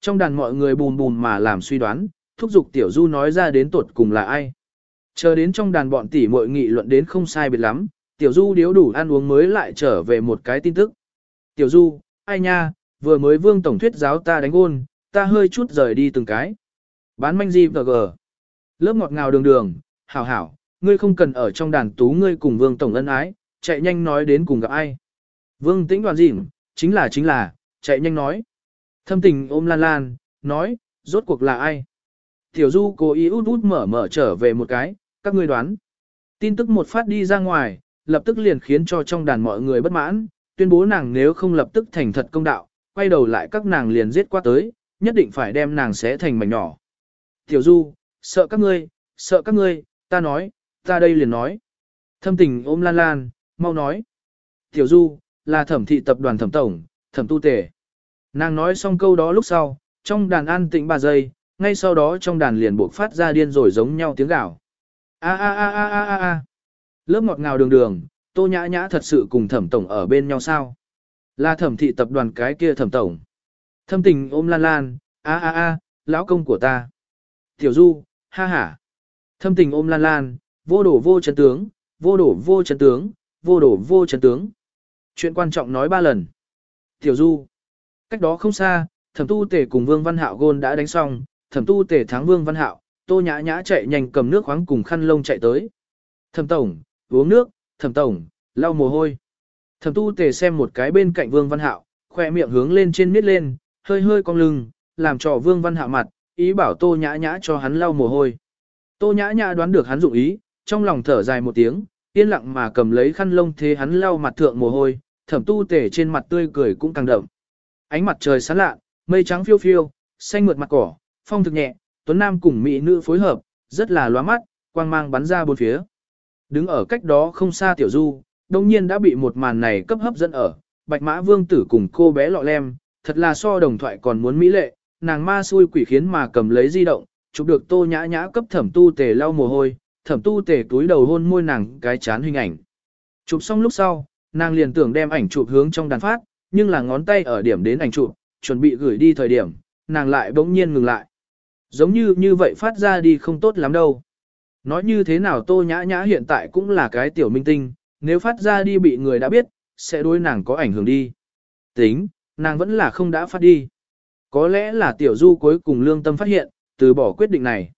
Trong đàn mọi người bùm bùm mà làm suy đoán, thúc giục tiểu du nói ra đến tột cùng là ai. Chờ đến trong đàn bọn tỷ muội nghị luận đến không sai biệt lắm, tiểu du điếu đủ ăn uống mới lại trở về một cái tin tức. Tiểu du, ai nha, vừa mới vương tổng thuyết giáo ta đánh ôn, ta hơi chút rời đi từng cái. Bán manh gì vờ gờ. Lớp ngọt ngào đường đường, hảo hảo, ngươi không cần ở trong đàn tú ngươi cùng vương tổng ân ái, chạy nhanh nói đến cùng gặp ai. Vương tĩnh đoàn dịm, chính là chính là, chạy nhanh nói. Thâm tình ôm lan lan, nói, rốt cuộc là ai? Tiểu du cố ý út út mở mở trở về một cái, các ngươi đoán. Tin tức một phát đi ra ngoài, lập tức liền khiến cho trong đàn mọi người bất mãn, tuyên bố nàng nếu không lập tức thành thật công đạo, quay đầu lại các nàng liền giết qua tới, nhất định phải đem nàng xé thành mảnh nhỏ. Tiểu Du, sợ các ngươi, sợ các ngươi, ta nói, ta đây liền nói. Thâm tình ôm lan lan, mau nói. Tiểu Du, là thẩm thị tập đoàn thẩm tổng, thẩm tu tề. Nàng nói xong câu đó lúc sau, trong đàn an tĩnh 3 giây, ngay sau đó trong đàn liền buộc phát ra điên rồi giống nhau tiếng gào. A a a a a a a. Lớp ngọt ngào đường đường, tô nhã nhã thật sự cùng thẩm tổng ở bên nhau sao? Là thẩm thị tập đoàn cái kia thẩm tổng. Thâm tình ôm lan lan, a a a, lão công của ta. Tiểu du, ha ha. Thâm tình ôm lan lan, vô đổ vô chấn tướng, vô đổ vô chấn tướng, vô đổ vô chấn tướng. Chuyện quan trọng nói ba lần. Tiểu du. Cách đó không xa, thẩm tu tể cùng vương văn hạo gôn đã đánh xong, thẩm tu tể thắng vương văn hạo, tô nhã nhã chạy nhanh cầm nước khoáng cùng khăn lông chạy tới. Thẩm tổng, uống nước, thẩm tổng, lau mồ hôi. Thẩm tu tề xem một cái bên cạnh vương văn hạo, khoe miệng hướng lên trên miết lên, hơi hơi cong lưng, làm cho vương văn hạo mặt, ý bảo tô nhã nhã cho hắn lau mồ hôi. Tô nhã nhã đoán được hắn dụng ý, trong lòng thở dài một tiếng, yên lặng mà cầm lấy khăn lông thế hắn lau mặt thượng mồ hôi, thẩm tu tề trên mặt tươi cười cũng càng đậm. Ánh mặt trời sáng lạ, mây trắng phiêu phiêu, xanh mượt mặt cỏ, phong thực nhẹ, tuấn nam cùng mỹ nữ phối hợp, rất là loa mắt, quang mang bắn ra bốn phía. Đứng ở cách đó không xa tiểu du, đồng nhiên đã bị một màn này cấp hấp dẫn ở, bạch mã vương tử cùng cô bé lọ lem, thật là so đồng thoại còn muốn mỹ lệ, nàng ma xui quỷ khiến mà cầm lấy di động, chụp được tô nhã nhã cấp thẩm tu tề lau mồ hôi, thẩm tu tề túi đầu hôn môi nàng cái chán hình ảnh. Chụp xong lúc sau, nàng liền tưởng đem ảnh chụp hướng trong đàn phát, nhưng là ngón tay ở điểm đến ảnh chụp, chuẩn bị gửi đi thời điểm, nàng lại bỗng nhiên ngừng lại. Giống như như vậy phát ra đi không tốt lắm đâu. Nói như thế nào tô nhã nhã hiện tại cũng là cái tiểu minh tinh, nếu phát ra đi bị người đã biết, sẽ đối nàng có ảnh hưởng đi. Tính, nàng vẫn là không đã phát đi. Có lẽ là tiểu du cuối cùng lương tâm phát hiện, từ bỏ quyết định này.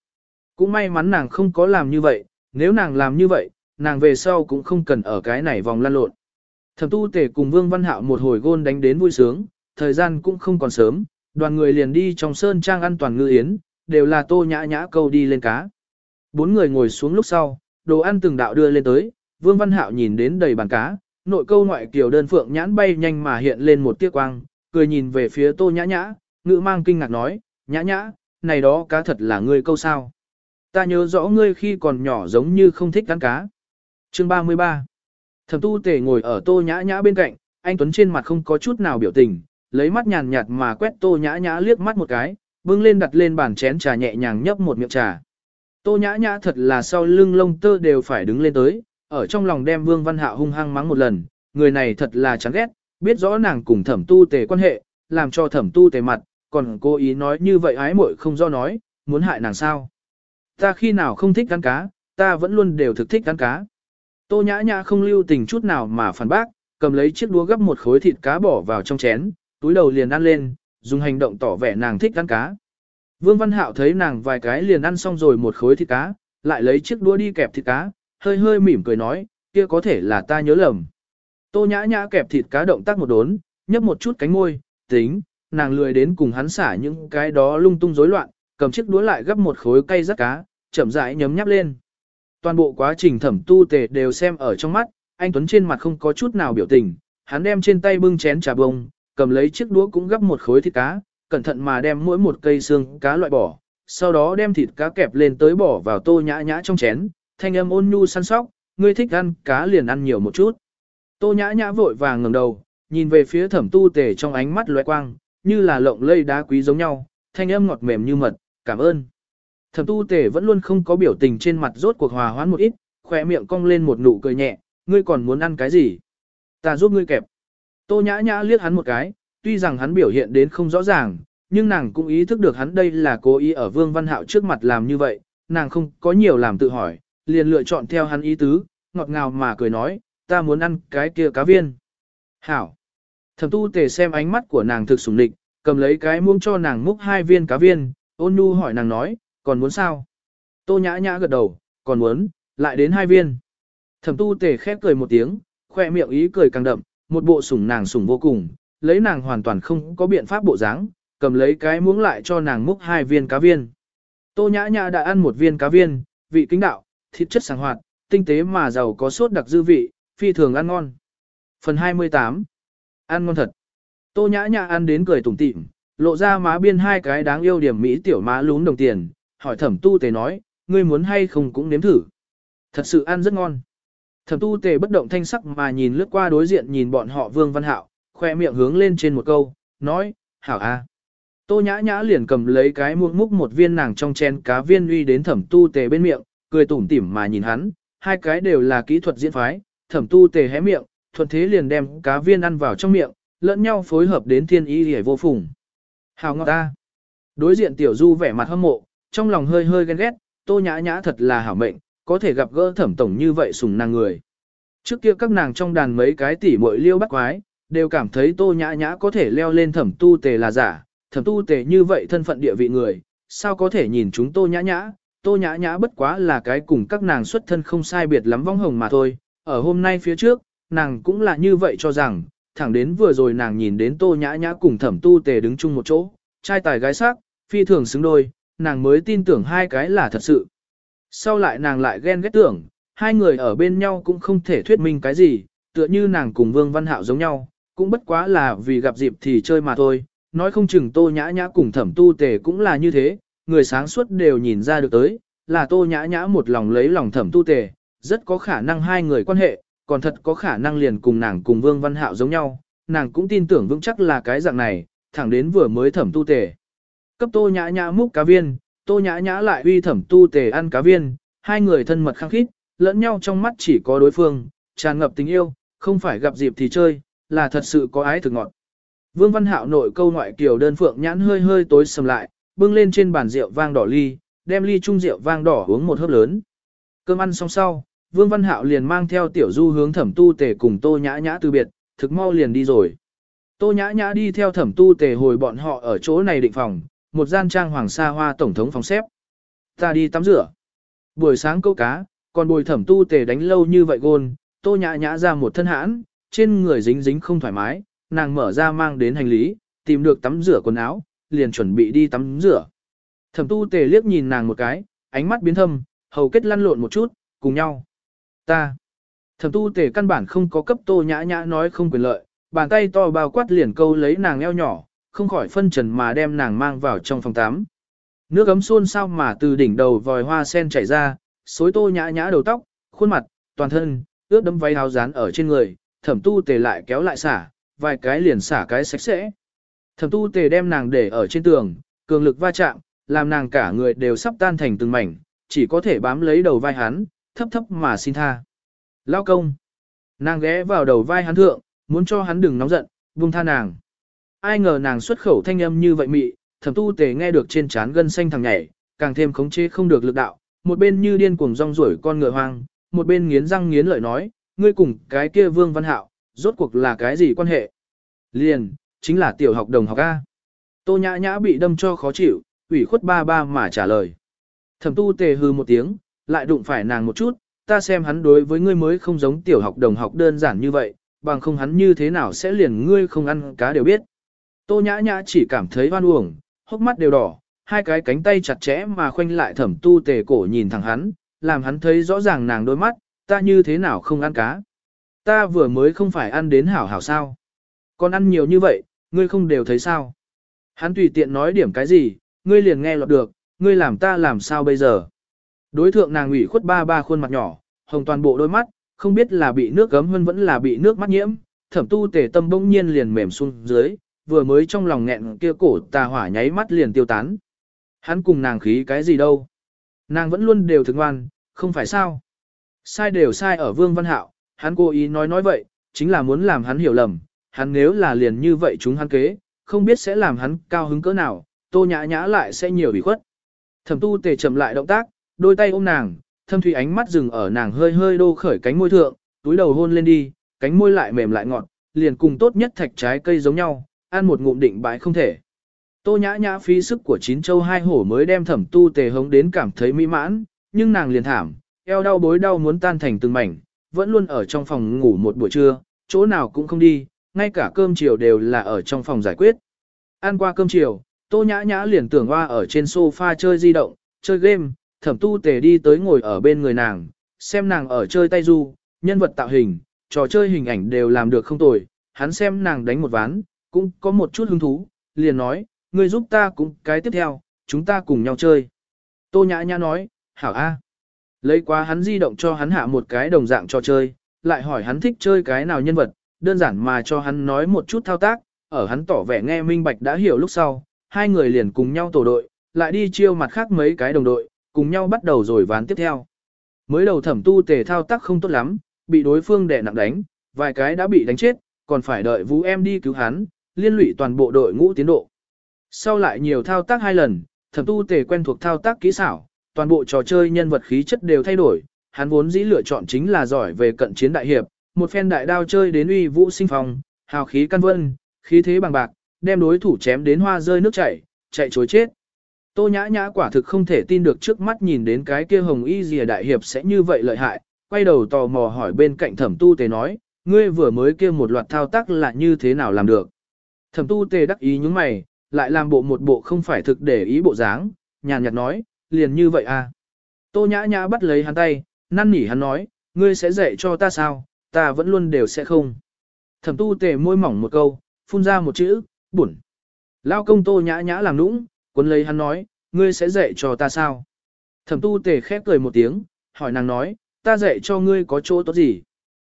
Cũng may mắn nàng không có làm như vậy, nếu nàng làm như vậy, nàng về sau cũng không cần ở cái này vòng lăn lộn. Thẩm tu tể cùng Vương Văn Hạo một hồi gôn đánh đến vui sướng, thời gian cũng không còn sớm, đoàn người liền đi trong sơn trang an toàn ngư yến, đều là tô nhã nhã câu đi lên cá. Bốn người ngồi xuống lúc sau, đồ ăn từng đạo đưa lên tới, Vương Văn Hạo nhìn đến đầy bàn cá, nội câu ngoại kiều đơn phượng nhãn bay nhanh mà hiện lên một tia quang, cười nhìn về phía tô nhã nhã, ngữ mang kinh ngạc nói, nhã nhã, này đó cá thật là ngươi câu sao. Ta nhớ rõ ngươi khi còn nhỏ giống như không thích ăn cá. Chương 33 Thẩm tu Tề ngồi ở tô nhã nhã bên cạnh, anh Tuấn trên mặt không có chút nào biểu tình, lấy mắt nhàn nhạt mà quét tô nhã nhã liếc mắt một cái, bưng lên đặt lên bàn chén trà nhẹ nhàng nhấp một miệng trà. Tô nhã nhã thật là sau lưng lông tơ đều phải đứng lên tới, ở trong lòng đem Vương Văn Hạo hung hăng mắng một lần, người này thật là chán ghét, biết rõ nàng cùng thẩm tu tề quan hệ, làm cho thẩm tu tề mặt, còn cố ý nói như vậy ái muội không do nói, muốn hại nàng sao. Ta khi nào không thích ăn cá, ta vẫn luôn đều thực thích ăn cá. Tô nhã nhã không lưu tình chút nào mà phản bác, cầm lấy chiếc đũa gấp một khối thịt cá bỏ vào trong chén, túi đầu liền ăn lên, dùng hành động tỏ vẻ nàng thích ăn cá. Vương Văn Hạo thấy nàng vài cái liền ăn xong rồi một khối thịt cá, lại lấy chiếc đũa đi kẹp thịt cá, hơi hơi mỉm cười nói, kia có thể là ta nhớ lầm. Tô nhã nhã kẹp thịt cá động tác một đốn, nhấp một chút cánh môi, tính, nàng lười đến cùng hắn xả những cái đó lung tung rối loạn, cầm chiếc đũa lại gấp một khối cây rắc cá, chậm rãi nhấm nháp lên. Toàn bộ quá trình thẩm tu tề đều xem ở trong mắt, anh Tuấn trên mặt không có chút nào biểu tình, hắn đem trên tay bưng chén trà bông, cầm lấy chiếc đũa cũng gấp một khối thịt cá, cẩn thận mà đem mỗi một cây xương cá loại bỏ, sau đó đem thịt cá kẹp lên tới bỏ vào tô nhã nhã trong chén, thanh âm ôn nhu săn sóc, ngươi thích ăn cá liền ăn nhiều một chút. Tô nhã nhã vội vàng ngẩng đầu, nhìn về phía thẩm tu tề trong ánh mắt lóe quang, như là lộng lây đá quý giống nhau, thanh âm ngọt mềm như mật, cảm ơn. Thẩm tu tề vẫn luôn không có biểu tình trên mặt rốt cuộc hòa hoãn một ít, khỏe miệng cong lên một nụ cười nhẹ, ngươi còn muốn ăn cái gì? Ta giúp ngươi kẹp. Tô nhã nhã liếc hắn một cái, tuy rằng hắn biểu hiện đến không rõ ràng, nhưng nàng cũng ý thức được hắn đây là cố ý ở Vương Văn Hạo trước mặt làm như vậy, nàng không có nhiều làm tự hỏi, liền lựa chọn theo hắn ý tứ, ngọt ngào mà cười nói, ta muốn ăn cái kia cá viên. Hảo. Thẩm tu tề xem ánh mắt của nàng thực sủng địch, cầm lấy cái muỗng cho nàng múc hai viên cá viên, ôn nhu hỏi nàng nói, còn muốn sao? Tô nhã nhã gật đầu, còn muốn, lại đến hai viên. Thẩm tu tề khép cười một tiếng, khoe miệng ý cười càng đậm, một bộ sủng nàng sủng vô cùng, lấy nàng hoàn toàn không có biện pháp bộ dáng, cầm lấy cái muỗng lại cho nàng múc hai viên cá viên. Tô nhã nhã đã ăn một viên cá viên, vị kính đạo, thịt chất sáng hoạt, tinh tế mà giàu có sốt đặc dư vị, phi thường ăn ngon. Phần 28 Ăn ngon thật. Tô nhã nhã ăn đến cười tủm tỉm, lộ ra má biên hai cái đáng yêu điểm mỹ tiểu má lún đồng tiền, hỏi thẩm tu tề nói, ngươi muốn hay không cũng nếm thử. Thật sự ăn rất ngon. Thẩm tu tề bất động thanh sắc mà nhìn lướt qua đối diện nhìn bọn họ vương văn hạo, khoe miệng hướng lên trên một câu, nói, hảo a. Tô nhã nhã liền cầm lấy cái muỗng múc một viên nàng trong chén cá viên uy đến thẩm tu tề bên miệng, cười tủm tỉm mà nhìn hắn, hai cái đều là kỹ thuật diễn phái, thẩm tu tề hé miệng, thuận thế liền đem cá viên ăn vào trong miệng, lẫn nhau phối hợp đến thiên ý hề vô phùng. Hào ngọt ta. Đối diện tiểu du vẻ mặt hâm mộ, trong lòng hơi hơi ghen ghét, tô nhã nhã thật là hảo mệnh, có thể gặp gỡ thẩm tổng như vậy sùng nàng người. Trước kia các nàng trong đàn mấy cái tỷ muội liêu bắt quái, đều cảm thấy tô nhã nhã có thể leo lên thẩm tu tề là giả, thẩm tu tề như vậy thân phận địa vị người, sao có thể nhìn chúng tô nhã nhã, tô nhã nhã bất quá là cái cùng các nàng xuất thân không sai biệt lắm vong hồng mà thôi, ở hôm nay phía trước, nàng cũng là như vậy cho rằng, thẳng đến vừa rồi nàng nhìn đến tô nhã nhã cùng thẩm tu tề đứng chung một chỗ, trai tài gái sắc, phi thường xứng đôi, nàng mới tin tưởng hai cái là thật sự. Sau lại nàng lại ghen ghét tưởng, hai người ở bên nhau cũng không thể thuyết minh cái gì, tựa như nàng cùng Vương Văn Hạo giống nhau, cũng bất quá là vì gặp dịp thì chơi mà thôi, nói không chừng tô nhã nhã cùng thẩm tu tề cũng là như thế, người sáng suốt đều nhìn ra được tới, là tô nhã nhã một lòng lấy lòng thẩm tu tề, rất có khả năng hai người quan hệ, còn thật có khả năng liền cùng nàng cùng Vương Văn Hạo giống nhau, nàng cũng tin tưởng vững chắc là cái dạng này, thẳng đến vừa mới thẩm tu tề. Cấp tô nhã nhã múc cá viên, tô nhã nhã lại uy thẩm tu tề ăn cá viên, hai người thân mật khăng khít, lẫn nhau trong mắt chỉ có đối phương, tràn ngập tình yêu, không phải gặp dịp thì chơi, là thật sự có ái thực ngọt. Vương Văn Hạo nội câu ngoại kiều đơn phượng nhãn hơi hơi tối sầm lại, bưng lên trên bàn rượu vang đỏ ly, đem ly chung rượu vang đỏ uống một hớp lớn. Cơm ăn xong sau, Vương Văn Hạo liền mang theo tiểu du hướng thẩm tu tề cùng tô nhã nhã từ biệt, thực mau liền đi rồi. Tô nhã nhã đi theo thẩm tu tề hồi bọn họ ở chỗ này định phòng, một gian trang hoàng sa hoa tổng thống phòng xếp. Ta đi tắm rửa. Buổi sáng câu cá, còn bồi thẩm tu tề đánh lâu như vậy gôn, tô nhã nhã ra một thân hãn, trên người dính dính không thoải mái, nàng mở ra mang đến hành lý, tìm được tắm rửa quần áo, liền chuẩn bị đi tắm rửa. Thẩm tu tề liếc nhìn nàng một cái, ánh mắt biến thâm, hầu kết lăn lộn một chút, cùng nhau. Ta. Thẩm tu tề căn bản không có cấp tô nhã nhã nói không quyền lợi, bàn tay to bao quát liền câu lấy nàng eo nhỏ, không khỏi phân trần mà đem nàng mang vào trong phòng tắm. Nước ấm xôn sao mà từ đỉnh đầu vòi hoa sen chảy ra, xối tô nhã nhã đầu tóc, khuôn mặt, toàn thân, ướt đấm váy áo dán ở trên người, thẩm tu tề lại kéo lại xả, vài cái liền xả cái sạch sẽ. Thẩm tu tề đem nàng để ở trên tường, cường lực va chạm, làm nàng cả người đều sắp tan thành từng mảnh, chỉ có thể bám lấy đầu vai hắn, thấp thấp mà xin tha. Lao công. Nàng ghé vào đầu vai hắn thượng, muốn cho hắn đừng nóng giận, buông tha nàng. Ai ngờ nàng xuất khẩu thanh âm như vậy mị, thẩm tu tề nghe được trên trán gân xanh thằng nhảy, càng thêm khống chế không được lực đạo, một bên như điên cuồng rong ruổi con ngựa hoang, một bên nghiến răng nghiến lợi nói, ngươi cùng cái kia vương văn hạo, rốt cuộc là cái gì quan hệ? Liền, chính là tiểu học đồng học A. Tô nhã nhã bị đâm cho khó chịu, ủy khuất ba ba mà trả lời. Thẩm tu tề hư một tiếng, lại đụng phải nàng một chút, ta xem hắn đối với ngươi mới không giống tiểu học đồng học đơn giản như vậy, bằng không hắn như thế nào sẽ liền ngươi không ăn cá đều biết. Tô nhã nhã chỉ cảm thấy hoan uổng, hốc mắt đều đỏ, hai cái cánh tay chặt chẽ mà khoanh lại thẩm tu tề cổ nhìn thẳng hắn, làm hắn thấy rõ ràng nàng đôi mắt, ta như thế nào không ăn cá. Ta vừa mới không phải ăn đến hảo hảo sao. Còn ăn nhiều như vậy, ngươi không đều thấy sao. Hắn tùy tiện nói điểm cái gì, ngươi liền nghe lọt được, ngươi làm ta làm sao bây giờ. Đối thượng nàng ủy khuất ba ba khuôn mặt nhỏ, hồng toàn bộ đôi mắt, không biết là bị nước gấm hơn vẫn là bị nước mắt nhiễm, thẩm tu tề tâm bỗng nhiên liền mềm xuống dưới, vừa mới trong lòng nghẹn kia cổ tà hỏa nháy mắt liền tiêu tán. Hắn cùng nàng khí cái gì đâu. Nàng vẫn luôn đều thức ngoan, không phải sao. Sai đều sai ở Vương Văn Hạo, hắn cố ý nói nói vậy, chính là muốn làm hắn hiểu lầm, hắn nếu là liền như vậy chúng hắn kế, không biết sẽ làm hắn cao hứng cỡ nào, tô nhã nhã lại sẽ nhiều bị khuất. Thẩm tu tề chậm lại động tác, đôi tay ôm nàng, thâm thủy ánh mắt dừng ở nàng hơi hơi đô khởi cánh môi thượng, túi đầu hôn lên đi, cánh môi lại mềm lại ngọt, liền cùng tốt nhất thạch trái cây giống nhau, ăn một ngụm định bãi không thể. Tô nhã nhã phí sức của chín châu hai hổ mới đem thẩm tu tề hống đến cảm thấy mỹ mãn, nhưng nàng liền thảm, eo đau bối đau muốn tan thành từng mảnh, vẫn luôn ở trong phòng ngủ một buổi trưa, chỗ nào cũng không đi, ngay cả cơm chiều đều là ở trong phòng giải quyết. Ăn qua cơm chiều, tô nhã nhã liền tưởng hoa ở trên sofa chơi di động, chơi game, thẩm tu tề đi tới ngồi ở bên người nàng, xem nàng ở chơi tay du, nhân vật tạo hình, trò chơi hình ảnh đều làm được không tồi, hắn xem nàng đánh một ván, cũng có một chút hứng thú, liền nói, ngươi giúp ta cũng cái tiếp theo, chúng ta cùng nhau chơi. Tô nhã nhã nói, hảo a. Lấy quá hắn di động cho hắn hạ một cái đồng dạng trò chơi, lại hỏi hắn thích chơi cái nào nhân vật, đơn giản mà cho hắn nói một chút thao tác, ở hắn tỏ vẻ nghe minh bạch đã hiểu lúc sau, hai người liền cùng nhau tổ đội, lại đi chiêu mặt khác mấy cái đồng đội, cùng nhau bắt đầu rồi ván tiếp theo. Mới đầu thẩm tu tề thao tác không tốt lắm, bị đối phương đè nặng đánh, vài cái đã bị đánh chết, còn phải đợi vũ em đi cứu hắn, liên lụy toàn bộ đội ngũ tiến độ. Sau lại nhiều thao tác hai lần, thẩm tu tề quen thuộc thao tác kỹ xảo, toàn bộ trò chơi nhân vật khí chất đều thay đổi, hắn vốn dĩ lựa chọn chính là giỏi về cận chiến đại hiệp, một phen đại đao chơi đến uy vũ sinh phong, hào khí căn vân, khí thế bằng bạc, đem đối thủ chém đến hoa rơi nước chảy, chạy chối chết. Tô nhã nhã quả thực không thể tin được trước mắt nhìn đến cái kia hồng y dìa đại hiệp sẽ như vậy lợi hại, quay đầu tò mò hỏi bên cạnh thẩm tu tề nói, ngươi vừa mới kia một loạt thao tác là như thế nào làm được. Thẩm tu tề đắc ý những mày, lại làm bộ một bộ không phải thực để ý bộ dáng, nhàn nhạt nói, liền như vậy à. Tô nhã nhã bắt lấy hắn tay, năn nỉ hắn nói, ngươi sẽ dạy cho ta sao, ta vẫn luôn đều sẽ không. Thẩm tu tề môi mỏng một câu, phun ra một chữ, bụn. Lao công tô nhã nhã làm nũng, cuốn lấy hắn nói, ngươi sẽ dạy cho ta sao? Thẩm tu tề khép cười một tiếng, hỏi nàng nói, ta dạy cho ngươi có chỗ tốt gì?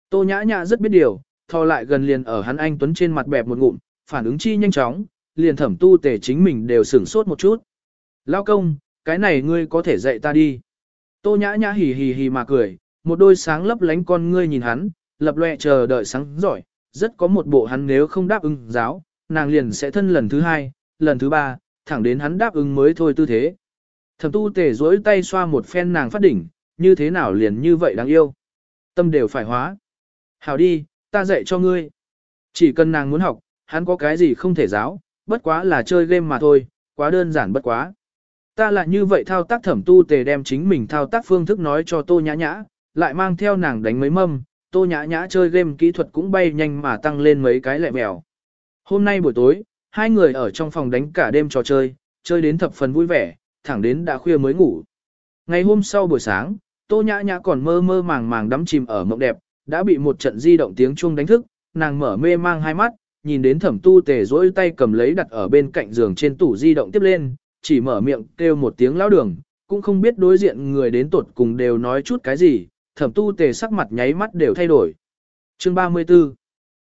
Tô nhã nhã rất biết điều, thò lại gần liền ở hắn anh tuấn trên mặt bẹp một ngụm, phản ứng chi nhanh chóng, liền thẩm tu tề chính mình đều sửng sốt một chút. Lao công, cái này ngươi có thể dạy ta đi. Tô nhã nhã hì hì hì mà cười, một đôi sáng lấp lánh con ngươi nhìn hắn, lập loè chờ đợi sáng giỏi, rất có một bộ hắn nếu không đáp ứng giáo, nàng liền sẽ thân lần thứ hai, lần thứ ba, thẳng đến hắn đáp ứng mới thôi tư thế. Thẩm tu tề duỗi tay xoa một phen nàng phát đỉnh, như thế nào liền như vậy đáng yêu. Tâm đều phải hóa. Hảo đi, ta dạy cho ngươi. Chỉ cần nàng muốn học, hắn có cái gì không thể giáo, bất quá là chơi game mà thôi, quá đơn giản bất quá. Ta là như vậy thao tác thẩm tu tề đem chính mình thao tác phương thức nói cho tô nhã nhã, lại mang theo nàng đánh mấy mâm, tô nhã nhã chơi game kỹ thuật cũng bay nhanh mà tăng lên mấy cái lẹ mèo. Hôm nay buổi tối, hai người ở trong phòng đánh cả đêm trò chơi, chơi đến thập phần vui vẻ, thẳng đến đã khuya mới ngủ. Ngày hôm sau buổi sáng, tô nhã nhã còn mơ mơ màng màng đắm chìm ở mộng đẹp, đã bị một trận di động tiếng chuông đánh thức, nàng mở mê mang hai mắt, nhìn đến thẩm tu tề dỗi tay cầm lấy đặt ở bên cạnh giường trên tủ di động tiếp lên, chỉ mở miệng kêu một tiếng lão đường, cũng không biết đối diện người đến tột cùng đều nói chút cái gì, thẩm tu tề sắc mặt nháy mắt đều thay đổi. Chương 34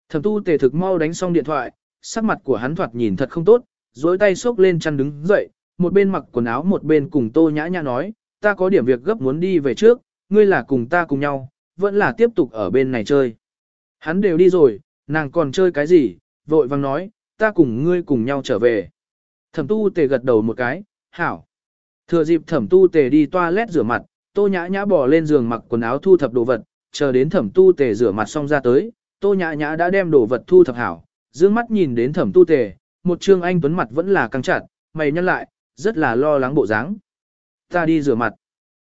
Thẩm tu tề thực mau đánh xong điện thoại, sắc mặt của hắn thoạt nhìn thật không tốt, dối tay xốc lên chăn đứng dậy, một bên mặc quần áo một bên cùng tô nhã nhã nói, ta có điểm việc gấp muốn đi về trước, ngươi là cùng ta cùng nhau, vẫn là tiếp tục ở bên này chơi. Hắn đều đi rồi, nàng còn chơi cái gì, vội vàng nói, ta cùng ngươi cùng nhau trở về. Thẩm tu tề gật đầu một cái, hảo. Thừa dịp thẩm tu tề đi toilet rửa mặt, tô nhã nhã bỏ lên giường mặc quần áo thu thập đồ vật, chờ đến thẩm tu tề rửa mặt xong ra tới, tô nhã nhã đã đem đồ vật thu thập hảo, dương mắt nhìn đến thẩm tu tề, một trương anh tuấn mặt vẫn là căng chặt, mày nhăn lại, rất là lo lắng bộ dáng. Ta đi rửa mặt.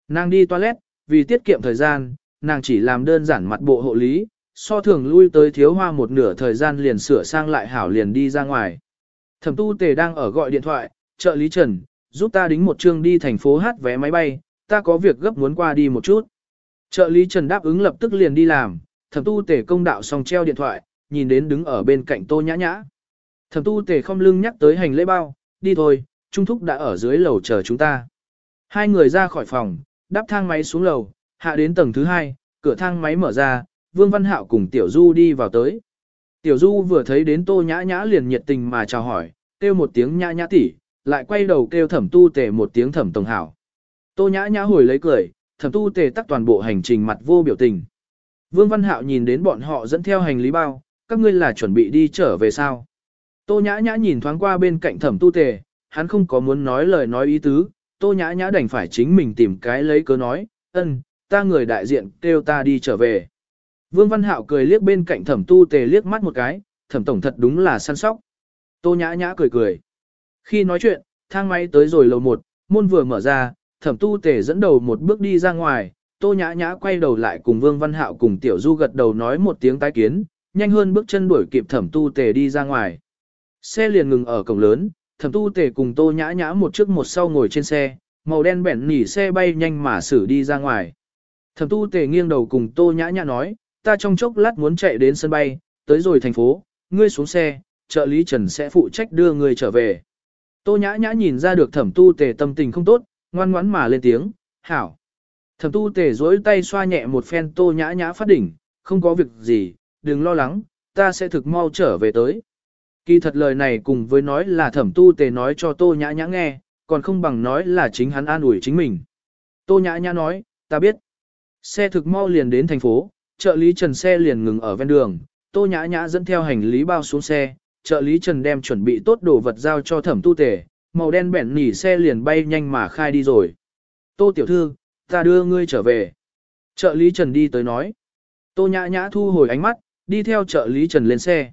Nàng đi toilet, vì tiết kiệm thời gian, nàng chỉ làm đơn giản mặt bộ hộ lý, so thường lui tới thiếu hoa một nửa thời gian liền sửa sang lại hảo liền đi ra ngoài. Thẩm tu tề đang ở gọi điện thoại, trợ lý Trần, giúp ta đính một chương đi thành phố hát vé máy bay, ta có việc gấp muốn qua đi một chút. Trợ lý Trần đáp ứng lập tức liền đi làm, thẩm tu tề công đạo xong treo điện thoại, nhìn đến đứng ở bên cạnh tô nhã nhã. Thẩm tu tề không lưng nhắc tới hành lễ bao, đi thôi, Trung Thúc đã ở dưới lầu chờ chúng ta. Hai người ra khỏi phòng, đáp thang máy xuống lầu, hạ đến tầng thứ hai, cửa thang máy mở ra, Vương Văn Hạo cùng Tiểu Du đi vào tới. Tiểu Du vừa thấy đến Tô Nhã Nhã liền nhiệt tình mà chào hỏi, kêu một tiếng Nhã Nhã tỷ, lại quay đầu kêu Thẩm Tu Tề một tiếng Thẩm Tổng Hảo. Tô Nhã Nhã hồi lấy cười, Thẩm Tu Tề tắt toàn bộ hành trình mặt vô biểu tình. Vương Văn Hạo nhìn đến bọn họ dẫn theo hành lý bao, các ngươi là chuẩn bị đi trở về sao? Tô nhã nhã nhìn thoáng qua bên cạnh thẩm tu tề, hắn không có muốn nói lời nói ý tứ, tô nhã nhã đành phải chính mình tìm cái lấy cớ nói, ân, ta người đại diện kêu ta đi trở về. Vương Văn Hạo cười liếc bên cạnh thẩm tu tề liếc mắt một cái, thẩm tổng thật đúng là săn sóc. Tô nhã nhã cười cười. Khi nói chuyện, thang máy tới rồi lầu một, môn vừa mở ra, thẩm tu tề dẫn đầu một bước đi ra ngoài, tô nhã nhã quay đầu lại cùng Vương Văn Hạo cùng Tiểu Du gật đầu nói một tiếng tái kiến, nhanh hơn bước chân đuổi kịp thẩm tu tề đi ra ngoài. Xe liền ngừng ở cổng lớn, thẩm tu tề cùng tô nhã nhã một trước một sau ngồi trên xe, màu đen bẻn nỉ xe bay nhanh mà xử đi ra ngoài. Thẩm tu tề nghiêng đầu cùng tô nhã nhã nói, ta trong chốc lát muốn chạy đến sân bay, tới rồi thành phố, ngươi xuống xe, trợ lý Trần sẽ phụ trách đưa ngươi trở về. Tô nhã nhã nhìn ra được thẩm tu tề tâm tình không tốt, ngoan ngoãn mà lên tiếng, hảo. Thẩm tu tề dối tay xoa nhẹ một phen tô nhã nhã phát đỉnh, không có việc gì, đừng lo lắng, ta sẽ thực mau trở về tới. Kỳ thật lời này cùng với nói là thẩm tu tề nói cho tô nhã nhã nghe, còn không bằng nói là chính hắn an ủi chính mình. Tô nhã nhã nói, ta biết. Xe thực mau liền đến thành phố, trợ lý trần xe liền ngừng ở ven đường, tô nhã nhã dẫn theo hành lý bao xuống xe, trợ lý trần đem chuẩn bị tốt đồ vật giao cho thẩm tu tề, màu đen bẹn nỉ xe liền bay nhanh mà khai đi rồi. Tô tiểu thư, ta đưa ngươi trở về. Trợ lý trần đi tới nói. Tô nhã nhã thu hồi ánh mắt, đi theo trợ lý trần lên xe.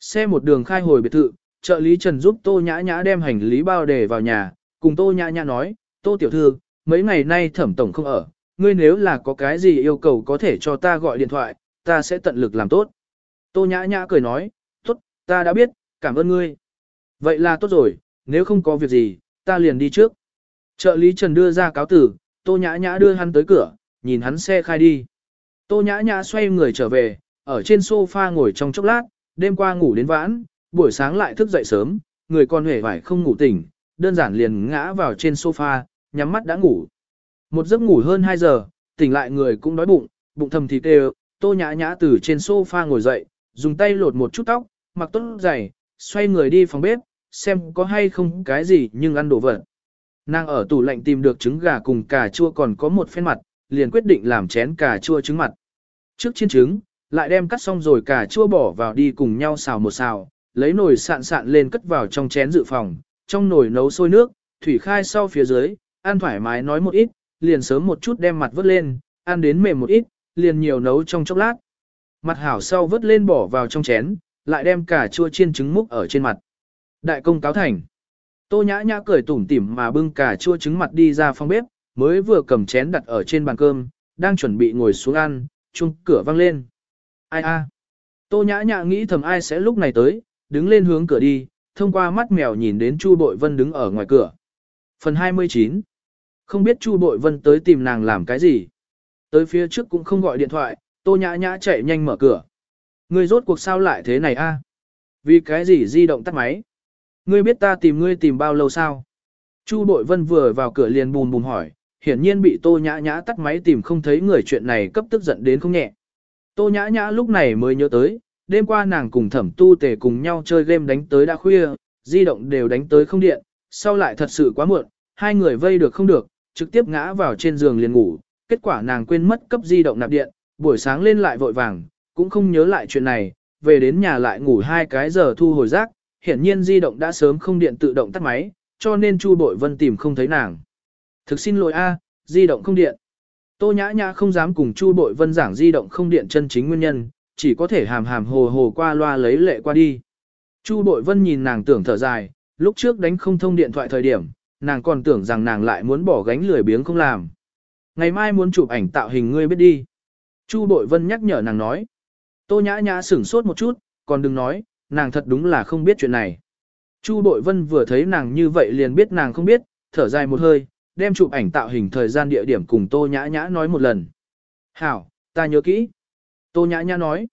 Xe một đường khai hồi biệt thự, trợ lý Trần giúp Tô Nhã Nhã đem hành lý bao để vào nhà, cùng Tô Nhã Nhã nói, Tô Tiểu Thư, mấy ngày nay thẩm tổng không ở, ngươi nếu là có cái gì yêu cầu có thể cho ta gọi điện thoại, ta sẽ tận lực làm tốt. Tô Nhã Nhã cười nói, tốt, ta đã biết, cảm ơn ngươi. Vậy là tốt rồi, nếu không có việc gì, ta liền đi trước. Trợ lý Trần đưa ra cáo tử, Tô Nhã Nhã đưa hắn tới cửa, nhìn hắn xe khai đi. Tô Nhã Nhã xoay người trở về, ở trên sofa ngồi trong chốc lát, đêm qua ngủ đến vãn, buổi sáng lại thức dậy sớm, người con hề vải không ngủ tỉnh, đơn giản liền ngã vào trên sofa, nhắm mắt đã ngủ. Một giấc ngủ hơn 2 giờ, tỉnh lại người cũng đói bụng, bụng thầm thì kêu, tô nhã nhã từ trên sofa ngồi dậy, dùng tay lột một chút tóc, mặc tốt giày, xoay người đi phòng bếp, xem có hay không cái gì nhưng ăn đồ vật. Nàng ở tủ lạnh tìm được trứng gà cùng cà chua còn có một phen mặt, liền quyết định làm chén cà chua trứng mặt. Trước chiên trứng, lại đem cắt xong rồi cà chua bỏ vào đi cùng nhau xào một xào, lấy nồi sạn sạn lên cất vào trong chén dự phòng, trong nồi nấu sôi nước, thủy khai sau phía dưới, ăn thoải mái nói một ít, liền sớm một chút đem mặt vớt lên, ăn đến mềm một ít, liền nhiều nấu trong chốc lát. Mặt hảo sau vớt lên bỏ vào trong chén, lại đem cả chua chiên trứng múc ở trên mặt. Đại công cáo thành. Tô nhã nhã cười tủm tỉm mà bưng cả chua trứng mặt đi ra phòng bếp, mới vừa cầm chén đặt ở trên bàn cơm, đang chuẩn bị ngồi xuống ăn, chung cửa vang lên. Ai a? Tô nhã nhã nghĩ thầm ai sẽ lúc này tới, đứng lên hướng cửa đi, thông qua mắt mèo nhìn đến Chu Bội Vân đứng ở ngoài cửa. Phần 29 không biết Chu Bội Vân tới tìm nàng làm cái gì. Tới phía trước cũng không gọi điện thoại, Tô nhã nhã chạy nhanh mở cửa. Ngươi rốt cuộc sao lại thế này a? Vì cái gì di động tắt máy? Ngươi biết ta tìm ngươi tìm bao lâu sao? Chu Bội Vân vừa vào cửa liền bùn bùn hỏi, hiển nhiên bị Tô Nhã Nhã tắt máy tìm không thấy người chuyện này cấp tức giận đến không nhẹ. Tô nhã nhã lúc này mới nhớ tới, đêm qua nàng cùng thẩm tu tề cùng nhau chơi game đánh tới đã khuya, di động đều đánh tới không điện, sau lại thật sự quá muộn, hai người vây được không được, trực tiếp ngã vào trên giường liền ngủ, kết quả nàng quên mất cấp di động nạp điện, buổi sáng lên lại vội vàng, cũng không nhớ lại chuyện này, về đến nhà lại ngủ hai cái giờ thu hồi rác, hiển nhiên di động đã sớm không điện tự động tắt máy, cho nên Chu Bội Vân tìm không thấy nàng. Thực xin lỗi a, di động không điện. Tô nhã nhã không dám cùng Chu Bội Vân giảng di động không điện chân chính nguyên nhân, chỉ có thể hàm hàm hồ hồ qua loa lấy lệ qua đi. Chu Bội Vân nhìn nàng tưởng thở dài, lúc trước đánh không thông điện thoại thời điểm, nàng còn tưởng rằng nàng lại muốn bỏ gánh lười biếng không làm. Ngày mai muốn chụp ảnh tạo hình ngươi biết đi. Chu Bội Vân nhắc nhở nàng nói. Tô nhã nhã sửng sốt một chút, còn đừng nói, nàng thật đúng là không biết chuyện này. Chu Bội Vân vừa thấy nàng như vậy liền biết nàng không biết, thở dài một hơi, đem chụp ảnh tạo hình thời gian địa điểm cùng Tô Nhã Nhã nói một lần. Hảo, ta nhớ kỹ. Tô Nhã Nhã nói.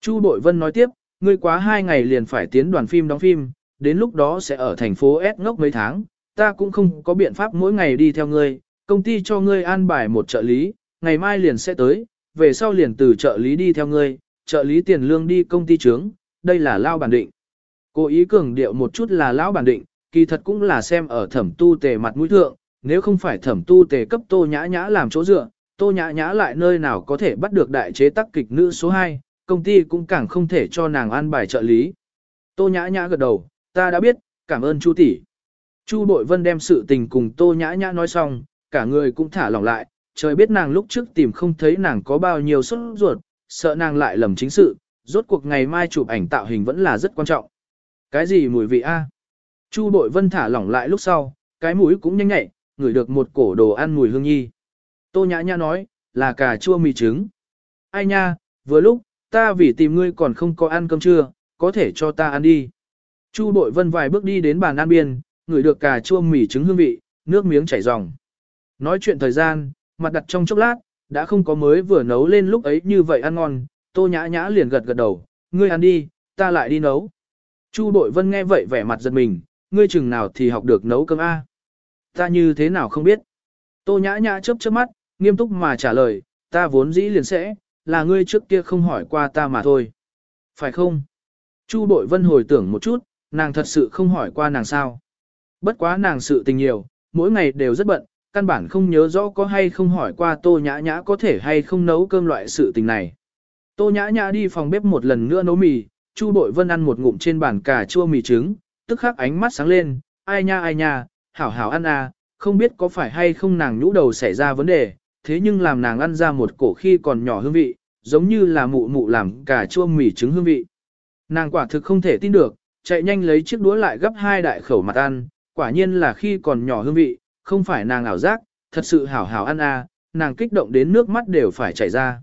Chu Bội Vân nói tiếp, ngươi quá hai ngày liền phải tiến đoàn phim đóng phim, đến lúc đó sẽ ở thành phố S ngốc mấy tháng, ta cũng không có biện pháp mỗi ngày đi theo ngươi, công ty cho ngươi an bài một trợ lý, ngày mai liền sẽ tới, về sau liền từ trợ lý đi theo ngươi, trợ lý tiền lương đi công ty trướng, đây là lao bản định. Cố ý cường điệu một chút là lão bản định, kỳ thật cũng là xem ở thẩm tu tề mặt mũi thượng, nếu không phải thẩm tu tề cấp tô nhã nhã làm chỗ dựa, tô nhã nhã lại nơi nào có thể bắt được đại chế tác kịch nữ số 2, công ty cũng càng không thể cho nàng an bài trợ lý. Tô nhã nhã gật đầu, ta đã biết, cảm ơn Chu tỷ. Chu Bội Vân đem sự tình cùng Tô nhã nhã nói xong, cả người cũng thả lỏng lại, trời biết nàng lúc trước tìm không thấy nàng có bao nhiêu sốt ruột, sợ nàng lại lầm chính sự, rốt cuộc ngày mai chụp ảnh tạo hình vẫn là rất quan trọng. Cái gì mùi vị a? À? Chu Bội Vân thả lỏng lại lúc sau, cái mũi cũng nhanh nhạy, ngửi được một cổ đồ ăn mùi hương nhi. Tô Nhã Nhã nói, là cà chua mì trứng. Ai nha, vừa lúc, ta vì tìm ngươi còn không có ăn cơm trưa, có thể cho ta ăn đi. Chu Bội Vân vài bước đi đến bàn ăn biên, ngửi được cà chua mì trứng hương vị, nước miếng chảy ròng. Nói chuyện thời gian, mặt đặt trong chốc lát, đã không có mới vừa nấu lên lúc ấy như vậy ăn ngon, Tô Nhã Nhã liền gật gật đầu, ngươi ăn đi, ta lại đi nấu. Chu đội Vân nghe vậy vẻ mặt giật mình, ngươi chừng nào thì học được nấu cơm A. Ta như thế nào không biết. Tô Nhã Nhã chớp chớp mắt, nghiêm túc mà trả lời, ta vốn dĩ liền sẽ, là ngươi trước kia không hỏi qua ta mà thôi. Phải không? Chu đội Vân hồi tưởng một chút, nàng thật sự không hỏi qua nàng sao. Bất quá nàng sự tình nhiều, mỗi ngày đều rất bận, căn bản không nhớ rõ có hay không hỏi qua Tô Nhã Nhã có thể hay không nấu cơm loại sự tình này. Tô Nhã Nhã đi phòng bếp một lần nữa nấu mì, Chu Bội Vân ăn một ngụm trên bàn cà chua mì trứng, tức khắc ánh mắt sáng lên, ai nha ai nha, hảo hảo ăn à, không biết có phải hay không nàng nhũ đầu xảy ra vấn đề, thế nhưng làm nàng ăn ra một cổ khi còn nhỏ hương vị, giống như là mụ mụ làm cà chua mì trứng hương vị. Nàng quả thực không thể tin được, chạy nhanh lấy chiếc đũa lại gấp hai đại khẩu mặt ăn, quả nhiên là khi còn nhỏ hương vị, không phải nàng ảo giác, thật sự hảo hảo ăn à, nàng kích động đến nước mắt đều phải chảy ra.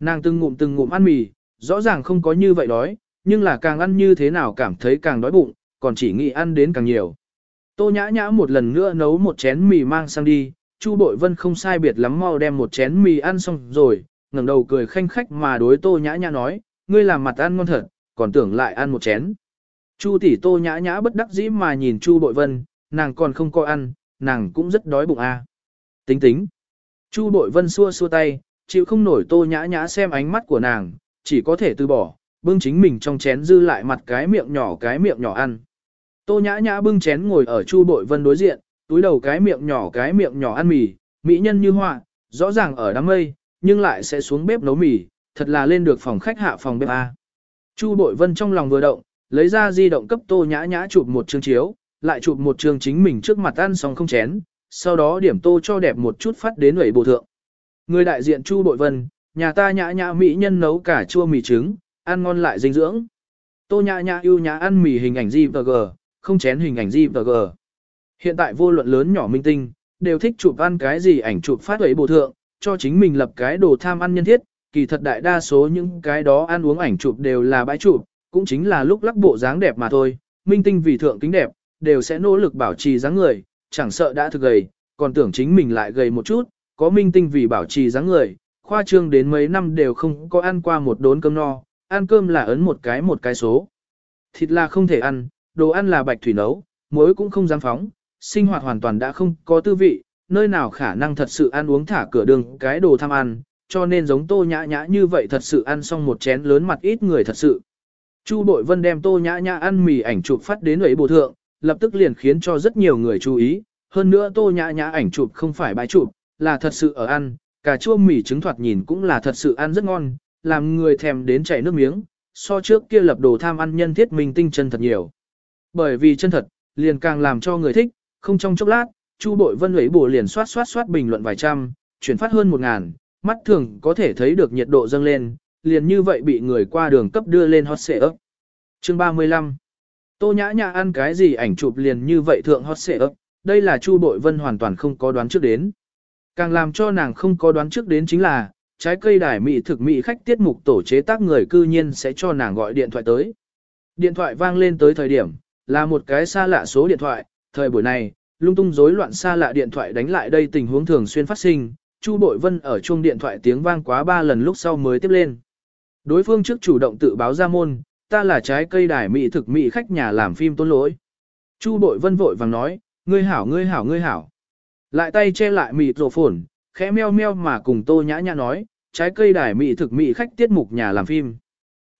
Nàng từng ngụm từng ngụm ăn mì, rõ ràng không có như vậy đói, nhưng là càng ăn như thế nào cảm thấy càng đói bụng, còn chỉ nghĩ ăn đến càng nhiều. Tô nhã nhã một lần nữa nấu một chén mì mang sang đi, Chu Bội Vân không sai biệt lắm mau đem một chén mì ăn xong rồi, ngẩng đầu cười khanh khách mà đối Tô nhã nhã nói, ngươi làm mặt ăn ngon thật, còn tưởng lại ăn một chén. Chu tỷ Tô nhã nhã bất đắc dĩ mà nhìn Chu Bội Vân, nàng còn không có ăn, nàng cũng rất đói bụng à. Tính tính. Chu Bội Vân xua xua tay, chịu không nổi Tô nhã nhã xem ánh mắt của nàng, chỉ có thể từ bỏ, bưng chính mình trong chén dư lại mặt cái miệng nhỏ cái miệng nhỏ ăn. Tô nhã nhã bưng chén ngồi ở Chu Bội Vân đối diện, túi đầu cái miệng nhỏ cái miệng nhỏ ăn mì, mỹ nhân như họa, rõ ràng ở đám mây, nhưng lại sẽ xuống bếp nấu mì, thật là lên được phòng khách hạ phòng bếp A. Chu Bội Vân trong lòng vừa động, lấy ra di động cấp Tô nhã nhã chụp một chương chiếu, lại chụp một chương chính mình trước mặt ăn xong không chén, sau đó điểm Tô cho đẹp một chút phát đến ủy bộ thượng. Người đại diện Chu Bội Vân, nhà ta nhã nhã mỹ nhân nấu cả chua mì trứng, ăn ngon lại dinh dưỡng. Tô nhã nhã yêu nhã ăn mì hình ảnh GVG, không chén hình ảnh GVG. Hiện tại vô luận lớn nhỏ minh tinh, đều thích chụp ăn cái gì ảnh chụp phát ủy bộ thượng, cho chính mình lập cái đồ tham ăn nhân thiết, kỳ thật đại đa số những cái đó ăn uống ảnh chụp đều là bãi chụp, cũng chính là lúc lắc bộ dáng đẹp mà thôi, minh tinh vì thượng kính đẹp, đều sẽ nỗ lực bảo trì dáng người, chẳng sợ đã thực gầy, còn tưởng chính mình lại gầy một chút, có minh tinh vì bảo trì dáng người, khoa trương đến mấy năm đều không có ăn qua một đốn cơm no, ăn cơm là ấn một cái một cái số. Thịt là không thể ăn, đồ ăn là bạch thủy nấu, muối cũng không dám phóng, sinh hoạt hoàn toàn đã không có tư vị, nơi nào khả năng thật sự ăn uống thả cửa đường cái đồ tham ăn, cho nên giống tô nhã nhã như vậy thật sự ăn xong một chén lớn mặt ít người thật sự. Chu Bội Vân đem tô nhã nhã ăn mì ảnh chụp phát đến ấy bộ thượng, lập tức liền khiến cho rất nhiều người chú ý, hơn nữa tô nhã nhã ảnh chụp không phải bãi chụp, là thật sự ở ăn, cà chua mì trứng thoạt nhìn cũng là thật sự ăn rất ngon, làm người thèm đến chảy nước miếng, so trước kia lập đồ tham ăn nhân thiết minh tinh chân thật nhiều. Bởi vì chân thật, liền càng làm cho người thích, không trong chốc lát, Chu Bội Vân ấy bộ liền soát soát soát bình luận vài trăm, chuyển phát hơn một ngàn, mắt thường có thể thấy được nhiệt độ dâng lên, liền như vậy bị người qua đường cấp đưa lên hot xệ ấp. Chương 35 Tô Nhã Nhã ăn cái gì ảnh chụp liền như vậy thượng hot xệ ấp, đây là Chu Bội Vân hoàn toàn không có đoán trước đến. Càng làm cho nàng không có đoán trước đến chính là, trái cây đài mỹ thực mỹ khách tiết mục tổ chế tác người cư nhiên sẽ cho nàng gọi điện thoại tới. Điện thoại vang lên tới thời điểm, là một cái xa lạ số điện thoại, thời buổi này, lung tung rối loạn xa lạ điện thoại đánh lại đây tình huống thường xuyên phát sinh, Chu Bội Vân ở chuông điện thoại tiếng vang quá ba lần lúc sau mới tiếp lên. Đối phương trước chủ động tự báo ra môn, ta là trái cây đài mỹ thực mỹ khách nhà làm phim tôn lỗi. Chu Bội Vân vội vàng nói, ngươi hảo ngươi hảo ngươi hảo. Lại tay che lại mịt rổ phồn, khẽ meo meo mà cùng Tô Nhã Nhã nói, trái cây đài mỹ thực mỹ khách tiết mục nhà làm phim.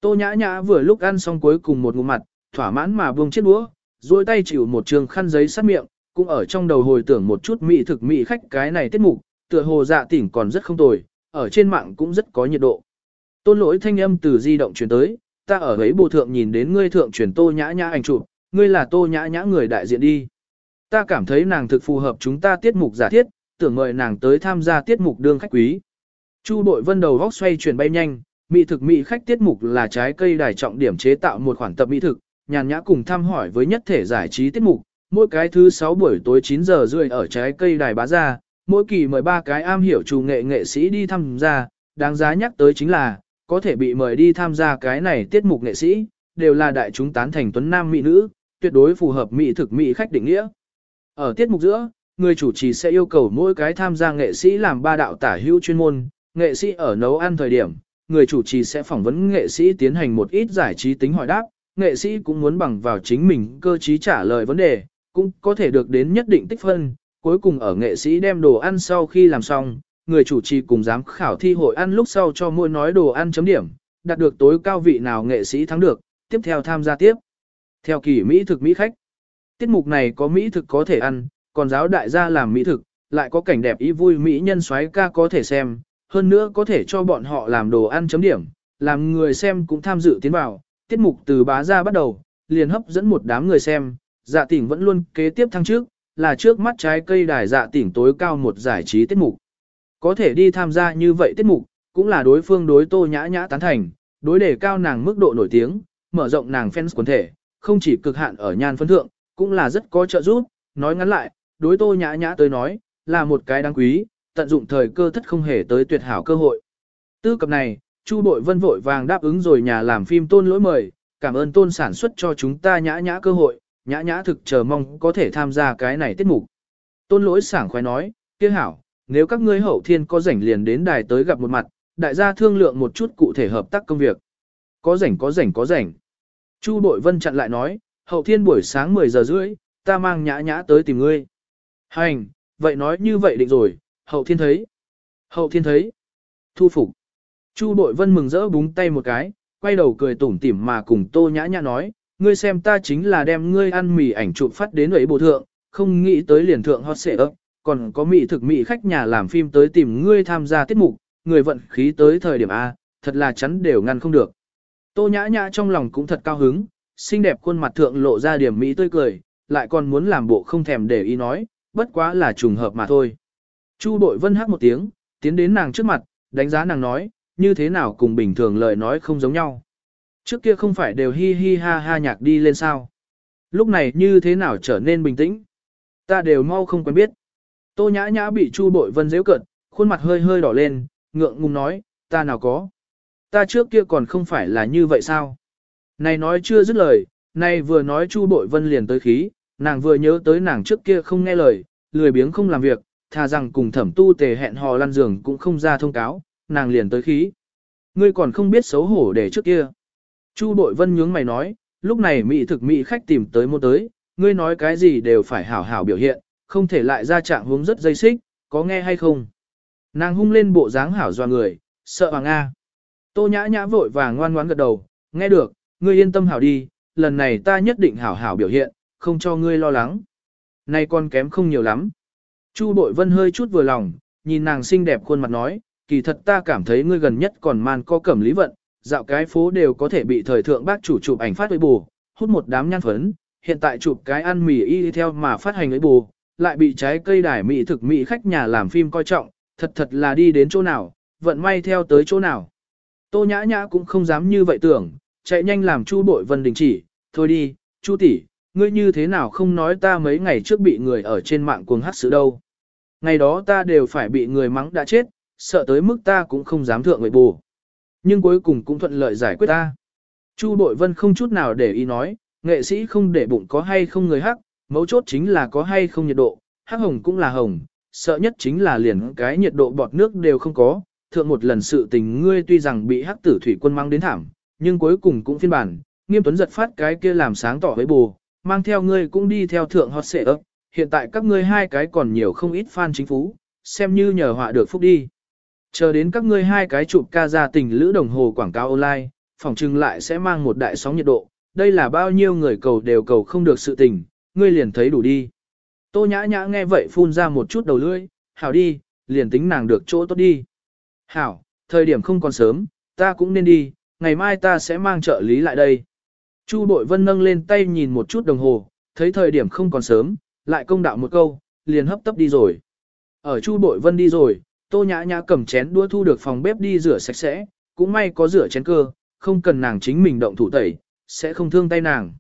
Tô Nhã Nhã vừa lúc ăn xong cuối cùng một ngụm mặt, thỏa mãn mà buông chiếc đũa, duỗi tay chịu một trường khăn giấy sát miệng, cũng ở trong đầu hồi tưởng một chút mỹ thực mỹ khách cái này tiết mục, tựa hồ dạ tỉnh còn rất không tồi, ở trên mạng cũng rất có nhiệt độ. Tôn lỗi thanh âm từ di động truyền tới, ta ở ấy bộ thượng nhìn đến ngươi thượng truyền tô nhã nhã ảnh chụp, ngươi là tô nhã nhã người đại diện đi. Ta cảm thấy nàng thực phù hợp chúng ta tiết mục giả thiết, tưởng mời nàng tới tham gia tiết mục đương khách quý. Chu bội vân đầu góc xoay chuyển bay nhanh, mỹ thực mỹ khách tiết mục là trái cây đài trọng điểm chế tạo một khoản tập mỹ thực, nhàn nhã cùng thăm hỏi với nhất thể giải trí tiết mục, mỗi cái thứ 6 buổi tối 9 giờ rưỡi ở trái cây đài bá ra, mỗi kỳ mời ba cái am hiểu chủ nghệ nghệ sĩ đi tham gia, đáng giá nhắc tới chính là, có thể bị mời đi tham gia cái này tiết mục nghệ sĩ, đều là đại chúng tán thành tuấn nam mỹ nữ, tuyệt đối phù hợp mỹ thực mỹ khách định nghĩa. Ở tiết mục giữa, người chủ trì sẽ yêu cầu mỗi cái tham gia nghệ sĩ làm ba đạo tả hữu chuyên môn, nghệ sĩ ở nấu ăn thời điểm, người chủ trì sẽ phỏng vấn nghệ sĩ tiến hành một ít giải trí tính hỏi đáp, nghệ sĩ cũng muốn bằng vào chính mình cơ trí trả lời vấn đề, cũng có thể được đến nhất định tích phân, cuối cùng ở nghệ sĩ đem đồ ăn sau khi làm xong, người chủ trì cùng giám khảo thi hội ăn lúc sau cho mỗi nói đồ ăn chấm điểm, đạt được tối cao vị nào nghệ sĩ thắng được, tiếp theo tham gia tiếp. Theo kỳ Mỹ thực Mỹ khách, tiết mục này có Mỹ thực có thể ăn, còn giáo đại gia làm Mỹ thực, lại có cảnh đẹp ý vui Mỹ nhân xoáy ca có thể xem, hơn nữa có thể cho bọn họ làm đồ ăn chấm điểm, làm người xem cũng tham dự tiến vào, tiết mục từ bá ra bắt đầu, liền hấp dẫn một đám người xem, dạ tỉnh vẫn luôn kế tiếp thăng trước, là trước mắt trái cây đài dạ tỉnh tối cao một giải trí tiết mục. Có thể đi tham gia như vậy tiết mục, cũng là đối phương đối tô nhã nhã tán thành, đối đề cao nàng mức độ nổi tiếng, mở rộng nàng fans quần thể, không chỉ cực hạn ở nhan phân thượng, cũng là rất có trợ giúp, nói ngắn lại, đối tô nhã nhã tới nói, là một cái đáng quý, tận dụng thời cơ thất không hề tới tuyệt hảo cơ hội. Tư cập này, Chu Bội Vân vội vàng đáp ứng rồi nhà làm phim tôn lỗi mời, cảm ơn tôn sản xuất cho chúng ta nhã nhã cơ hội, nhã nhã thực chờ mong có thể tham gia cái này tiết mục. Tôn lỗi sảng khoái nói, kia hảo, nếu các ngươi hậu thiên có rảnh liền đến đài tới gặp một mặt, đại gia thương lượng một chút cụ thể hợp tác công việc. Có rảnh có rảnh có rảnh. Chu Bội Vân chặn lại nói, hậu thiên buổi sáng 10 giờ rưỡi, ta mang nhã nhã tới tìm ngươi. Hành, vậy nói như vậy định rồi, hậu thiên thấy. Hậu thiên thấy. Thu phục. Chu Bội Vân mừng rỡ búng tay một cái, quay đầu cười tủm tỉm mà cùng Tô Nhã Nhã nói, ngươi xem ta chính là đem ngươi ăn mì ảnh chụp phát đến ấy bộ thượng, không nghĩ tới liền thượng hot xệ ấp, còn có mỹ thực mỹ khách nhà làm phim tới tìm ngươi tham gia tiết mục, người vận khí tới thời điểm A, thật là chắn đều ngăn không được. Tô Nhã Nhã trong lòng cũng thật cao hứng, xinh đẹp khuôn mặt thượng lộ ra điểm mỹ tươi cười, lại còn muốn làm bộ không thèm để ý nói, bất quá là trùng hợp mà thôi. Chu đội Vân hát một tiếng, tiến đến nàng trước mặt, đánh giá nàng nói, như thế nào cùng bình thường lời nói không giống nhau. Trước kia không phải đều hi hi ha ha nhạc đi lên sao. Lúc này như thế nào trở nên bình tĩnh. Ta đều mau không quen biết. Tô nhã nhã bị Chu Bội Vân dễu cận, khuôn mặt hơi hơi đỏ lên, ngượng ngùng nói, ta nào có. Ta trước kia còn không phải là như vậy sao? Này nói chưa dứt lời, này vừa nói Chu Bội Vân liền tới khí, nàng vừa nhớ tới nàng trước kia không nghe lời, lười biếng không làm việc, thà rằng cùng thẩm tu tề hẹn hò lăn giường cũng không ra thông cáo, nàng liền tới khí. Ngươi còn không biết xấu hổ để trước kia. Chu Bội Vân nhướng mày nói, lúc này mỹ thực mỹ khách tìm tới mua tới, ngươi nói cái gì đều phải hảo hảo biểu hiện, không thể lại ra trạng hướng rất dây xích, có nghe hay không. Nàng hung lên bộ dáng hảo doa người, sợ hoàng A. Tô nhã nhã vội vàng ngoan ngoãn gật đầu, nghe được, ngươi yên tâm hảo đi, lần này ta nhất định hảo hảo biểu hiện, không cho ngươi lo lắng. Nay con kém không nhiều lắm. Chu Bội Vân hơi chút vừa lòng, nhìn nàng xinh đẹp khuôn mặt nói, kỳ thật ta cảm thấy ngươi gần nhất còn man co cẩm lý vận, dạo cái phố đều có thể bị thời thượng bác chủ chụp ảnh phát với bù, hút một đám nhan phấn, hiện tại chụp cái ăn mì y theo mà phát hành với bù, lại bị trái cây đài mỹ thực mỹ khách nhà làm phim coi trọng, thật thật là đi đến chỗ nào, vận may theo tới chỗ nào. Tô nhã nhã cũng không dám như vậy tưởng, chạy nhanh làm Chu Bội Vân đình chỉ, thôi đi, Chu tỷ, ngươi như thế nào không nói ta mấy ngày trước bị người ở trên mạng cuồng hát sự đâu. Ngày đó ta đều phải bị người mắng đã chết, sợ tới mức ta cũng không dám thượng người bù. Nhưng cuối cùng cũng thuận lợi giải quyết ta. Chu Bội Vân không chút nào để ý nói, nghệ sĩ không để bụng có hay không người hắc, mấu chốt chính là có hay không nhiệt độ, hắc hồng cũng là hồng, sợ nhất chính là liền cái nhiệt độ bọt nước đều không có. Thượng một lần sự tình ngươi tuy rằng bị hắc tử thủy quân mang đến thảm, nhưng cuối cùng cũng phiên bản, nghiêm tuấn giật phát cái kia làm sáng tỏ với bù, mang theo ngươi cũng đi theo thượng hot xệ ấp, hiện tại các ngươi hai cái còn nhiều không ít fan chính phú, xem như nhờ họa được phúc đi. Chờ đến các ngươi hai cái chụp ca gia tình lữ đồng hồ quảng cáo online, phòng trưng lại sẽ mang một đại sóng nhiệt độ, đây là bao nhiêu người cầu đều cầu không được sự tình, ngươi liền thấy đủ đi. Tô nhã nhã nghe vậy phun ra một chút đầu lưỡi, hảo đi, liền tính nàng được chỗ tốt đi. Hảo, thời điểm không còn sớm, ta cũng nên đi, ngày mai ta sẽ mang trợ lý lại đây. Chu Đội Vân nâng lên tay nhìn một chút đồng hồ, thấy thời điểm không còn sớm, lại công đạo một câu, liền hấp tấp đi rồi. Ở Chu Đội Vân đi rồi, Tô Nhã Nhã cầm chén đua thu được phòng bếp đi rửa sạch sẽ, cũng may có rửa chén cơ, không cần nàng chính mình động thủ tẩy, sẽ không thương tay nàng.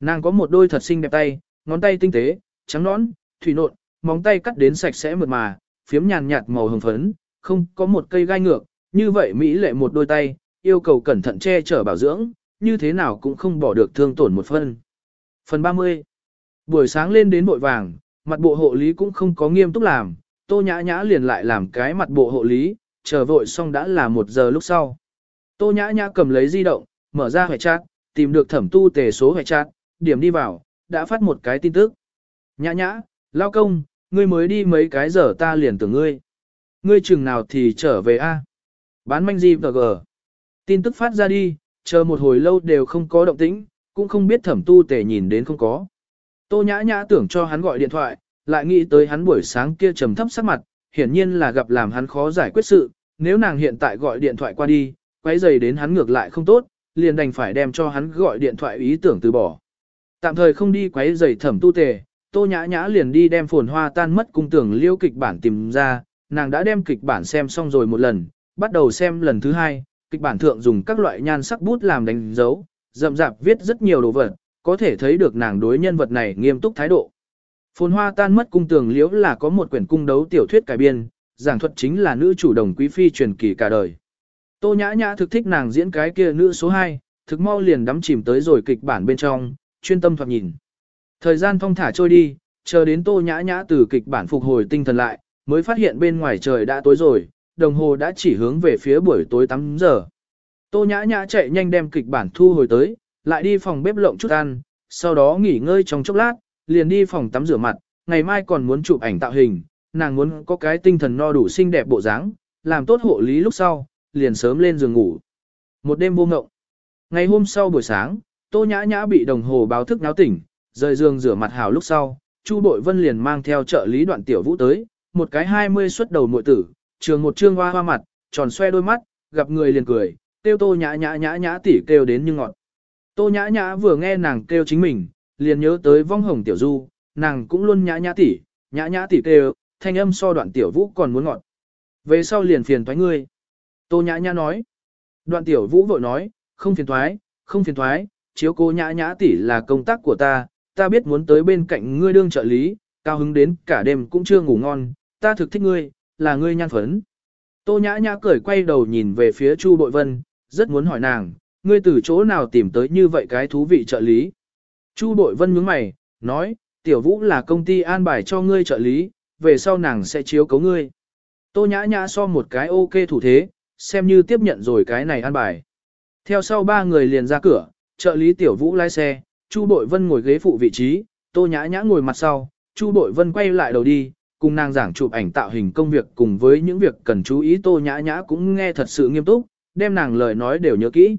Nàng có một đôi thật xinh đẹp tay, ngón tay tinh tế, trắng nõn, thủy nộn, móng tay cắt đến sạch sẽ mượt mà, phiếm nhàn nhạt màu hồng phấn, không có một cây gai ngược, như vậy Mỹ lệ một đôi tay, yêu cầu cẩn thận che chở bảo dưỡng, như thế nào cũng không bỏ được thương tổn một phân. Phần 30 Buổi sáng lên đến bội vàng, mặt bộ hộ lý cũng không có nghiêm túc làm, tô nhã nhã liền lại làm cái mặt bộ hộ lý, chờ vội xong đã là một giờ lúc sau. Tô nhã nhã cầm lấy di động, mở ra hệ chat, tìm được thẩm tu tề số hệ chat, điểm đi vào, đã phát một cái tin tức. Nhã nhã, lao công, ngươi mới đi mấy cái giờ ta liền tưởng ngươi. Ngươi chừng nào thì trở về a? Bán manh gì và gờ. Tin tức phát ra đi, chờ một hồi lâu đều không có động tĩnh, cũng không biết thẩm tu tề nhìn đến không có. Tô nhã nhã tưởng cho hắn gọi điện thoại, lại nghĩ tới hắn buổi sáng kia trầm thấp sắc mặt, hiển nhiên là gặp làm hắn khó giải quyết sự, nếu nàng hiện tại gọi điện thoại qua đi, quấy giày đến hắn ngược lại không tốt, liền đành phải đem cho hắn gọi điện thoại ý tưởng từ bỏ. Tạm thời không đi quấy giày thẩm tu tề, tô nhã nhã liền đi đem phồn hoa tan mất cung tưởng liêu kịch bản tìm ra, nàng đã đem kịch bản xem xong rồi một lần, bắt đầu xem lần thứ hai, kịch bản thượng dùng các loại nhan sắc bút làm đánh dấu, rậm rạp viết rất nhiều đồ vật, có thể thấy được nàng đối nhân vật này nghiêm túc thái độ. Phồn hoa tan mất cung tường liễu là có một quyển cung đấu tiểu thuyết cải biên, giảng thuật chính là nữ chủ đồng quý phi truyền kỳ cả đời. Tô nhã nhã thực thích nàng diễn cái kia nữ số 2, thực mau liền đắm chìm tới rồi kịch bản bên trong, chuyên tâm thoạt nhìn. Thời gian thong thả trôi đi, chờ đến tô nhã nhã từ kịch bản phục hồi tinh thần lại, mới phát hiện bên ngoài trời đã tối rồi, đồng hồ đã chỉ hướng về phía buổi tối 8 giờ. Tô nhã nhã chạy nhanh đem kịch bản thu hồi tới, lại đi phòng bếp lộng chút ăn, sau đó nghỉ ngơi trong chốc lát, liền đi phòng tắm rửa mặt, ngày mai còn muốn chụp ảnh tạo hình, nàng muốn có cái tinh thần no đủ xinh đẹp bộ dáng, làm tốt hộ lý lúc sau, liền sớm lên giường ngủ. Một đêm vô ngộng. Ngày hôm sau buổi sáng, Tô Nhã Nhã bị đồng hồ báo thức náo tỉnh, rời giường rửa mặt hào lúc sau, Chu Bội Vân liền mang theo trợ lý đoạn tiểu vũ tới, một cái 20 xuất đầu muội tử, trường một trương hoa hoa mặt, tròn xoe đôi mắt, gặp người liền cười, tiêu Tô Nhã Nhã Nhã Nhã tỷ kêu đến như ngọt. Tô Nhã Nhã vừa nghe nàng kêu chính mình, liền nhớ tới vong hồng tiểu du, nàng cũng luôn nhã nhã tỷ, nhã nhã tỷ kêu, thanh âm so đoạn tiểu vũ còn muốn ngọt. Về sau liền phiền thoái ngươi. Tô nhã nhã nói. Đoạn tiểu vũ vội nói, không phiền thoái, không phiền thoái, chiếu cô nhã nhã tỷ là công tác của ta, ta biết muốn tới bên cạnh ngươi đương trợ lý, cao hứng đến cả đêm cũng chưa ngủ ngon, ta thực thích ngươi, là ngươi nhan phấn. Tô nhã nhã cười quay đầu nhìn về phía Chu Bội Vân, rất muốn hỏi nàng, ngươi từ chỗ nào tìm tới như vậy cái thú vị trợ lý. Chu Bội Vân nhướng mày, nói, tiểu vũ là công ty an bài cho ngươi trợ lý, về sau nàng sẽ chiếu cấu ngươi. Tô nhã nhã so một cái ok thủ thế, xem như tiếp nhận rồi cái này an bài. Theo sau ba người liền ra cửa, trợ lý tiểu vũ lái xe, Chu Bội Vân ngồi ghế phụ vị trí, Tô nhã nhã ngồi mặt sau, Chu Bội Vân quay lại đầu đi, cùng nàng giảng chụp ảnh tạo hình công việc cùng với những việc cần chú ý Tô nhã nhã cũng nghe thật sự nghiêm túc, đem nàng lời nói đều nhớ kỹ.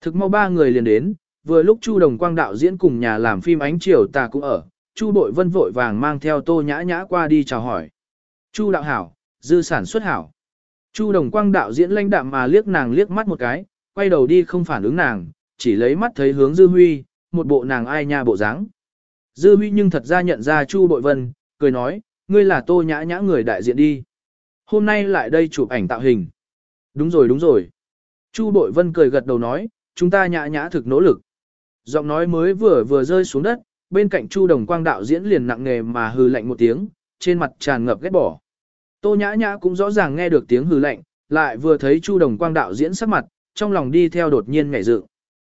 Thực mau ba người liền đến, vừa lúc Chu Đồng Quang đạo diễn cùng nhà làm phim ánh chiều ta cũng ở, Chu Bội Vân vội vàng mang theo Tô Nhã Nhã qua đi chào hỏi. Chu đạo hảo, dư sản xuất hảo. Chu Đồng Quang đạo diễn lãnh đạm mà liếc nàng liếc mắt một cái, quay đầu đi không phản ứng nàng, chỉ lấy mắt thấy hướng Dư Huy, một bộ nàng ai nha bộ dáng. Dư Huy nhưng thật ra nhận ra Chu Bội Vân, cười nói, ngươi là Tô Nhã Nhã người đại diện đi. Hôm nay lại đây chụp ảnh tạo hình. Đúng rồi đúng rồi. Chu Bội Vân cười gật đầu nói, chúng ta nhã nhã thực nỗ lực. Giọng nói mới vừa vừa rơi xuống đất, bên cạnh Chu Đồng Quang đạo diễn liền nặng nề mà hừ lạnh một tiếng, trên mặt tràn ngập ghét bỏ. Tô Nhã Nhã cũng rõ ràng nghe được tiếng hừ lạnh, lại vừa thấy Chu Đồng Quang đạo diễn sắc mặt, trong lòng đi theo đột nhiên ngảy dựng.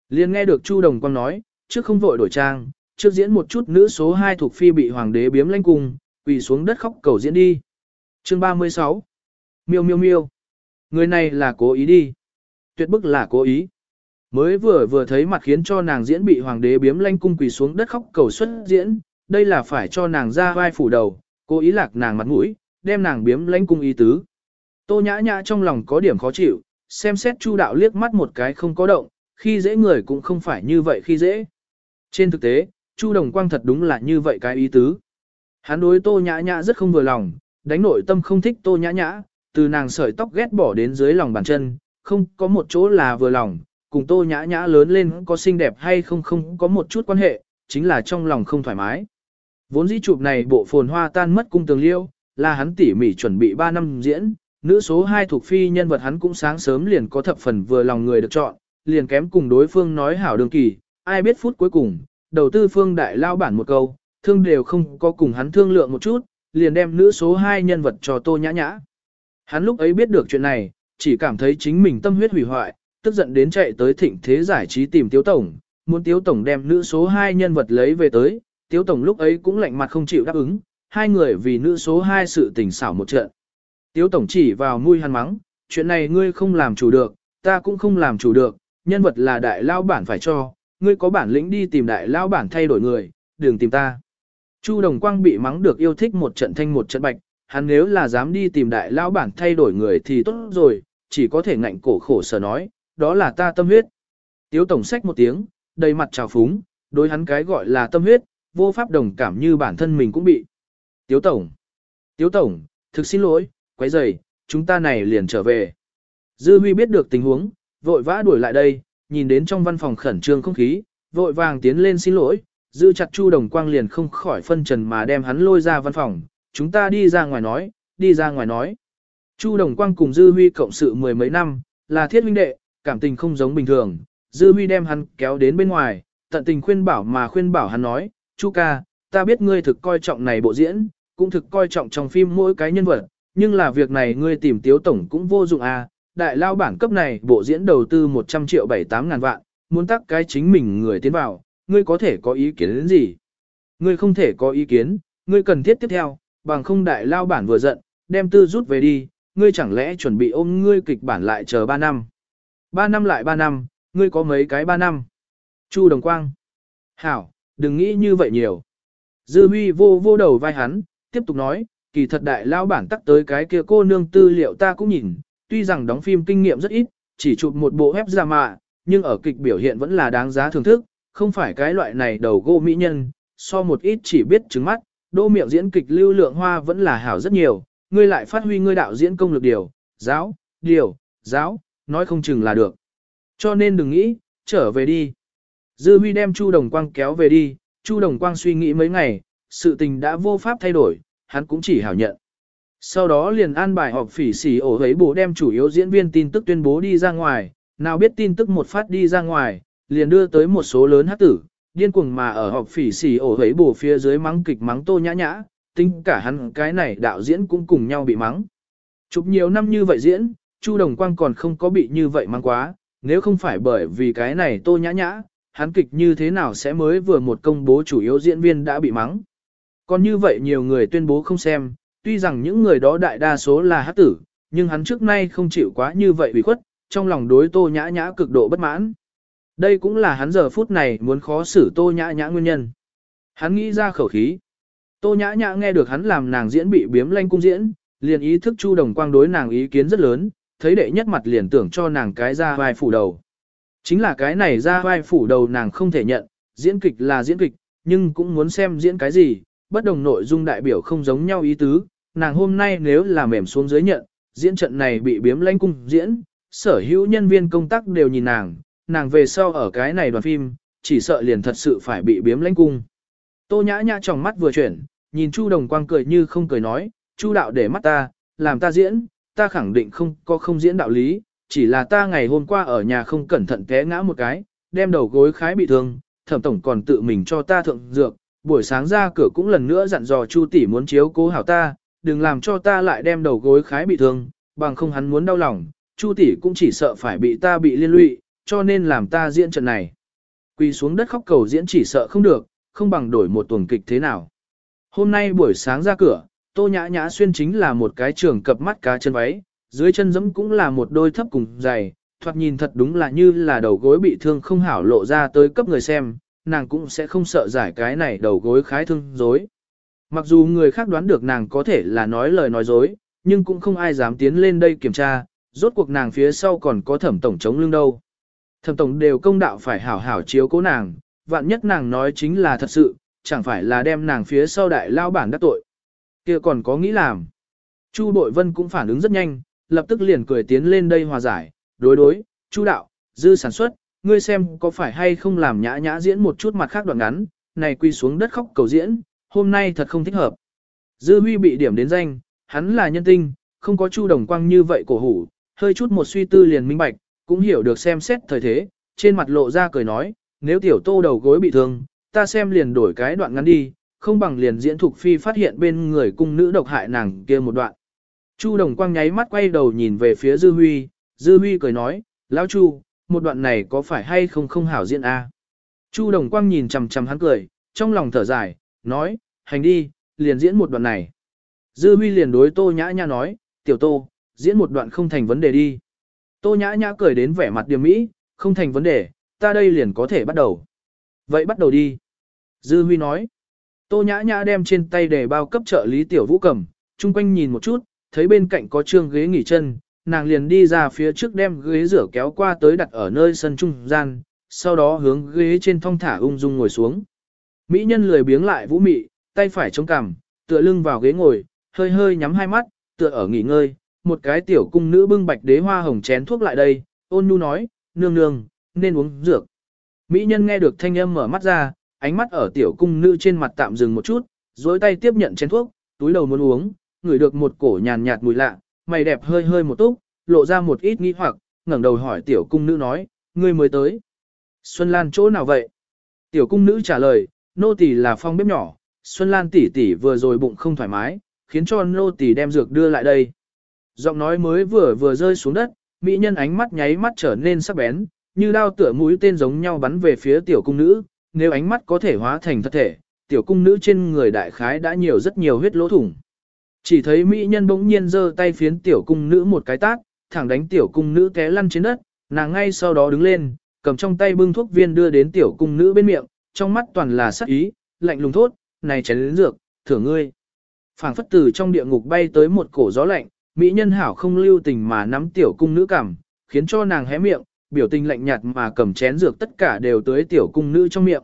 Liền nghe được Chu Đồng Quang nói, trước không vội đổi trang, trước diễn một chút nữ số 2 thuộc phi bị hoàng đế biếm lanh cung, quỳ xuống đất khóc cầu diễn đi. Chương 36 Miêu miêu miêu Người này là cố ý đi. Tuyệt bức là cố ý. Mới vừa vừa thấy mặt khiến cho nàng diễn bị hoàng đế biếm lanh cung quỳ xuống đất khóc cầu xuất diễn, đây là phải cho nàng ra vai phủ đầu, cố ý lạc nàng mặt mũi, đem nàng biếm lanh cung ý tứ. Tô nhã nhã trong lòng có điểm khó chịu, xem xét chu đạo liếc mắt một cái không có động, khi dễ người cũng không phải như vậy khi dễ. Trên thực tế, chu đồng quang thật đúng là như vậy cái ý tứ. Hắn đối tô nhã nhã rất không vừa lòng, đánh nội tâm không thích tô nhã nhã, từ nàng sợi tóc ghét bỏ đến dưới lòng bàn chân, không có một chỗ là vừa lòng, cùng tô nhã nhã lớn lên có xinh đẹp hay không không có một chút quan hệ, chính là trong lòng không thoải mái. Vốn dĩ chụp này bộ phồn hoa tan mất cung tường liêu, là hắn tỉ mỉ chuẩn bị 3 năm diễn, nữ số 2 thuộc phi nhân vật hắn cũng sáng sớm liền có thập phần vừa lòng người được chọn, liền kém cùng đối phương nói hảo đường kỳ, ai biết phút cuối cùng, đầu tư phương đại lao bản một câu, thương đều không có cùng hắn thương lượng một chút, liền đem nữ số 2 nhân vật cho tô nhã nhã. Hắn lúc ấy biết được chuyện này, chỉ cảm thấy chính mình tâm huyết hủy hoại, tức giận đến chạy tới thịnh thế giải trí tìm Tiếu Tổng, muốn Tiếu Tổng đem nữ số 2 nhân vật lấy về tới, Tiếu Tổng lúc ấy cũng lạnh mặt không chịu đáp ứng, hai người vì nữ số 2 sự tình xảo một trận. Tiếu Tổng chỉ vào mũi hắn mắng, chuyện này ngươi không làm chủ được, ta cũng không làm chủ được, nhân vật là đại lao bản phải cho, ngươi có bản lĩnh đi tìm đại lao bản thay đổi người, đừng tìm ta. Chu Đồng Quang bị mắng được yêu thích một trận thanh một trận bạch, hắn nếu là dám đi tìm đại lao bản thay đổi người thì tốt rồi, chỉ có thể ngạnh cổ khổ sở nói, đó là ta tâm huyết. Tiếu Tổng sách một tiếng, đầy mặt trào phúng, đối hắn cái gọi là tâm huyết, vô pháp đồng cảm như bản thân mình cũng bị. Tiếu Tổng, Tiếu Tổng, thực xin lỗi, quấy rầy, chúng ta này liền trở về. Dư Huy biết được tình huống, vội vã đuổi lại đây, nhìn đến trong văn phòng khẩn trương không khí, vội vàng tiến lên xin lỗi, giữ chặt Chu Đồng Quang liền không khỏi phân trần mà đem hắn lôi ra văn phòng, chúng ta đi ra ngoài nói, đi ra ngoài nói. Chu Đồng Quang cùng Dư Huy cộng sự mười mấy năm, là thiết huynh đệ, cảm tình không giống bình thường. Dư Huy đem hắn kéo đến bên ngoài, tận tình khuyên bảo mà khuyên bảo hắn nói, Chu ca, ta biết ngươi thực coi trọng này bộ diễn, cũng thực coi trọng trong phim mỗi cái nhân vật, nhưng là việc này ngươi tìm tiếu tổng cũng vô dụng à, đại lao bản cấp này bộ diễn đầu tư 100 triệu 78 ngàn vạn, muốn tắc cái chính mình người tiến vào, ngươi có thể có ý kiến đến gì? Ngươi không thể có ý kiến, ngươi cần thiết tiếp theo, bằng không đại lao bản vừa giận, đem tư rút về đi, ngươi chẳng lẽ chuẩn bị ôm ngươi kịch bản lại chờ 3 năm. 3 năm lại 3 năm, ngươi có mấy cái 3 năm? Chu Đồng Quang. Hảo, đừng nghĩ như vậy nhiều. Dư Huy vô vô đầu vai hắn, tiếp tục nói, kỳ thật đại lao bản tắc tới cái kia cô nương tư liệu ta cũng nhìn, tuy rằng đóng phim kinh nghiệm rất ít, chỉ chụp một bộ ép ra mạ, nhưng ở kịch biểu hiện vẫn là đáng giá thưởng thức, không phải cái loại này đầu gô mỹ nhân, so một ít chỉ biết trứng mắt, đô miệng diễn kịch lưu lượng hoa vẫn là hảo rất nhiều, ngươi lại phát huy ngươi đạo diễn công lực điều, giáo, điều, giáo, nói không chừng là được. Cho nên đừng nghĩ, trở về đi. Dư Huy đem Chu Đồng Quang kéo về đi, Chu Đồng Quang suy nghĩ mấy ngày, sự tình đã vô pháp thay đổi, hắn cũng chỉ hảo nhận. Sau đó liền an bài họp phỉ xỉ ổ ấy bố đem chủ yếu diễn viên tin tức tuyên bố đi ra ngoài, nào biết tin tức một phát đi ra ngoài, liền đưa tới một số lớn hát tử, điên cuồng mà ở họp phỉ xỉ ổ ấy bố phía dưới mắng kịch mắng tô nhã nhã, tính cả hắn cái này đạo diễn cũng cùng nhau bị mắng. Chụp nhiều năm như vậy diễn, Chu Đồng Quang còn không có bị như vậy mắng quá, nếu không phải bởi vì cái này tô nhã nhã, hắn kịch như thế nào sẽ mới vừa một công bố chủ yếu diễn viên đã bị mắng. Còn như vậy nhiều người tuyên bố không xem, tuy rằng những người đó đại đa số là hát tử, nhưng hắn trước nay không chịu quá như vậy bị khuất, trong lòng đối tô nhã nhã cực độ bất mãn. Đây cũng là hắn giờ phút này muốn khó xử tô nhã nhã nguyên nhân. Hắn nghĩ ra khẩu khí. Tô nhã nhã nghe được hắn làm nàng diễn bị biếm lanh cung diễn, liền ý thức chu đồng quang đối nàng ý kiến rất lớn, thấy đệ nhất mặt liền tưởng cho nàng cái ra vai phủ đầu. Chính là cái này ra vai phủ đầu nàng không thể nhận, diễn kịch là diễn kịch, nhưng cũng muốn xem diễn cái gì, bất đồng nội dung đại biểu không giống nhau ý tứ, nàng hôm nay nếu là mềm xuống dưới nhận, diễn trận này bị biếm lãnh cung diễn, sở hữu nhân viên công tác đều nhìn nàng, nàng về sau ở cái này đoàn phim, chỉ sợ liền thật sự phải bị biếm lãnh cung. Tô nhã nhã trong mắt vừa chuyển, nhìn Chu Đồng Quang cười như không cười nói, Chu đạo để mắt ta, làm ta diễn, ta khẳng định không có không diễn đạo lý, chỉ là ta ngày hôm qua ở nhà không cẩn thận té ngã một cái, đem đầu gối khái bị thương, thẩm tổng còn tự mình cho ta thượng dược, buổi sáng ra cửa cũng lần nữa dặn dò Chu tỷ muốn chiếu cố hảo ta, đừng làm cho ta lại đem đầu gối khái bị thương, bằng không hắn muốn đau lòng, Chu tỷ cũng chỉ sợ phải bị ta bị liên lụy, cho nên làm ta diễn trận này. Quỳ xuống đất khóc cầu diễn chỉ sợ không được, không bằng đổi một tuần kịch thế nào. Hôm nay buổi sáng ra cửa, Tô Nhã Nhã xuyên chính là một cái trường cập mắt cá chân váy, dưới chân giẫm cũng là một đôi thấp cùng dày, thoạt nhìn thật đúng là như là đầu gối bị thương không hảo lộ ra tới cấp người xem, nàng cũng sẽ không sợ giải cái này đầu gối khái thương dối. Mặc dù người khác đoán được nàng có thể là nói lời nói dối, nhưng cũng không ai dám tiến lên đây kiểm tra, rốt cuộc nàng phía sau còn có thẩm tổng chống lưng đâu. Thẩm tổng đều công đạo phải hảo hảo chiếu cố nàng, vạn nhất nàng nói chính là thật sự, chẳng phải là đem nàng phía sau đại lao bản đắc tội. kia còn có nghĩ làm. Chu Bội Vân cũng phản ứng rất nhanh, lập tức liền cười tiến lên đây hòa giải, đối đối, Chu đạo, Dư sản xuất, ngươi xem có phải hay không làm nhã nhã diễn một chút mặt khác đoạn ngắn, này quy xuống đất khóc cầu diễn, hôm nay thật không thích hợp. Dư huy bị điểm đến danh, hắn là nhân tinh, không có chu đồng quang như vậy cổ hủ, hơi chút một suy tư liền minh bạch, cũng hiểu được xem xét thời thế, trên mặt lộ ra cười nói, nếu tiểu tô đầu gối bị thương, ta xem liền đổi cái đoạn ngắn đi, không bằng liền diễn thục phi phát hiện bên người cung nữ độc hại nàng kia một đoạn. Chu đồng quang nháy mắt quay đầu nhìn về phía dư huy, dư huy cười nói, lão chu, một đoạn này có phải hay không không hảo diễn a? Chu đồng quang nhìn chằm chằm hắn cười, trong lòng thở dài, nói, hành đi, liền diễn một đoạn này. Dư huy liền đối tô nhã nhã nói, tiểu tô, diễn một đoạn không thành vấn đề đi. Tô nhã nhã cười đến vẻ mặt điềm mỹ, không thành vấn đề, ta đây liền có thể bắt đầu. Vậy bắt đầu đi. Dư huy nói. Tô nhã nhã đem trên tay để bao cấp trợ lý tiểu vũ cầm, chung quanh nhìn một chút, thấy bên cạnh có trương ghế nghỉ chân, nàng liền đi ra phía trước đem ghế rửa kéo qua tới đặt ở nơi sân trung gian, sau đó hướng ghế trên thong thả ung dung ngồi xuống. Mỹ nhân lười biếng lại vũ mị, tay phải chống cằm, tựa lưng vào ghế ngồi, hơi hơi nhắm hai mắt, tựa ở nghỉ ngơi, một cái tiểu cung nữ bưng bạch đế hoa hồng chén thuốc lại đây, ôn nhu nói, nương nương, nên uống dược. Mỹ nhân nghe được thanh âm mở mắt ra, ánh mắt ở tiểu cung nữ trên mặt tạm dừng một chút, dối tay tiếp nhận chén thuốc, túi đầu muốn uống, ngửi được một cổ nhàn nhạt mùi lạ, mày đẹp hơi hơi một túc, lộ ra một ít nghi hoặc, ngẩng đầu hỏi tiểu cung nữ nói, ngươi mới tới. Xuân Lan chỗ nào vậy? Tiểu cung nữ trả lời, nô tỳ là phong bếp nhỏ, Xuân Lan tỷ tỷ vừa rồi bụng không thoải mái, khiến cho nô tỳ đem dược đưa lại đây. Giọng nói mới vừa vừa rơi xuống đất, mỹ nhân ánh mắt nháy mắt trở nên sắc bén, như đao tựa mũi tên giống nhau bắn về phía tiểu cung nữ, nếu ánh mắt có thể hóa thành thật thể, tiểu cung nữ trên người đại khái đã nhiều rất nhiều huyết lỗ thủng. Chỉ thấy mỹ nhân bỗng nhiên giơ tay phiến tiểu cung nữ một cái tát, thẳng đánh tiểu cung nữ té lăn trên đất, nàng ngay sau đó đứng lên, cầm trong tay bưng thuốc viên đưa đến tiểu cung nữ bên miệng, trong mắt toàn là sắc ý, lạnh lùng thốt, này chén lĩnh dược, thưởng ngươi. Phảng phất từ trong địa ngục bay tới một cổ gió lạnh, mỹ nhân hảo không lưu tình mà nắm tiểu cung nữ cảm, khiến cho nàng hé miệng, biểu tình lạnh nhạt mà cầm chén dược tất cả đều tới tiểu cung nữ trong miệng.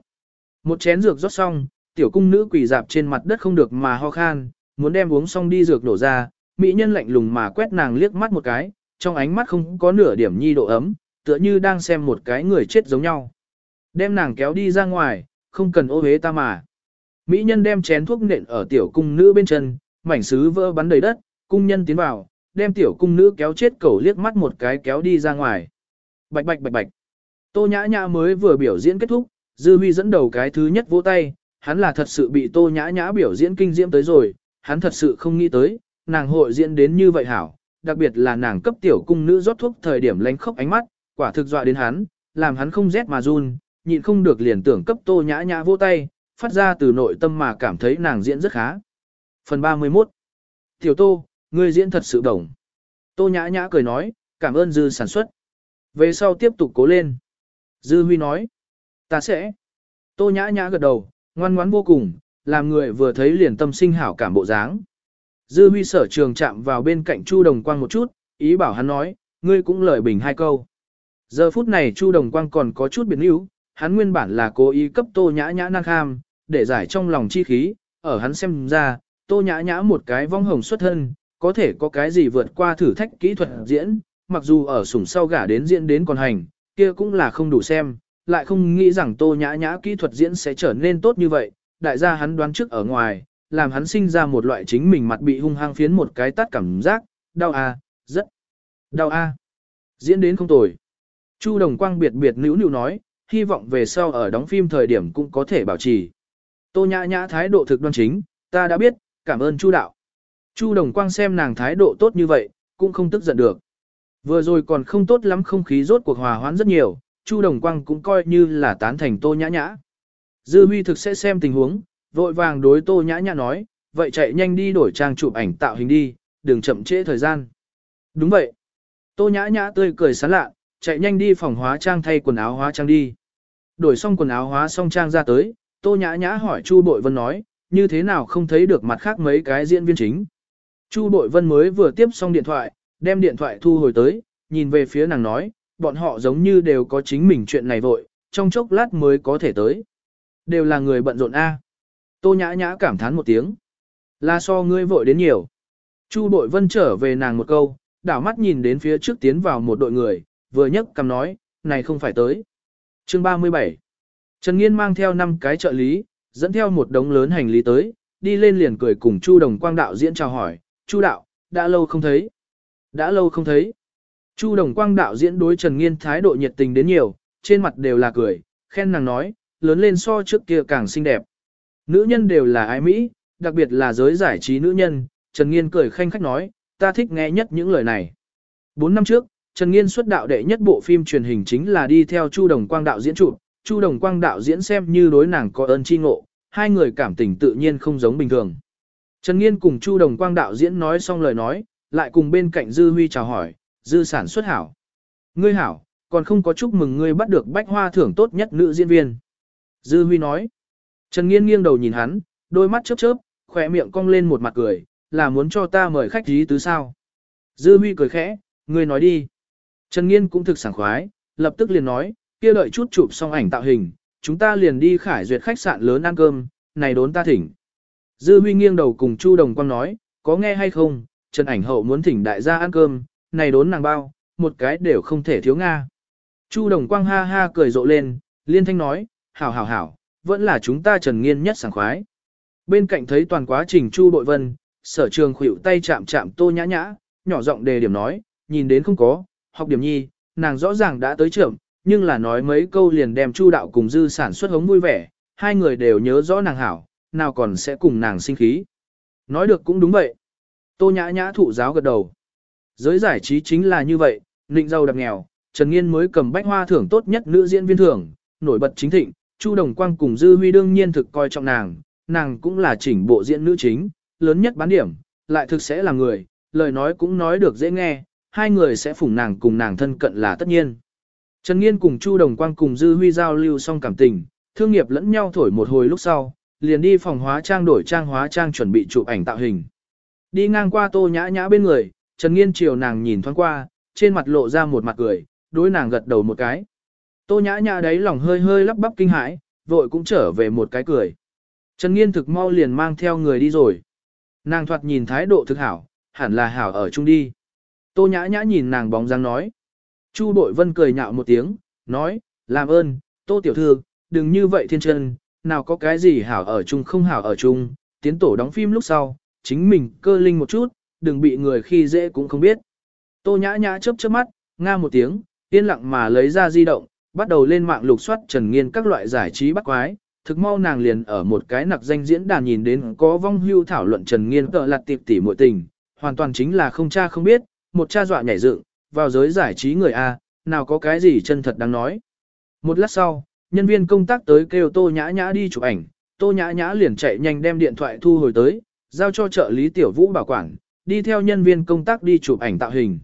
Một chén dược rót xong, tiểu cung nữ quỳ dạp trên mặt đất không được mà ho khan, muốn đem uống xong đi dược đổ ra, mỹ nhân lạnh lùng mà quét nàng liếc mắt một cái, trong ánh mắt không có nửa điểm nhi độ ấm, tựa như đang xem một cái người chết giống nhau. Đem nàng kéo đi ra ngoài, không cần ô hế ta mà. Mỹ nhân đem chén thuốc nện ở tiểu cung nữ bên chân, mảnh sứ vỡ bắn đầy đất, cung nhân tiến vào, đem tiểu cung nữ kéo chết cẩu liếc mắt một cái kéo đi ra ngoài. Bạch bạch bạch bạch. Tô nhã nhã mới vừa biểu diễn kết thúc, Dư Huy dẫn đầu cái thứ nhất vỗ tay, hắn là thật sự bị Tô nhã nhã biểu diễn kinh diễm tới rồi, hắn thật sự không nghĩ tới, nàng hội diễn đến như vậy hảo, đặc biệt là nàng cấp tiểu cung nữ rót thuốc thời điểm lánh khóc ánh mắt, quả thực dọa đến hắn, làm hắn không rét mà run, nhịn không được liền tưởng cấp Tô nhã nhã vỗ tay, phát ra từ nội tâm mà cảm thấy nàng diễn rất khá. Phần 31 Tiểu Tô, ngươi diễn thật sự đồng. Tô nhã nhã cười nói, cảm ơn Dư sản xuất. Về sau tiếp tục cố lên. Dư Huy nói, ta sẽ. Tô nhã nhã gật đầu, ngoan ngoãn vô cùng, làm người vừa thấy liền tâm sinh hảo cảm bộ dáng. Dư Huy sở trường chạm vào bên cạnh Chu Đồng Quang một chút, ý bảo hắn nói, ngươi cũng lời bình hai câu. Giờ phút này Chu Đồng Quang còn có chút biến yếu, hắn nguyên bản là cố ý cấp Tô Nhã Nhã năng kham, để giải trong lòng chi khí, ở hắn xem ra, Tô Nhã Nhã một cái vong hồng xuất thân, có thể có cái gì vượt qua thử thách kỹ thuật diễn, mặc dù ở sủng sau gả đến diễn đến còn hành, kia cũng là không đủ xem, lại không nghĩ rằng Tô Nhã Nhã kỹ thuật diễn sẽ trở nên tốt như vậy, đại gia hắn đoán trước ở ngoài, làm hắn sinh ra một loại chính mình mặt bị hung hăng phiến một cái tát cảm giác, đau a, rất đau a. Diễn đến không tồi. Chu Đồng Quang biệt biệt nữu nữu nói, hy vọng về sau ở đóng phim thời điểm cũng có thể bảo trì. Tô Nhã Nhã thái độ thực đoan chính, ta đã biết, cảm ơn Chu đạo. Chu Đồng Quang xem nàng thái độ tốt như vậy, cũng không tức giận được. Vừa rồi còn không tốt lắm không khí rốt cuộc hòa hoãn rất nhiều, Chu Đồng Quang cũng coi như là tán thành Tô Nhã Nhã. Dư Huy thực sẽ xem tình huống, vội vàng đối Tô Nhã Nhã nói, vậy chạy nhanh đi đổi trang chụp ảnh tạo hình đi, đừng chậm trễ thời gian. Đúng vậy. Tô Nhã Nhã tươi cười sán lạ, chạy nhanh đi phòng hóa trang thay quần áo hóa trang đi. Đổi xong quần áo hóa xong trang ra tới, Tô Nhã Nhã hỏi Chu Bội Vân nói, như thế nào không thấy được mặt khác mấy cái diễn viên chính. Chu Bội Vân mới vừa tiếp xong điện thoại, đem điện thoại thu hồi tới, nhìn về phía nàng nói, bọn họ giống như đều có chính mình chuyện này vội, trong chốc lát mới có thể tới. Đều là người bận rộn A. Tô nhã nhã cảm thán một tiếng. Là so ngươi vội đến nhiều. Chu bội vân trở về nàng một câu, đảo mắt nhìn đến phía trước tiến vào một đội người, vừa nhấc cầm nói, này không phải tới. Chương 37 Trần Nghiên mang theo 5 cái trợ lý, dẫn theo một đống lớn hành lý tới, đi lên liền cười cùng Chu Đồng Quang đạo diễn chào hỏi, Chu đạo, đã lâu không thấy. Đã lâu không thấy. Chu Đồng Quang đạo diễn đối Trần Nghiên thái độ nhiệt tình đến nhiều, trên mặt đều là cười, khen nàng nói, lớn lên so trước kia càng xinh đẹp. Nữ nhân đều là ái Mỹ, đặc biệt là giới giải trí nữ nhân, Trần Nghiên cười khanh khách nói, ta thích nghe nhất những lời này. Bốn năm trước, Trần Nghiên xuất đạo đệ nhất bộ phim truyền hình chính là đi theo Chu Đồng Quang đạo diễn chụp, Chu Đồng Quang đạo diễn xem như đối nàng có ơn chi ngộ, hai người cảm tình tự nhiên không giống bình thường. Trần Nghiên cùng Chu Đồng Quang đạo diễn nói xong lời nói, lại cùng bên cạnh Dư Huy chào hỏi, Dư sản xuất hảo. Ngươi hảo, còn không có chúc mừng ngươi bắt được bách hoa thưởng tốt nhất nữ diễn viên. Dư Huy nói. Trần Nghiên nghiêng đầu nhìn hắn, đôi mắt chớp chớp, khỏe miệng cong lên một mặt cười, là muốn cho ta mời khách dí tứ sao. Dư Huy cười khẽ, ngươi nói đi. Trần Nghiên cũng thực sảng khoái, lập tức liền nói, kia đợi chút chụp xong ảnh tạo hình, chúng ta liền đi khải duyệt khách sạn lớn ăn cơm, này đốn ta thỉnh. Dư Huy nghiêng đầu cùng Chu Đồng Quang nói, có nghe hay không, Trần ảnh hậu muốn thỉnh đại gia ăn cơm, này đốn nàng bao, một cái đều không thể thiếu Nga. Chu Đồng Quang ha ha cười rộ lên, liên thanh nói, hảo hảo hảo, vẫn là chúng ta Trần Nghiên nhất sảng khoái. Bên cạnh thấy toàn quá trình Chu Bội Vân, sở trường khuỷu tay chạm chạm tô nhã nhã, nhỏ giọng đề điểm nói, nhìn đến không có, học điểm nhi, nàng rõ ràng đã tới trưởng, nhưng là nói mấy câu liền đem Chu đạo cùng dư sản xuất hống vui vẻ, hai người đều nhớ rõ nàng hảo, nào còn sẽ cùng nàng sinh khí. Nói được cũng đúng vậy. Tô nhã nhã thụ giáo gật đầu. Giới giải trí chính là như vậy, nịnh giàu đập nghèo, Trần Nghiên mới cầm bách hoa thưởng tốt nhất nữ diễn viên thưởng, nổi bật chính thịnh, Chu Đồng Quang cùng Dư Huy đương nhiên thực coi trọng nàng, nàng cũng là chỉnh bộ diễn nữ chính, lớn nhất bán điểm, lại thực sẽ là người, lời nói cũng nói được dễ nghe, hai người sẽ phủng nàng cùng nàng thân cận là tất nhiên. Trần Nghiên cùng Chu Đồng Quang cùng Dư Huy giao lưu xong cảm tình, thương nghiệp lẫn nhau thổi một hồi lúc sau, liền đi phòng hóa trang đổi trang hóa trang chuẩn bị chụp ảnh tạo hình. Đi ngang qua Tô Nhã Nhã bên người, Trần Nghiên chiều nàng nhìn thoáng qua, trên mặt lộ ra một mặt cười, đối nàng gật đầu một cái. Tô Nhã Nhã đấy lòng hơi hơi lắp bắp kinh hãi, vội cũng trở về một cái cười. Trần Nghiên thực mau liền mang theo người đi rồi. Nàng thoạt nhìn thái độ thực hảo, hẳn là hảo ở chung đi. Tô Nhã Nhã nhìn nàng bóng dáng nói. Chu Bội Vân cười nhạo một tiếng, nói, làm ơn, Tô Tiểu Thư, đừng như vậy thiên chân, nào có cái gì hảo ở chung không hảo ở chung, tiến tổ đóng phim lúc sau, chính mình cơ linh một chút, đừng bị người khi dễ cũng không biết. Tô Nhã Nhã chớp chớp mắt, nga một tiếng, yên lặng mà lấy ra di động, bắt đầu lên mạng lục soát Trần Nghiên các loại giải trí bắt quái. Thực mau nàng liền ở một cái nặc danh diễn đàn nhìn đến có vong hưu thảo luận Trần Nghiên tợ lặt tiệp tỉ muội tình, hoàn toàn chính là không cha không biết, một cha dọa nhảy dựng, vào giới giải trí người A, nào có cái gì chân thật đáng nói. Một lát sau, nhân viên công tác tới kêu Tô Nhã Nhã đi chụp ảnh, Tô Nhã Nhã liền chạy nhanh đem điện thoại thu hồi tới, giao cho trợ lý Tiểu Vũ bảo quản, đi theo nhân viên công tác đi chụp ảnh tạo hình.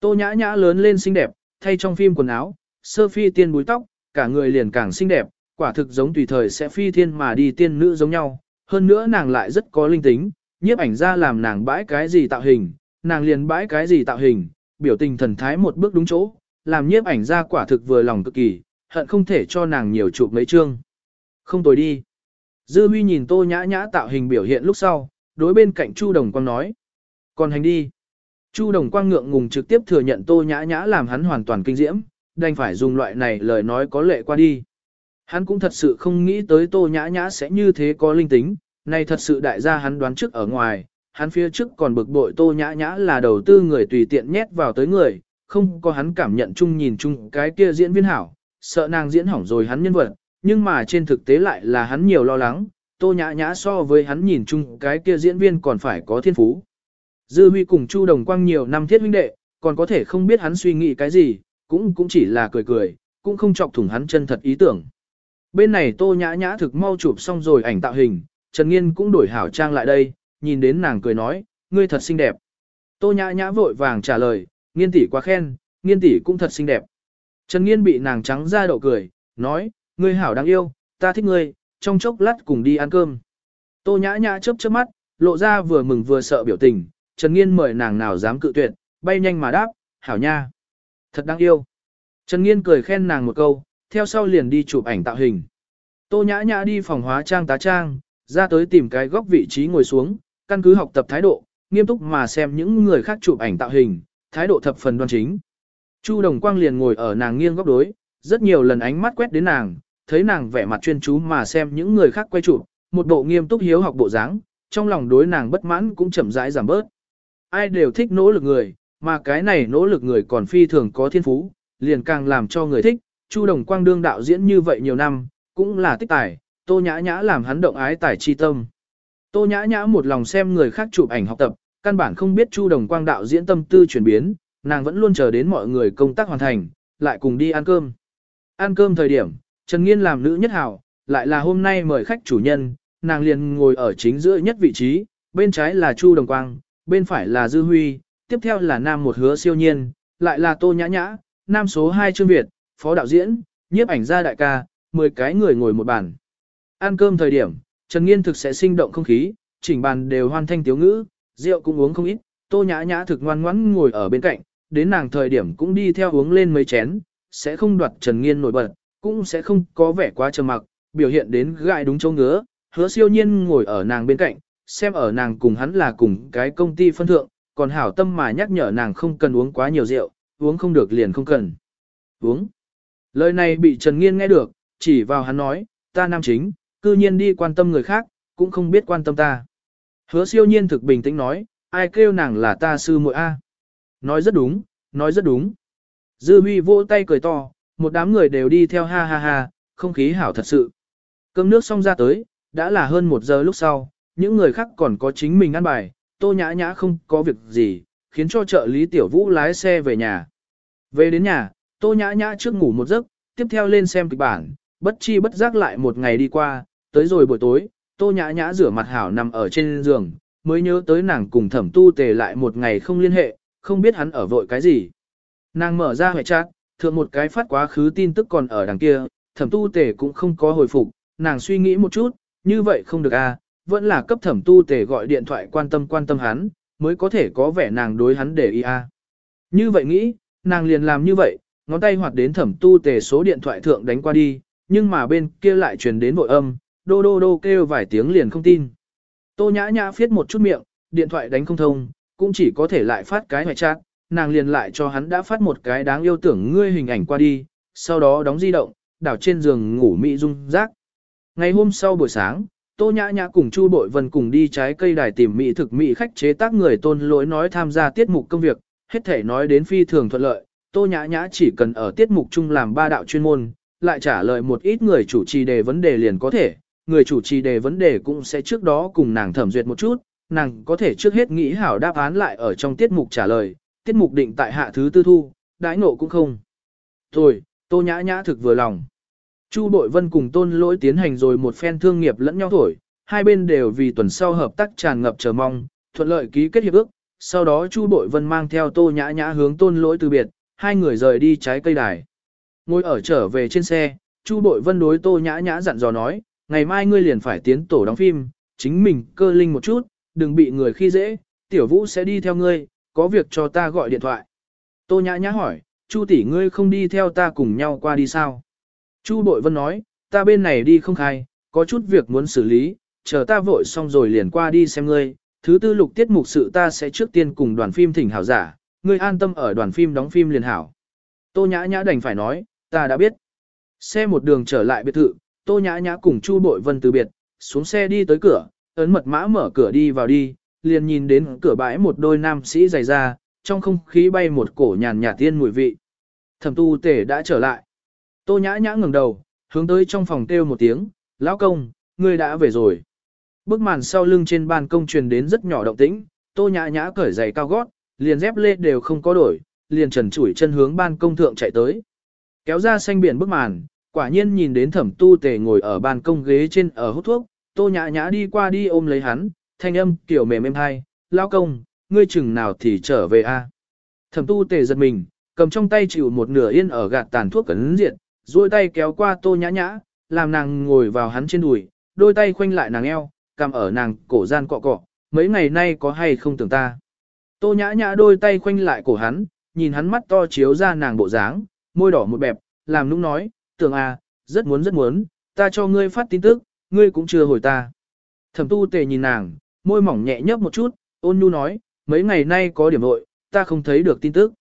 Tô Nhã Nhã lớn lên xinh đẹp, thay trong phim quần áo, sơ phi tiên búi tóc, cả người liền càng xinh đẹp, quả thực giống tùy thời sẽ phi thiên mà đi tiên nữ giống nhau. Hơn nữa nàng lại rất có linh tính, nhiếp ảnh ra làm nàng bãi cái gì tạo hình, nàng liền bãi cái gì tạo hình, biểu tình thần thái một bước đúng chỗ, làm nhiếp ảnh ra quả thực vừa lòng cực kỳ, hận không thể cho nàng nhiều chụp mấy chương. Không tồi đi. Dư Huy nhìn Tô Nhã Nhã tạo hình biểu hiện lúc sau, đối bên cạnh Chu Đồng Quang nói. Còn hành đi. Chu Đồng Quang ngượng ngùng trực tiếp thừa nhận Tô Nhã Nhã làm hắn hoàn toàn kinh diễm, đành phải dùng loại này lời nói có lệ qua đi. Hắn cũng thật sự không nghĩ tới Tô Nhã Nhã sẽ như thế có linh tính, này thật sự đại gia hắn đoán trước ở ngoài, hắn phía trước còn bực bội Tô Nhã Nhã là đầu tư người tùy tiện nhét vào tới người, không có hắn cảm nhận chung nhìn chung cái kia diễn viên hảo, sợ nàng diễn hỏng rồi hắn nhân vật, nhưng mà trên thực tế lại là hắn nhiều lo lắng, Tô Nhã Nhã so với hắn nhìn chung cái kia diễn viên còn phải có thiên phú. Dư Huy cùng Chu Đồng Quang nhiều năm thiết huynh đệ, còn có thể không biết hắn suy nghĩ cái gì, cũng cũng chỉ là cười cười, cũng không chọc thủng hắn chân thật ý tưởng. Bên này Tô Nhã Nhã thực mau chụp xong rồi ảnh tạo hình, Trần Nghiên cũng đổi hảo trang lại đây, nhìn đến nàng cười nói, ngươi thật xinh đẹp. Tô Nhã Nhã vội vàng trả lời, Nghiên tỷ quá khen, Nghiên tỷ cũng thật xinh đẹp. Trần Nghiên bị nàng trắng ra đậu cười, nói, ngươi hảo đáng yêu, ta thích ngươi, trong chốc lát cùng đi ăn cơm. Tô Nhã Nhã chớp chớp mắt, lộ ra vừa mừng vừa sợ biểu tình, Trần Nghiên mời nàng nào dám cự tuyệt, bay nhanh mà đáp, hảo nha. Thật đáng yêu. Trần Nghiên cười khen nàng một câu, theo sau liền đi chụp ảnh tạo hình. Tô nhã nhã đi phòng hóa trang tá trang, ra tới tìm cái góc vị trí ngồi xuống, căn cứ học tập thái độ, nghiêm túc mà xem những người khác chụp ảnh tạo hình, thái độ thập phần đoan chính. Chu Đồng Quang liền ngồi ở nàng nghiêng góc đối, rất nhiều lần ánh mắt quét đến nàng, thấy nàng vẻ mặt chuyên chú mà xem những người khác quay chụp, một bộ nghiêm túc hiếu học bộ dáng, trong lòng đối nàng bất mãn cũng chậm rãi giảm bớt. Ai đều thích nỗ lực người, mà cái này nỗ lực người còn phi thường có thiên phú, liền càng làm cho người thích, Chu Đồng Quang đương đạo diễn như vậy nhiều năm, cũng là tích tài, Tô Nhã Nhã làm hắn động ái tài chi tâm. Tô Nhã Nhã một lòng xem người khác chụp ảnh học tập, căn bản không biết Chu Đồng Quang đạo diễn tâm tư chuyển biến, nàng vẫn luôn chờ đến mọi người công tác hoàn thành, lại cùng đi ăn cơm. Ăn cơm thời điểm, Trần Nghiên làm nữ nhất hảo, lại là hôm nay mời khách chủ nhân, nàng liền ngồi ở chính giữa nhất vị trí, bên trái là Chu Đồng Quang, bên phải là Dư Huy, tiếp theo là nam một hứa siêu nhiên, lại là Tô Nhã Nhã, nam số 2 Trương Việt, phó đạo diễn, nhiếp ảnh gia đại ca, 10 cái người ngồi một bàn. Ăn cơm thời điểm, Trần Nghiên thực sẽ sinh động không khí, chỉnh bàn đều hoan thanh tiếu ngữ, rượu cũng uống không ít, Tô Nhã Nhã thực ngoan ngoãn ngồi ở bên cạnh, đến nàng thời điểm cũng đi theo uống lên mấy chén, sẽ không đoạt Trần Nghiên nổi bật, cũng sẽ không có vẻ quá trầm mặc, biểu hiện đến gại đúng chỗ ngứa, hứa siêu nhiên ngồi ở nàng bên cạnh, xem ở nàng cùng hắn là cùng cái công ty phân thượng, còn hảo tâm mà nhắc nhở nàng không cần uống quá nhiều rượu, uống không được liền không cần. Uống. Lời này bị Trần Nghiên nghe được, chỉ vào hắn nói, ta nam chính, cư nhiên đi quan tâm người khác, cũng không biết quan tâm ta. Hứa siêu nhiên thực bình tĩnh nói, ai kêu nàng là ta sư muội A. Nói rất đúng, nói rất đúng. Dư huy vỗ tay cười to, một đám người đều đi theo ha ha ha, không khí hảo thật sự. Cơm nước xong ra tới, đã là hơn một giờ lúc sau, những người khác còn có chính mình ăn bài, tô nhã nhã không có việc gì, khiến cho trợ lý tiểu vũ lái xe về nhà. Về đến nhà, tô nhã nhã trước ngủ một giấc, tiếp theo lên xem kịch bản, bất chi bất giác lại một ngày đi qua, tới rồi buổi tối, tô nhã nhã rửa mặt hảo nằm ở trên giường, mới nhớ tới nàng cùng thẩm tu tề lại một ngày không liên hệ, không biết hắn ở vội cái gì. Nàng mở ra hệ chat, thượng một cái phát quá khứ tin tức còn ở đằng kia, thẩm tu tề cũng không có hồi phục, nàng suy nghĩ một chút, như vậy không được à, vẫn là cấp thẩm tu tề gọi điện thoại quan tâm quan tâm hắn, mới có thể có vẻ nàng đối hắn để ý à. Như vậy nghĩ, nàng liền làm như vậy, ngón tay hoạt đến thẩm tu tề số điện thoại thượng đánh qua đi, nhưng mà bên kia lại truyền đến vội âm, đô đô đô kêu vài tiếng liền không tin. Tô nhã nhã phiết một chút miệng, điện thoại đánh không thông, cũng chỉ có thể lại phát cái hoài chát, nàng liền lại cho hắn đã phát một cái đáng yêu tưởng ngươi hình ảnh qua đi, sau đó đóng di động, đảo trên giường ngủ mị dung rác. Ngày hôm sau buổi sáng, Tô Nhã Nhã cùng Chu Bội Vân cùng đi trái cây đài tìm mỹ thực mỹ khách chế tác người tôn lỗi nói tham gia tiết mục công việc, hết thể nói đến phi thường thuận lợi, Tô Nhã Nhã chỉ cần ở tiết mục chung làm ba đạo chuyên môn, lại trả lời một ít người chủ trì đề vấn đề liền có thể, người chủ trì đề vấn đề cũng sẽ trước đó cùng nàng thẩm duyệt một chút, nàng có thể trước hết nghĩ hảo đáp án lại ở trong tiết mục trả lời, tiết mục định tại hạ thứ tư thu, đãi nộ cũng không. Thôi, Tô Nhã Nhã thực vừa lòng. Chu Bội Vân cùng Tôn Lỗi tiến hành rồi một phen thương nghiệp lẫn nhau thổi, hai bên đều vì tuần sau hợp tác tràn ngập chờ mong, thuận lợi ký kết hiệp ước. Sau đó Chu Bội Vân mang theo Tô Nhã Nhã hướng Tôn Lỗi từ biệt, hai người rời đi trái cây đài. Ngồi ở trở về trên xe, Chu Bội Vân đối Tô Nhã Nhã dặn dò nói, ngày mai ngươi liền phải tiến tổ đóng phim, chính mình cơ linh một chút, đừng bị người khi dễ, tiểu vũ sẽ đi theo ngươi, có việc cho ta gọi điện thoại. Tô Nhã Nhã hỏi, Chu tỷ ngươi không đi theo ta cùng nhau qua đi sao? Chu Bội Vân nói, ta bên này đi không khai, có chút việc muốn xử lý, chờ ta vội xong rồi liền qua đi xem ngươi. Thứ tư lục tiết mục sự ta sẽ trước tiên cùng đoàn phim thỉnh hảo giả, ngươi an tâm ở đoàn phim đóng phim liền hảo. Tô Nhã Nhã đành phải nói, ta đã biết. Xe một đường trở lại biệt thự, Tô Nhã Nhã cùng Chu Bội Vân từ biệt, xuống xe đi tới cửa, ấn mật mã mở cửa đi vào đi, liền nhìn đến cửa bãi một đôi nam sĩ dày ra, trong không khí bay một cổ nhàn nhạt tiên mùi vị. Thẩm tu tể đã trở lại. Tô nhã nhã ngẩng đầu, hướng tới trong phòng kêu một tiếng, lão công, ngươi đã về rồi. Bức màn sau lưng trên ban công truyền đến rất nhỏ động tĩnh, tô nhã nhã cởi giày cao gót, liền dép lê đều không có đổi, liền trần chủi chân hướng ban công thượng chạy tới. Kéo ra xanh biển bức màn, quả nhiên nhìn đến thẩm tu tề ngồi ở bàn công ghế trên ở hút thuốc, tô nhã nhã đi qua đi ôm lấy hắn, thanh âm kiểu mềm êm hai, lão công, ngươi chừng nào thì trở về a? Thẩm tu tề giật mình, cầm trong tay chịu một nửa yên ở gạt tàn thuốc cấn diện, duỗi tay kéo qua tô nhã nhã, làm nàng ngồi vào hắn trên đùi, đôi tay khoanh lại nàng eo, cầm ở nàng cổ gian cọ cọ, mấy ngày nay có hay không tưởng ta. Tô nhã nhã đôi tay khoanh lại cổ hắn, nhìn hắn mắt to chiếu ra nàng bộ dáng, môi đỏ một bẹp, làm nũng nói, tưởng à, rất muốn rất muốn, ta cho ngươi phát tin tức, ngươi cũng chưa hồi ta. Thẩm tu tề nhìn nàng, môi mỏng nhẹ nhấp một chút, ôn nhu nói, mấy ngày nay có điểm vội, ta không thấy được tin tức.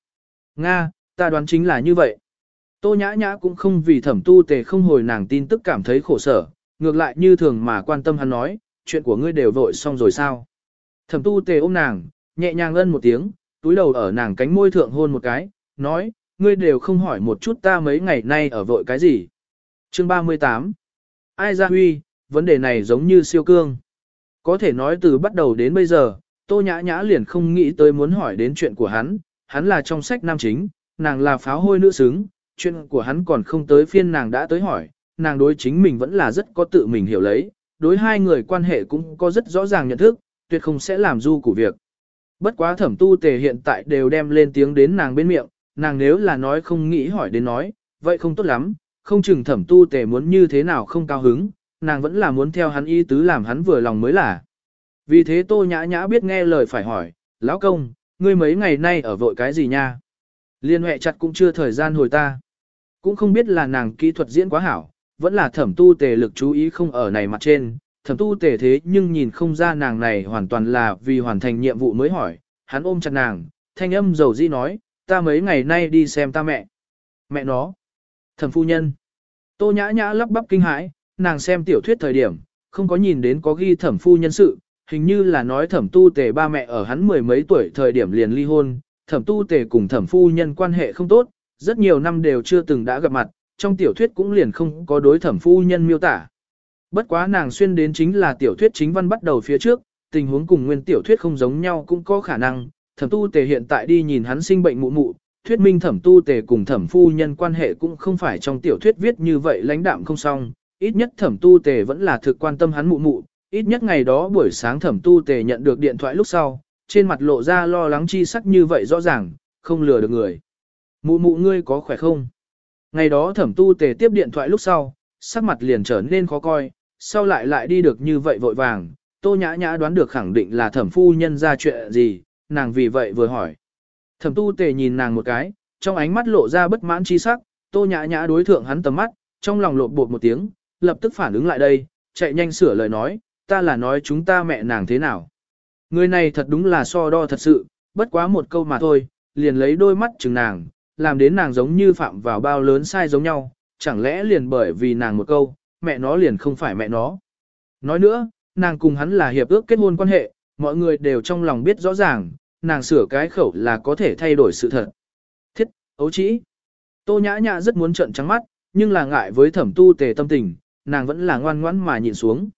Nga, Ta đoán chính là như vậy. Tô nhã nhã cũng không vì thẩm tu tề không hồi nàng tin tức cảm thấy khổ sở, ngược lại như thường mà quan tâm hắn nói, chuyện của ngươi đều vội xong rồi sao. Thẩm tu tề ôm nàng, nhẹ nhàng ân một tiếng, túi đầu ở nàng cánh môi thượng hôn một cái, nói, ngươi đều không hỏi một chút ta mấy ngày nay ở vội cái gì. Chương 38 Ai ra huy, vấn đề này giống như siêu cương. Có thể nói từ bắt đầu đến bây giờ, Tô Nhã Nhã liền không nghĩ tới muốn hỏi đến chuyện của hắn, hắn là trong sách nam chính, nàng là pháo hôi nữ xứng, chuyện của hắn còn không tới phiên nàng đã tới hỏi, nàng đối chính mình vẫn là rất có tự mình hiểu lấy, đối hai người quan hệ cũng có rất rõ ràng nhận thức, tuyệt không sẽ làm du của việc. Bất quá thẩm tu tề hiện tại đều đem lên tiếng đến nàng bên miệng, nàng nếu là nói không nghĩ hỏi đến nói, vậy không tốt lắm, không chừng thẩm tu tề muốn như thế nào không cao hứng, nàng vẫn là muốn theo hắn ý tứ làm hắn vừa lòng mới là. Vì thế tô nhã nhã biết nghe lời phải hỏi, lão công, ngươi mấy ngày nay ở vội cái gì nha? Liên hệ chặt cũng chưa thời gian hồi ta. Cũng không biết là nàng kỹ thuật diễn quá hảo, vẫn là thẩm tu tề lực chú ý không ở này mặt trên, thẩm tu tề thế nhưng nhìn không ra nàng này hoàn toàn là vì hoàn thành nhiệm vụ mới hỏi, hắn ôm chặt nàng, thanh âm dầu di nói, ta mấy ngày nay đi xem ta mẹ. Mẹ nó. Thẩm phu nhân. Tô nhã nhã lắp bắp kinh hãi, nàng xem tiểu thuyết thời điểm, không có nhìn đến có ghi thẩm phu nhân sự, hình như là nói thẩm tu tề ba mẹ ở hắn mười mấy tuổi thời điểm liền ly hôn, thẩm tu tề cùng thẩm phu nhân quan hệ không tốt, rất nhiều năm đều chưa từng đã gặp mặt, trong tiểu thuyết cũng liền không có đối thẩm phu nhân miêu tả. Bất quá nàng xuyên đến chính là tiểu thuyết chính văn bắt đầu phía trước, tình huống cùng nguyên tiểu thuyết không giống nhau cũng có khả năng, thẩm tu tề hiện tại đi nhìn hắn sinh bệnh mụ mụ, thuyết minh thẩm tu tề cùng thẩm phu nhân quan hệ cũng không phải trong tiểu thuyết viết như vậy lãnh đạm không xong, ít nhất thẩm tu tề vẫn là thực quan tâm hắn mụ mụ, ít nhất ngày đó buổi sáng thẩm tu tề nhận được điện thoại lúc sau, trên mặt lộ ra lo lắng chi sắc như vậy rõ ràng, không lừa được người. Mụ mụ ngươi có khỏe không? Ngày đó thẩm tu tề tiếp điện thoại lúc sau, sắc mặt liền trở nên khó coi, sau lại lại đi được như vậy vội vàng, tô nhã nhã đoán được khẳng định là thẩm phu nhân ra chuyện gì, nàng vì vậy vừa hỏi. Thẩm tu tề nhìn nàng một cái, trong ánh mắt lộ ra bất mãn chi sắc, tô nhã nhã đối thượng hắn tầm mắt, trong lòng lộn bột một tiếng, lập tức phản ứng lại đây, chạy nhanh sửa lời nói, ta là nói chúng ta mẹ nàng thế nào. Người này thật đúng là so đo thật sự, bất quá một câu mà thôi, liền lấy đôi mắt chừng nàng, làm đến nàng giống như phạm vào bao lớn sai giống nhau, chẳng lẽ liền bởi vì nàng một câu, mẹ nó liền không phải mẹ nó. Nói nữa, nàng cùng hắn là hiệp ước kết hôn quan hệ, mọi người đều trong lòng biết rõ ràng, nàng sửa cái khẩu là có thể thay đổi sự thật. Thiết, ấu trĩ. Tô nhã nhã rất muốn trợn trắng mắt, nhưng là ngại với thẩm tu tề tâm tình, nàng vẫn là ngoan ngoãn mà nhìn xuống.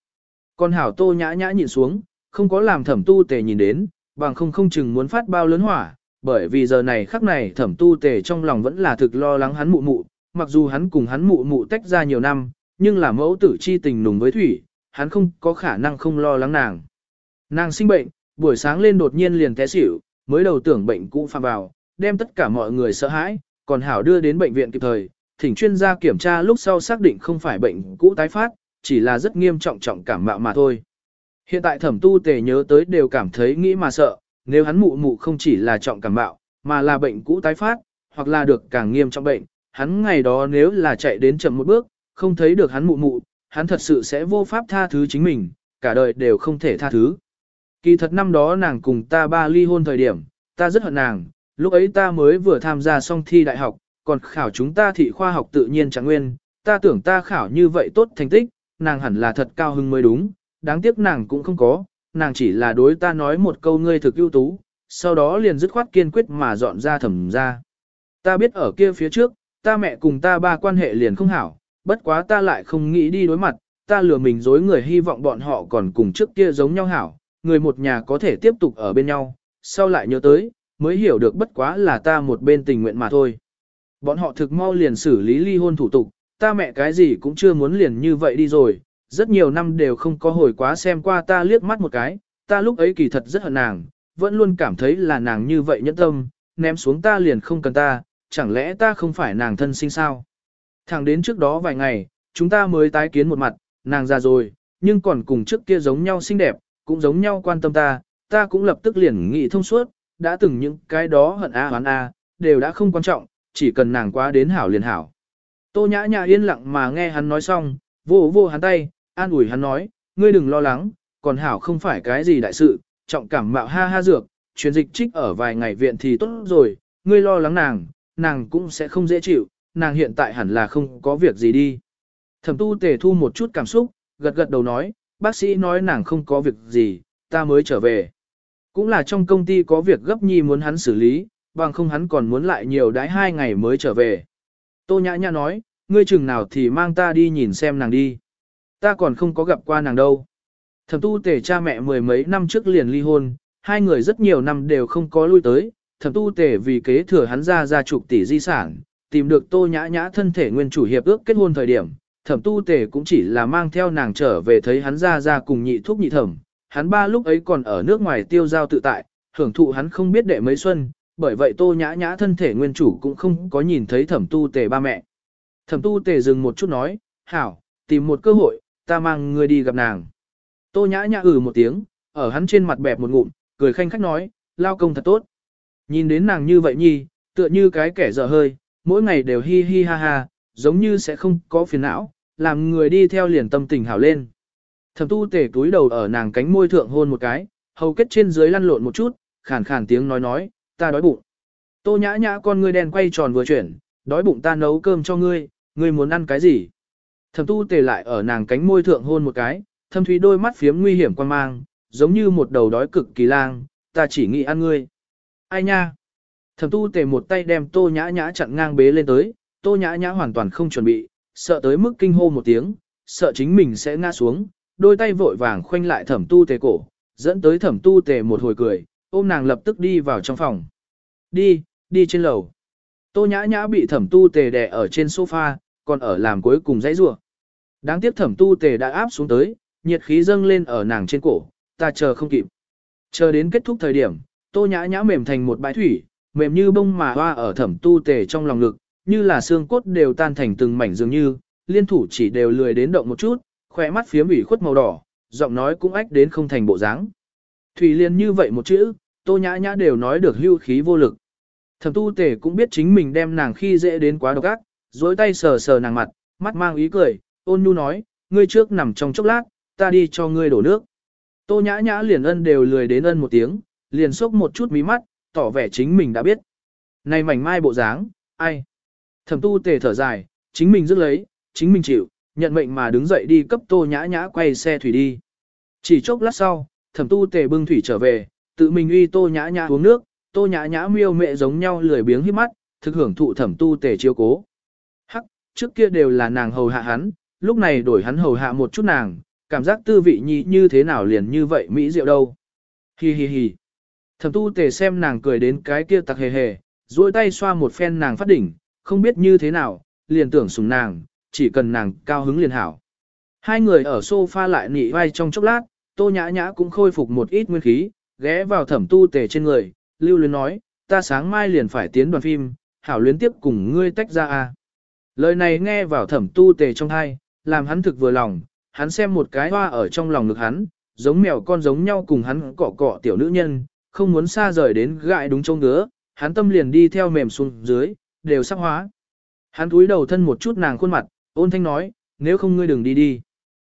Còn hảo tô nhã nhã nhìn xuống, không có làm thẩm tu tề nhìn đến, bằng không không chừng muốn phát bao lớn hỏa, bởi vì giờ này khắc này thẩm tu tề trong lòng vẫn là thực lo lắng hắn mụ mụ, mặc dù hắn cùng hắn mụ mụ tách ra nhiều năm, nhưng là mẫu tử chi tình nùng với thủy, hắn không có khả năng không lo lắng nàng. Nàng sinh bệnh, buổi sáng lên đột nhiên liền té xỉu, mới đầu tưởng bệnh cũ phạm vào, đem tất cả mọi người sợ hãi, còn hảo đưa đến bệnh viện kịp thời, thỉnh chuyên gia kiểm tra lúc sau xác định không phải bệnh cũ tái phát, chỉ là rất nghiêm trọng trọng cảm mạo mà thôi. Hiện tại thẩm tu tề nhớ tới đều cảm thấy nghĩ mà sợ, nếu hắn mụ mụ không chỉ là trọng cảm mạo, mà là bệnh cũ tái phát, hoặc là được càng nghiêm trọng bệnh, hắn ngày đó nếu là chạy đến chậm một bước, không thấy được hắn mụ mụ, hắn thật sự sẽ vô pháp tha thứ chính mình, cả đời đều không thể tha thứ. Kỳ thật năm đó nàng cùng ta ba ly hôn thời điểm, ta rất hận nàng, lúc ấy ta mới vừa tham gia xong thi đại học, còn khảo chúng ta thị khoa học tự nhiên chẳng nguyên, ta tưởng ta khảo như vậy tốt thành tích, nàng hẳn là thật cao hưng mới đúng, đáng tiếc nàng cũng không có, nàng chỉ là đối ta nói một câu ngươi thực ưu tú, sau đó liền dứt khoát kiên quyết mà dọn ra thẩm ra. Ta biết ở kia phía trước, ta mẹ cùng ta ba quan hệ liền không hảo, bất quá ta lại không nghĩ đi đối mặt, ta lừa mình dối người hy vọng bọn họ còn cùng trước kia giống nhau hảo, người một nhà có thể tiếp tục ở bên nhau, sau lại nhớ tới, mới hiểu được bất quá là ta một bên tình nguyện mà thôi. Bọn họ thực mau liền xử lý ly hôn thủ tục, ta mẹ cái gì cũng chưa muốn liền như vậy đi rồi, rất nhiều năm đều không có hồi quá xem qua ta liếc mắt một cái, ta lúc ấy kỳ thật rất hận nàng, vẫn luôn cảm thấy là nàng như vậy nhẫn tâm, ném xuống ta liền không cần ta, chẳng lẽ ta không phải nàng thân sinh sao? Thẳng đến trước đó vài ngày, chúng ta mới tái kiến một mặt, nàng già rồi, nhưng còn cùng trước kia giống nhau xinh đẹp, cũng giống nhau quan tâm ta, ta cũng lập tức liền nghĩ thông suốt, đã từng những cái đó hận a hoán a, đều đã không quan trọng, chỉ cần nàng quá đến hảo liền hảo. Tô nhã nhã yên lặng mà nghe hắn nói xong, vô vô hắn tay, an ủi hắn nói, ngươi đừng lo lắng, còn hảo không phải cái gì đại sự, trọng cảm mạo ha ha dược, truyền dịch trích ở vài ngày viện thì tốt rồi, ngươi lo lắng nàng, nàng cũng sẽ không dễ chịu, nàng hiện tại hẳn là không có việc gì đi. Thẩm tu tề thu một chút cảm xúc, gật gật đầu nói, bác sĩ nói nàng không có việc gì, ta mới trở về. Cũng là trong công ty có việc gấp nhi muốn hắn xử lý, bằng không hắn còn muốn lại nhiều đái hai ngày mới trở về. Tô nhã nhã nói, ngươi chừng nào thì mang ta đi nhìn xem nàng đi. Ta còn không có gặp qua nàng đâu. Thẩm tu tề cha mẹ mười mấy năm trước liền ly hôn, hai người rất nhiều năm đều không có lui tới. Thẩm tu tề vì kế thừa hắn ra ra chục tỷ di sản, tìm được tô nhã nhã thân thể nguyên chủ hiệp ước kết hôn thời điểm. Thẩm tu tề cũng chỉ là mang theo nàng trở về thấy hắn ra ra cùng nhị thúc nhị thẩm. Hắn ba lúc ấy còn ở nước ngoài tiêu giao tự tại, hưởng thụ hắn không biết đệ mấy xuân, bởi vậy tô nhã nhã thân thể nguyên chủ cũng không có nhìn thấy thẩm tu tề ba mẹ. Thẩm tu tề dừng một chút nói, hảo, tìm một cơ hội, ta mang ngươi đi gặp nàng. Tô nhã nhã ừ một tiếng, ở hắn trên mặt bẹp một ngụm, cười khanh khách nói, lao công thật tốt. Nhìn đến nàng như vậy nhi, tựa như cái kẻ dở hơi, mỗi ngày đều hi hi ha ha, giống như sẽ không có phiền não, làm người đi theo liền tâm tình hảo lên. Thẩm tu tề túi đầu ở nàng cánh môi thượng hôn một cái, hầu kết trên dưới lăn lộn một chút, khàn khàn tiếng nói nói, ta đói bụng. Tô nhã nhã con ngươi đen quay tròn vừa chuyển, đói bụng ta nấu cơm cho ngươi, ngươi muốn ăn cái gì? Thẩm tu tề lại ở nàng cánh môi thượng hôn một cái, thâm thúy đôi mắt phiếm nguy hiểm quan mang, giống như một đầu đói cực kỳ lang, ta chỉ nghĩ ăn ngươi. Ai nha? Thẩm tu tề một tay đem tô nhã nhã chặn ngang bế lên tới, tô nhã nhã hoàn toàn không chuẩn bị, sợ tới mức kinh hô một tiếng, sợ chính mình sẽ ngã xuống, đôi tay vội vàng khoanh lại thẩm tu tề cổ, dẫn tới thẩm tu tề một hồi cười, ôm nàng lập tức đi vào trong phòng. Đi, đi trên lầu. Tô nhã nhã bị thẩm tu tề đè ở trên sofa, còn ở làm cuối cùng dãy rua. Đáng tiếc thẩm tu tề đã áp xuống tới, nhiệt khí dâng lên ở nàng trên cổ, ta chờ không kịp. Chờ đến kết thúc thời điểm, tô nhã nhã mềm thành một bãi thủy, mềm như bông mà hoa ở thẩm tu tề trong lòng ngực, như là xương cốt đều tan thành từng mảnh dường như, liên thủ chỉ đều lười đến động một chút, khỏe mắt phía ủy khuất màu đỏ, giọng nói cũng ách đến không thành bộ dáng. Thủy liên như vậy một chữ, tô nhã nhã đều nói được hưu khí vô lực. Thẩm tu tề cũng biết chính mình đem nàng khi dễ đến quá độc ác, dối tay sờ sờ nàng mặt, mắt mang ý cười, ôn nhu nói, ngươi trước nằm trong chốc lát, ta đi cho ngươi đổ nước. Tô nhã nhã liền ân đều lười đến ân một tiếng, liền sốc một chút mí mắt, tỏ vẻ chính mình đã biết. Này mảnh mai bộ dáng, ai? Thẩm tu tề thở dài, chính mình dứt lấy, chính mình chịu, nhận mệnh mà đứng dậy đi cấp tô nhã nhã quay xe thủy đi. Chỉ chốc lát sau, thẩm tu tề bưng thủy trở về, tự mình uy tô nhã nhã uống nước, tô nhã nhã miêu mẹ giống nhau lười biếng hít mắt, thực hưởng thụ thẩm tu tề chiêu cố. Hắc, trước kia đều là nàng hầu hạ hắn, lúc này đổi hắn hầu hạ một chút nàng, cảm giác tư vị nhị như thế nào liền như vậy mỹ diệu đâu. Hi hi hi. Thẩm tu tề xem nàng cười đến cái kia tặc hề hề, duỗi tay xoa một phen nàng phát đỉnh, không biết như thế nào, liền tưởng sùng nàng, chỉ cần nàng cao hứng liền hảo. Hai người ở sofa lại nị vai trong chốc lát, tô nhã nhã cũng khôi phục một ít nguyên khí, ghé vào thẩm tu tề trên người, lưu luyến nói, ta sáng mai liền phải tiến đoàn phim, hảo luyến tiếp cùng ngươi tách ra a. Lời này nghe vào thẩm tu tề trong thai, làm hắn thực vừa lòng, hắn xem một cái hoa ở trong lòng ngực hắn, giống mèo con giống nhau cùng hắn cọ cọ tiểu nữ nhân, không muốn xa rời đến gại đúng trông ngứa, hắn tâm liền đi theo mềm xuống dưới, đều sắp hóa. Hắn cúi đầu thân một chút nàng khuôn mặt, ôn thanh nói, nếu không ngươi đừng đi đi.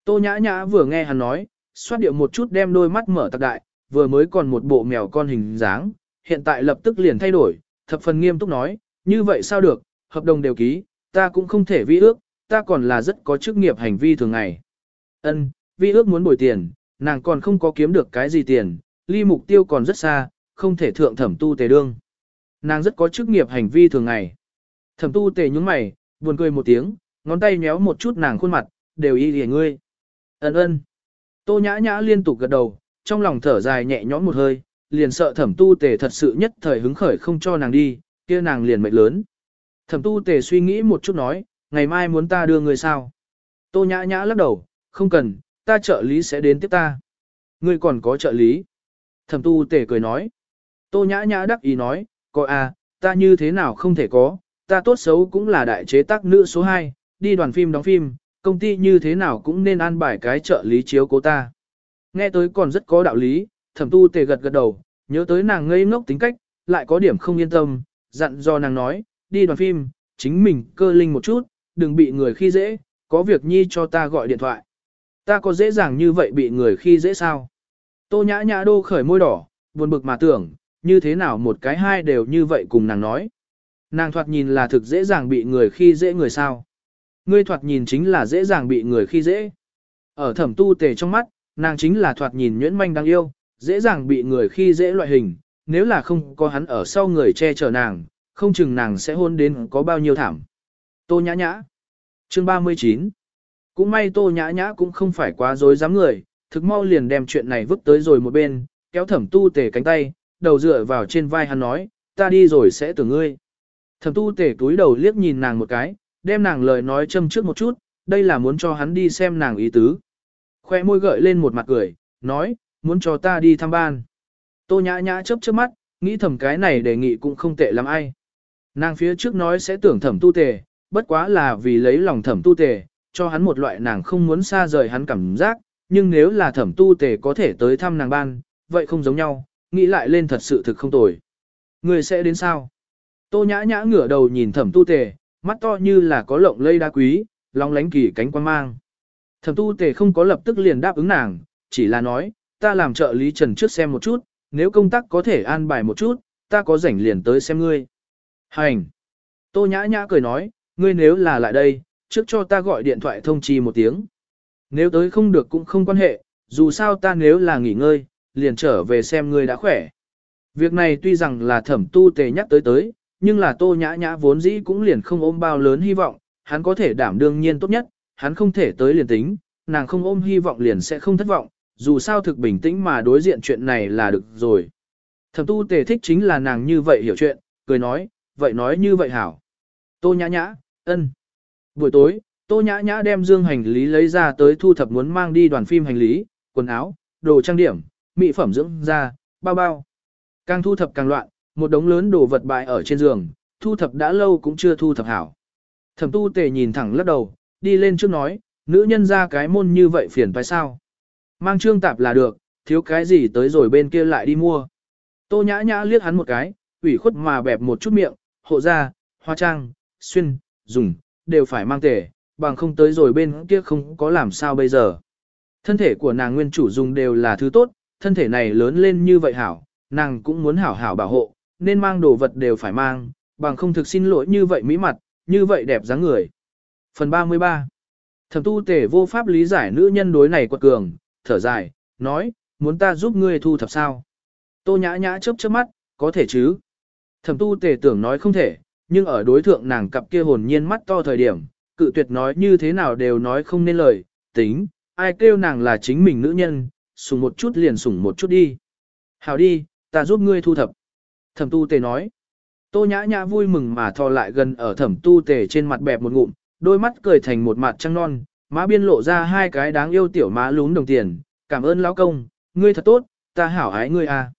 Tô nhã nhã vừa nghe hắn nói, xoát điệu một chút đem đôi mắt mở tạc đại, vừa mới còn một bộ mèo con hình dáng, hiện tại lập tức liền thay đổi, thập phần nghiêm túc nói, như vậy sao được, hợp đồng đều ký, ta cũng không thể vi ước, ta còn là rất có chức nghiệp hành vi thường ngày. Ân, vi ước muốn bồi tiền, nàng còn không có kiếm được cái gì tiền, ly mục tiêu còn rất xa, không thể thượng thẩm tu tề đương. Nàng rất có chức nghiệp hành vi thường ngày. Thẩm tu tề nhúng mày, buồn cười một tiếng, ngón tay nhéo một chút nàng khuôn mặt, đều y lìa ngươi. Ấn ơn. Tô nhã nhã liên tục gật đầu, trong lòng thở dài nhẹ nhõm một hơi, liền sợ thẩm tu tề thật sự nhất thời hứng khởi không cho nàng đi, kia nàng liền mệnh lớn. Thẩm tu tề suy nghĩ một chút nói, ngày mai muốn ta đưa người sao? Tô nhã nhã lắc đầu, không cần, ta trợ lý sẽ đến tiếp ta. Ngươi còn có trợ lý. Thẩm tu tề cười nói. Tô nhã nhã đắc ý nói, coi à, ta như thế nào không thể có, ta tốt xấu cũng là đại chế tác nữ số 2, đi đoàn phim đóng phim, công ty như thế nào cũng nên an bài cái trợ lý chiếu cố ta. Nghe tới còn rất có đạo lý, thẩm tu tề gật gật đầu, nhớ tới nàng ngây ngốc tính cách, lại có điểm không yên tâm, dặn do nàng nói, đi đoàn phim, chính mình cơ linh một chút, đừng bị người khi dễ, có việc nhi cho ta gọi điện thoại. Ta có dễ dàng như vậy bị người khi dễ sao? Tô nhã nhã đô khởi môi đỏ, buồn bực mà tưởng, như thế nào một cái hai đều như vậy cùng nàng nói. nàng thoạt nhìn là thực dễ dàng bị người khi dễ người sao. Ngươi thoạt nhìn chính là dễ dàng bị người khi dễ. Ở thẩm tu tề trong mắt, nàng chính là thoạt nhìn nhuyễn manh đáng yêu, dễ dàng bị người khi dễ loại hình, nếu là không có hắn ở sau người che chở nàng, không chừng nàng sẽ hôn đến có bao nhiêu thảm. Tô nhã nhã. Chương 39. Cũng may tô nhã nhã cũng không phải quá dối dám người, thực mau liền đem chuyện này vứt tới rồi một bên, kéo thẩm tu tề cánh tay, đầu dựa vào trên vai hắn nói, ta đi rồi sẽ tưởng ngươi. Thẩm tu tề túi đầu liếc nhìn nàng một cái, đem nàng lời nói châm trước một chút, đây là muốn cho hắn đi xem nàng ý tứ. Khoe môi gợi lên một mặt cười, nói, muốn cho ta đi thăm ban. Tô nhã nhã chớp chớp mắt, nghĩ thầm cái này đề nghị cũng không tệ lắm ai. Nàng phía trước nói sẽ tưởng thẩm tu tề, bất quá là vì lấy lòng thẩm tu tề, cho hắn một loại nàng không muốn xa rời hắn cảm giác, nhưng nếu là thẩm tu tề có thể tới thăm nàng ban, vậy không giống nhau, nghĩ lại lên thật sự thực không tồi. Người sẽ đến sao? Tô nhã nhã ngửa đầu nhìn thẩm tu tề, mắt to như là có lộng lây đá quý, long lánh kỳ cánh quan mang. Thẩm tu tề không có lập tức liền đáp ứng nàng, chỉ là nói, ta làm trợ lý trần trước xem một chút, nếu công tác có thể an bài một chút, ta có rảnh liền tới xem ngươi. Hành! Tô nhã nhã cười nói, ngươi nếu là lại đây, trước cho ta gọi điện thoại thông chi một tiếng. Nếu tới không được cũng không quan hệ, dù sao ta nếu là nghỉ ngơi, liền trở về xem ngươi đã khỏe. Việc này tuy rằng là thẩm tu tề nhắc tới tới, nhưng là tô nhã nhã vốn dĩ cũng liền không ôm bao lớn hy vọng, hắn có thể đảm đương nhiên tốt nhất, hắn không thể tới liền tính, nàng không ôm hy vọng liền sẽ không thất vọng, dù sao thực bình tĩnh mà đối diện chuyện này là được rồi. Thẩm tu tề thích chính là nàng như vậy hiểu chuyện, cười nói, vậy nói như vậy hảo. Tô nhã nhã, ân. Buổi tối, tô nhã nhã đem dương hành lý lấy ra tới thu thập muốn mang đi đoàn phim hành lý, quần áo, đồ trang điểm, mỹ phẩm dưỡng da, bao bao. Càng thu thập càng loạn, một đống lớn đồ vật bại ở trên giường, thu thập đã lâu cũng chưa thu thập hảo. Thẩm tu tề nhìn thẳng lắc đầu, đi lên trước nói, nữ nhân ra cái môn như vậy phiền phải sao? Mang trương tạp là được, thiếu cái gì tới rồi bên kia lại đi mua. Tô nhã nhã liếc hắn một cái, ủy khuất mà bẹp một chút miệng, hộ ra, hoa trang, xuyên, dùng, đều phải mang tề bằng không tới rồi bên kia không có làm sao bây giờ. Thân thể của nàng nguyên chủ dùng đều là thứ tốt, thân thể này lớn lên như vậy hảo, nàng cũng muốn hảo hảo bảo hộ, nên mang đồ vật đều phải mang, bằng không thực xin lỗi như vậy mỹ mặt, như vậy đẹp dáng người. Phần 33 Thẩm tu tể vô pháp lý giải nữ nhân đối này quật cường, thở dài, nói, muốn ta giúp ngươi thu thập sao? Tô nhã nhã chớp chớp mắt, có thể chứ? Thẩm tu tể tưởng nói không thể, nhưng ở đối thượng nàng cặp kia hồn nhiên mắt to thời điểm, cự tuyệt nói như thế nào đều nói không nên lời, tính, ai kêu nàng là chính mình nữ nhân, sủng một chút liền sủng một chút đi. Hảo đi, ta giúp ngươi thu thập. Thẩm tu tề nói. Tô nhã nhã vui mừng mà thò lại gần ở thẩm tu tề trên mặt bẹp một ngụm, đôi mắt cười thành một mặt trăng non, má biên lộ ra hai cái đáng yêu tiểu má lún đồng tiền. Cảm ơn lão công, ngươi thật tốt, ta hảo ái ngươi à.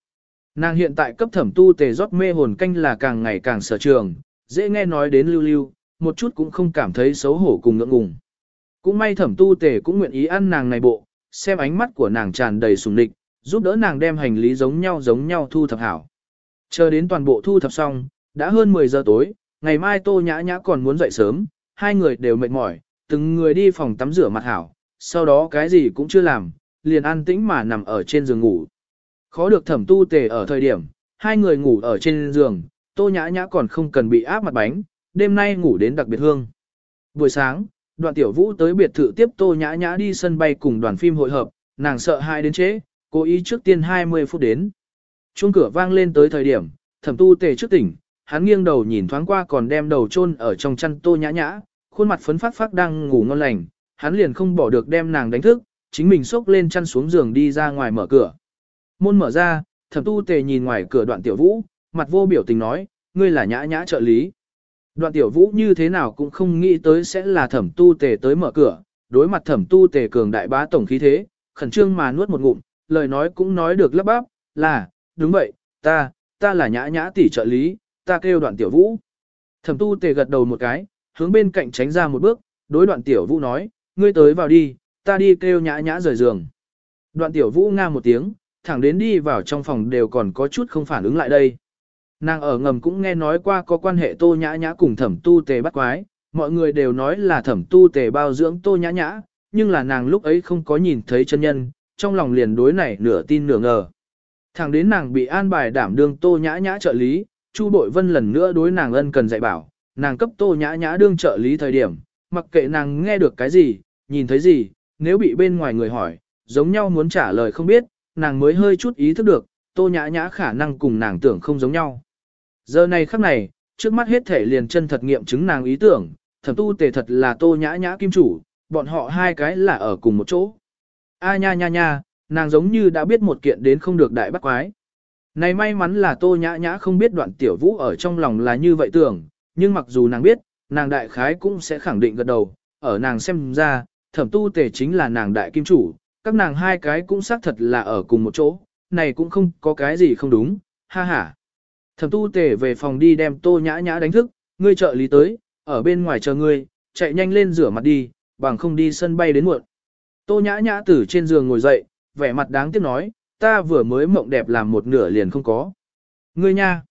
Nàng hiện tại cấp thẩm tu tề rót mê hồn canh là càng ngày càng sở trường, dễ nghe nói đến lưu lưu, một chút cũng không cảm thấy xấu hổ cùng ngượng ngùng. Cũng may thẩm tu tề cũng nguyện ý ăn nàng này bộ, xem ánh mắt của nàng tràn đầy sùng địch, giúp đỡ nàng đem hành lý giống nhau giống nhau thu thập hảo. Chờ đến toàn bộ thu thập xong, đã hơn 10 giờ tối, ngày mai tô nhã nhã còn muốn dậy sớm, hai người đều mệt mỏi, từng người đi phòng tắm rửa mặt hảo, sau đó cái gì cũng chưa làm, liền an tĩnh mà nằm ở trên giường ngủ. Khó được thẩm tu tề ở thời điểm, hai người ngủ ở trên giường, tô nhã nhã còn không cần bị áp mặt bánh, đêm nay ngủ đến đặc biệt hương. Buổi sáng, đoạn tiểu vũ tới biệt thự tiếp tô nhã nhã đi sân bay cùng đoàn phim hội hợp, nàng sợ hai đến chế, cố ý trước tiên 20 phút đến. Chuông cửa vang lên tới thời điểm, thẩm tu tề trước tỉnh, hắn nghiêng đầu nhìn thoáng qua còn đem đầu chôn ở trong chăn tô nhã nhã, khuôn mặt phấn phát phát đang ngủ ngon lành, hắn liền không bỏ được đem nàng đánh thức, chính mình xốc lên chăn xuống giường đi ra ngoài mở cửa. Môn mở ra, thẩm tu tề nhìn ngoài cửa đoạn tiểu vũ, mặt vô biểu tình nói, ngươi là nhã nhã trợ lý. Đoạn tiểu vũ như thế nào cũng không nghĩ tới sẽ là thẩm tu tề tới mở cửa, đối mặt thẩm tu tề cường đại bá tổng khí thế, khẩn trương mà nuốt một ngụm, lời nói cũng nói được lấp bắp, là, đúng vậy, ta, ta là nhã nhã tỷ trợ lý, ta kêu đoạn tiểu vũ. Thẩm tu tề gật đầu một cái, hướng bên cạnh tránh ra một bước, đối đoạn tiểu vũ nói, ngươi tới vào đi, ta đi kêu nhã nhã rời giường. Đoạn tiểu vũ nga một tiếng, thẳng đến đi vào trong phòng đều còn có chút không phản ứng lại đây. Nàng ở ngầm cũng nghe nói qua có quan hệ tô nhã nhã cùng thẩm tu tề bắt quái, mọi người đều nói là thẩm tu tề bao dưỡng tô nhã nhã, nhưng là nàng lúc ấy không có nhìn thấy chân nhân, trong lòng liền đối này nửa tin nửa ngờ. Thẳng đến nàng bị an bài đảm đương tô nhã nhã trợ lý, Chu Bội Vân lần nữa đối nàng ân cần dạy bảo, nàng cấp tô nhã nhã đương trợ lý thời điểm, mặc kệ nàng nghe được cái gì, nhìn thấy gì, nếu bị bên ngoài người hỏi, giống nhau muốn trả lời không biết, nàng mới hơi chút ý thức được, tô nhã nhã khả năng cùng nàng tưởng không giống nhau. Giờ này khắc này, trước mắt hết thể liền chân thật nghiệm chứng nàng ý tưởng, thẩm tu tề thật là tô nhã nhã kim chủ, bọn họ hai cái là ở cùng một chỗ. A nha nha nha, nàng giống như đã biết một kiện đến không được đại bắt quái. Này may mắn là tô nhã nhã không biết đoạn tiểu vũ ở trong lòng là như vậy tưởng, nhưng mặc dù nàng biết, nàng đại khái cũng sẽ khẳng định gật đầu, ở nàng xem ra, thẩm tu tề chính là nàng đại kim chủ, các nàng hai cái cũng xác thật là ở cùng một chỗ, này cũng không có cái gì không đúng, ha ha. Thẩm tu tề về phòng đi đem tô nhã nhã đánh thức, ngươi trợ lý tới, ở bên ngoài chờ ngươi, chạy nhanh lên rửa mặt đi, bằng không đi sân bay đến muộn. Tô nhã nhã từ trên giường ngồi dậy, vẻ mặt đáng tiếc nói, ta vừa mới mộng đẹp làm một nửa liền không có. Ngươi nha.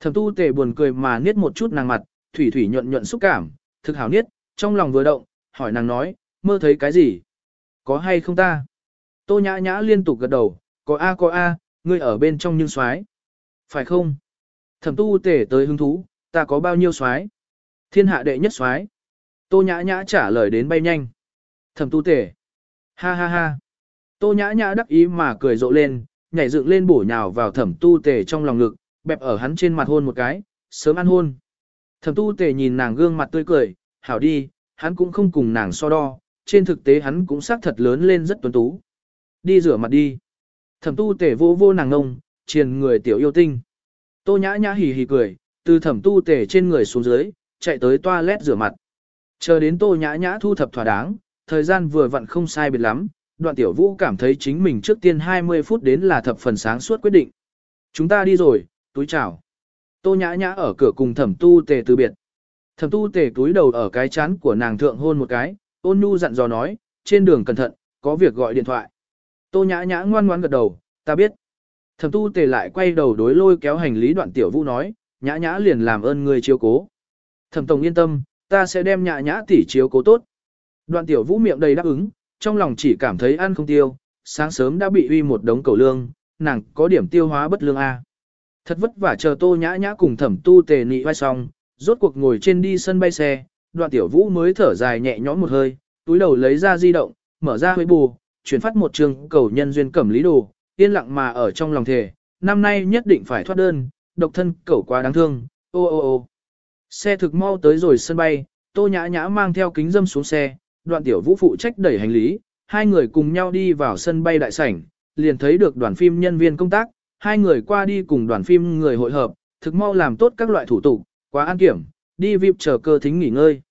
Thẩm tu tề buồn cười mà niết một chút nàng mặt, thủy thủy nhuận nhuận xúc cảm, thực hảo niết, trong lòng vừa động, hỏi nàng nói, mơ thấy cái gì? Có hay không ta? Tô nhã nhã liên tục gật đầu, có a có a, ngươi ở bên trong nhưng soái Phải không? Thẩm tu tề tới hứng thú, ta có bao nhiêu soái Thiên hạ đệ nhất soái Tô nhã nhã trả lời đến bay nhanh. Thẩm tu tề. Ha ha ha. Tô nhã nhã đắc ý mà cười rộ lên, nhảy dựng lên bổ nhào vào thẩm tu tề trong lòng ngực, bẹp ở hắn trên mặt hôn một cái, sớm ăn hôn. Thẩm tu tề nhìn nàng gương mặt tươi cười, hảo đi, hắn cũng không cùng nàng so đo, trên thực tế hắn cũng xác thật lớn lên rất tuấn tú. Đi rửa mặt đi. Thẩm tu tề vô vô nàng ngông, triền người tiểu yêu tinh. Tô nhã nhã hì hì cười, từ thẩm tu tề trên người xuống dưới, chạy tới toilet rửa mặt. Chờ đến tô nhã nhã thu thập thỏa đáng, thời gian vừa vặn không sai biệt lắm, đoạn tiểu vũ cảm thấy chính mình trước tiên 20 phút đến là thập phần sáng suốt quyết định. Chúng ta đi rồi, túi chào. Tô nhã nhã ở cửa cùng thẩm tu tề từ biệt. Thẩm tu tề túi đầu ở cái chán của nàng thượng hôn một cái, ôn nhu dặn dò nói, trên đường cẩn thận, có việc gọi điện thoại. Tô nhã nhã ngoan ngoan gật đầu, ta biết. Thẩm tu tề lại quay đầu đối lôi kéo hành lý đoạn tiểu vũ nói, nhã nhã liền làm ơn người chiếu cố. Thẩm tổng yên tâm, ta sẽ đem nhã nhã tỉ chiếu cố tốt. Đoạn tiểu vũ miệng đầy đáp ứng, trong lòng chỉ cảm thấy ăn không tiêu, sáng sớm đã bị uy một đống cầu lương, nàng có điểm tiêu hóa bất lương A. Thật vất vả chờ tô nhã nhã cùng thẩm tu tề nị vai xong, rốt cuộc ngồi trên đi sân bay xe, đoạn tiểu vũ mới thở dài nhẹ nhõm một hơi, túi đầu lấy ra di động, mở ra huế bù, chuyển phát một trường cầu nhân duyên cẩm lý đồ, yên lặng mà ở trong lòng thề, năm nay nhất định phải thoát đơn, độc thân cẩu quá đáng thương, ô ô ô. Xe thực mau tới rồi sân bay, tô nhã nhã mang theo kính dâm xuống xe, đoạn tiểu vũ phụ trách đẩy hành lý, hai người cùng nhau đi vào sân bay đại sảnh, liền thấy được đoàn phim nhân viên công tác, hai người qua đi cùng đoàn phim người hội hợp, thực mau làm tốt các loại thủ tục, quá an kiểm, đi VIP chờ cơ thính nghỉ ngơi.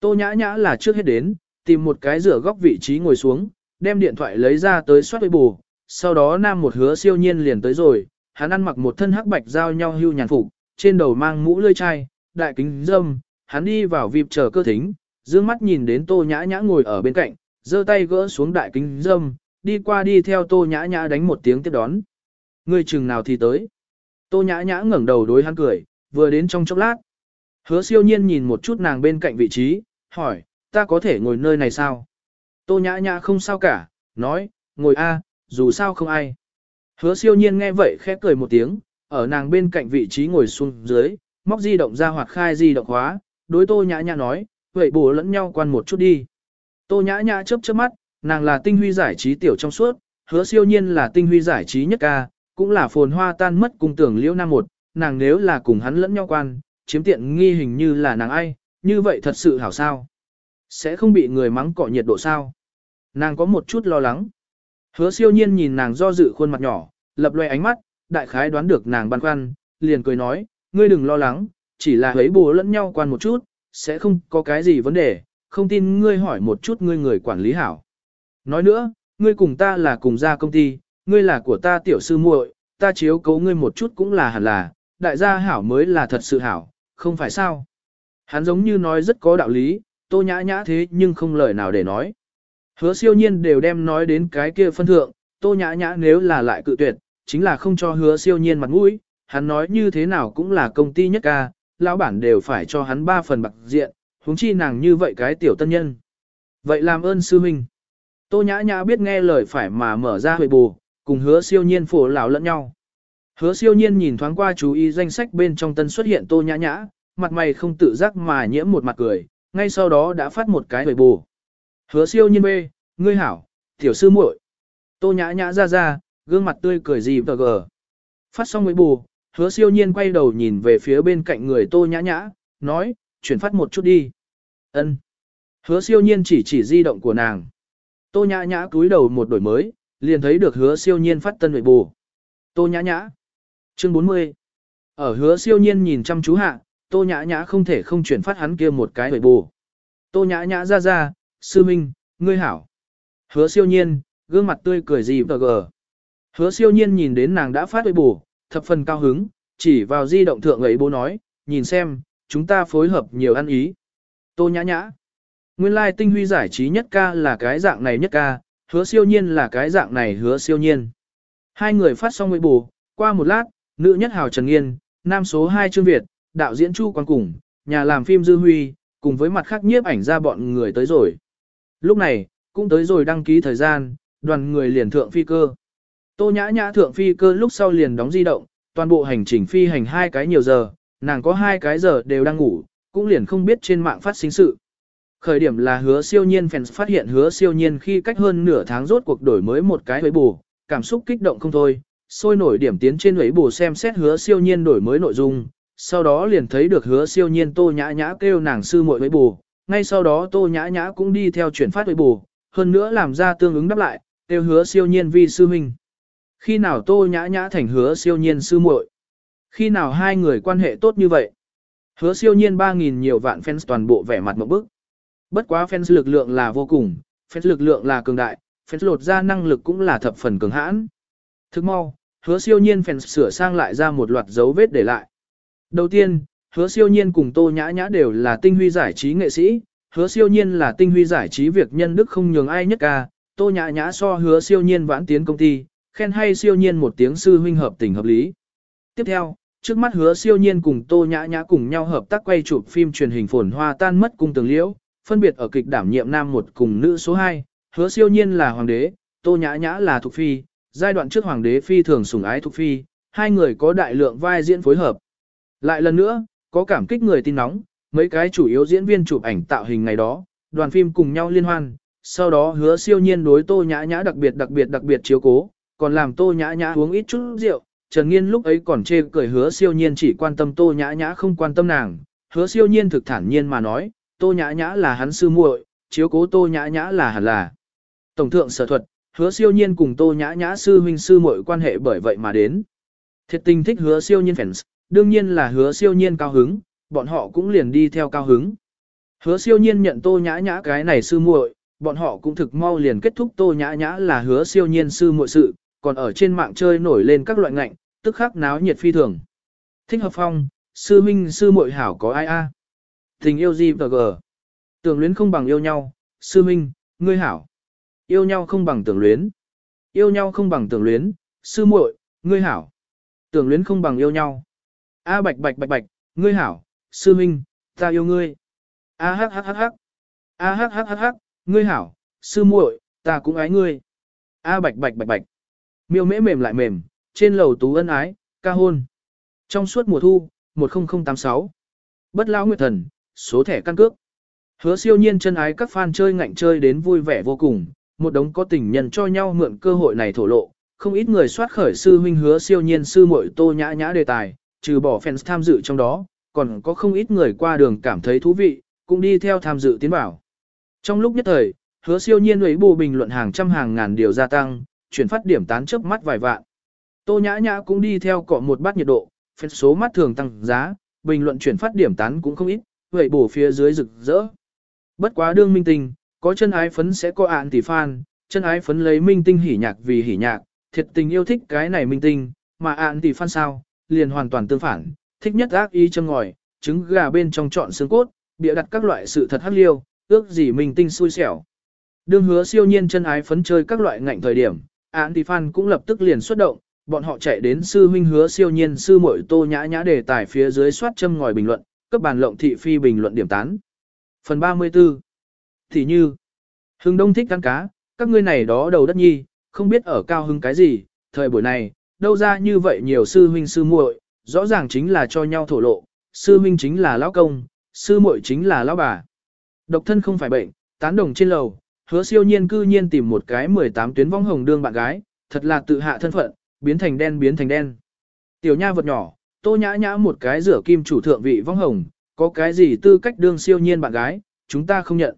Tô nhã nhã là trước hết đến, tìm một cái rửa góc vị trí ngồi xuống, đem điện thoại lấy ra tới soát bù, sau đó nam một hứa siêu nhiên liền tới rồi, hắn ăn mặc một thân hắc bạch giao nhau hưu nhàn phục, trên đầu mang mũ lưỡi chai, đại kính dâm, hắn đi vào VIP chờ cơ thính, dương mắt nhìn đến tô nhã nhã ngồi ở bên cạnh, giơ tay gỡ xuống đại kính dâm, đi qua đi theo tô nhã nhã đánh một tiếng tiếp đón. Người chừng nào thì tới. Tô nhã nhã ngẩng đầu đối hắn cười, vừa đến trong chốc lát. Hứa siêu nhiên nhìn một chút nàng bên cạnh vị trí, hỏi, ta có thể ngồi nơi này sao? Tô nhã nhã không sao cả, nói, ngồi a, dù sao không ai. Hứa siêu nhiên nghe vậy khẽ cười một tiếng, ở nàng bên cạnh vị trí ngồi xuống dưới, móc di động ra hoặc khai di động hóa đối tô nhã nhã nói, vậy bổ lẫn nhau quan một chút đi. Tô nhã nhã chớp chớp mắt, nàng là tinh huy giải trí tiểu trong suốt, hứa siêu nhiên là tinh huy giải trí nhất ca, cũng là phồn hoa tan mất cung tưởng liễu nam một, nàng nếu là cùng hắn lẫn nhau quan, chiếm tiện nghi hình như là nàng ai, như vậy thật sự hảo sao. Sẽ không bị người mắng cọ nhiệt độ sao. Nàng có một chút lo lắng. Hứa siêu nhiên nhìn nàng do dự khuôn mặt nhỏ, lập loe ánh mắt, đại khái đoán được nàng băn khoăn, liền cười nói, ngươi đừng lo lắng, chỉ là thấy bố lẫn nhau quan một chút, sẽ không có cái gì vấn đề, không tin ngươi hỏi một chút ngươi người quản lý hảo. Nói nữa, ngươi cùng ta là cùng gia công ty, ngươi là của ta tiểu sư muội, ta chiếu cố ngươi một chút cũng là hẳn là, đại gia hảo mới là thật sự hảo, không phải sao. Hắn giống như nói rất có đạo lý, tô nhã nhã thế nhưng không lời nào để nói. Hứa siêu nhiên đều đem nói đến cái kia phân thượng, tô nhã nhã nếu là lại cự tuyệt, chính là không cho hứa siêu nhiên mặt mũi, hắn nói như thế nào cũng là công ty nhất ca, lão bản đều phải cho hắn ba phần bạc diện, huống chi nàng như vậy cái tiểu tân nhân. Vậy làm ơn sư huynh. Tô nhã nhã biết nghe lời phải mà mở ra huệ bù, cùng hứa siêu nhiên phổ lão lẫn nhau. Hứa siêu nhiên nhìn thoáng qua chú ý danh sách bên trong tân xuất hiện tô nhã nhã, mặt mày không tự giác mà nhiễm một mặt cười, ngay sau đó đã phát một cái huệ bù. Hứa siêu nhiên bê, ngươi hảo, tiểu sư muội. Tô nhã nhã ra ra, gương mặt tươi cười gì vờ gờ. Phát xong mới bù, hứa siêu nhiên quay đầu nhìn về phía bên cạnh người tô nhã nhã, nói, chuyển phát một chút đi. ân Hứa siêu nhiên chỉ chỉ di động của nàng. Tô nhã nhã cúi đầu một đổi mới, liền thấy được hứa siêu nhiên phát tân với bù. Tô nhã nhã. Chương 40. Ở hứa siêu nhiên nhìn chăm chú hạ, tô nhã nhã không thể không chuyển phát hắn kia một cái với bù. Tô nhã nhã ra ra, sư minh, ngươi hảo. Hứa siêu nhiên, gương mặt tươi cười gì vờ gờ. Hứa siêu nhiên nhìn đến nàng đã phát huy bù, thập phần cao hứng, chỉ vào di động thượng ấy bố nói, nhìn xem, chúng ta phối hợp nhiều ăn ý. Tô nhã nhã. Nguyên lai tinh huy giải trí nhất ca là cái dạng này nhất ca, hứa siêu nhiên là cái dạng này hứa siêu nhiên. Hai người phát xong nguyện bù, qua một lát, nữ nhất hào Trần Nghiên, nam số 2 Trương Việt, đạo diễn Chu Quang Cùng, nhà làm phim Dư Huy, cùng với mặt khác nhiếp ảnh ra bọn người tới rồi. Lúc này, cũng tới rồi đăng ký thời gian, đoàn người liền thượng phi cơ. Tô nhã nhã thượng phi cơ lúc sau liền đóng di động, toàn bộ hành trình phi hành hai cái nhiều giờ, nàng có hai cái giờ đều đang ngủ, cũng liền không biết trên mạng phát sinh sự. Khởi điểm là hứa siêu nhiên fans phát hiện hứa siêu nhiên khi cách hơn nửa tháng rốt cuộc đổi mới một cái với bù, cảm xúc kích động không thôi, sôi nổi điểm tiến trên ấy bù xem xét hứa siêu nhiên đổi mới nội dung, sau đó liền thấy được hứa siêu nhiên tô nhã nhã kêu nàng sư muội với bù, ngay sau đó tô nhã nhã cũng đi theo chuyển phát với bù, hơn nữa làm ra tương ứng đáp lại, đều hứa siêu nhiên vi sư huynh. Khi nào tô nhã nhã thành hứa siêu nhiên sư muội? Khi nào hai người quan hệ tốt như vậy? Hứa siêu nhiên 3.000 nhiều vạn fans toàn bộ vẻ mặt một bức. Bất quá fans lực lượng là vô cùng, fans lực lượng là cường đại, fans lột ra năng lực cũng là thập phần cường hãn. Thức mau, hứa siêu nhiên fans sửa sang lại ra một loạt dấu vết để lại. Đầu tiên, hứa siêu nhiên cùng tô nhã nhã đều là tinh huy giải trí nghệ sĩ, hứa siêu nhiên là tinh huy giải trí việc nhân đức không nhường ai nhất ca, tô nhã nhã so hứa siêu nhiên vãn tiến công ty, khen hay siêu nhiên một tiếng sư huynh hợp tình hợp lý. Tiếp theo, trước mắt hứa siêu nhiên cùng tô nhã nhã cùng nhau hợp tác quay chụp phim truyền hình phồn hoa tan mất cung tường liễu, phân biệt ở kịch đảm nhiệm nam một cùng nữ số 2, hứa siêu nhiên là hoàng đế, tô nhã nhã là thục phi, giai đoạn trước hoàng đế phi thường sủng ái thục phi, hai người có đại lượng vai diễn phối hợp. Lại lần nữa, có cảm kích người tin nóng, mấy cái chủ yếu diễn viên chụp ảnh tạo hình ngày đó, đoàn phim cùng nhau liên hoan, sau đó hứa siêu nhiên đối tô nhã nhã đặc biệt đặc biệt đặc biệt chiếu cố, còn làm tô nhã nhã uống ít chút rượu, Trần Nghiên lúc ấy còn chê cười hứa siêu nhiên chỉ quan tâm tô nhã nhã không quan tâm nàng, hứa siêu nhiên thực thản nhiên mà nói, tô nhã nhã là hắn sư muội, chiếu cố tô nhã nhã là hẳn là. Tổng thượng sở thuật, hứa siêu nhiên cùng tô nhã nhã sư huynh sư muội quan hệ bởi vậy mà đến. Thiệt tình thích hứa siêu nhiên fans, đương nhiên là hứa siêu nhiên cao hứng, bọn họ cũng liền đi theo cao hứng. Hứa siêu nhiên nhận tô nhã nhã cái này sư muội, bọn họ cũng thực mau liền kết thúc tô nhã nhã là hứa siêu nhiên sư muội sự, còn ở trên mạng chơi nổi lên các loại ngạnh, tức khắc náo nhiệt phi thường. Thích hợp phong, sư minh sư muội hảo có ai a? Tình yêu gì và gờ? Tưởng luyến không bằng yêu nhau, sư minh, ngươi hảo. Yêu nhau không bằng tưởng luyến. Yêu nhau không bằng tưởng luyến, sư muội, ngươi hảo. Tưởng luyến không bằng yêu nhau. A bạch bạch bạch bạch, ngươi hảo, sư minh, ta yêu ngươi. A hắc hắc hắc hắc. A hắc hắc hắc hắc, ngươi hảo, sư muội, ta cũng ái ngươi. A bạch bạch bạch bạch. Miêu mễ mềm lại mềm, trên lầu tú ân ái, ca hôn. Trong suốt mùa thu, 10086. Bất lão nguyệt thần, số thẻ căn cước. Hứa siêu nhiên chân ái các fan chơi ngạnh chơi đến vui vẻ vô cùng, một đống có tình nhân cho nhau mượn cơ hội này thổ lộ. Không ít người soát khởi sư huynh hứa siêu nhiên sư muội tô nhã nhã đề tài, trừ bỏ fans tham dự trong đó, còn có không ít người qua đường cảm thấy thú vị, cũng đi theo tham dự tiến bảo. Trong lúc nhất thời, hứa siêu nhiên ấy bù bình luận hàng trăm hàng ngàn điều gia tăng, chuyển phát điểm tán chớp mắt vài vạn. Tô nhã nhã cũng đi theo cọ một bát nhiệt độ, fans số mắt thường tăng giá, bình luận chuyển phát điểm tán cũng không ít, vậy bổ phía dưới rực rỡ. Bất quá đương minh tinh, có chân ái phấn sẽ có ạn tỷ fan, chân ái phấn lấy minh tinh hỉ nhạc vì hỉ nhạc, thiệt tình yêu thích cái này minh tinh, mà ạn tỷ fan sao, liền hoàn toàn tương phản, thích nhất ác ý châm ngòi, trứng gà bên trong trọn xương cốt, bịa đặt các loại sự thật hắc liêu, ước gì mình tinh xui xẻo. Đương hứa siêu nhiên chân ái phấn chơi các loại ngạnh thời điểm, án thì Phan cũng lập tức liền xuất động, bọn họ chạy đến sư huynh hứa siêu nhiên sư muội tô nhã nhã đề tài phía dưới soát châm ngòi bình luận, cấp bàn lộng thị phi bình luận điểm tán. Phần 34 Thì như Hưng đông thích ăn cá, các ngươi này đó đầu đất nhi, không biết ở cao hưng cái gì, thời buổi này, đâu ra như vậy nhiều sư huynh sư muội, rõ ràng chính là cho nhau thổ lộ, sư huynh chính là lão công, sư muội chính là lão bà. Độc thân không phải bệnh, tán đồng trên lầu, hứa siêu nhiên cư nhiên tìm một cái 18 tuyến vong hồng đương bạn gái, thật là tự hạ thân phận, biến thành đen biến thành đen. Tiểu nha vật nhỏ, tô nhã nhã một cái rửa kim chủ thượng vị vong hồng, có cái gì tư cách đương siêu nhiên bạn gái, chúng ta không nhận.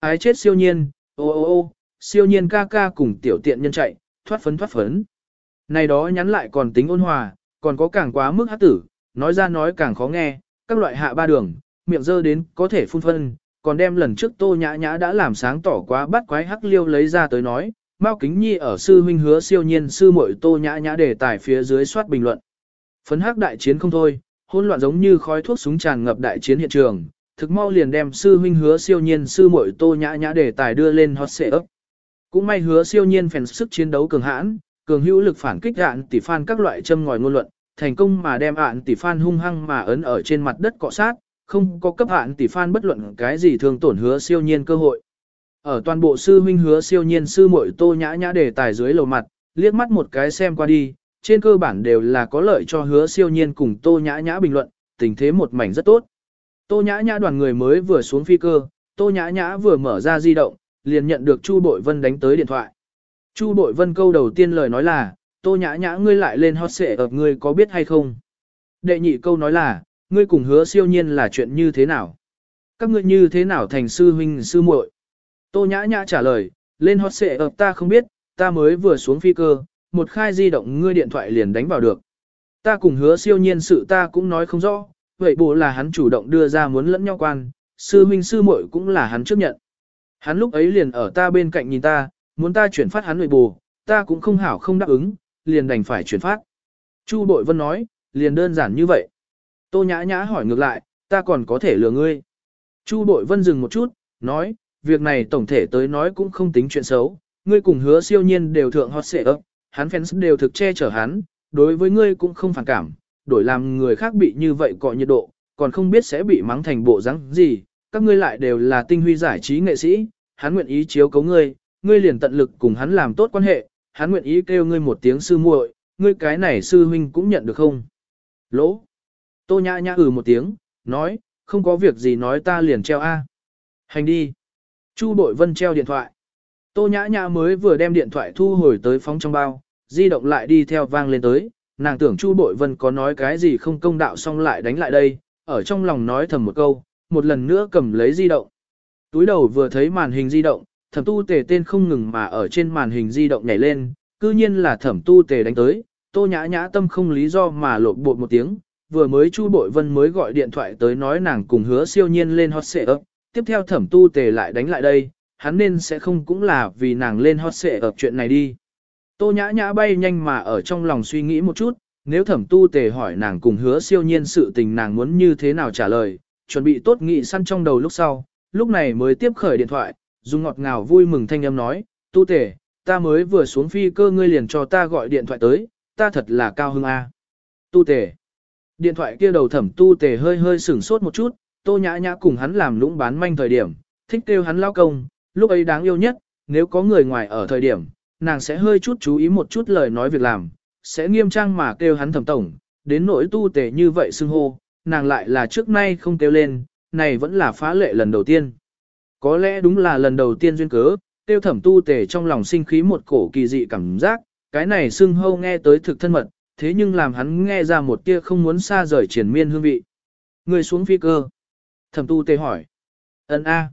Ái chết siêu nhiên, ô ô ô, siêu nhiên ca ca cùng tiểu tiện nhân chạy, thoát phấn thoát phấn. Này đó nhắn lại còn tính ôn hòa, còn có càng quá mức hát tử, nói ra nói càng khó nghe, các loại hạ ba đường, miệng dơ đến có thể phun phân, còn đem lần trước tô nhã nhã đã làm sáng tỏ quá bắt quái hắc liêu lấy ra tới nói, Mao Kính Nhi ở sư huynh hứa siêu nhiên sư muội tô nhã nhã đề tài phía dưới soát bình luận. Phấn hắc đại chiến không thôi, hỗn loạn giống như khói thuốc súng tràn ngập đại chiến hiện trường, thực mau liền đem sư huynh hứa siêu nhiên sư muội tô nhã nhã đề tài đưa lên hot xệ ấp. Cũng may hứa siêu nhiên phèn sức chiến đấu cường hãn, cường hữu lực phản kích ạn tỷ phan các loại châm ngòi ngôn luận, thành công mà đem ạn tỷ phan hung hăng mà ấn ở trên mặt đất cọ sát, không có cấp ạn tỷ phan bất luận cái gì thường tổn hứa siêu nhiên cơ hội. Ở toàn bộ sư huynh hứa siêu nhiên sư muội tô nhã nhã để tài dưới lầu mặt, liếc mắt một cái xem qua đi, trên cơ bản đều là có lợi cho hứa siêu nhiên cùng tô nhã nhã bình luận, tình thế một mảnh rất tốt. Tô nhã nhã đoàn người mới vừa xuống phi cơ, tô nhã nhã vừa mở ra di động, liền nhận được Chu Bội Vân đánh tới điện thoại. Chu Bội Vân câu đầu tiên lời nói là, tô nhã nhã ngươi lại lên hot xệ ập ngươi có biết hay không? Đệ nhị câu nói là, ngươi cùng hứa siêu nhiên là chuyện như thế nào? Các ngươi như thế nào thành sư huynh sư muội? Tô nhã nhã trả lời, lên hot xệ ập ta không biết, ta mới vừa xuống phi cơ, một khai di động ngươi điện thoại liền đánh vào được. Ta cùng hứa siêu nhiên sự ta cũng nói không rõ, vậy bố là hắn chủ động đưa ra muốn lẫn nhau quan, sư huynh sư muội cũng là hắn chấp nhận. Hắn lúc ấy liền ở ta bên cạnh nhìn ta, muốn ta chuyển phát hắn nội bù, ta cũng không hảo không đáp ứng, liền đành phải chuyển phát. Chu Bội Vân nói, liền đơn giản như vậy. Tô Nhã Nhã hỏi ngược lại, ta còn có thể lừa ngươi. Chu Bội Vân dừng một chút, nói, việc này tổng thể tới nói cũng không tính chuyện xấu, ngươi cùng hứa siêu nhiên đều thượng hot xệ ấp, hắn fans đều thực che chở hắn, đối với ngươi cũng không phản cảm, đổi làm người khác bị như vậy cọ nhiệt độ, còn không biết sẽ bị mắng thành bộ rắn gì, các ngươi lại đều là tinh huy giải trí nghệ sĩ, hắn nguyện ý chiếu cấu ngươi, ngươi liền tận lực cùng hắn làm tốt quan hệ, hắn nguyện ý kêu ngươi một tiếng sư muội, ngươi cái này sư huynh cũng nhận được không? Lỗ. Tô nhã nhã ừ một tiếng, nói, không có việc gì nói ta liền treo A. Hành đi. Chu bội vân treo điện thoại. Tô nhã nhã mới vừa đem điện thoại thu hồi tới phóng trong bao, di động lại đi theo vang lên tới, nàng tưởng Chu bội vân có nói cái gì không công đạo xong lại đánh lại đây, ở trong lòng nói thầm một câu, một lần nữa cầm lấy di động. Túi đầu vừa thấy màn hình di động, thẩm tu tề tên không ngừng mà ở trên màn hình di động nhảy lên, cư nhiên là thẩm tu tề đánh tới, tô nhã nhã tâm không lý do mà lộn bột một tiếng, vừa mới Chu Bội Vân mới gọi điện thoại tới nói nàng cùng hứa siêu nhiên lên hot xệ ấp, tiếp theo thẩm tu tề lại đánh lại đây, hắn nên sẽ không cũng là vì nàng lên hot xệ ấp chuyện này đi. Tô nhã nhã bay nhanh mà ở trong lòng suy nghĩ một chút, nếu thẩm tu tề hỏi nàng cùng hứa siêu nhiên sự tình nàng muốn như thế nào trả lời, chuẩn bị tốt nghị săn trong đầu lúc sau, lúc này mới tiếp khởi điện thoại, dùng ngọt ngào vui mừng thanh âm nói, tu tề, ta mới vừa xuống phi cơ ngươi liền cho ta gọi điện thoại tới, ta thật là cao hưng a. Tu tề. Điện thoại kia đầu thẩm tu tề hơi hơi sửng sốt một chút, tô nhã nhã cùng hắn làm lũng bán manh thời điểm, thích kêu hắn lao công, lúc ấy đáng yêu nhất, nếu có người ngoài ở thời điểm, nàng sẽ hơi chút chú ý một chút lời nói việc làm, sẽ nghiêm trang mà kêu hắn thẩm tổng, đến nỗi tu tề như vậy xưng hô, nàng lại là trước nay không kêu lên, này vẫn là phá lệ lần đầu tiên. Có lẽ đúng là lần đầu tiên duyên cớ, tiêu thẩm tu tề trong lòng sinh khí một cổ kỳ dị cảm giác, cái này xưng hâu nghe tới thực thân mật, thế nhưng làm hắn nghe ra một tia không muốn xa rời triển miên hương vị. Người xuống phi cơ. Thẩm tu tề hỏi. ân a.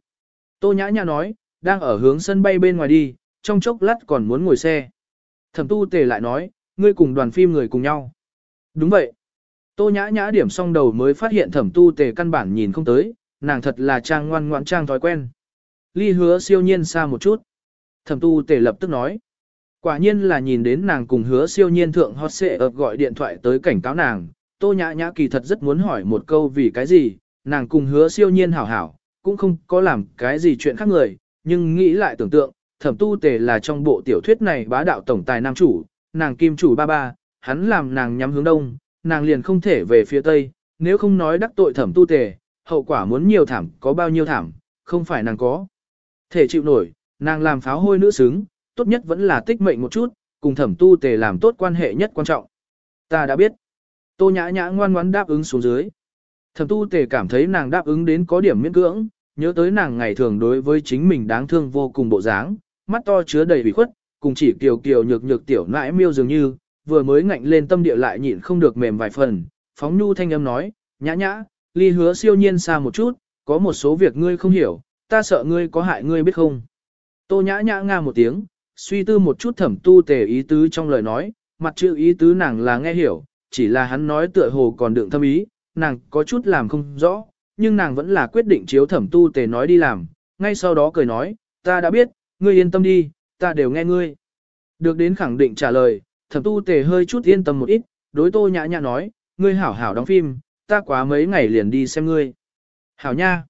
Tô nhã nhã nói, đang ở hướng sân bay bên ngoài đi, trong chốc lát còn muốn ngồi xe. Thẩm tu tề lại nói, ngươi cùng đoàn phim người cùng nhau. Đúng vậy. Tô nhã nhã điểm xong đầu mới phát hiện thẩm tu tề căn bản nhìn không tới, nàng thật là trang ngoan ngoãn trang thói quen. Ly hứa siêu nhiên xa một chút. Thẩm tu tề lập tức nói. Quả nhiên là nhìn đến nàng cùng hứa siêu nhiên thượng hot xệ ập gọi điện thoại tới cảnh cáo nàng. Tô nhã nhã kỳ thật rất muốn hỏi một câu vì cái gì, nàng cùng hứa siêu nhiên hảo hảo, cũng không có làm cái gì chuyện khác người, nhưng nghĩ lại tưởng tượng, thẩm tu tề là trong bộ tiểu thuyết này bá đạo tổng tài nam chủ, nàng kim chủ ba ba, hắn làm nàng nhắm hướng đông, nàng liền không thể về phía tây, nếu không nói đắc tội thẩm tu tề, hậu quả muốn nhiều thảm có bao nhiêu thảm, không phải nàng có. Thể chịu nổi, nàng làm pháo hôi nữ xứng, tốt nhất vẫn là tích mệnh một chút, cùng thẩm tu tề làm tốt quan hệ nhất quan trọng. Ta đã biết. Tô nhã nhã ngoan ngoãn đáp ứng xuống dưới. Thẩm tu tề cảm thấy nàng đáp ứng đến có điểm miễn cưỡng, nhớ tới nàng ngày thường đối với chính mình đáng thương vô cùng bộ dáng, mắt to chứa đầy ủy khuất, cùng chỉ kiều kiều nhược nhược tiểu nãi miêu dường như, vừa mới ngạnh lên tâm địa lại nhịn không được mềm vài phần, phóng nhu thanh âm nói, nhã nhã, ly hứa siêu nhiên xa một chút, có một số việc ngươi không hiểu, ta sợ ngươi có hại ngươi biết không. Tô nhã nhã nga một tiếng, suy tư một chút thẩm tu tề ý tứ trong lời nói, mặt chữ ý tứ nàng là nghe hiểu, chỉ là hắn nói tựa hồ còn đựng thâm ý, nàng có chút làm không rõ, nhưng nàng vẫn là quyết định chiếu thẩm tu tề nói đi làm, ngay sau đó cười nói, ta đã biết, ngươi yên tâm đi, ta đều nghe ngươi. Được đến khẳng định trả lời, thẩm tu tề hơi chút yên tâm một ít, đối tô nhã nhã nói, ngươi hảo hảo đóng phim, ta quá mấy ngày liền đi xem ngươi. Hảo nha.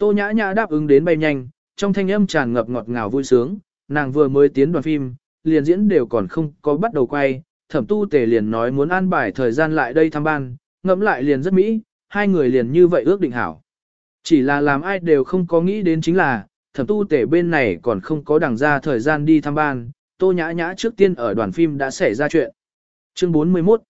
Tô nhã nhã đáp ứng đến bay nhanh, trong thanh âm tràn ngập ngọt ngào vui sướng, nàng vừa mới tiến đoàn phim, liền diễn đều còn không có bắt đầu quay, thẩm tu tề liền nói muốn an bài thời gian lại đây thăm ban, ngẫm lại liền rất mỹ, hai người liền như vậy ước định hảo. Chỉ là làm ai đều không có nghĩ đến chính là, thẩm tu Tề bên này còn không có đằng ra thời gian đi thăm ban, tô nhã nhã trước tiên ở đoàn phim đã xảy ra chuyện. Chương 41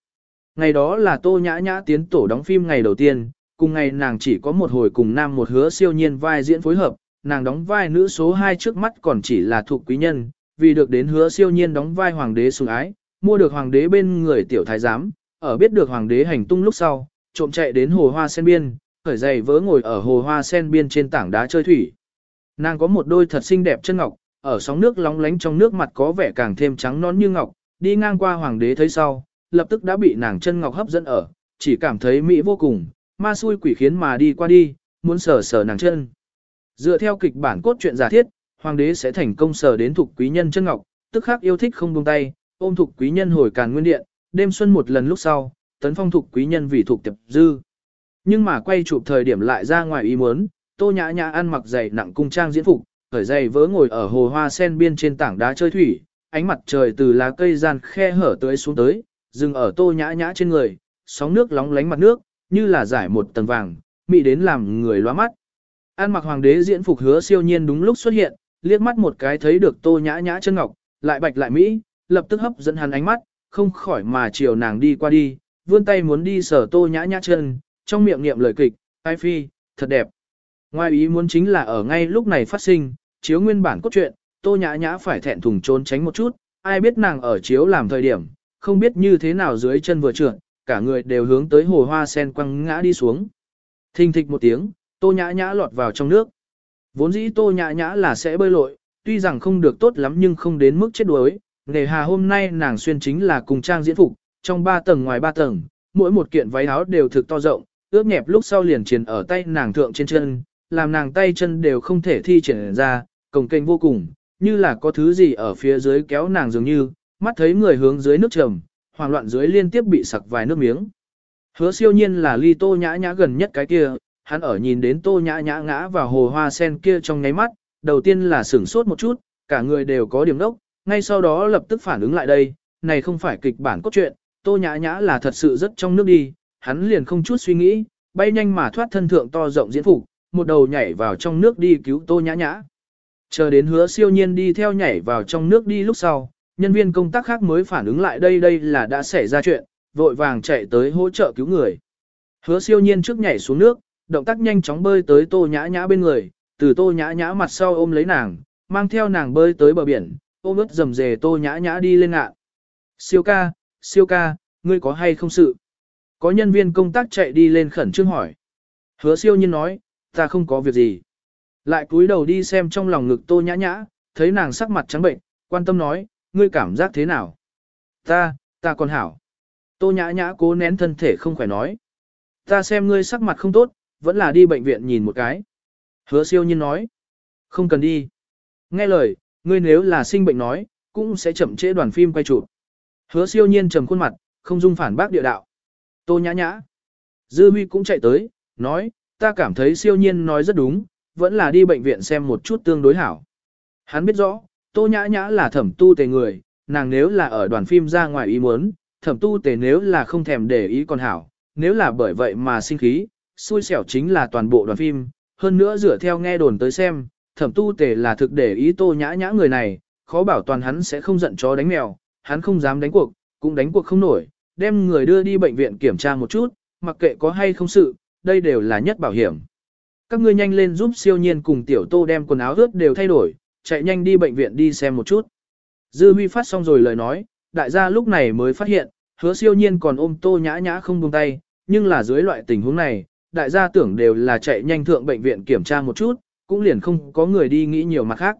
Ngày đó là tô nhã nhã tiến tổ đóng phim ngày đầu tiên, cùng ngày nàng chỉ có một hồi cùng nam một hứa siêu nhiên vai diễn phối hợp, nàng đóng vai nữ số 2 trước mắt còn chỉ là thuộc quý nhân, vì được đến hứa siêu nhiên đóng vai hoàng đế sủng ái, mua được hoàng đế bên người tiểu thái giám, ở biết được hoàng đế hành tung lúc sau, trộm chạy đến hồ hoa sen biên, khởi giày vớ ngồi ở hồ hoa sen biên trên tảng đá chơi thủy. Nàng có một đôi thật xinh đẹp chân ngọc, ở sóng nước lóng lánh trong nước mặt có vẻ càng thêm trắng non như ngọc, đi ngang qua hoàng đế thấy sau, lập tức đã bị nàng chân ngọc hấp dẫn ở, chỉ cảm thấy mỹ vô cùng, ma xui quỷ khiến mà đi qua đi, muốn sờ sờ nàng chân. Dựa theo kịch bản cốt truyện giả thiết, hoàng đế sẽ thành công sờ đến thuộc quý nhân chân ngọc, tức khắc yêu thích không buông tay, ôm thuộc quý nhân hồi càn nguyên điện, đêm xuân một lần lúc sau, tấn phong thuộc quý nhân vì thuộc tiệp dư. Nhưng mà quay chụp thời điểm lại ra ngoài ý muốn, tô nhã nhã ăn mặc dày nặng cung trang diễn phục, khởi dày vớ ngồi ở hồ hoa sen biên trên tảng đá chơi thủy, ánh mặt trời từ lá cây gian khe hở tới xuống tới, dừng ở tô nhã nhã trên người, sóng nước lóng lánh mặt nước, như là giải một tầng vàng, mị đến làm người loa mắt. An mặc hoàng đế diễn phục hứa siêu nhiên đúng lúc xuất hiện, liếc mắt một cái thấy được tô nhã nhã chân ngọc, lại bạch lại mỹ, lập tức hấp dẫn hắn ánh mắt, không khỏi mà chiều nàng đi qua đi, vươn tay muốn đi sở tô nhã nhã chân, trong miệng niệm lời kịch, ai phi, thật đẹp. Ngoài ý muốn chính là ở ngay lúc này phát sinh, chiếu nguyên bản cốt truyện, tô nhã nhã phải thẹn thùng trốn tránh một chút, ai biết nàng ở chiếu làm thời điểm, không biết như thế nào dưới chân vừa trượt, cả người đều hướng tới hồ hoa sen quăng ngã đi xuống. Thình thịch một tiếng, tô nhã nhã lọt vào trong nước. Vốn dĩ tô nhã nhã là sẽ bơi lội, tuy rằng không được tốt lắm nhưng không đến mức chết đuối. Nghề hà hôm nay nàng xuyên chính là cùng trang diễn phục, trong ba tầng ngoài ba tầng, mỗi một kiện váy áo đều thực to rộng, ướp nhẹp lúc sau liền triển ở tay nàng thượng trên chân, làm nàng tay chân đều không thể thi triển ra, cồng kênh vô cùng, như là có thứ gì ở phía dưới kéo nàng dường như, mắt thấy người hướng dưới nước trầm, hoảng loạn dưới liên tiếp bị sặc vài nước miếng. Hứa siêu nhiên là ly tô nhã nhã gần nhất cái kia, hắn ở nhìn đến tô nhã nhã ngã vào hồ hoa sen kia trong nháy mắt, đầu tiên là sửng sốt một chút, cả người đều có điểm đốc, ngay sau đó lập tức phản ứng lại đây, này không phải kịch bản cốt truyện, tô nhã nhã là thật sự rất trong nước đi, hắn liền không chút suy nghĩ, bay nhanh mà thoát thân thượng to rộng diễn phục, một đầu nhảy vào trong nước đi cứu tô nhã nhã. Chờ đến hứa siêu nhiên đi theo nhảy vào trong nước đi lúc sau, nhân viên công tác khác mới phản ứng lại đây đây là đã xảy ra chuyện, vội vàng chạy tới hỗ trợ cứu người. Hứa siêu nhiên trước nhảy xuống nước, động tác nhanh chóng bơi tới tô nhã nhã bên người, từ tô nhã nhã mặt sau ôm lấy nàng, mang theo nàng bơi tới bờ biển, ôm ướt dầm dề tô nhã nhã đi lên ngạn. Siêu ca, siêu ca, ngươi có hay không sự? Có nhân viên công tác chạy đi lên khẩn trương hỏi. Hứa siêu nhiên nói, ta không có việc gì. Lại cúi đầu đi xem trong lòng ngực tô nhã nhã, thấy nàng sắc mặt trắng bệnh, quan tâm nói, ngươi cảm giác thế nào? Ta, ta còn hảo. Tô nhã nhã cố nén thân thể không khỏe nói. Ta xem ngươi sắc mặt không tốt, vẫn là đi bệnh viện nhìn một cái. Hứa siêu nhiên nói. Không cần đi. Nghe lời, ngươi nếu là sinh bệnh nói, cũng sẽ chậm trễ đoàn phim quay chụp. Hứa siêu nhiên trầm khuôn mặt, không dung phản bác địa đạo. Tô nhã nhã. Dư Huy cũng chạy tới, nói, ta cảm thấy siêu nhiên nói rất đúng, vẫn là đi bệnh viện xem một chút tương đối hảo. Hắn biết rõ, tô nhã nhã là thẩm tu tề người, nàng nếu là ở đoàn phim ra ngoài ý muốn, thẩm tu tề nếu là không thèm để ý còn hảo, nếu là bởi vậy mà sinh khí, xui xẻo chính là toàn bộ đoàn phim, hơn nữa dựa theo nghe đồn tới xem, thẩm tu tề là thực để ý tô nhã nhã người này, khó bảo toàn hắn sẽ không giận chó đánh mèo, hắn không dám đánh cuộc, cũng đánh cuộc không nổi, đem người đưa đi bệnh viện kiểm tra một chút, mặc kệ có hay không sự, đây đều là nhất bảo hiểm. Các ngươi nhanh lên giúp siêu nhiên cùng tiểu tô đem quần áo ướt đều thay đổi, chạy nhanh đi bệnh viện đi xem một chút. Dư Huy phát xong rồi lời nói, đại gia lúc này mới phát hiện, hứa siêu nhiên còn ôm tô nhã nhã không buông tay, nhưng là dưới loại tình huống này, đại gia tưởng đều là chạy nhanh thượng bệnh viện kiểm tra một chút, cũng liền không có người đi nghĩ nhiều mặt khác.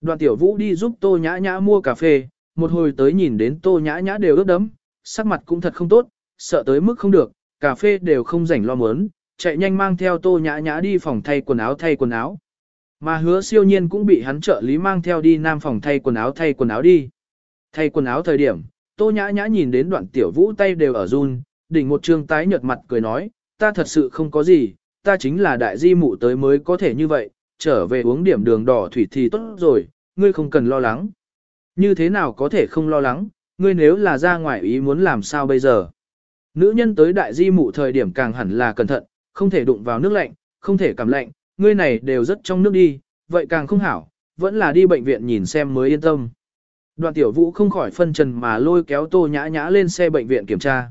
Đoàn tiểu vũ đi giúp tô nhã nhã mua cà phê, một hồi tới nhìn đến tô nhã nhã đều ướt đấm, sắc mặt cũng thật không tốt, sợ tới mức không được, cà phê đều không rảnh lo mớn, chạy nhanh mang theo tô nhã nhã đi phòng thay quần áo thay quần áo. Mà hứa siêu nhiên cũng bị hắn trợ lý mang theo đi nam phòng thay quần áo thay quần áo đi. Thay quần áo thời điểm, tô nhã nhã nhìn đến đoạn tiểu vũ tay đều ở run, đỉnh một trương tái nhợt mặt cười nói, ta thật sự không có gì, ta chính là đại di mụ tới mới có thể như vậy, trở về uống điểm đường đỏ thủy thì tốt rồi, ngươi không cần lo lắng. Như thế nào có thể không lo lắng, ngươi nếu là ra ngoài ý muốn làm sao bây giờ. Nữ nhân tới đại di mụ thời điểm càng hẳn là cẩn thận, không thể đụng vào nước lạnh, không thể cảm lạnh, ngươi này đều rất trong nước đi, vậy càng không hảo, vẫn là đi bệnh viện nhìn xem mới yên tâm. Đoàn tiểu vũ không khỏi phân trần mà lôi kéo tô nhã nhã lên xe bệnh viện kiểm tra.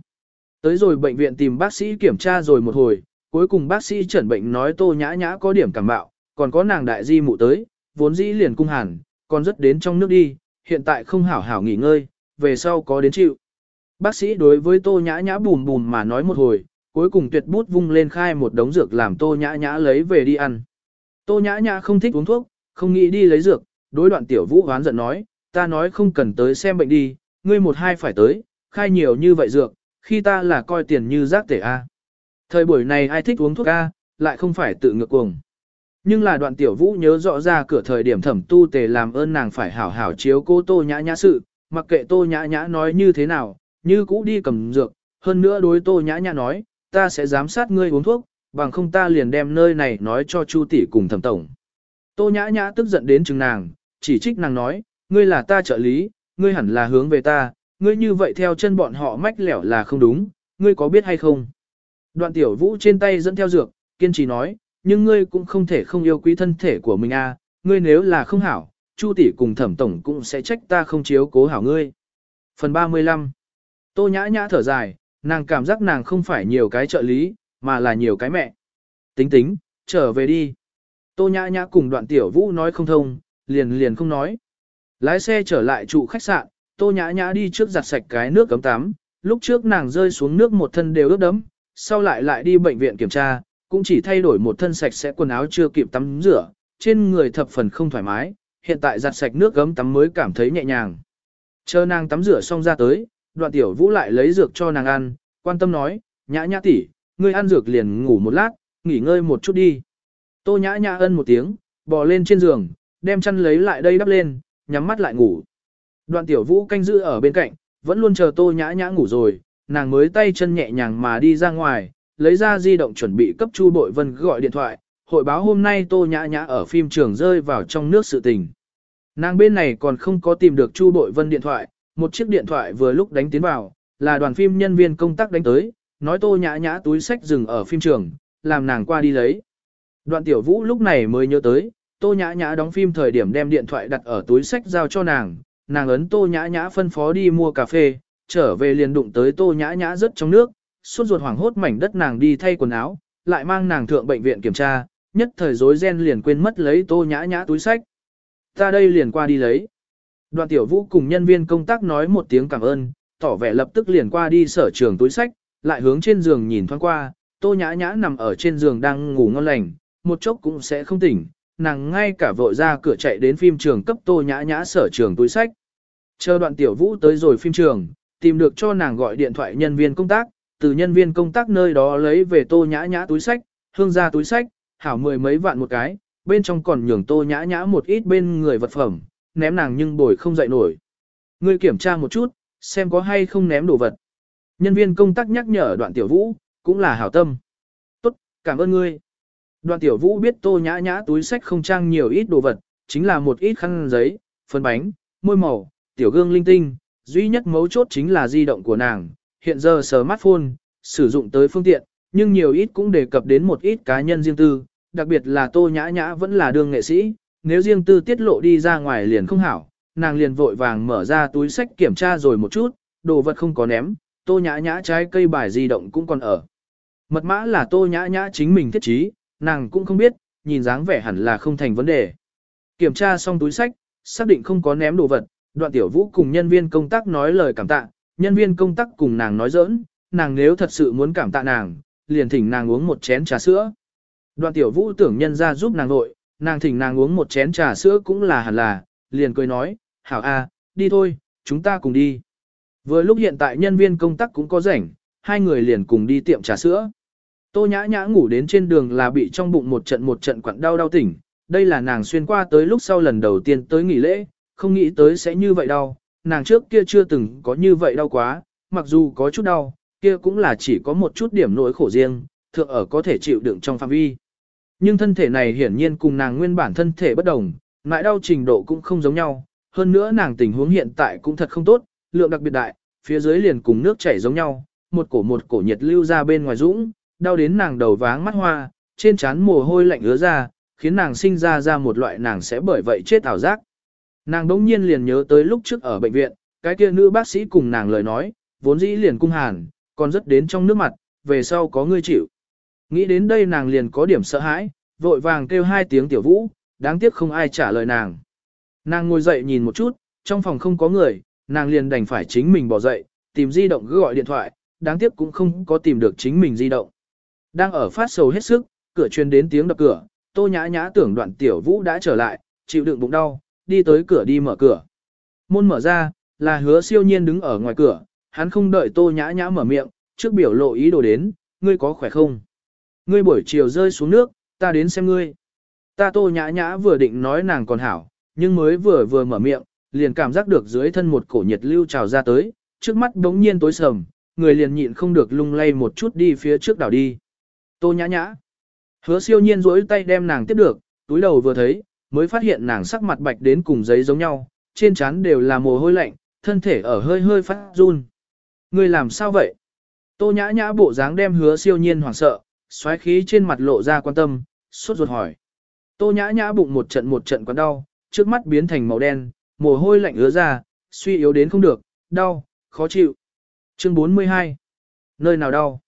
Tới rồi bệnh viện tìm bác sĩ kiểm tra rồi một hồi, cuối cùng bác sĩ chẩn bệnh nói tô nhã nhã có điểm cảm bạo, còn có nàng đại di mụ tới, vốn dĩ liền cung hàn, còn rất đến trong nước đi, hiện tại không hảo hảo nghỉ ngơi, về sau có đến chịu. Bác sĩ đối với tô nhã nhã bùn bùn mà nói một hồi, cuối cùng tuyệt bút vung lên khai một đống dược làm tô nhã nhã lấy về đi ăn. Tô nhã nhã không thích uống thuốc, không nghĩ đi lấy dược, đối đoạn tiểu vũ hoán giận nói, ta nói không cần tới xem bệnh đi, ngươi một hai phải tới, khai nhiều như vậy dược, khi ta là coi tiền như rác tể A. Thời buổi này ai thích uống thuốc A, lại không phải tự ngược cuồng. Nhưng là đoạn tiểu vũ nhớ rõ ra cửa thời điểm thẩm tu tề làm ơn nàng phải hảo hảo chiếu cô tô nhã nhã sự, mặc kệ tô nhã nhã nói như thế nào, như cũ đi cầm dược, hơn nữa đối tô nhã nhã nói, ta sẽ giám sát ngươi uống thuốc, bằng không ta liền đem nơi này nói cho chu tỷ cùng thẩm tổng. Tô nhã nhã tức giận đến chừng nàng, chỉ trích nàng nói, ngươi là ta trợ lý, ngươi hẳn là hướng về ta, ngươi như vậy theo chân bọn họ mách lẻo là không đúng, ngươi có biết hay không? Đoạn tiểu vũ trên tay dẫn theo dược, kiên trì nói, nhưng ngươi cũng không thể không yêu quý thân thể của mình a, à, ngươi nếu là không hảo, Chu tỷ cùng thẩm tổng cũng sẽ trách ta không chiếu cố hảo ngươi. Phần 35 Tô nhã nhã thở dài, nàng cảm giác nàng không phải nhiều cái trợ lý, mà là nhiều cái mẹ. Tính tính, trở về đi. Tô nhã nhã cùng đoạn tiểu vũ nói không thông, liền liền không nói. Lái xe trở lại trụ khách sạn, tô nhã nhã đi trước giặt sạch cái nước cấm tắm, lúc trước nàng rơi xuống nước một thân đều ướt đẫm, sau lại lại đi bệnh viện kiểm tra, cũng chỉ thay đổi một thân sạch sẽ quần áo chưa kịp tắm rửa, trên người thập phần không thoải mái, hiện tại giặt sạch nước gấm tắm mới cảm thấy nhẹ nhàng. Chờ nàng tắm rửa xong ra tới, đoạn tiểu vũ lại lấy dược cho nàng ăn, quan tâm nói, nhã nhã tỷ, ngươi ăn dược liền ngủ một lát, nghỉ ngơi một chút đi. Tô nhã nhã ân một tiếng, bò lên trên giường, đem chăn lấy lại đây đắp lên, nhắm mắt lại ngủ. Đoạn tiểu vũ canh giữ ở bên cạnh, vẫn luôn chờ tô nhã nhã ngủ rồi, nàng mới tay chân nhẹ nhàng mà đi ra ngoài, lấy ra di động chuẩn bị cấp Chu Bội Vân gọi điện thoại, hội báo hôm nay Tô Nhã Nhã ở phim trường rơi vào trong nước sự tình. Nàng bên này còn không có tìm được Chu Bội Vân điện thoại, một chiếc điện thoại vừa lúc đánh tiến vào, là đoàn phim nhân viên công tác đánh tới, nói Tô Nhã Nhã túi sách dừng ở phim trường, làm nàng qua đi lấy. Đoạn Tiểu Vũ lúc này mới nhớ tới, Tô Nhã Nhã đóng phim thời điểm đem điện thoại đặt ở túi sách giao cho nàng, nàng ấn Tô Nhã Nhã phân phó đi mua cà phê, trở về liền đụng tới Tô Nhã Nhã rất trong nước, suốt ruột hoảng hốt mảnh đất nàng đi thay quần áo, lại mang nàng thượng bệnh viện kiểm tra, nhất thời rối ren liền quên mất lấy tô nhã nhã túi sách. Ta đây liền qua đi lấy. Đoàn tiểu vũ cùng nhân viên công tác nói một tiếng cảm ơn, tỏ vẻ lập tức liền qua đi sở trường túi sách, lại hướng trên giường nhìn thoáng qua, tô nhã nhã nằm ở trên giường đang ngủ ngon lành, một chốc cũng sẽ không tỉnh, nàng ngay cả vội ra cửa chạy đến phim trường cấp tô nhã nhã sở trường túi sách. Chờ đoạn tiểu vũ tới rồi phim trường, tìm được cho nàng gọi điện thoại nhân viên công tác, từ nhân viên công tác nơi đó lấy về tô nhã nhã túi sách, hương ra túi sách, hảo mười mấy vạn một cái, bên trong còn nhường tô nhã nhã một ít bên người vật phẩm, ném nàng nhưng bồi không dậy nổi. Ngươi kiểm tra một chút, xem có hay không ném đồ vật. Nhân viên công tác nhắc nhở đoạn tiểu vũ, cũng là hảo tâm. Tốt, cảm ơn ngươi. Đoạn tiểu vũ biết tô nhã nhã túi sách không trang nhiều ít đồ vật, chính là một ít khăn giấy, phân bánh, môi màu, tiểu gương linh tinh, duy nhất mấu chốt chính là di động của nàng, hiện giờ smartphone, sử dụng tới phương tiện, nhưng nhiều ít cũng đề cập đến một ít cá nhân riêng tư, đặc biệt là tô nhã nhã vẫn là đương nghệ sĩ, nếu riêng tư tiết lộ đi ra ngoài liền không hảo, nàng liền vội vàng mở ra túi sách kiểm tra rồi một chút, đồ vật không có ném, tô nhã nhã trái cây bài di động cũng còn ở. Mật mã là tô nhã nhã chính mình thiết trí, nàng cũng không biết, nhìn dáng vẻ hẳn là không thành vấn đề. Kiểm tra xong túi sách, xác định không có ném đồ vật, đoạn tiểu vũ cùng nhân viên công tác nói lời cảm tạ, nhân viên công tác cùng nàng nói giỡn, nàng nếu thật sự muốn cảm tạ nàng, liền thỉnh nàng uống một chén trà sữa. Đoạn tiểu vũ tưởng nhân ra giúp nàng nội, nàng thỉnh nàng uống một chén trà sữa cũng là hẳn là, liền cười nói, hảo a, đi thôi, chúng ta cùng đi. Vừa lúc hiện tại nhân viên công tác cũng có rảnh, hai người liền cùng đi tiệm trà sữa. Tô nhã nhã ngủ đến trên đường là bị trong bụng một trận một trận quặn đau đau tỉnh, đây là nàng xuyên qua tới lúc sau lần đầu tiên tới nghỉ lễ, không nghĩ tới sẽ như vậy đau, nàng trước kia chưa từng có như vậy đau quá, mặc dù có chút đau, kia cũng là chỉ có một chút điểm nỗi khổ riêng, thượng ở có thể chịu đựng trong phạm vi. Nhưng thân thể này hiển nhiên cùng nàng nguyên bản thân thể bất đồng, ngại đau trình độ cũng không giống nhau, hơn nữa nàng tình huống hiện tại cũng thật không tốt, lượng đặc biệt đại, phía dưới liền cùng nước chảy giống nhau, một cổ một cổ nhiệt lưu ra bên ngoài dũng, đau đến nàng đầu váng mắt hoa, trên trán mồ hôi lạnh ứa ra, khiến nàng sinh ra ra một loại nàng sẽ bởi vậy chết ảo giác. Nàng đống nhiên liền nhớ tới lúc trước ở bệnh viện, cái kia nữ bác sĩ cùng nàng lời nói, vốn dĩ liền cung hàn, còn rất đến trong nước mặt, về sau có ngươi chịu. Nghĩ đến đây nàng liền có điểm sợ hãi, vội vàng kêu hai tiếng tiểu vũ, đáng tiếc không ai trả lời nàng. Nàng ngồi dậy nhìn một chút, trong phòng không có người, nàng liền đành phải chính mình bỏ dậy, tìm di động gọi điện thoại, đáng tiếc cũng không có tìm được chính mình di động. Đang ở phát sầu hết sức, cửa truyền đến tiếng đập cửa, tô nhã nhã tưởng đoạn tiểu vũ đã trở lại, chịu đựng bụng đau, đi tới cửa đi mở cửa. Môn mở ra, là hứa siêu nhiên đứng ở ngoài cửa, hắn không đợi tô nhã nhã mở miệng, trước biểu lộ ý đồ đến, ngươi có khỏe không? Ngươi buổi chiều rơi xuống nước, ta đến xem ngươi. Ta tô nhã nhã vừa định nói nàng còn hảo, nhưng mới vừa vừa mở miệng, liền cảm giác được dưới thân một cổ nhiệt lưu trào ra tới, trước mắt đống nhiên tối sầm, người liền nhịn không được lung lay một chút đi phía trước đảo đi. Tô nhã nhã. Hứa siêu nhiên rỗi tay đem nàng tiếp được, túi đầu vừa thấy, mới phát hiện nàng sắc mặt bạch đến cùng giấy giống nhau, trên trán đều là mồ hôi lạnh, thân thể ở hơi hơi phát run. Người làm sao vậy? Tô nhã nhã bộ dáng đem hứa siêu nhiên hoảng sợ, xoáy khí trên mặt lộ ra quan tâm, suốt ruột hỏi. Tô nhã nhã bụng một trận một trận quán đau, trước mắt biến thành màu đen, mồ hôi lạnh ứa ra, suy yếu đến không được, đau, khó chịu. Chương 42. Nơi nào đau?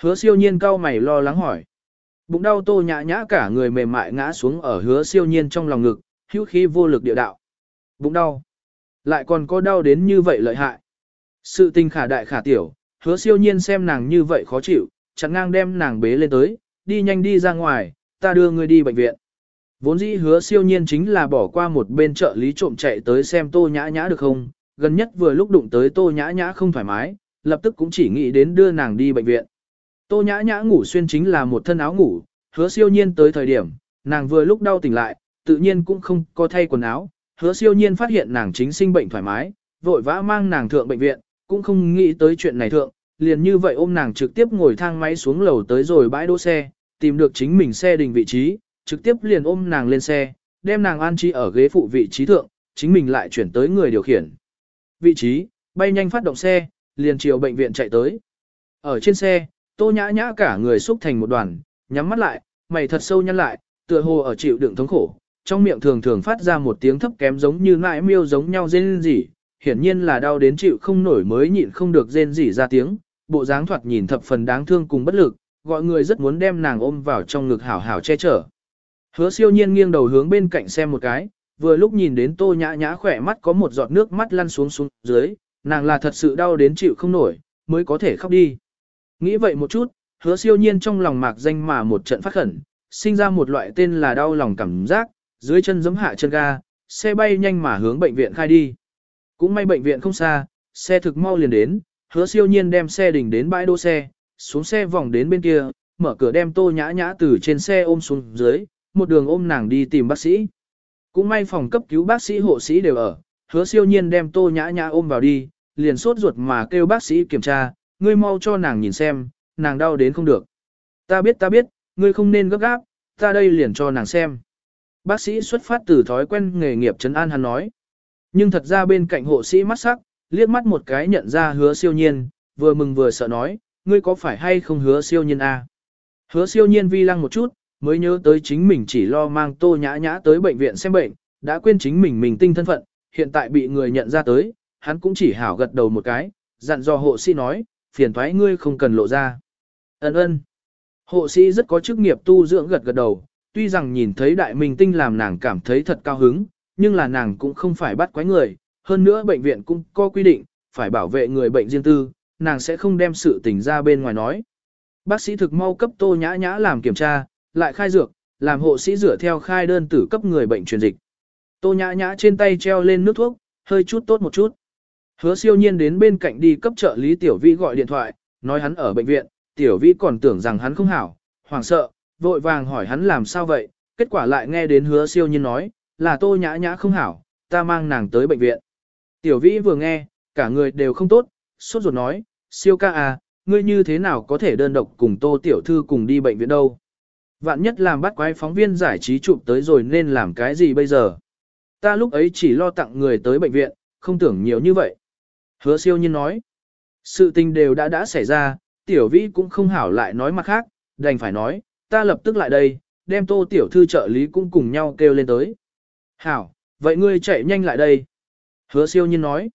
Hứa siêu nhiên cau mày lo lắng hỏi. Bụng đau tô nhã nhã cả người mềm mại ngã xuống ở hứa siêu nhiên trong lòng ngực, hữu khí vô lực địa đạo. Bụng đau. Lại còn có đau đến như vậy lợi hại. Sự tình khả đại khả tiểu, hứa siêu nhiên xem nàng như vậy khó chịu, chặn ngang đem nàng bế lên tới, đi nhanh đi ra ngoài, ta đưa ngươi đi bệnh viện. Vốn dĩ hứa siêu nhiên chính là bỏ qua một bên trợ lý trộm chạy tới xem tô nhã nhã được không, gần nhất vừa lúc đụng tới tô nhã nhã không thoải mái, lập tức cũng chỉ nghĩ đến đưa nàng đi bệnh viện. Tô nhã nhã ngủ xuyên chính là một thân áo ngủ, hứa siêu nhiên tới thời điểm, nàng vừa lúc đau tỉnh lại, tự nhiên cũng không có thay quần áo, hứa siêu nhiên phát hiện nàng chính sinh bệnh thoải mái, vội vã mang nàng thượng bệnh viện, cũng không nghĩ tới chuyện này thượng, liền như vậy ôm nàng trực tiếp ngồi thang máy xuống lầu tới rồi bãi đỗ xe, tìm được chính mình xe đình vị trí, trực tiếp liền ôm nàng lên xe, đem nàng an trí ở ghế phụ vị trí thượng, chính mình lại chuyển tới người điều khiển. Vị trí, bay nhanh phát động xe, liền chiều bệnh viện chạy tới. Ở trên xe, tô nhã nhã cả người xúc thành một đoàn, nhắm mắt lại, mày thật sâu nhăn lại, tựa hồ ở chịu đựng thống khổ, trong miệng thường thường phát ra một tiếng thấp kém giống như ngại miêu giống nhau rên rỉ, hiển nhiên là đau đến chịu không nổi mới nhịn không được rên rỉ ra tiếng, bộ dáng thoạt nhìn thập phần đáng thương cùng bất lực, gọi người rất muốn đem nàng ôm vào trong ngực hảo hảo che chở. Hứa siêu nhiên nghiêng đầu hướng bên cạnh xem một cái, vừa lúc nhìn đến tô nhã nhã khỏe mắt có một giọt nước mắt lăn xuống xuống dưới, nàng là thật sự đau đến chịu không nổi, mới có thể khóc đi. Nghĩ vậy một chút, hứa siêu nhiên trong lòng mạc danh mà một trận phát khẩn, sinh ra một loại tên là đau lòng cảm giác, dưới chân giấm hạ chân ga, xe bay nhanh mà hướng bệnh viện khai đi. Cũng may bệnh viện không xa, xe thực mau liền đến, hứa siêu nhiên đem xe đỉnh đến bãi đỗ xe, xuống xe vòng đến bên kia, mở cửa đem tô nhã nhã từ trên xe ôm xuống dưới, một đường ôm nàng đi tìm bác sĩ. Cũng may phòng cấp cứu bác sĩ hộ sĩ đều ở, hứa siêu nhiên đem tô nhã nhã ôm vào đi, liền sốt ruột mà kêu bác sĩ kiểm tra, ngươi mau cho nàng nhìn xem, nàng đau đến không được. Ta biết ta biết, ngươi không nên gấp gáp, ta đây liền cho nàng xem. Bác sĩ xuất phát từ thói quen nghề nghiệp trấn an hắn nói. Nhưng thật ra bên cạnh hộ sĩ mắt sắc, liếc mắt một cái nhận ra hứa siêu nhiên, vừa mừng vừa sợ nói, ngươi có phải hay không hứa siêu nhiên a? À? Hứa siêu nhiên vi lăng một chút, mới nhớ tới chính mình chỉ lo mang tô nhã nhã tới bệnh viện xem bệnh, đã quên chính mình mình tinh thân phận, hiện tại bị người nhận ra tới, hắn cũng chỉ hảo gật đầu một cái, dặn dò hộ sĩ nói, phiền thoái ngươi không cần lộ ra. Ấn ơn. Hộ sĩ rất có chức nghiệp tu dưỡng gật gật đầu, tuy rằng nhìn thấy đại minh tinh làm nàng cảm thấy thật cao hứng, nhưng là nàng cũng không phải bắt quái người, hơn nữa bệnh viện cũng có quy định, phải bảo vệ người bệnh riêng tư, nàng sẽ không đem sự tình ra bên ngoài nói. Bác sĩ thực mau cấp tô nhã nhã làm kiểm tra, lại khai dược, làm hộ sĩ rửa theo khai đơn tử cấp người bệnh truyền dịch. Tô nhã nhã trên tay treo lên nước thuốc, hơi chút tốt một chút. Hứa siêu nhiên đến bên cạnh đi cấp trợ lý tiểu vĩ gọi điện thoại, nói hắn ở bệnh viện, tiểu vĩ còn tưởng rằng hắn không hảo, hoảng sợ, vội vàng hỏi hắn làm sao vậy, kết quả lại nghe đến hứa siêu nhiên nói, là tô nhã nhã không hảo, ta mang nàng tới bệnh viện. Tiểu vĩ vừa nghe, cả người đều không tốt, sốt ruột nói, siêu ca à, ngươi như thế nào có thể đơn độc cùng tô tiểu thư cùng đi bệnh viện đâu. Vạn nhất làm bắt quái phóng viên giải trí chụp tới rồi nên làm cái gì bây giờ. Ta lúc ấy chỉ lo tặng người tới bệnh viện, không tưởng nhiều như vậy. Hứa siêu nhiên nói, sự tình đều đã đã xảy ra, tiểu vĩ cũng không hảo lại nói mặt khác, đành phải nói, ta lập tức lại đây, đem tô tiểu thư trợ lý cũng cùng nhau kêu lên tới. Hảo, vậy ngươi chạy nhanh lại đây. Hứa siêu nhiên nói,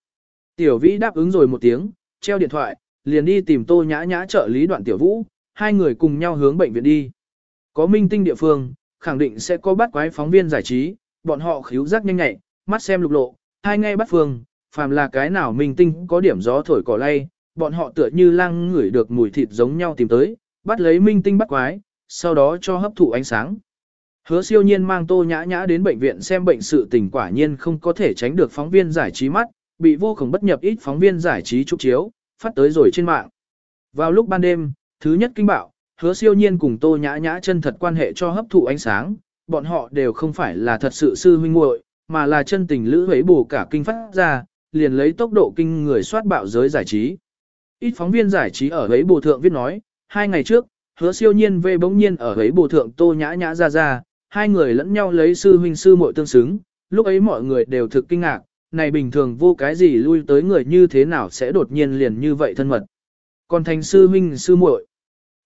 tiểu vĩ đáp ứng rồi một tiếng, treo điện thoại, liền đi tìm tô nhã nhã trợ lý đoạn tiểu vũ, hai người cùng nhau hướng bệnh viện đi. Có minh tinh địa phương, khẳng định sẽ có bắt quái phóng viên giải trí, bọn họ khíu giác nhanh nhạy, mắt xem lục lộ, hai ngay bắt phương, phàm là cái nào minh tinh có điểm gió thổi cỏ lay, bọn họ tựa như lang ngửi được mùi thịt giống nhau tìm tới, bắt lấy minh tinh bắt quái, sau đó cho hấp thụ ánh sáng. Hứa siêu nhiên mang tô nhã nhã đến bệnh viện xem bệnh sự tình quả nhiên không có thể tránh được phóng viên giải trí mắt, bị vô cùng bất nhập ít phóng viên giải trí chụp chiếu, phát tới rồi trên mạng. Vào lúc ban đêm, thứ nhất kinh bạo, hứa siêu nhiên cùng tô nhã nhã chân thật quan hệ cho hấp thụ ánh sáng, bọn họ đều không phải là thật sự sư huynh muội mà là chân tình lữ hấy bù cả kinh phát ra, liền lấy tốc độ kinh người soát bạo giới giải trí. Ít phóng viên giải trí ở ấy bù thượng viết nói, hai ngày trước, hứa siêu nhiên về bỗng nhiên ở ấy bù thượng tô nhã nhã ra ra, hai người lẫn nhau lấy sư huynh sư muội tương xứng, lúc ấy mọi người đều thực kinh ngạc, này bình thường vô cái gì lui tới người như thế nào sẽ đột nhiên liền như vậy thân mật. Còn thành sư huynh sư muội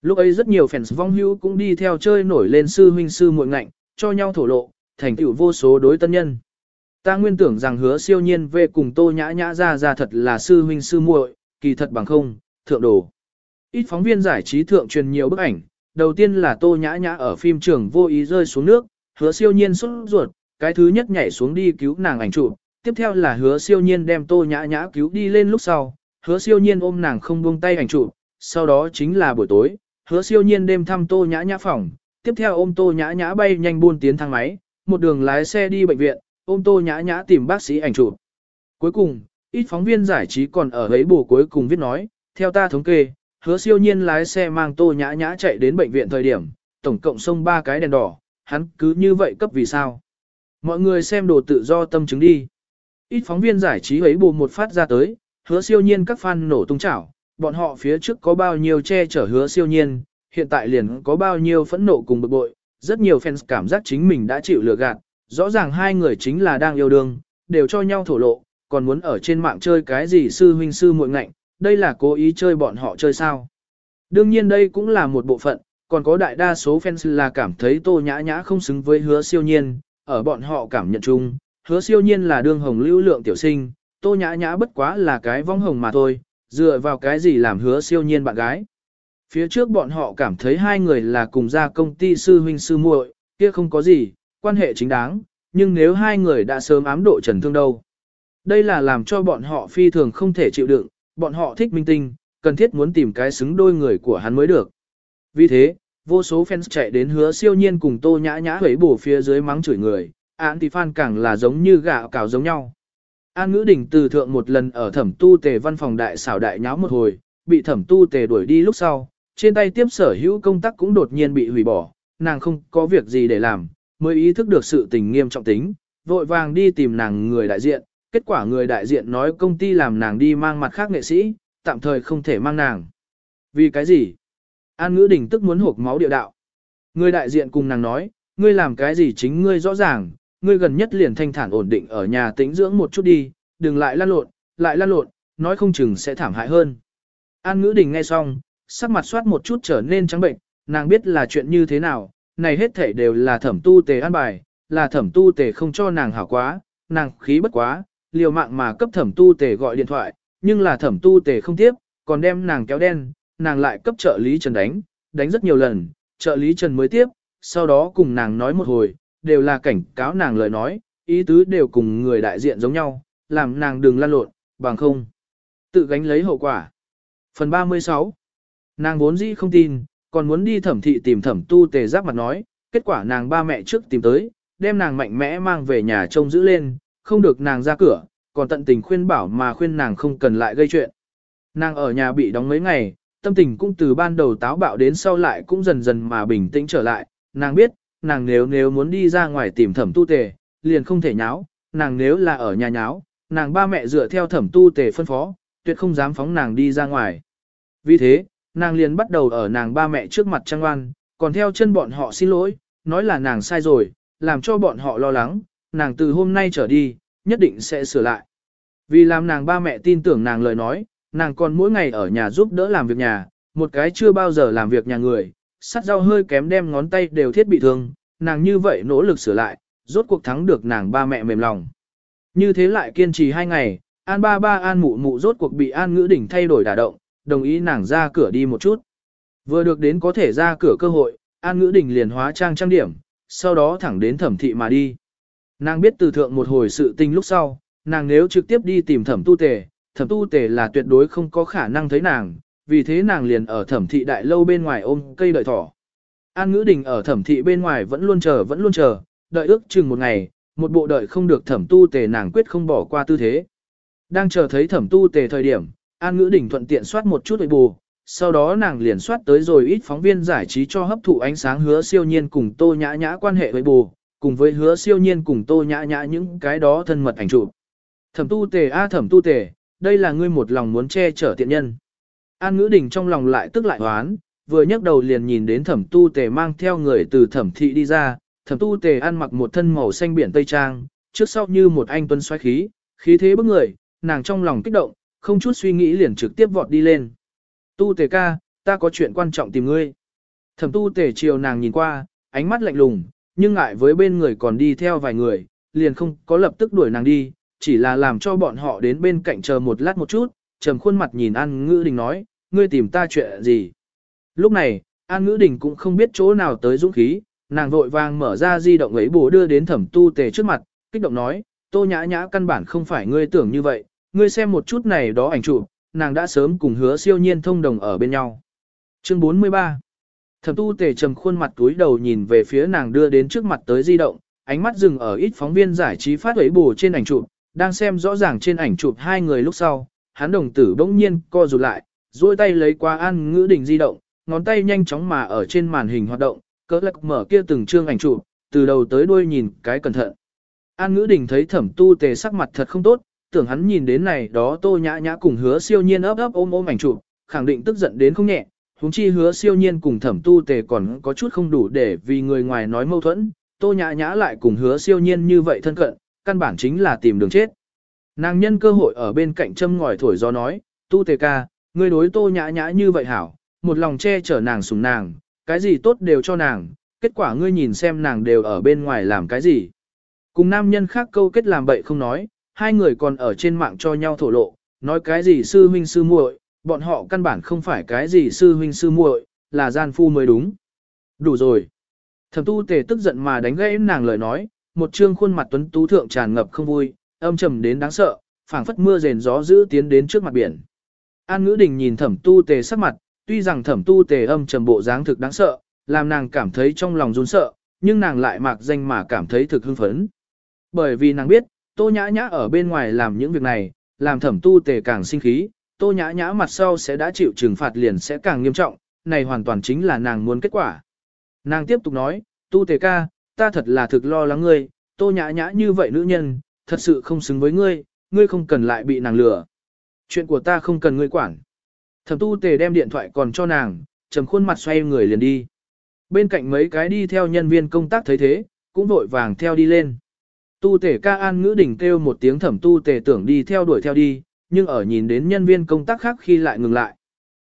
Lúc ấy rất nhiều fans vong hữu cũng đi theo chơi nổi lên sư huynh sư muội ngạnh, cho nhau thổ lộ, thành tựu vô số đối tân nhân. Ta nguyên tưởng rằng hứa siêu nhiên về cùng tô nhã nhã ra ra thật là sư huynh sư muội, kỳ thật bằng không, thượng đồ. Ít phóng viên giải trí thượng truyền nhiều bức ảnh, đầu tiên là tô nhã nhã ở phim trường vô ý rơi xuống nước, hứa siêu nhiên xuất ruột, cái thứ nhất nhảy xuống đi cứu nàng ảnh chụp, tiếp theo là hứa siêu nhiên đem tô nhã nhã cứu đi lên lúc sau, hứa siêu nhiên ôm nàng không buông tay ảnh chụp, sau đó chính là buổi tối, hứa siêu nhiên đêm thăm tô nhã nhã phòng, tiếp theo ôm tô nhã nhã bay nhanh buôn tiến thang máy, một đường lái xe đi bệnh viện, ôm tô nhã nhã tìm bác sĩ ảnh chụp. Cuối cùng, ít phóng viên giải trí còn ở ấy bù cuối cùng viết nói, theo ta thống kê, hứa siêu nhiên lái xe mang tô nhã nhã chạy đến bệnh viện thời điểm, tổng cộng xông ba cái đèn đỏ, hắn cứ như vậy cấp vì sao. Mọi người xem đồ tự do tâm chứng đi. Ít phóng viên giải trí ấy bù một phát ra tới, hứa siêu nhiên các fan nổ tung chảo, bọn họ phía trước có bao nhiêu che chở hứa siêu nhiên, hiện tại liền có bao nhiêu phẫn nộ cùng bực bội, rất nhiều fans cảm giác chính mình đã chịu lừa gạt, rõ ràng hai người chính là đang yêu đương, đều cho nhau thổ lộ, còn muốn ở trên mạng chơi cái gì sư huynh sư muội ngạnh, đây là cố ý chơi bọn họ chơi sao. Đương nhiên đây cũng là một bộ phận, còn có đại đa số fans là cảm thấy tô nhã nhã không xứng với hứa siêu nhiên, ở bọn họ cảm nhận chung, hứa siêu nhiên là đương hồng lưu lượng tiểu sinh, tô nhã nhã bất quá là cái vong hồng mà thôi, dựa vào cái gì làm hứa siêu nhiên bạn gái. Phía trước bọn họ cảm thấy hai người là cùng ra công ty sư huynh sư muội, kia không có gì, quan hệ chính đáng, nhưng nếu hai người đã sớm ám độ trần thương đâu. Đây là làm cho bọn họ phi thường không thể chịu đựng, bọn họ thích minh tinh, cần thiết muốn tìm cái xứng đôi người của hắn mới được. Vì thế, vô số fans chạy đến hứa siêu nhiên cùng tô nhã nhã hủy bổ phía dưới mắng chửi người, án thì fan càng là giống như gạo cào giống nhau. An ngữ đỉnh từ thượng một lần ở thẩm tu tề văn phòng đại xảo đại nháo một hồi, bị thẩm tu tề đuổi đi lúc sau, trên tay tiếp sở hữu công tác cũng đột nhiên bị hủy bỏ, nàng không có việc gì để làm, mới ý thức được sự tình nghiêm trọng tính, vội vàng đi tìm nàng người đại diện, kết quả người đại diện nói công ty làm nàng đi mang mặt khác nghệ sĩ, tạm thời không thể mang nàng. Vì cái gì? An ngữ đình tức muốn hộp máu địa đạo. Người đại diện cùng nàng nói, ngươi làm cái gì chính ngươi rõ ràng, ngươi gần nhất liền thanh thản ổn định ở nhà tĩnh dưỡng một chút đi, đừng lại lan lộn, lại lan lộn, nói không chừng sẽ thảm hại hơn. An ngữ đình nghe xong, sắc mặt soát một chút trở nên trắng bệnh, nàng biết là chuyện như thế nào, này hết thể đều là thẩm tu tề an bài, là thẩm tu tề không cho nàng hảo quá, nàng khí bất quá, liều mạng mà cấp thẩm tu tề gọi điện thoại, nhưng là thẩm tu tề không tiếp, còn đem nàng kéo đen, nàng lại cấp trợ lý Trần đánh, đánh rất nhiều lần, trợ lý Trần mới tiếp, sau đó cùng nàng nói một hồi, đều là cảnh cáo nàng lời nói, ý tứ đều cùng người đại diện giống nhau, làm nàng đừng lan lộn, bằng không. Tự gánh lấy hậu quả. Phần 36 Nàng vốn dĩ không tin, còn muốn đi thẩm thị tìm thẩm tu tề giáp mặt nói, kết quả nàng ba mẹ trước tìm tới, đem nàng mạnh mẽ mang về nhà trông giữ lên, không được nàng ra cửa, còn tận tình khuyên bảo mà khuyên nàng không cần lại gây chuyện. Nàng ở nhà bị đóng mấy ngày, tâm tình cũng từ ban đầu táo bạo đến sau lại cũng dần dần mà bình tĩnh trở lại, nàng biết, nàng nếu nếu muốn đi ra ngoài tìm thẩm tu tề, liền không thể nháo, nàng nếu là ở nhà nháo, nàng ba mẹ dựa theo thẩm tu tề phân phó, tuyệt không dám phóng nàng đi ra ngoài. Vì thế, nàng liền bắt đầu ở nàng ba mẹ trước mặt trang oan, còn theo chân bọn họ xin lỗi, nói là nàng sai rồi, làm cho bọn họ lo lắng, nàng từ hôm nay trở đi, nhất định sẽ sửa lại. Vì làm nàng ba mẹ tin tưởng nàng lời nói, nàng còn mỗi ngày ở nhà giúp đỡ làm việc nhà, một cái chưa bao giờ làm việc nhà người, sắt rau hơi kém đem ngón tay đều thiết bị thương, nàng như vậy nỗ lực sửa lại, rốt cuộc thắng được nàng ba mẹ mềm lòng. Như thế lại kiên trì hai ngày, An ba ba An mụ mụ rốt cuộc bị An ngữ đỉnh thay đổi đả động, đồng ý nàng ra cửa đi một chút. Vừa được đến có thể ra cửa cơ hội, An ngữ đỉnh liền hóa trang trang điểm, sau đó thẳng đến thẩm thị mà đi. Nàng biết từ thượng một hồi sự tình lúc sau, nàng nếu trực tiếp đi tìm thẩm tu tề, thẩm tu tề là tuyệt đối không có khả năng thấy nàng, vì thế nàng liền ở thẩm thị đại lâu bên ngoài ôm cây đợi thỏ. An ngữ đình ở thẩm thị bên ngoài vẫn luôn chờ vẫn luôn chờ, đợi ước chừng một ngày, một bộ đợi không được thẩm tu tề nàng quyết không bỏ qua tư thế. Đang chờ thấy thẩm tu tề thời điểm, An ngữ đình thuận tiện soát một chút với bù, sau đó nàng liền soát tới rồi ít phóng viên giải trí cho hấp thụ ánh sáng hứa siêu nhiên cùng tô nhã nhã quan hệ với bù, cùng với hứa siêu nhiên cùng tô nhã nhã những cái đó thân mật ảnh chụp. Thẩm tu tề a thẩm tu tề, đây là ngươi một lòng muốn che chở tiện nhân. An ngữ đình trong lòng lại tức lại hoán, vừa nhấc đầu liền nhìn đến thẩm tu tề mang theo người từ thẩm thị đi ra, thẩm tu tề ăn mặc một thân màu xanh biển tây trang, trước sau như một anh tuấn xoáy khí, khí thế bức người, nàng trong lòng kích động, không chút suy nghĩ liền trực tiếp vọt đi lên. Tu tề ca, ta có chuyện quan trọng tìm ngươi. Thẩm tu tề chiều nàng nhìn qua, ánh mắt lạnh lùng, nhưng ngại với bên người còn đi theo vài người, liền không có lập tức đuổi nàng đi, chỉ là làm cho bọn họ đến bên cạnh chờ một lát một chút, trầm khuôn mặt nhìn An Ngữ Đình nói, ngươi tìm ta chuyện gì. Lúc này, An Ngữ Đình cũng không biết chỗ nào tới dũng khí, nàng vội vàng mở ra di động ấy bổ đưa đến thẩm tu tề trước mặt, kích động nói, tô nhã nhã căn bản không phải ngươi tưởng như vậy, ngươi xem một chút này đó ảnh chụp, nàng đã sớm cùng hứa siêu nhiên thông đồng ở bên nhau. Chương 43 Thẩm tu tề trầm khuôn mặt túi đầu nhìn về phía nàng đưa đến trước mặt tới di động, ánh mắt dừng ở ít phóng viên giải trí phát ấy bù trên ảnh chụp, đang xem rõ ràng trên ảnh chụp hai người lúc sau, hắn đồng tử bỗng nhiên co rụt lại, duỗi tay lấy qua an ngữ đỉnh di động, ngón tay nhanh chóng mà ở trên màn hình hoạt động, cỡ lạc mở kia từng chương ảnh chụp, từ đầu tới đuôi nhìn cái cẩn thận. An ngữ đỉnh thấy thẩm tu tề sắc mặt thật không tốt, tưởng hắn nhìn đến này đó tô nhã nhã cùng hứa siêu nhiên ấp ấp ôm ôm ảnh chụp, khẳng định tức giận đến không nhẹ, Húng chi hứa siêu nhiên cùng thẩm tu tề còn có chút không đủ để vì người ngoài nói mâu thuẫn, tô nhã nhã lại cùng hứa siêu nhiên như vậy thân cận, căn bản chính là tìm đường chết. Nàng nhân cơ hội ở bên cạnh châm ngòi thổi gió nói, tu tề ca, ngươi đối tô nhã nhã như vậy hảo, một lòng che chở nàng sùng nàng, cái gì tốt đều cho nàng, kết quả ngươi nhìn xem nàng đều ở bên ngoài làm cái gì. Cùng nam nhân khác câu kết làm bậy không nói, hai người còn ở trên mạng cho nhau thổ lộ, nói cái gì sư huynh sư muội, bọn họ căn bản không phải cái gì sư huynh sư muội, là gian phu mới đúng. Đủ rồi. Thẩm tu tề tức giận mà đánh gãy nàng lời nói, một trương khuôn mặt tuấn tú thượng tràn ngập không vui, âm trầm đến đáng sợ, phảng phất mưa rền gió dữ tiến đến trước mặt biển. An Ngữ Đình nhìn Thẩm Tu Tề sắc mặt, tuy rằng Thẩm Tu Tề âm trầm bộ dáng thực đáng sợ, làm nàng cảm thấy trong lòng run sợ, nhưng nàng lại mạc danh mà cảm thấy thực hưng phấn. Bởi vì nàng biết, Tô Nhã Nhã ở bên ngoài làm những việc này, làm Thẩm Tu Tề càng sinh khí, Tô Nhã Nhã mặt sau sẽ đã chịu trừng phạt liền sẽ càng nghiêm trọng, này hoàn toàn chính là nàng muốn kết quả. Nàng tiếp tục nói, Tu Tề ca, ta thật là thực lo lắng ngươi, Tô Nhã Nhã như vậy nữ nhân, thật sự không xứng với ngươi, ngươi không cần lại bị nàng lừa. Chuyện của ta không cần ngươi quản. Thẩm tu tề đem điện thoại còn cho nàng, trầm khuôn mặt xoay người liền đi. Bên cạnh mấy cái đi theo nhân viên công tác thấy thế, cũng vội vàng theo đi lên. Tu tề ca an ngữ đỉnh kêu một tiếng thẩm tu tề tưởng đi theo đuổi theo đi, nhưng ở nhìn đến nhân viên công tác khác khi lại ngừng lại.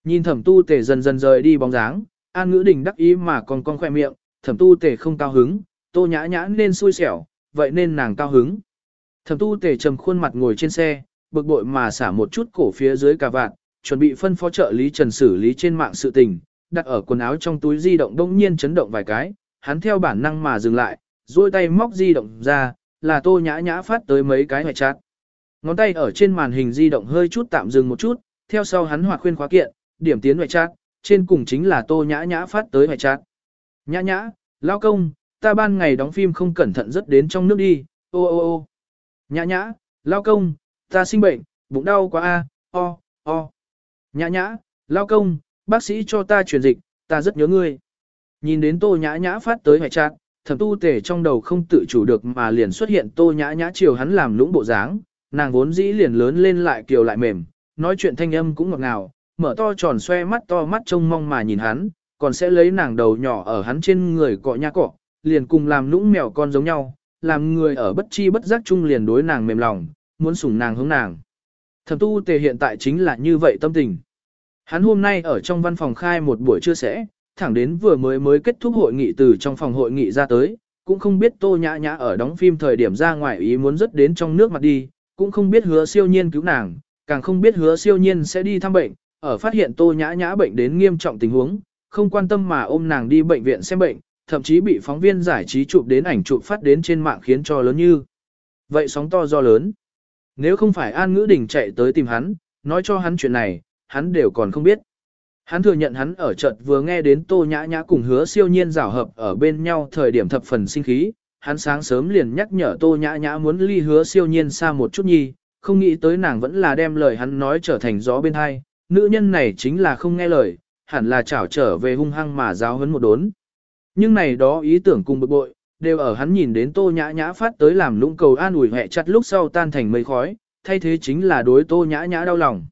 Nhìn thẩm tu tề dần dần rời đi bóng dáng, an ngữ đình đắc ý mà còn con khoe miệng, thẩm tu tề không cao hứng, tô nhã nhã nên xui xẻo, vậy nên nàng cao hứng. Thẩm tu tề trầm khuôn mặt ngồi trên xe, bực bội mà xả một chút cổ phía dưới cà vạt, chuẩn bị phân phó trợ lý trần xử lý trên mạng sự tình, đặt ở quần áo trong túi di động đông nhiên chấn động vài cái, hắn theo bản năng mà dừng lại, duỗi tay móc di động ra, là tô nhã nhã phát tới mấy cái hoại chát. Ngón tay ở trên màn hình di động hơi chút tạm dừng một chút, theo sau hắn hoạt khuyên khóa kiện, điểm tiến ngoại chat, trên cùng chính là tô nhã nhã phát tới ngoại chat. Nhã nhã, lao công, ta ban ngày đóng phim không cẩn thận rất đến trong nước đi, ô ô ô. Nhã nhã, lao công, ta sinh bệnh, bụng đau quá a, o, o. Nhã nhã, lao công, bác sĩ cho ta truyền dịch, ta rất nhớ ngươi. Nhìn đến tô nhã nhã phát tới ngoại chat, thẩm tu tể trong đầu không tự chủ được mà liền xuất hiện tô nhã nhã chiều hắn làm lũng bộ dáng, nàng vốn dĩ liền lớn lên lại kiều lại mềm, nói chuyện thanh âm cũng ngọt ngào, mở to tròn xoe mắt to mắt trông mong mà nhìn hắn, còn sẽ lấy nàng đầu nhỏ ở hắn trên người cọ nha cọ, liền cùng làm nũng mèo con giống nhau, làm người ở bất chi bất giác chung liền đối nàng mềm lòng, muốn sủng nàng hướng nàng. Thẩm tu tề hiện tại chính là như vậy tâm tình. Hắn hôm nay ở trong văn phòng khai một buổi trưa sẽ, thẳng đến vừa mới mới kết thúc hội nghị từ trong phòng hội nghị ra tới, cũng không biết tô nhã nhã ở đóng phim thời điểm ra ngoài ý muốn rất đến trong nước mặt đi, cũng không biết hứa siêu nhiên cứu nàng, càng không biết hứa siêu nhiên sẽ đi thăm bệnh, ở phát hiện tô nhã nhã bệnh đến nghiêm trọng tình huống, không quan tâm mà ôm nàng đi bệnh viện xem bệnh, thậm chí bị phóng viên giải trí chụp đến ảnh chụp phát đến trên mạng khiến cho lớn như. Vậy sóng to do lớn. Nếu không phải An Ngữ Đình chạy tới tìm hắn, nói cho hắn chuyện này, hắn đều còn không biết. Hắn thừa nhận hắn ở chợt vừa nghe đến Tô Nhã Nhã cùng hứa siêu nhiên rảo hợp ở bên nhau thời điểm thập phần sinh khí, hắn sáng sớm liền nhắc nhở Tô Nhã Nhã muốn ly hứa siêu nhiên xa một chút nhi, không nghĩ tới nàng vẫn là đem lời hắn nói trở thành gió bên hai, nữ nhân này chính là không nghe lời, hẳn là chảo trở về hung hăng mà giáo hấn một đốn. Nhưng này đó ý tưởng cùng bực bội, đều ở hắn nhìn đến Tô Nhã Nhã phát tới làm lũng cầu an ủi hẹ chặt lúc sau tan thành mây khói, thay thế chính là đối Tô Nhã Nhã đau lòng.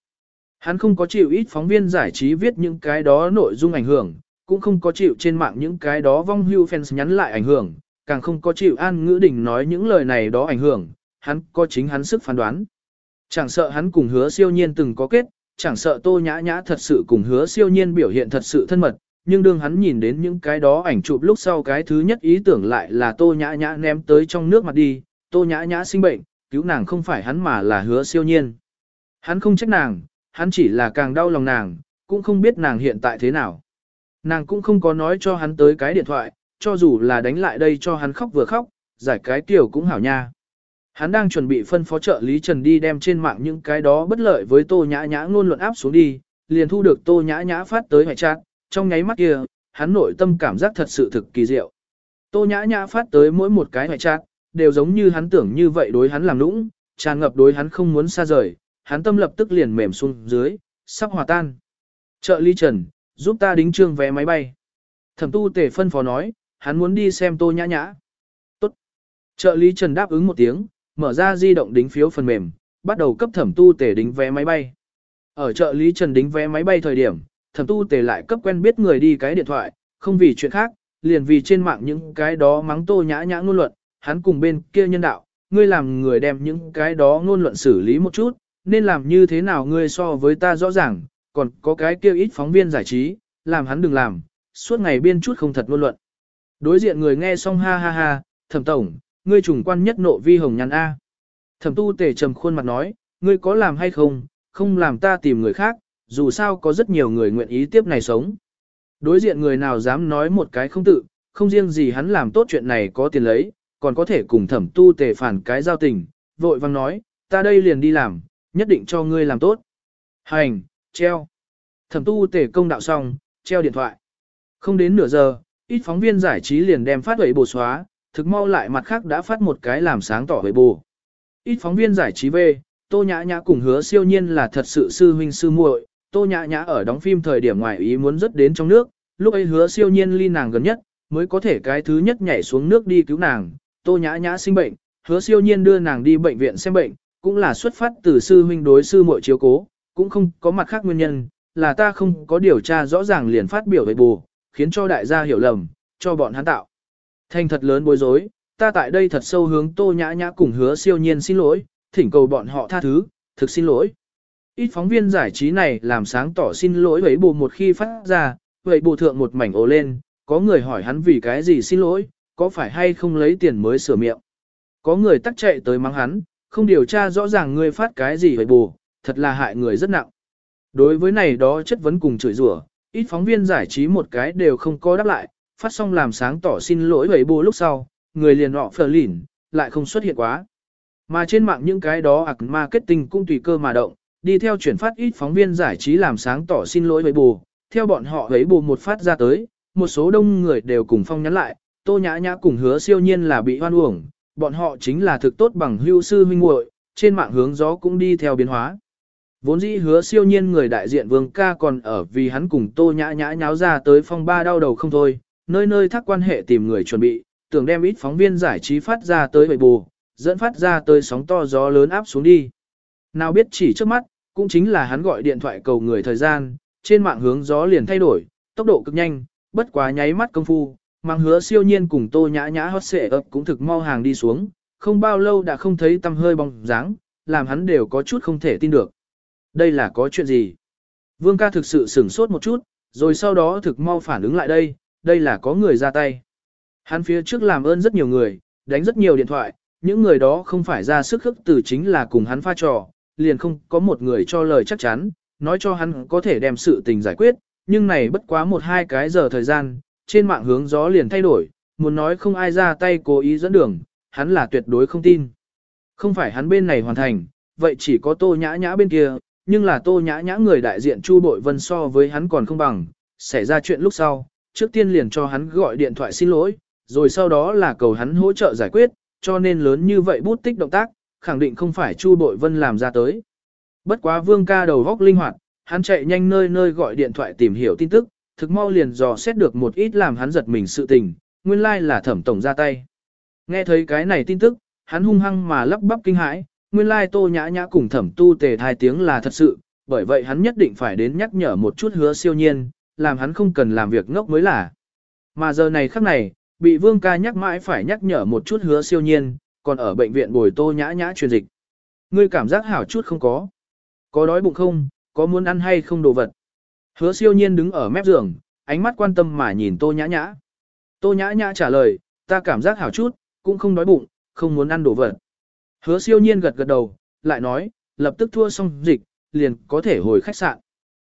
Hắn không có chịu ít phóng viên giải trí viết những cái đó nội dung ảnh hưởng, cũng không có chịu trên mạng những cái đó vong hưu fans nhắn lại ảnh hưởng, càng không có chịu An Ngữ Đình nói những lời này đó ảnh hưởng, hắn có chính hắn sức phán đoán. Chẳng sợ hắn cùng hứa siêu nhiên từng có kết, chẳng sợ tô nhã nhã thật sự cùng hứa siêu nhiên biểu hiện thật sự thân mật, nhưng đương hắn nhìn đến những cái đó ảnh chụp lúc sau cái thứ nhất ý tưởng lại là tô nhã nhã ném tới trong nước mặt đi, tô nhã nhã sinh bệnh, cứu nàng không phải hắn mà là hứa siêu nhiên. Hắn không trách nàng, hắn chỉ là càng đau lòng nàng, cũng không biết nàng hiện tại thế nào. Nàng cũng không có nói cho hắn tới cái điện thoại, cho dù là đánh lại đây cho hắn khóc vừa khóc, giải cái tiểu cũng hảo nha. Hắn đang chuẩn bị phân phó trợ lý Trần đi đem trên mạng những cái đó bất lợi với tô nhã nhã ngôn luận áp xuống đi, liền thu được tô nhã nhã phát tới hoại trạng, trong nháy mắt kia, hắn nội tâm cảm giác thật sự thực kỳ diệu. Tô nhã nhã phát tới mỗi một cái hoại trạng, đều giống như hắn tưởng như vậy đối hắn làm nũng, tràn ngập đối hắn không muốn xa rời, hắn tâm lập tức liền mềm xuống dưới, sắp hòa tan. Trợ lý Trần, giúp ta đính trương vé máy bay. Thẩm tu tể phân phó nói, hắn muốn đi xem tô nhã nhã. Tốt. Trợ lý Trần đáp ứng một tiếng, mở ra di động đính phiếu phần mềm, bắt đầu cấp thẩm tu tể đính vé máy bay. Ở trợ lý Trần đính vé máy bay thời điểm, thẩm tu tể lại cấp quen biết người đi cái điện thoại, không vì chuyện khác, liền vì trên mạng những cái đó mắng tô nhã nhã ngôn luận, hắn cùng bên kia nhân đạo, ngươi làm người đem những cái đó ngôn luận xử lý một chút, nên làm như thế nào ngươi so với ta rõ ràng, còn có cái kia ít phóng viên giải trí, làm hắn đừng làm, suốt ngày biên chút không thật ngôn luận. Đối diện người nghe xong ha ha ha, thẩm tổng, ngươi trùng quan nhất nộ vi hồng nhăn A. Thẩm tu tề trầm khuôn mặt nói, ngươi có làm hay không, không làm ta tìm người khác, dù sao có rất nhiều người nguyện ý tiếp này sống. Đối diện người nào dám nói một cái không tự, không riêng gì hắn làm tốt chuyện này có tiền lấy, còn có thể cùng thẩm tu tề phản cái giao tình, vội vang nói, ta đây liền đi làm, nhất định cho ngươi làm tốt. Hành, treo. Thẩm tu tề công đạo xong, treo điện thoại. Không đến nửa giờ, ít phóng viên giải trí liền đem phát huệ bồ xóa, thực mau lại mặt khác đã phát một cái làm sáng tỏ huệ bồ. Ít phóng viên giải trí về, Tô Nhã Nhã cùng hứa siêu nhiên là thật sự sư huynh sư muội. Tô Nhã Nhã ở đóng phim thời điểm ngoài ý muốn rất đến trong nước, lúc ấy hứa siêu nhiên ly nàng gần nhất, mới có thể cái thứ nhất nhảy xuống nước đi cứu nàng. Tô Nhã Nhã sinh bệnh, hứa siêu nhiên đưa nàng đi bệnh viện xem bệnh, cũng là xuất phát từ sư huynh đối sư muội chiếu cố, cũng không có mặt khác nguyên nhân, là ta không có điều tra rõ ràng liền phát biểu về bù, khiến cho đại gia hiểu lầm, cho bọn hắn tạo. Thành thật lớn bối rối, ta tại đây thật sâu hướng tô nhã nhã cùng hứa siêu nhiên xin lỗi, thỉnh cầu bọn họ tha thứ, thực xin lỗi. Ít phóng viên giải trí này làm sáng tỏ xin lỗi với bù một khi phát ra, vậy bù thượng một mảnh ồ lên, có người hỏi hắn vì cái gì xin lỗi, có phải hay không lấy tiền mới sửa miệng. Có người tắc chạy tới mắng hắn, không điều tra rõ ràng ngươi phát cái gì vậy bù, thật là hại người rất nặng. Đối với này đó chất vấn cùng chửi rủa, ít phóng viên giải trí một cái đều không có đáp lại, phát xong làm sáng tỏ xin lỗi với bù lúc sau, người liền họ phờ lỉn, lại không xuất hiện quá. Mà trên mạng những cái đó ạc marketing cũng tùy cơ mà động, đi theo chuyển phát ít phóng viên giải trí làm sáng tỏ xin lỗi với bù, theo bọn họ ấy bù một phát ra tới, một số đông người đều cùng phong nhắn lại, tô nhã nhã cùng hứa siêu nhiên là bị hoan uổng, bọn họ chính là thực tốt bằng hưu sư huynh muội trên mạng hướng gió cũng đi theo biến hóa. Vốn dĩ hứa siêu nhiên người đại diện vương ca còn ở vì hắn cùng tô nhã nhã nháo ra tới phong ba đau đầu không thôi, nơi nơi thắc quan hệ tìm người chuẩn bị, tưởng đem ít phóng viên giải trí phát ra tới bệ bù, dẫn phát ra tới sóng to gió lớn áp xuống đi. Nào biết chỉ trước mắt, cũng chính là hắn gọi điện thoại cầu người thời gian, trên mạng hướng gió liền thay đổi, tốc độ cực nhanh, bất quá nháy mắt công phu, mang hứa siêu nhiên cùng tô nhã nhã hót xệ ập cũng thực mau hàng đi xuống, không bao lâu đã không thấy tâm hơi bóng dáng, làm hắn đều có chút không thể tin được. Đây là có chuyện gì? Vương ca thực sự sửng sốt một chút, rồi sau đó thực mau phản ứng lại đây, đây là có người ra tay. Hắn phía trước làm ơn rất nhiều người, đánh rất nhiều điện thoại, những người đó không phải ra sức khức từ chính là cùng hắn pha trò, liền không có một người cho lời chắc chắn, nói cho hắn có thể đem sự tình giải quyết, nhưng này bất quá một hai cái giờ thời gian, trên mạng hướng gió liền thay đổi, muốn nói không ai ra tay cố ý dẫn đường, hắn là tuyệt đối không tin. Không phải hắn bên này hoàn thành, vậy chỉ có tô nhã nhã bên kia, nhưng là tô nhã nhã người đại diện Chu Bội Vân so với hắn còn không bằng, xảy ra chuyện lúc sau, trước tiên liền cho hắn gọi điện thoại xin lỗi, rồi sau đó là cầu hắn hỗ trợ giải quyết, cho nên lớn như vậy bút tích động tác, khẳng định không phải Chu Bội Vân làm ra tới. Bất quá Vương ca đầu góc linh hoạt, hắn chạy nhanh nơi nơi gọi điện thoại tìm hiểu tin tức, thực mau liền dò xét được một ít làm hắn giật mình sự tình, nguyên lai like là thẩm tổng ra tay. Nghe thấy cái này tin tức, hắn hung hăng mà lắp bắp kinh hãi, nguyên lai tô nhã nhã cùng thẩm tu tề thai tiếng là thật sự, bởi vậy hắn nhất định phải đến nhắc nhở một chút hứa siêu nhiên, làm hắn không cần làm việc ngốc mới là. Mà giờ này khắc này, bị vương ca nhắc mãi phải nhắc nhở một chút hứa siêu nhiên, còn ở bệnh viện bồi tô nhã nhã truyền dịch. Ngươi cảm giác hảo chút không có. Có đói bụng không, có muốn ăn hay không đồ vật. Hứa siêu nhiên đứng ở mép giường, ánh mắt quan tâm mà nhìn tô nhã nhã. Tô nhã nhã trả lời, ta cảm giác hảo chút, cũng không đói bụng, không muốn ăn đồ vật. Hứa siêu nhiên gật gật đầu, lại nói, lập tức thua xong dịch, liền có thể hồi khách sạn.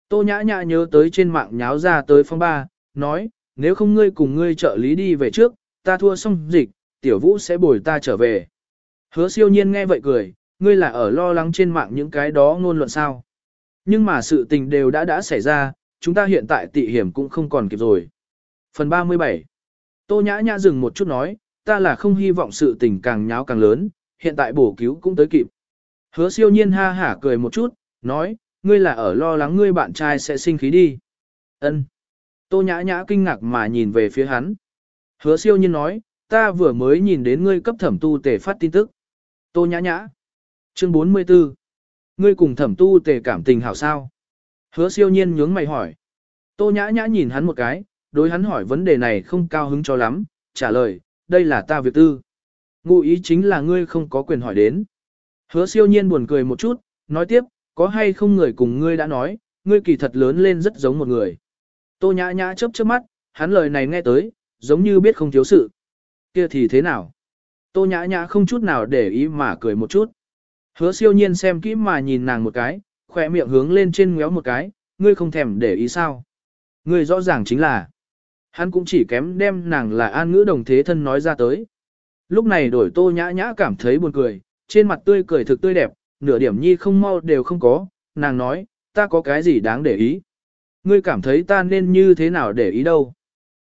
Tô nhã nhã nhớ tới trên mạng nháo ra tới phong ba, nói, nếu không ngươi cùng ngươi trợ lý đi về trước, ta thua xong dịch, tiểu vũ sẽ bồi ta trở về. Hứa siêu nhiên nghe vậy cười, ngươi là ở lo lắng trên mạng những cái đó ngôn luận sao. Nhưng mà sự tình đều đã đã xảy ra, chúng ta hiện tại tị hiểm cũng không còn kịp rồi. Phần 37 Tô nhã nhã dừng một chút nói, ta là không hy vọng sự tình càng nháo càng lớn, hiện tại bổ cứu cũng tới kịp. Hứa siêu nhiên ha hả cười một chút, nói, ngươi là ở lo lắng ngươi bạn trai sẽ sinh khí đi. Ân. Tô nhã nhã kinh ngạc mà nhìn về phía hắn. Hứa siêu nhiên nói, ta vừa mới nhìn đến ngươi cấp thẩm tu tề phát tin tức. Tô nhã nhã. Chương 44. Ngươi cùng thẩm tu tề cảm tình hảo sao? Hứa siêu nhiên nhướng mày hỏi. Tô nhã nhã nhìn hắn một cái, đối hắn hỏi vấn đề này không cao hứng cho lắm, trả lời, đây là ta việc tư. Ngụ ý chính là ngươi không có quyền hỏi đến. Hứa siêu nhiên buồn cười một chút, nói tiếp, có hay không người cùng ngươi đã nói, ngươi kỳ thật lớn lên rất giống một người. Tô nhã nhã chớp chớp mắt, hắn lời này nghe tới, giống như biết không thiếu sự. Kia thì thế nào? Tô nhã nhã không chút nào để ý mà cười một chút. Hứa siêu nhiên xem kỹ mà nhìn nàng một cái, khỏe miệng hướng lên trên ngéo một cái, ngươi không thèm để ý sao. Ngươi rõ ràng chính là, hắn cũng chỉ kém đem nàng là an ngữ đồng thế thân nói ra tới. Lúc này đổi tô nhã nhã cảm thấy buồn cười, trên mặt tươi cười thực tươi đẹp, nửa điểm nhi không mau đều không có, nàng nói, ta có cái gì đáng để ý. Ngươi cảm thấy ta nên như thế nào để ý đâu.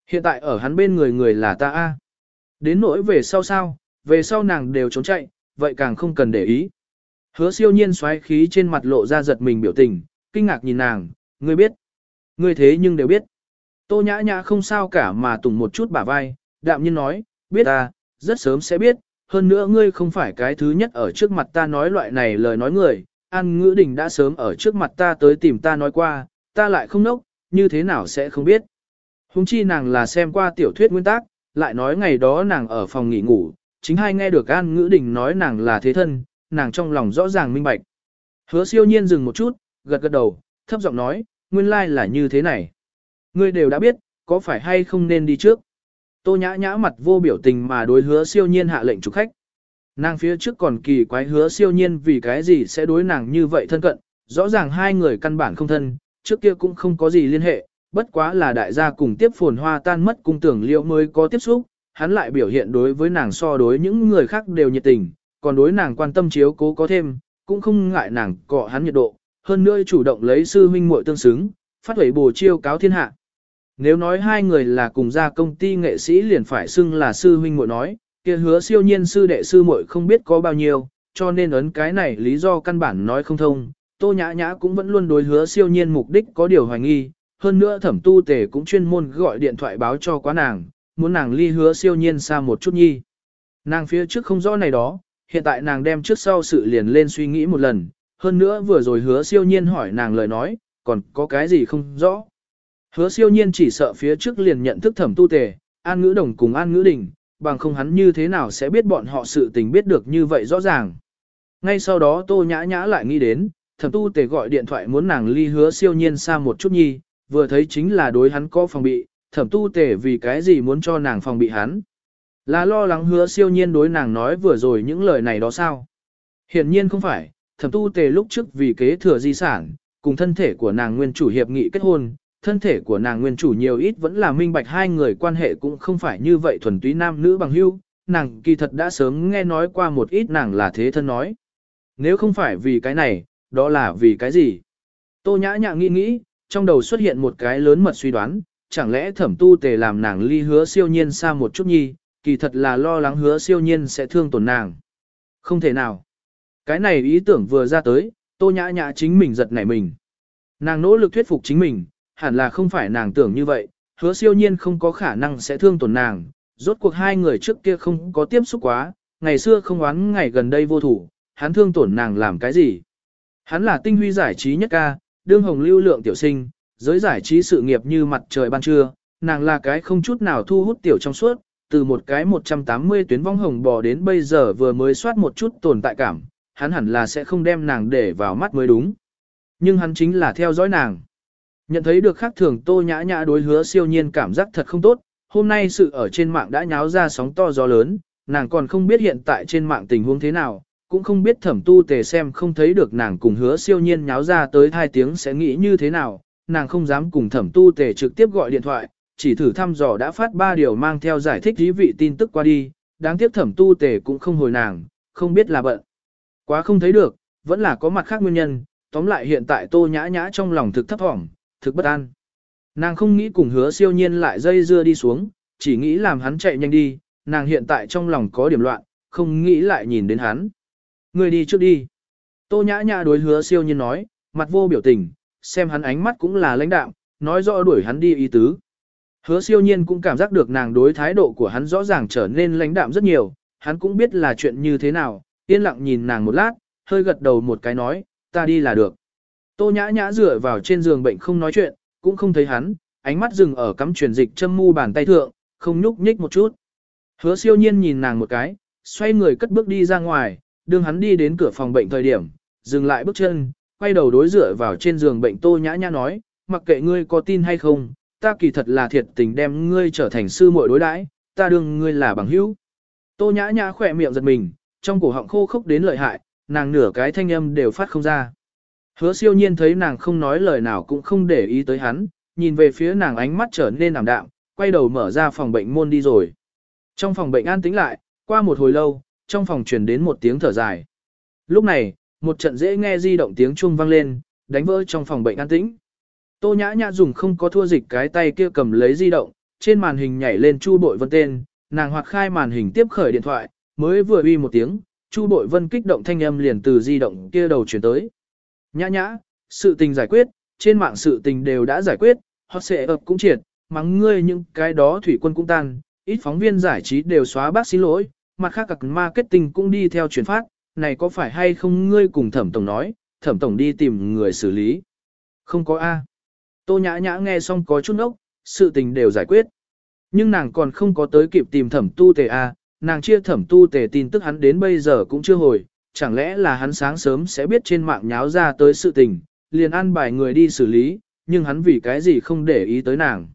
Hiện tại ở hắn bên người người là ta a. Đến nỗi về sau sao, về sau nàng đều trốn chạy, vậy càng không cần để ý. Hứa siêu nhiên xoáy khí trên mặt lộ ra giật mình biểu tình, kinh ngạc nhìn nàng, ngươi biết. Ngươi thế nhưng đều biết. Tô nhã nhã không sao cả mà tùng một chút bả vai, đạm nhiên nói, biết ta, rất sớm sẽ biết, hơn nữa ngươi không phải cái thứ nhất ở trước mặt ta nói loại này lời nói người, An Ngữ Đình đã sớm ở trước mặt ta tới tìm ta nói qua, ta lại không nốc, như thế nào sẽ không biết. Hùng chi nàng là xem qua tiểu thuyết nguyên tác, lại nói ngày đó nàng ở phòng nghỉ ngủ, chính hay nghe được An Ngữ Đình nói nàng là thế thân, nàng trong lòng rõ ràng minh bạch. Hứa siêu nhiên dừng một chút, gật gật đầu, thấp giọng nói, nguyên lai like là như thế này. Ngươi đều đã biết, có phải hay không nên đi trước. Tô nhã nhã mặt vô biểu tình mà đối hứa siêu nhiên hạ lệnh chủ khách. Nàng phía trước còn kỳ quái hứa siêu nhiên vì cái gì sẽ đối nàng như vậy thân cận, rõ ràng hai người căn bản không thân, trước kia cũng không có gì liên hệ, bất quá là đại gia cùng tiếp phồn hoa tan mất cung tưởng liệu mới có tiếp xúc, hắn lại biểu hiện đối với nàng so đối những người khác đều nhiệt tình, còn đối nàng quan tâm chiếu cố có thêm, cũng không ngại nàng cọ hắn nhiệt độ, hơn nữa chủ động lấy sư huynh muội tương xứng, phát huẩy bồ chiêu cáo thiên hạ. Nếu nói hai người là cùng ra công ty nghệ sĩ liền phải xưng là sư huynh muội nói, kia hứa siêu nhiên sư đệ sư muội không biết có bao nhiêu, cho nên ấn cái này lý do căn bản nói không thông. Tô nhã nhã cũng vẫn luôn đối hứa siêu nhiên mục đích có điều hoài nghi, hơn nữa thẩm tu tề cũng chuyên môn gọi điện thoại báo cho quá nàng, muốn nàng ly hứa siêu nhiên xa một chút nhi. Nàng phía trước không rõ này đó, hiện tại nàng đem trước sau sự liền lên suy nghĩ một lần, hơn nữa vừa rồi hứa siêu nhiên hỏi nàng lời nói, còn có cái gì không rõ. Hứa siêu nhiên chỉ sợ phía trước liền nhận thức thẩm tu tề, an ngữ đồng cùng an ngữ đình, bằng không hắn như thế nào sẽ biết bọn họ sự tình biết được như vậy rõ ràng. Ngay sau đó tô nhã nhã lại nghĩ đến, thẩm tu tề gọi điện thoại muốn nàng ly hứa siêu nhiên xa một chút nhi, vừa thấy chính là đối hắn có phòng bị, thẩm tu tề vì cái gì muốn cho nàng phòng bị hắn. Là lo lắng hứa siêu nhiên đối nàng nói vừa rồi những lời này đó sao? Hiển nhiên không phải, thẩm tu tề lúc trước vì kế thừa di sản, cùng thân thể của nàng nguyên chủ hiệp nghị kết hôn, thân thể của nàng nguyên chủ nhiều ít vẫn là minh bạch hai người quan hệ cũng không phải như vậy thuần túy nam nữ bằng hữu, nàng kỳ thật đã sớm nghe nói qua một ít nàng là thế thân nói. Nếu không phải vì cái này, đó là vì cái gì? Tô nhã nhã nghĩ nghĩ, trong đầu xuất hiện một cái lớn mật suy đoán, chẳng lẽ thẩm tu tề làm nàng ly hứa siêu nhiên xa một chút nhi, kỳ thật là lo lắng hứa siêu nhiên sẽ thương tổn nàng. Không thể nào. Cái này ý tưởng vừa ra tới, tô nhã nhã chính mình giật nảy mình. Nàng nỗ lực thuyết phục chính mình, hẳn là không phải nàng tưởng như vậy, hứa siêu nhiên không có khả năng sẽ thương tổn nàng, rốt cuộc hai người trước kia không có tiếp xúc quá, ngày xưa không oán ngày gần đây vô thủ, hắn thương tổn nàng làm cái gì. Hắn là tinh huy giải trí nhất ca, đương hồng lưu lượng tiểu sinh, giới giải trí sự nghiệp như mặt trời ban trưa, nàng là cái không chút nào thu hút tiểu trong suốt, từ một cái 180 tuyến vong hồng bò đến bây giờ vừa mới soát một chút tồn tại cảm, hắn hẳn là sẽ không đem nàng để vào mắt mới đúng. Nhưng hắn chính là theo dõi nàng. Nhận thấy được khác thường tô nhã nhã đối hứa siêu nhiên cảm giác thật không tốt, hôm nay sự ở trên mạng đã nháo ra sóng to gió lớn, nàng còn không biết hiện tại trên mạng tình huống thế nào, cũng không biết thẩm tu tề xem không thấy được nàng cùng hứa siêu nhiên nháo ra tới hai tiếng sẽ nghĩ như thế nào, nàng không dám cùng thẩm tu tề trực tiếp gọi điện thoại, chỉ thử thăm dò đã phát ba điều mang theo giải thích thí vị tin tức qua đi, đáng tiếc thẩm tu tề cũng không hồi nàng, không biết là bận. Quá không thấy được, vẫn là có mặt khác nguyên nhân, tóm lại hiện tại tô nhã nhã trong lòng thực thấp thỏm, thực bất an. Nàng không nghĩ cùng hứa siêu nhiên lại dây dưa đi xuống, chỉ nghĩ làm hắn chạy nhanh đi, nàng hiện tại trong lòng có điểm loạn, không nghĩ lại nhìn đến hắn. Người đi trước đi. Tô nhã nhã đối hứa siêu nhiên nói, mặt vô biểu tình, xem hắn ánh mắt cũng là lãnh đạm, nói rõ đuổi hắn đi ý tứ. Hứa siêu nhiên cũng cảm giác được nàng đối thái độ của hắn rõ ràng trở nên lãnh đạm rất nhiều, hắn cũng biết là chuyện như thế nào, yên lặng nhìn nàng một lát, hơi gật đầu một cái nói, ta đi là được. Tô nhã nhã dựa vào trên giường bệnh không nói chuyện, cũng không thấy hắn, ánh mắt dừng ở cắm truyền dịch châm mu bàn tay thượng, không nhúc nhích một chút. Hứa siêu nhiên nhìn nàng một cái, xoay người cất bước đi ra ngoài, đương hắn đi đến cửa phòng bệnh thời điểm, dừng lại bước chân, quay đầu đối dựa vào trên giường bệnh tô nhã nhã nói, mặc kệ ngươi có tin hay không, ta kỳ thật là thiệt tình đem ngươi trở thành sư muội đối đãi, ta đương ngươi là bằng hữu. Tô nhã nhã khỏe miệng giật mình, trong cổ họng khô khốc đến lợi hại, nàng nửa cái thanh âm đều phát không ra. Hứa siêu nhiên thấy nàng không nói lời nào cũng không để ý tới hắn, nhìn về phía nàng ánh mắt trở nên ảm đạm, quay đầu mở ra phòng bệnh môn đi rồi. Trong phòng bệnh an tĩnh lại, qua một hồi lâu, trong phòng truyền đến một tiếng thở dài. Lúc này, một trận dễ nghe di động tiếng chuông vang lên, đánh vỡ trong phòng bệnh an tĩnh. Tô nhã nhã dùng không có thua dịch cái tay kia cầm lấy di động, trên màn hình nhảy lên Chu Bội Vân tên, nàng hoạt khai màn hình tiếp khởi điện thoại, mới vừa uy một tiếng, Chu Bội Vân kích động thanh âm liền từ di động kia đầu chuyển tới. Nhã nhã, sự tình giải quyết, trên mạng sự tình đều đã giải quyết, họ sẽ ập cũng triệt, mắng ngươi những cái đó thủy quân cũng tan, ít phóng viên giải trí đều xóa bác xin lỗi, mặt khác các marketing cũng đi theo chuyển phát, này có phải hay không ngươi cùng thẩm tổng nói, thẩm tổng đi tìm người xử lý. Không có A. Tô nhã nhã nghe xong có chút ốc, sự tình đều giải quyết. Nhưng nàng còn không có tới kịp tìm thẩm tu tề A, nàng chia thẩm tu tề tin tức hắn đến bây giờ cũng chưa hồi, chẳng lẽ là hắn sáng sớm sẽ biết trên mạng nháo ra tới sự tình, liền ăn bài người đi xử lý, nhưng hắn vì cái gì không để ý tới nàng.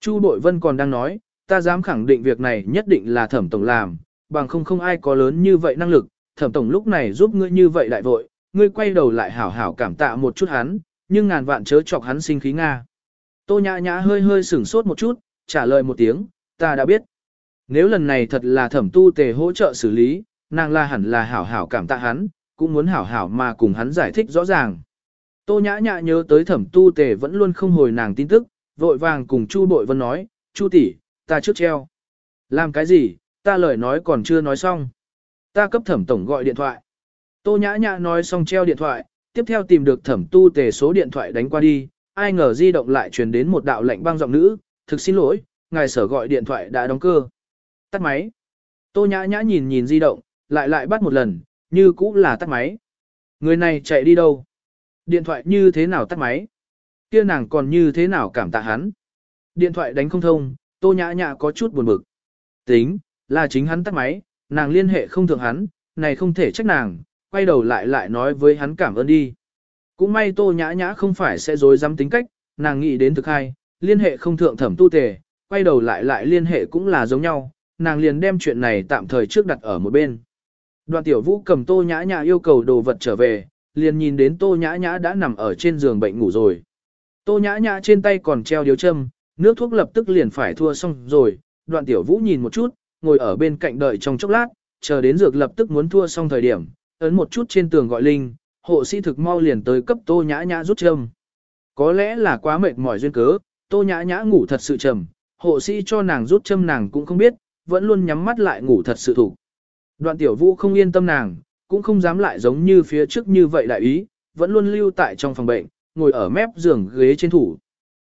Chu Bội Vân còn đang nói, ta dám khẳng định việc này nhất định là thẩm tổng làm, bằng không không ai có lớn như vậy năng lực, thẩm tổng lúc này giúp ngươi như vậy đại vội, ngươi quay đầu lại hảo hảo cảm tạ một chút hắn, nhưng ngàn vạn chớ chọc hắn sinh khí Nga. Tô nhã nhã hơi hơi sửng sốt một chút, trả lời một tiếng, ta đã biết. Nếu lần này thật là thẩm tu tề hỗ trợ xử lý, nàng là hẳn là hảo hảo cảm tạ hắn, cũng muốn hảo hảo mà cùng hắn giải thích rõ ràng. Tô nhã nhã nhớ tới thẩm tu tề vẫn luôn không hồi nàng tin tức, vội vàng cùng Chu Bội Vân nói, Chu tỷ, ta trước treo. Làm cái gì, ta lời nói còn chưa nói xong. Ta cấp thẩm tổng gọi điện thoại. Tô nhã nhã nói xong treo điện thoại, tiếp theo tìm được thẩm tu tề số điện thoại đánh qua đi, ai ngờ di động lại truyền đến một đạo lệnh băng giọng nữ, thực xin lỗi, ngài sở gọi điện thoại đã đóng cơ. Tắt máy. Tô nhã nhã nhìn nhìn di động, lại lại bắt một lần, như cũ là tắt máy. Người này chạy đi đâu? Điện thoại như thế nào tắt máy? Kia nàng còn như thế nào cảm tạ hắn? Điện thoại đánh không thông, tô nhã nhã có chút buồn bực. Tính, là chính hắn tắt máy, nàng liên hệ không thường hắn, này không thể trách nàng, quay đầu lại lại nói với hắn cảm ơn đi. Cũng may tô nhã nhã không phải sẽ dối dám tính cách, nàng nghĩ đến thực hai, liên hệ không thượng thẩm tu tề, quay đầu lại lại liên hệ cũng là giống nhau, nàng liền đem chuyện này tạm thời trước đặt ở một bên. Đoàn tiểu vũ cầm tô nhã nhã yêu cầu đồ vật trở về, liền nhìn đến tô nhã nhã đã nằm ở trên giường bệnh ngủ rồi. Tô nhã nhã trên tay còn treo điếu châm, nước thuốc lập tức liền phải thua xong rồi, đoạn tiểu vũ nhìn một chút, ngồi ở bên cạnh đợi trong chốc lát, chờ đến dược lập tức muốn thua xong thời điểm, ấn một chút trên tường gọi linh, hộ sĩ thực mau liền tới cấp tô nhã nhã rút châm. Có lẽ là quá mệt mỏi duyên cớ, tô nhã nhã ngủ thật sự trầm, hộ sĩ cho nàng rút châm nàng cũng không biết, vẫn luôn nhắm mắt lại ngủ thật sự thủ. Đoạn tiểu vũ không yên tâm nàng, cũng không dám lại giống như phía trước như vậy đại ý, vẫn luôn lưu tại trong phòng bệnh, ngồi ở mép giường ghế trên thủ.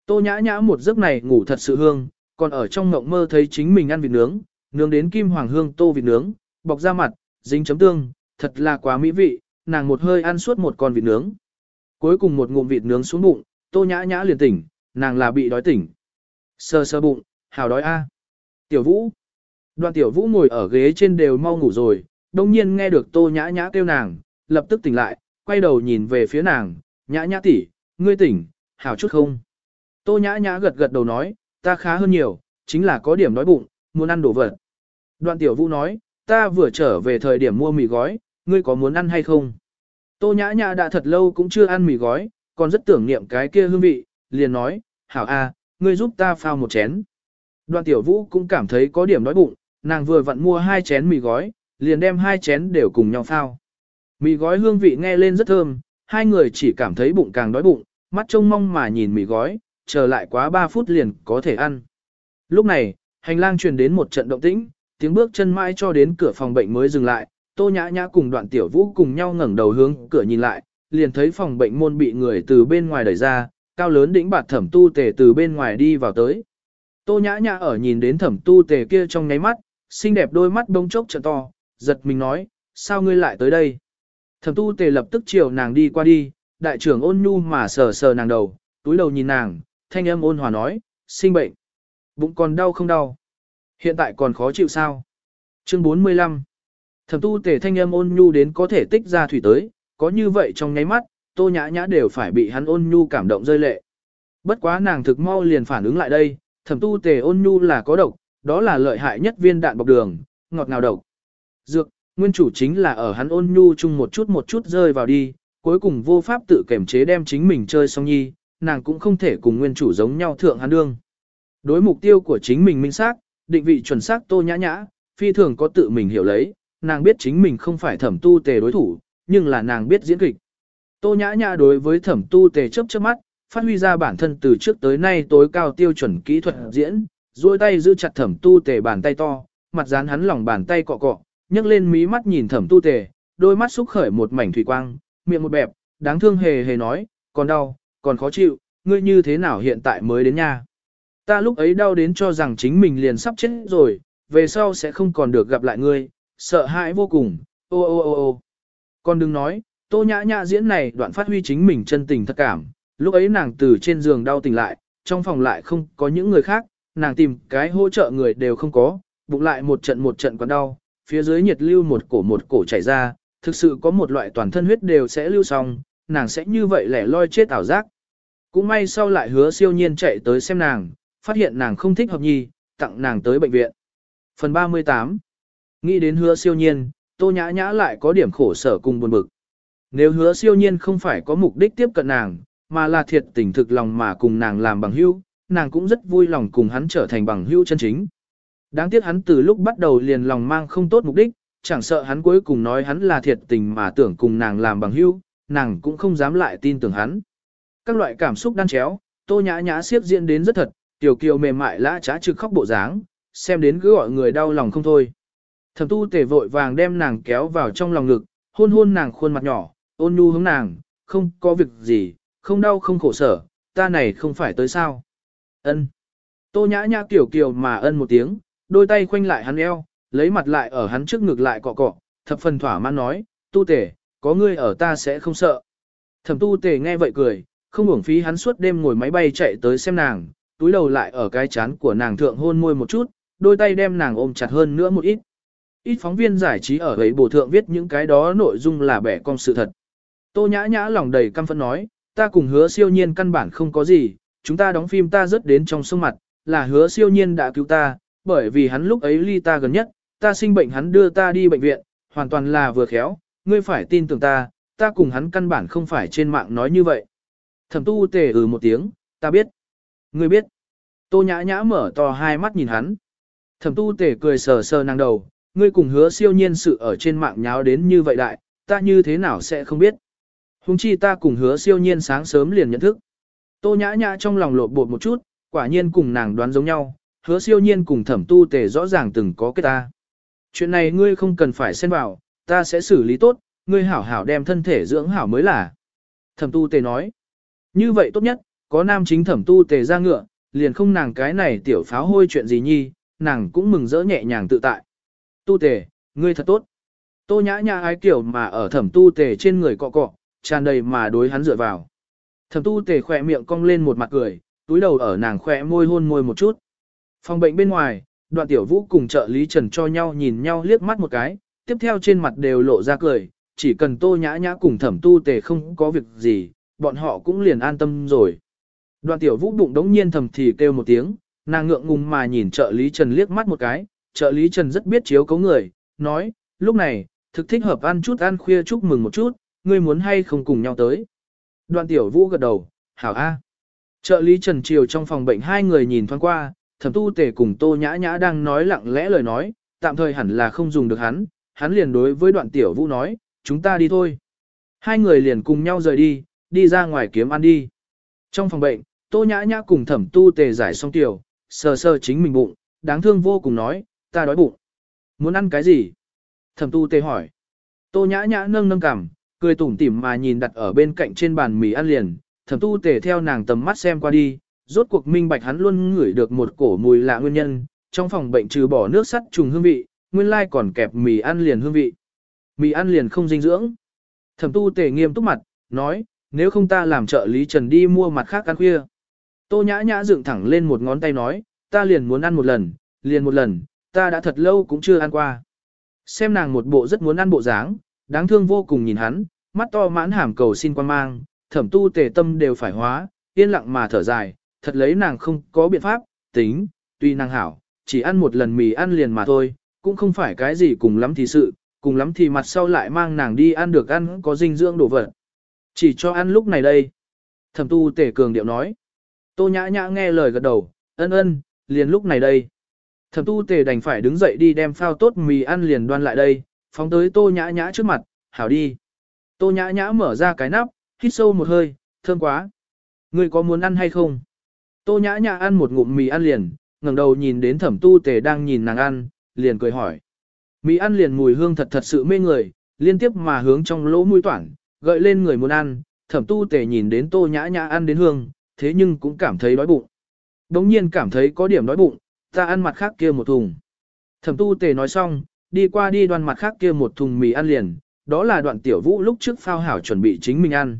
Tô nhã nhã một giấc này ngủ thật sự hương, còn ở trong mộng mơ thấy chính mình ăn vịt nướng, nướng đến kim hoàng hương tô vịt nướng, bọc ra mặt, dính chấm tương, thật là quá mỹ vị, nàng một hơi ăn suốt một con vịt nướng. Cuối cùng một ngụm vịt nướng xuống bụng, tô nhã nhã liền tỉnh, nàng là bị đói tỉnh. Sơ sơ bụng, hào đói a. Tiểu vũ. Đoàn tiểu vũ ngồi ở ghế trên đều mau ngủ rồi, đông nhiên nghe được tô nhã nhã kêu nàng, lập tức tỉnh lại, quay đầu nhìn về phía nàng, nhã nhã tỷ, ngươi tỉnh, hảo chút không. Tô nhã nhã gật gật đầu nói, ta khá hơn nhiều, chính là có điểm đói bụng, muốn ăn đồ vật. Đoàn tiểu vũ nói, ta vừa trở về thời điểm mua mì gói, ngươi có muốn ăn hay không? Tô nhã nhã đã thật lâu cũng chưa ăn mì gói, còn rất tưởng niệm cái kia hương vị, liền nói, hảo a, ngươi giúp ta phao một chén. Đoàn tiểu vũ cũng cảm thấy có điểm đói bụng, nàng vừa vặn mua hai chén mì gói, liền đem hai chén đều cùng nhau phao. Mì gói hương vị nghe lên rất thơm, hai người chỉ cảm thấy bụng càng đói bụng, mắt trông mong mà nhìn mì gói, chờ lại quá 3 phút liền có thể ăn. Lúc này, hành lang truyền đến một trận động tĩnh, tiếng bước chân mãi cho đến cửa phòng bệnh mới dừng lại, Tô Nhã Nhã cùng Đoạn Tiểu Vũ cùng nhau ngẩng đầu hướng cửa nhìn lại, liền thấy phòng bệnh môn bị người từ bên ngoài đẩy ra, cao lớn đỉnh bạt thẩm tu tề từ bên ngoài đi vào tới. Tô Nhã Nhã ở nhìn đến thẩm tu tề kia trong nháy mắt, xinh đẹp đôi mắt bông chốc trợ to, giật mình nói, sao ngươi lại tới đây? Thẩm tu tề lập tức chiều nàng đi qua đi, đại trưởng ôn nhu mà sờ sờ nàng đầu, túi đầu nhìn nàng, thanh âm ôn hòa nói, sinh bệnh. Bụng còn đau không đau? Hiện tại còn khó chịu sao? Chương 45 Thẩm tu tề thanh âm ôn nhu đến có thể tích ra thủy tới, có như vậy trong nháy mắt, tô nhã nhã đều phải bị hắn ôn nhu cảm động rơi lệ. Bất quá nàng thực mau liền phản ứng lại đây, thẩm tu tề ôn nhu là có độc, đó là lợi hại nhất viên đạn bọc đường, ngọt ngào độc. Dược, nguyên chủ chính là ở hắn ôn nhu chung một chút một chút rơi vào đi, cuối cùng vô pháp tự kiểm chế đem chính mình chơi xong nhi, nàng cũng không thể cùng nguyên chủ giống nhau thượng hắn đương. Đối mục tiêu của chính mình minh xác, định vị chuẩn xác tô nhã nhã, phi thường có tự mình hiểu lấy, nàng biết chính mình không phải thẩm tu tề đối thủ, nhưng là nàng biết diễn kịch. Tô nhã nhã đối với thẩm tu tề chớp chớp mắt, phát huy ra bản thân từ trước tới nay tối cao tiêu chuẩn kỹ thuật diễn, duỗi tay giữ chặt thẩm tu tề bàn tay to, mặt dán hắn lòng bàn tay cọ cọ, nhấc lên mí mắt nhìn thẩm tu tề, đôi mắt xúc khởi một mảnh thủy quang, miệng một bẹp, đáng thương hề hề nói, còn đau, còn khó chịu, ngươi như thế nào hiện tại mới đến nhà. Ta lúc ấy đau đến cho rằng chính mình liền sắp chết rồi, về sau sẽ không còn được gặp lại ngươi, sợ hãi vô cùng, ô ô ô ô. Còn đừng nói, tô nhã nhã diễn này đoạn phát huy chính mình chân tình thật cảm, lúc ấy nàng từ trên giường đau tỉnh lại, trong phòng lại không có những người khác, nàng tìm cái hỗ trợ người đều không có, bụng lại một trận một trận còn đau, phía dưới nhiệt lưu một cổ một cổ chảy ra, thực sự có một loại toàn thân huyết đều sẽ lưu xong, nàng sẽ như vậy lẻ loi chết ảo giác. Cũng may sau lại hứa siêu nhiên chạy tới xem nàng, phát hiện nàng không thích hợp nhi, tặng nàng tới bệnh viện. Phần 38 Nghĩ đến hứa siêu nhiên, tô nhã nhã lại có điểm khổ sở cùng buồn bực. Nếu hứa siêu nhiên không phải có mục đích tiếp cận nàng, mà là thiệt tình thực lòng mà cùng nàng làm bằng hữu, nàng cũng rất vui lòng cùng hắn trở thành bằng hữu chân chính. Đáng tiếc hắn từ lúc bắt đầu liền lòng mang không tốt mục đích, chẳng sợ hắn cuối cùng nói hắn là thiệt tình mà tưởng cùng nàng làm bằng hữu, nàng cũng không dám lại tin tưởng hắn. Các loại cảm xúc đan chéo, tô nhã nhã siếp diễn đến rất thật, tiểu kiều mềm mại lã trá trực khóc bộ dáng, xem đến cứ gọi người đau lòng không thôi. Thẩm tu tể vội vàng đem nàng kéo vào trong lòng ngực, hôn hôn nàng khuôn mặt nhỏ, ôn nhu hướng nàng, không có việc gì, không đau không khổ sở, ta này không phải tới sao. Ân. Tô nhã nhã kiểu kiều mà ân một tiếng, đôi tay khoanh lại hắn eo, lấy mặt lại ở hắn trước ngực lại cọ cọ, thập phần thỏa mãn nói, tu tể, có ngươi ở ta sẽ không sợ. Thẩm tu tể nghe vậy cười, không uổng phí hắn suốt đêm ngồi máy bay chạy tới xem nàng, túi đầu lại ở cái chán của nàng thượng hôn môi một chút, đôi tay đem nàng ôm chặt hơn nữa một ít. Ít phóng viên giải trí ở ấy bổ thượng viết những cái đó nội dung là bẻ cong sự thật. Tô nhã nhã lòng đầy căm phẫn nói, ta cùng hứa siêu nhiên căn bản không có gì, chúng ta đóng phim ta rớt đến trong sông mặt, là hứa siêu nhiên đã cứu ta, bởi vì hắn lúc ấy ly ta gần nhất, ta sinh bệnh hắn đưa ta đi bệnh viện, hoàn toàn là vừa khéo, ngươi phải tin tưởng ta, ta cùng hắn căn bản không phải trên mạng nói như vậy. Thẩm tu tề ừ một tiếng, ta biết. Ngươi biết. Tô nhã nhã mở to hai mắt nhìn hắn. Thẩm tu tề cười sờ sờ nàng đầu, ngươi cùng hứa siêu nhiên sự ở trên mạng nháo đến như vậy đại, ta như thế nào sẽ không biết. Hùng chi ta cùng hứa siêu nhiên sáng sớm liền nhận thức. Tô nhã nhã trong lòng lột bột một chút, quả nhiên cùng nàng đoán giống nhau, hứa siêu nhiên cùng thẩm tu tề rõ ràng từng có kết ta. Chuyện này ngươi không cần phải xen vào, ta sẽ xử lý tốt, ngươi hảo hảo đem thân thể dưỡng hảo mới là. Thẩm tu tề nói, như vậy tốt nhất, có nam chính thẩm tu tề ra ngựa, liền không nàng cái này tiểu pháo hôi chuyện gì nhi, nàng cũng mừng rỡ nhẹ nhàng tự tại. Tu tề, ngươi thật tốt. Tô nhã nhã ái kiểu mà ở thẩm tu tề trên người cọ cọ, tràn đầy mà đối hắn dựa vào. Thẩm tu tề khỏe miệng cong lên một mặt cười, túi đầu ở nàng khỏe môi hôn môi một chút. Phòng bệnh bên ngoài, đoạn tiểu vũ cùng trợ lý trần cho nhau nhìn nhau liếc mắt một cái, tiếp theo trên mặt đều lộ ra cười, chỉ cần tô nhã nhã cùng thẩm tu tề không có việc gì, bọn họ cũng liền an tâm rồi. Đoạn tiểu vũ bụng đống nhiên thầm thì kêu một tiếng, nàng ngượng ngùng mà nhìn trợ lý trần liếc mắt một cái, trợ lý trần rất biết chiếu cấu người, nói, lúc này, thực thích hợp ăn chút ăn khuya chúc mừng một chút, ngươi muốn hay không cùng nhau tới. Đoạn tiểu vũ gật đầu, hảo a. Trợ lý Trần Triều trong phòng bệnh hai người nhìn thoáng qua, thẩm tu tể cùng tô nhã nhã đang nói lặng lẽ lời nói, tạm thời hẳn là không dùng được hắn, hắn liền đối với đoạn tiểu vũ nói, chúng ta đi thôi. Hai người liền cùng nhau rời đi, đi ra ngoài kiếm ăn đi. Trong phòng bệnh, tô nhã nhã cùng thẩm tu tề giải xong tiểu, sờ sờ chính mình bụng, đáng thương vô cùng nói, ta đói bụng. Muốn ăn cái gì? Thẩm tu tề hỏi. Tô nhã nhã nâng nâng cằm, cười tủm tỉm mà nhìn đặt ở bên cạnh trên bàn mì ăn liền, thẩm tu tề theo nàng tầm mắt xem qua đi, rốt cuộc minh bạch hắn luôn ngửi được một cổ mùi lạ nguyên nhân, trong phòng bệnh trừ bỏ nước sắt trùng hương vị, nguyên lai còn kẹp mì ăn liền hương vị. Mì ăn liền không dinh dưỡng. Thẩm tu tề nghiêm túc mặt, nói, nếu không ta làm trợ lý Trần đi mua mặt khác ăn khuya. Tô nhã nhã dựng thẳng lên một ngón tay nói, ta liền muốn ăn một lần, liền một lần, ta đã thật lâu cũng chưa ăn qua. Xem nàng một bộ rất muốn ăn bộ dáng, đáng thương vô cùng nhìn hắn, mắt to mãn hàm cầu xin quan mang, thẩm tu tề tâm đều phải hóa, yên lặng mà thở dài, thật lấy nàng không có biện pháp, tính, tuy nàng hảo, chỉ ăn một lần mì ăn liền mà thôi, cũng không phải cái gì cùng lắm thì sự, cùng lắm thì mặt sau lại mang nàng đi ăn được ăn có dinh dưỡng đồ vật. Chỉ cho ăn lúc này đây. Thẩm tu tề cường điệu nói. Tô nhã nhã nghe lời gật đầu, ân ân, liền lúc này đây. Thẩm tu tề đành phải đứng dậy đi đem phao tốt mì ăn liền đoan lại đây, phóng tới tô nhã nhã trước mặt, hảo đi. Tô nhã nhã mở ra cái nắp, hít sâu một hơi, thơm quá. Ngươi có muốn ăn hay không? Tô nhã nhã ăn một ngụm mì ăn liền, ngẩng đầu nhìn đến thẩm tu tề đang nhìn nàng ăn, liền cười hỏi. Mì ăn liền mùi hương thật thật sự mê người, liên tiếp mà hướng trong lỗ mũi toản, gợi lên người muốn ăn, thẩm tu tề nhìn đến tô nhã nhã ăn đến hương, thế nhưng cũng cảm thấy đói bụng. Đống nhiên cảm thấy có điểm đói bụng, ta ăn mặt khác kia một thùng. Thẩm tu tề nói xong, đi qua đi đoan mặt khác kia một thùng mì ăn liền, đó là đoạn tiểu vũ lúc trước phao hảo chuẩn bị chính mình ăn.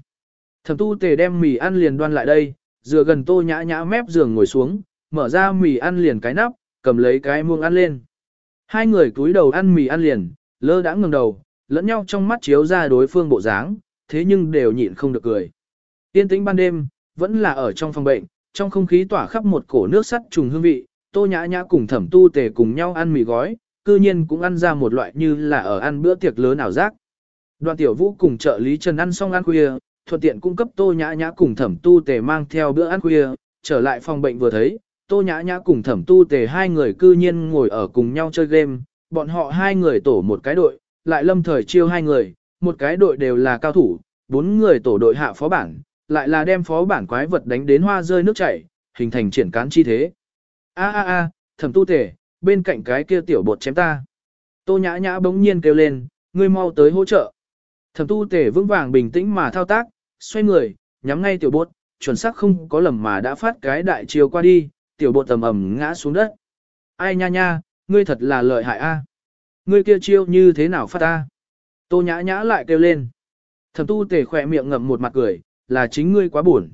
Thẩm tu tề đem mì ăn liền đoan lại đây, dựa gần tô nhã nhã mép giường ngồi xuống, mở ra mì ăn liền cái nắp, cầm lấy cái muông ăn lên. Hai người cúi đầu ăn mì ăn liền, lơ đã ngừng đầu, lẫn nhau trong mắt chiếu ra đối phương bộ dáng, thế nhưng đều nhịn không được cười. Yên tĩnh ban đêm, vẫn là ở trong phòng bệnh, trong không khí tỏa khắp một cổ nước sắt trùng hương vị, tô nhã nhã cùng thẩm tu tề cùng nhau ăn mì gói, cư nhiên cũng ăn ra một loại như là ở ăn bữa tiệc lớn ảo giác. Đoàn tiểu vũ cùng trợ lý Trần ăn xong ăn khuya, thuận tiện cung cấp tô nhã nhã cùng thẩm tu tề mang theo bữa ăn khuya, trở lại phòng bệnh vừa thấy, tô nhã nhã cùng thẩm tu tề hai người cư nhiên ngồi ở cùng nhau chơi game, bọn họ hai người tổ một cái đội, lại lâm thời chiêu hai người, một cái đội đều là cao thủ, bốn người tổ đội hạ phó bản, lại là đem phó bản quái vật đánh đến hoa rơi nước chảy, hình thành triển cán chi thế. A a a, thẩm tu tề bên cạnh cái kia tiểu bột chém ta. Tô nhã nhã bỗng nhiên kêu lên, ngươi mau tới hỗ trợ. Thẩm tu tể vững vàng bình tĩnh mà thao tác, xoay người, nhắm ngay tiểu bột, chuẩn xác không có lầm mà đã phát cái đại chiều qua đi, tiểu bột tầm ầm ngã xuống đất. Ai nha nha, ngươi thật là lợi hại a. Ngươi kia chiêu như thế nào phát ta? Tô nhã nhã lại kêu lên. Thẩm tu tể khỏe miệng ngậm một mặt cười, là chính ngươi quá buồn.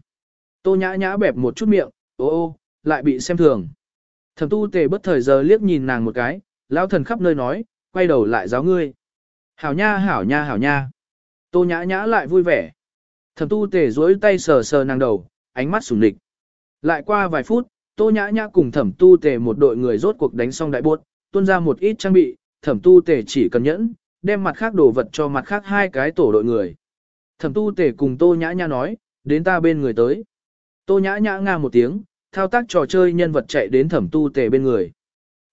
Tô nhã nhã bẹp một chút miệng, ô ô, lại bị xem thường. Thẩm tu tề bất thời giờ liếc nhìn nàng một cái, lão thần khắp nơi nói, quay đầu lại giáo ngươi. Hảo nha hảo nha hảo nha. Tô nhã nhã lại vui vẻ. Thẩm tu tề duỗi tay sờ sờ nàng đầu, ánh mắt sùng lịch. Lại qua vài phút, tô nhã nhã cùng thẩm tu tề một đội người rốt cuộc đánh xong đại buốt, tuôn ra một ít trang bị, thẩm tu tề chỉ cần nhẫn, đem mặt khác đồ vật cho mặt khác hai cái tổ đội người. Thẩm tu tề cùng tô nhã nhã nói, đến ta bên người tới. Tô nhã nhã nga một tiếng, thao tác trò chơi nhân vật chạy đến thẩm tu tề bên người.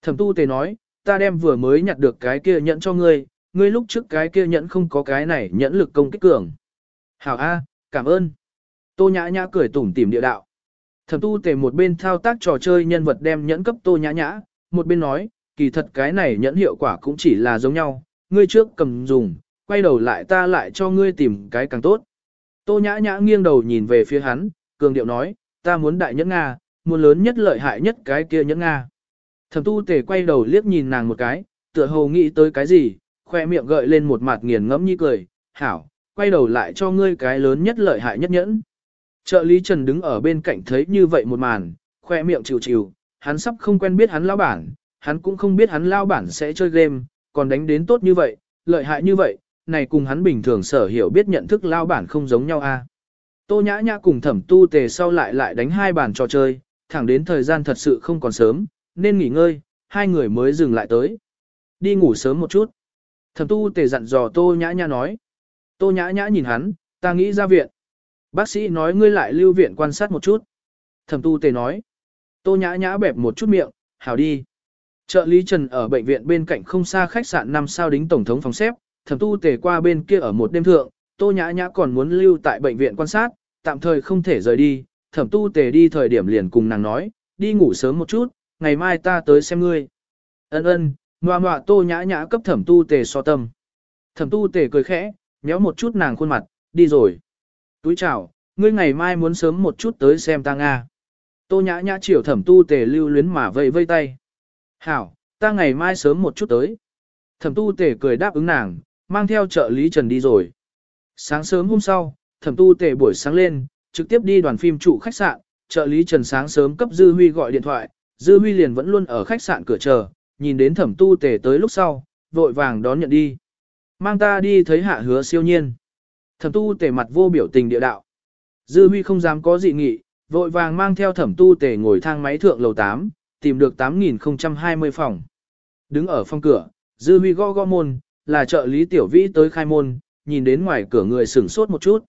Thẩm tu tề nói, ta đem vừa mới nhặt được cái kia nhẫn cho ngươi, ngươi lúc trước cái kia nhẫn không có cái này nhẫn lực công kích cường. Hảo A, cảm ơn. Tô nhã nhã cười tủm tỉm địa đạo. Thẩm tu tề một bên thao tác trò chơi nhân vật đem nhẫn cấp tô nhã nhã, một bên nói, kỳ thật cái này nhẫn hiệu quả cũng chỉ là giống nhau, ngươi trước cầm dùng, quay đầu lại ta lại cho ngươi tìm cái càng tốt. Tô nhã nhã nghiêng đầu nhìn về phía hắn, cường điệu nói, ta muốn đại nhẫn Nga, muốn lớn nhất lợi hại nhất cái kia nhẫn Nga. Thẩm tu tề quay đầu liếc nhìn nàng một cái, tựa hồ nghĩ tới cái gì, khoe miệng gợi lên một mặt nghiền ngẫm như cười, hảo, quay đầu lại cho ngươi cái lớn nhất lợi hại nhất nhẫn. Trợ lý Trần đứng ở bên cạnh thấy như vậy một màn, khoe miệng chịu chịu, hắn sắp không quen biết hắn lao bản, hắn cũng không biết hắn lao bản sẽ chơi game, còn đánh đến tốt như vậy, lợi hại như vậy, này cùng hắn bình thường sở hiểu biết nhận thức lao bản không giống nhau a. Tô nhã nhã cùng thẩm tu tề sau lại lại đánh hai bàn trò chơi, thẳng đến thời gian thật sự không còn sớm, nên nghỉ ngơi, hai người mới dừng lại tới. Đi ngủ sớm một chút. Thẩm tu tề dặn dò tô nhã nhã nói. Tô nhã nhã nhìn hắn, ta nghĩ ra viện. Bác sĩ nói ngươi lại lưu viện quan sát một chút. Thẩm tu tề nói. Tô nhã nhã bẹp một chút miệng, hảo đi. Trợ lý Trần ở bệnh viện bên cạnh không xa khách sạn 5 sao đính tổng thống phòng xếp, thẩm tu tề qua bên kia ở một đêm thượng, tô nhã nhã còn muốn lưu tại bệnh viện quan sát, tạm thời không thể rời đi, thẩm tu tề đi thời điểm liền cùng nàng nói, đi ngủ sớm một chút, ngày mai ta tới xem ngươi. Ân ân, ngoà ngoạ tô nhã nhã cấp thẩm tu tề so tâm. Thẩm tu tề cười khẽ, nhéo một chút nàng khuôn mặt, đi rồi. Túi chào, ngươi ngày mai muốn sớm một chút tới xem ta Nga. Tô nhã nhã chiều thẩm tu tề lưu luyến mà vây vây tay. Hảo, ta ngày mai sớm một chút tới. Thẩm tu tề cười đáp ứng nàng, mang theo trợ lý Trần đi rồi. Sáng sớm hôm sau, thẩm tu tề buổi sáng lên, trực tiếp đi đoàn phim trụ khách sạn, trợ lý Trần sáng sớm cấp Dư Huy gọi điện thoại, Dư Huy liền vẫn luôn ở khách sạn cửa chờ, nhìn đến thẩm tu tề tới lúc sau, vội vàng đón nhận đi. Mang ta đi thấy hạ hứa siêu nhiên. Thẩm tu tề mặt vô biểu tình địa đạo. Dư Huy không dám có dị nghị, vội vàng mang theo thẩm tu tề ngồi thang máy thượng lầu 8, tìm được 8020 phòng. Đứng ở phòng cửa, Dư Huy gõ gõ môn, là trợ lý tiểu vĩ tới khai môn, nhìn đến ngoài cửa người sửng sốt một chút.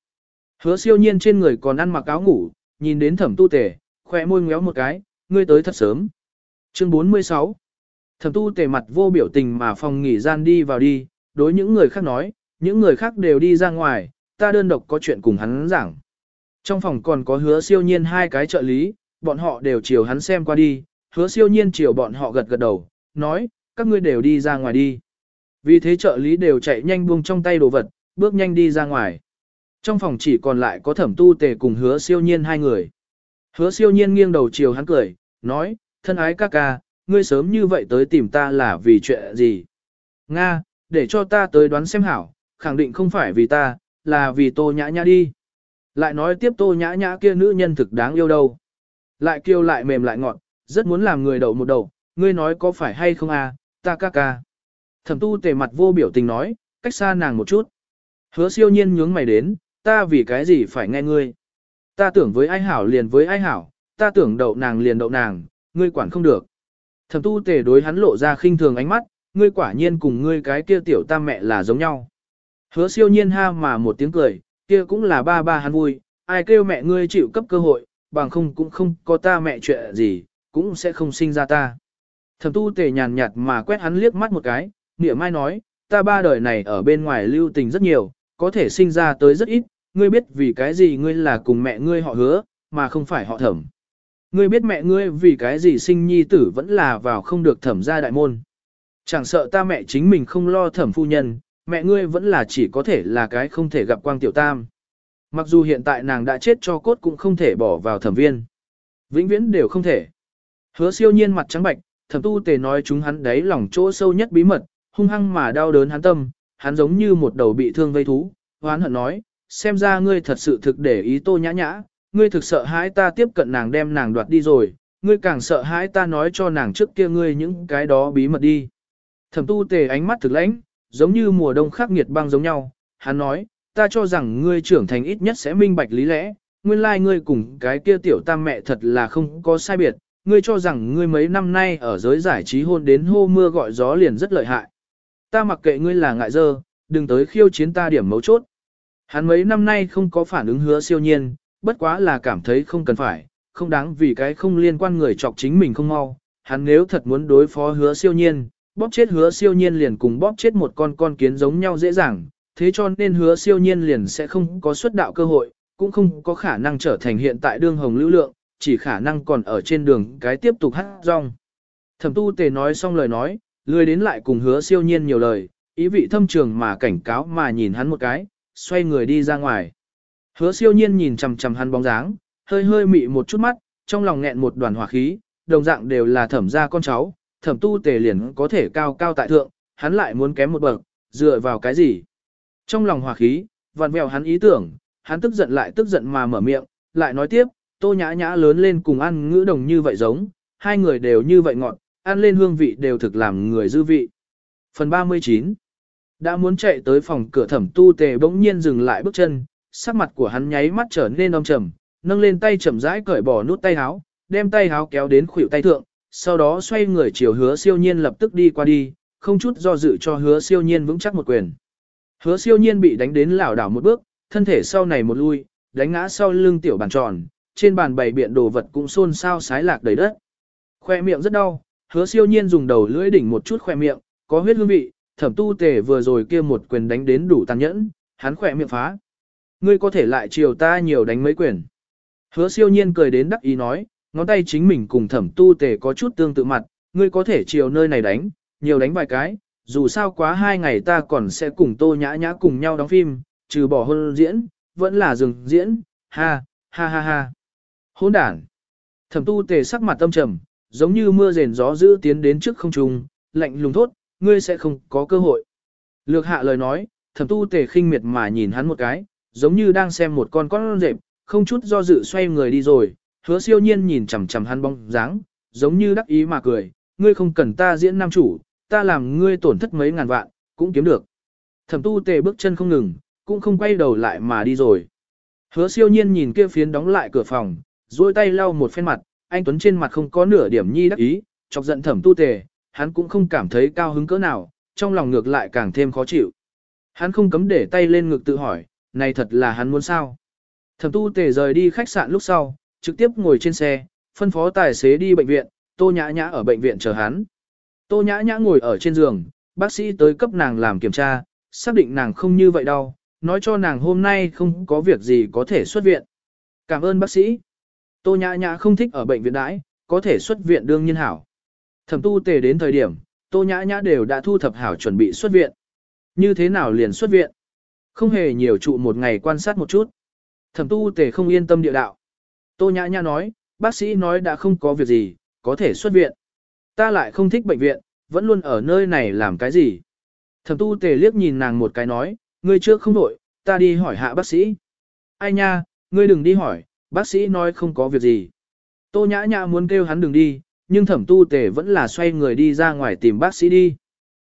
Hứa siêu nhiên trên người còn ăn mặc áo ngủ, nhìn đến thẩm tu tề, khỏe môi ngéo một cái, ngươi tới thật sớm. Chương 46 Thẩm tu tề mặt vô biểu tình mà phòng nghỉ gian đi vào đi, đối những người khác nói, những người khác đều đi ra ngoài, ta đơn độc có chuyện cùng hắn giảng. Trong phòng còn có hứa siêu nhiên hai cái trợ lý, bọn họ đều chiều hắn xem qua đi, hứa siêu nhiên chiều bọn họ gật gật đầu, nói, các ngươi đều đi ra ngoài đi. Vì thế trợ lý đều chạy nhanh buông trong tay đồ vật, bước nhanh đi ra ngoài. Trong phòng chỉ còn lại có thẩm tu tề cùng hứa siêu nhiên hai người. Hứa siêu nhiên nghiêng đầu chiều hắn cười, nói, thân ái ca ca, ngươi sớm như vậy tới tìm ta là vì chuyện gì? Nga, để cho ta tới đoán xem hảo, khẳng định không phải vì ta, là vì tô nhã nhã đi. Lại nói tiếp tô nhã nhã kia nữ nhân thực đáng yêu đâu. Lại kêu lại mềm lại ngọn, rất muốn làm người đậu một đầu, ngươi nói có phải hay không à, ta ca ca. Thẩm tu tề mặt vô biểu tình nói, cách xa nàng một chút. Hứa siêu nhiên nhướng mày đến, ta vì cái gì phải nghe ngươi. Ta tưởng với ai hảo liền với ai hảo, ta tưởng đậu nàng liền đậu nàng, ngươi quản không được. Thẩm tu tề đối hắn lộ ra khinh thường ánh mắt, ngươi quả nhiên cùng ngươi cái kia tiểu tam mẹ là giống nhau. Hứa siêu nhiên ha mà một tiếng cười, kia cũng là ba ba hắn vui, ai kêu mẹ ngươi chịu cấp cơ hội, bằng không cũng không có ta mẹ chuyện gì, cũng sẽ không sinh ra ta. Thẩm tu tề nhàn nhạt mà quét hắn liếc mắt một cái, nịa mai nói, ta ba đời này ở bên ngoài lưu tình rất nhiều, có thể sinh ra tới rất ít, ngươi biết vì cái gì ngươi là cùng mẹ ngươi họ hứa, mà không phải họ thẩm. Ngươi biết mẹ ngươi vì cái gì sinh nhi tử vẫn là vào không được thẩm gia đại môn. Chẳng sợ ta mẹ chính mình không lo thẩm phu nhân, mẹ ngươi vẫn là chỉ có thể là cái không thể gặp quang tiểu tam. Mặc dù hiện tại nàng đã chết cho cốt cũng không thể bỏ vào thẩm viên. Vĩnh viễn đều không thể. Hứa siêu nhiên mặt trắng bạch, thẩm tu tề nói chúng hắn đấy lòng chỗ sâu nhất bí mật, hung hăng mà đau đớn hắn tâm, hắn giống như một đầu bị thương vây thú, hoán hận nói, xem ra ngươi thật sự thực để ý tô nhã nhã, ngươi thực sợ hãi ta tiếp cận nàng đem nàng đoạt đi rồi, ngươi càng sợ hãi ta nói cho nàng trước kia ngươi những cái đó bí mật đi. Thẩm tu tề ánh mắt thực lãnh, giống như mùa đông khắc nghiệt băng giống nhau, hắn nói, ta cho rằng ngươi trưởng thành ít nhất sẽ minh bạch lý lẽ, nguyên lai like ngươi cùng cái kia tiểu tam mẹ thật là không có sai biệt, ngươi cho rằng ngươi mấy năm nay ở giới giải trí hôn đến hô mưa gọi gió liền rất lợi hại. Ta mặc kệ ngươi là ngại dơ, đừng tới khiêu chiến ta điểm mấu chốt. Hắn mấy năm nay không có phản ứng hứa siêu nhiên, bất quá là cảm thấy không cần phải, không đáng vì cái không liên quan người chọc chính mình không mau. Hắn nếu thật muốn đối phó hứa siêu nhiên, bóp chết hứa siêu nhiên liền cùng bóp chết một con con kiến giống nhau dễ dàng, thế cho nên hứa siêu nhiên liền sẽ không có xuất đạo cơ hội, cũng không có khả năng trở thành hiện tại đương hồng lưu lượng, chỉ khả năng còn ở trên đường cái tiếp tục hát rong. Thẩm tu tề nói xong lời nói, lười đến lại cùng hứa siêu nhiên nhiều lời, ý vị thâm trường mà cảnh cáo mà nhìn hắn một cái, xoay người đi ra ngoài. Hứa siêu nhiên nhìn chằm chằm hắn bóng dáng, hơi hơi mị một chút mắt, trong lòng nghẹn một đoàn hỏa khí, đồng dạng đều là thẩm gia con cháu, thẩm tu tề liền có thể cao cao tại thượng, hắn lại muốn kém một bậc, dựa vào cái gì? Trong lòng hỏa khí, vặn vẹo hắn ý tưởng, hắn tức giận lại tức giận mà mở miệng, lại nói tiếp, tô nhã nhã lớn lên cùng ăn ngữ đồng như vậy giống, hai người đều như vậy ngọt, ăn lên hương vị đều thực làm người dư vị. Phần 39 Đã muốn chạy tới phòng cửa thẩm tu tề bỗng nhiên dừng lại bước chân, sắc mặt của hắn nháy mắt trở nên âm trầm, nâng lên tay chậm rãi cởi bỏ nút tay áo, đem tay áo kéo đến khuỷu tay thượng, sau đó xoay người chiều hứa siêu nhiên lập tức đi qua đi, không chút do dự cho hứa siêu nhiên vững chắc một quyền. Hứa siêu nhiên bị đánh đến lảo đảo một bước, thân thể sau này một lui, đánh ngã sau lưng tiểu bàn tròn, trên bàn bày biện đồ vật cũng xôn xao sái lạc đầy đất. Khoe miệng rất đau, hứa siêu nhiên dùng đầu lưỡi đỉnh một chút khoe miệng, có huyết hương vị, thẩm tu tề vừa rồi kia một quyền đánh đến đủ tàn nhẫn, hắn khoe miệng phá. Ngươi có thể lại chiều ta nhiều đánh mấy quyền. Hứa siêu nhiên cười đến đắc ý nói, ngón tay chính mình cùng thẩm tu tề có chút tương tự mặt, ngươi có thể chiều nơi này đánh, nhiều đánh vài cái, dù sao quá hai ngày ta còn sẽ cùng tô nhã nhã cùng nhau đóng phim, trừ bỏ hôn diễn, vẫn là dừng diễn, ha, ha ha ha. Hôn đản. Thẩm tu tề sắc mặt tâm trầm, giống như mưa rền gió dữ tiến đến trước không trung, lạnh lùng thốt, ngươi sẽ không có cơ hội. Lược hạ lời nói, thẩm tu tề khinh miệt mà nhìn hắn một cái, giống như đang xem một con con rệp, không chút do dự xoay người đi rồi, hứa siêu nhiên nhìn chằm chằm hắn bóng dáng, giống như đắc ý mà cười, ngươi không cần ta diễn nam chủ, ta làm ngươi tổn thất mấy ngàn vạn, cũng kiếm được. Thẩm tu tề bước chân không ngừng, cũng không quay đầu lại mà đi rồi. Hứa siêu nhiên nhìn kia phiến đóng lại cửa phòng, duỗi tay lau một phen mặt, anh Tuấn trên mặt không có nửa điểm nhi đắc ý, chọc giận thẩm tu tề, hắn cũng không cảm thấy cao hứng cỡ nào, trong lòng ngược lại càng thêm khó chịu. Hắn không cấm để tay lên ngực tự hỏi, này thật là hắn muốn sao. Thẩm tu tề rời đi khách sạn lúc sau, trực tiếp ngồi trên xe, phân phó tài xế đi bệnh viện, tô nhã nhã ở bệnh viện chờ hắn. Tô nhã nhã ngồi ở trên giường, bác sĩ tới cấp nàng làm kiểm tra, xác định nàng không như vậy đâu, nói cho nàng hôm nay không có việc gì có thể xuất viện. Cảm ơn bác sĩ. Tô nhã nhã không thích ở bệnh viện đãi, có thể xuất viện đương nhiên hảo. Thẩm tu tề đến thời điểm, tô nhã nhã đều đã thu thập hảo chuẩn bị xuất viện. Như thế nào liền xuất viện? Không hề nhiều trụ một ngày quan sát một chút. Thẩm tu tề không yên tâm địa đạo. Tô nhã nhã nói, bác sĩ nói đã không có việc gì, có thể xuất viện. Ta lại không thích bệnh viện, vẫn luôn ở nơi này làm cái gì. Thẩm tu tề liếc nhìn nàng một cái nói, ngươi trước không đổi, ta đi hỏi hạ bác sĩ. Ai nha, ngươi đừng đi hỏi, bác sĩ nói không có việc gì. Tô nhã nhã muốn kêu hắn đừng đi, nhưng thẩm tu tề vẫn là xoay người đi ra ngoài tìm bác sĩ đi.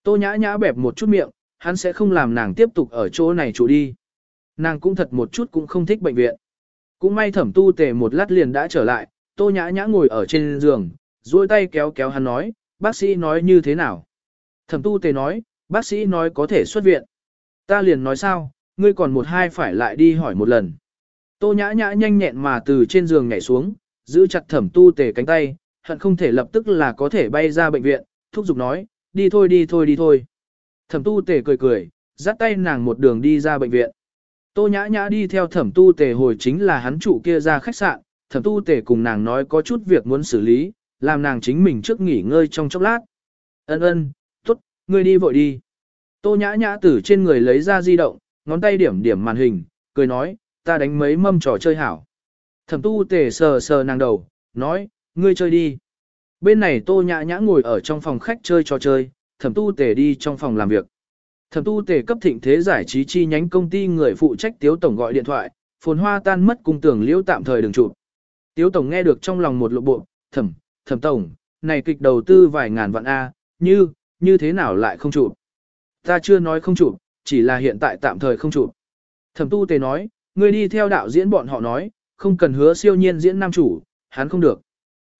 Tô nhã nhã bẹp một chút miệng, hắn sẽ không làm nàng tiếp tục ở chỗ này trụ đi. Nàng cũng thật một chút cũng không thích bệnh viện. Cũng may thẩm tu tề một lát liền đã trở lại, tô nhã nhã ngồi ở trên giường, duỗi tay kéo kéo hắn nói, bác sĩ nói như thế nào. Thẩm tu tề nói, bác sĩ nói có thể xuất viện. Ta liền nói sao, ngươi còn một hai phải lại đi hỏi một lần. Tô nhã nhã nhanh nhẹn mà từ trên giường nhảy xuống, giữ chặt thẩm tu tề cánh tay, hận không thể lập tức là có thể bay ra bệnh viện, thúc giục nói, đi thôi đi thôi đi thôi. Thẩm tu tề cười cười, dắt tay nàng một đường đi ra bệnh viện. Tô nhã nhã đi theo thẩm tu tề hồi chính là hắn chủ kia ra khách sạn, thẩm tu tề cùng nàng nói có chút việc muốn xử lý, làm nàng chính mình trước nghỉ ngơi trong chốc lát. Ân ân, tốt, ngươi đi vội đi. Tô nhã nhã từ trên người lấy ra di động, ngón tay điểm điểm màn hình, cười nói, ta đánh mấy mâm trò chơi hảo. Thẩm tu tề sờ sờ nàng đầu, nói, ngươi chơi đi. Bên này tô nhã nhã ngồi ở trong phòng khách chơi trò chơi, thẩm tu tề đi trong phòng làm việc. Thẩm tu tề cấp thịnh thế giải trí chi nhánh công ty người phụ trách tiếu tổng gọi điện thoại, phồn hoa tan mất cung tưởng liễu tạm thời đừng chụp. Tiếu tổng nghe được trong lòng một lộ bộ, thẩm, thẩm tổng, này kịch đầu tư vài ngàn vạn A, như, như thế nào lại không chụp. Ta chưa nói không chụp, chỉ là hiện tại tạm thời không chụp. Thẩm tu tề nói, ngươi đi theo đạo diễn bọn họ nói, không cần hứa siêu nhiên diễn nam chủ, hắn không được.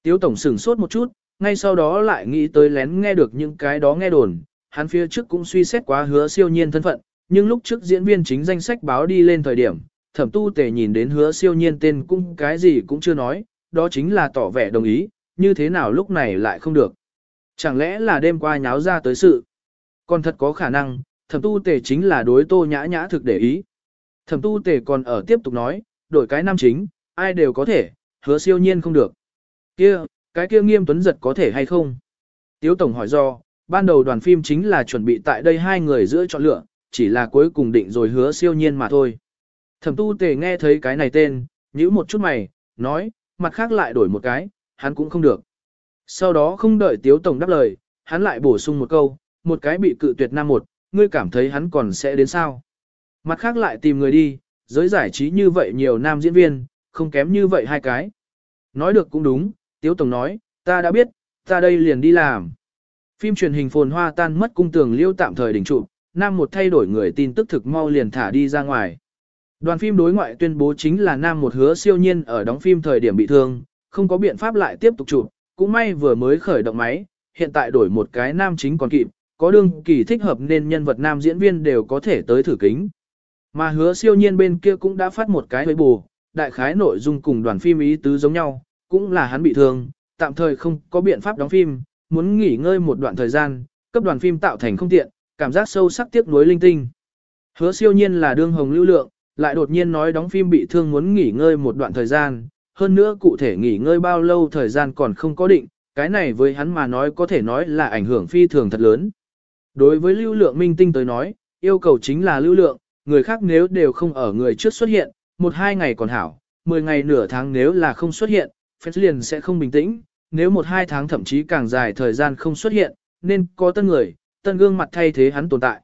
Tiếu tổng sửng sốt một chút, ngay sau đó lại nghĩ tới lén nghe được những cái đó nghe đồn, hắn phía trước cũng suy xét quá hứa siêu nhiên thân phận, nhưng lúc trước diễn viên chính danh sách báo đi lên thời điểm, thẩm tu tề nhìn đến hứa siêu nhiên tên cũng cái gì cũng chưa nói, đó chính là tỏ vẻ đồng ý, như thế nào lúc này lại không được. Chẳng lẽ là đêm qua nháo ra tới sự. Còn thật có khả năng, thẩm tu tề chính là đối tô nhã nhã thực để ý. Thẩm tu tề còn ở tiếp tục nói, đổi cái nam chính, ai đều có thể, hứa siêu nhiên không được. Kia, cái kia nghiêm tuấn giật có thể hay không? Tiếu Tổng hỏi do, ban đầu đoàn phim chính là chuẩn bị tại đây hai người giữa chọn lựa, chỉ là cuối cùng định rồi hứa siêu nhiên mà thôi. Thẩm tu tề nghe thấy cái này tên, nhíu một chút mày, nói, mặt khác lại đổi một cái, hắn cũng không được. Sau đó không đợi Tiếu Tổng đáp lời, hắn lại bổ sung một câu, một cái bị cự tuyệt nam một, ngươi cảm thấy hắn còn sẽ đến sao. Mặt khác lại tìm người đi, giới giải trí như vậy nhiều nam diễn viên, không kém như vậy hai cái. Nói được cũng đúng, Tiếu Tổng nói, ta đã biết, ta đây liền đi làm. Phim truyền hình phồn hoa tan mất cung tường liêu tạm thời đỉnh trụ, nam một thay đổi người tin tức thực mau liền thả đi ra ngoài. Đoàn phim đối ngoại tuyên bố chính là nam một hứa siêu nhiên ở đóng phim thời điểm bị thương, không có biện pháp lại tiếp tục chụp, cũng may vừa mới khởi động máy, hiện tại đổi một cái nam chính còn kịp, có đương kỳ thích hợp nên nhân vật nam diễn viên đều có thể tới thử kính. Mà hứa siêu nhiên bên kia cũng đã phát một cái với bù, đại khái nội dung cùng đoàn phim ý tứ giống nhau, cũng là hắn bị thương, tạm thời không có biện pháp đóng phim, muốn nghỉ ngơi một đoạn thời gian, cấp đoàn phim tạo thành không tiện, cảm giác sâu sắc tiếc nuối linh tinh. Hứa siêu nhiên là đương hồng lưu lượng, lại đột nhiên nói đóng phim bị thương muốn nghỉ ngơi một đoạn thời gian, hơn nữa cụ thể nghỉ ngơi bao lâu thời gian còn không có định, cái này với hắn mà nói có thể nói là ảnh hưởng phi thường thật lớn. Đối với lưu lượng minh tinh tới nói, yêu cầu chính là lưu lượng, người khác nếu đều không ở người trước xuất hiện, một hai ngày còn hảo, 10 ngày nửa tháng nếu là không xuất hiện, fans liền sẽ không bình tĩnh, nếu một hai tháng thậm chí càng dài thời gian không xuất hiện, nên có tân người, tân gương mặt thay thế hắn tồn tại.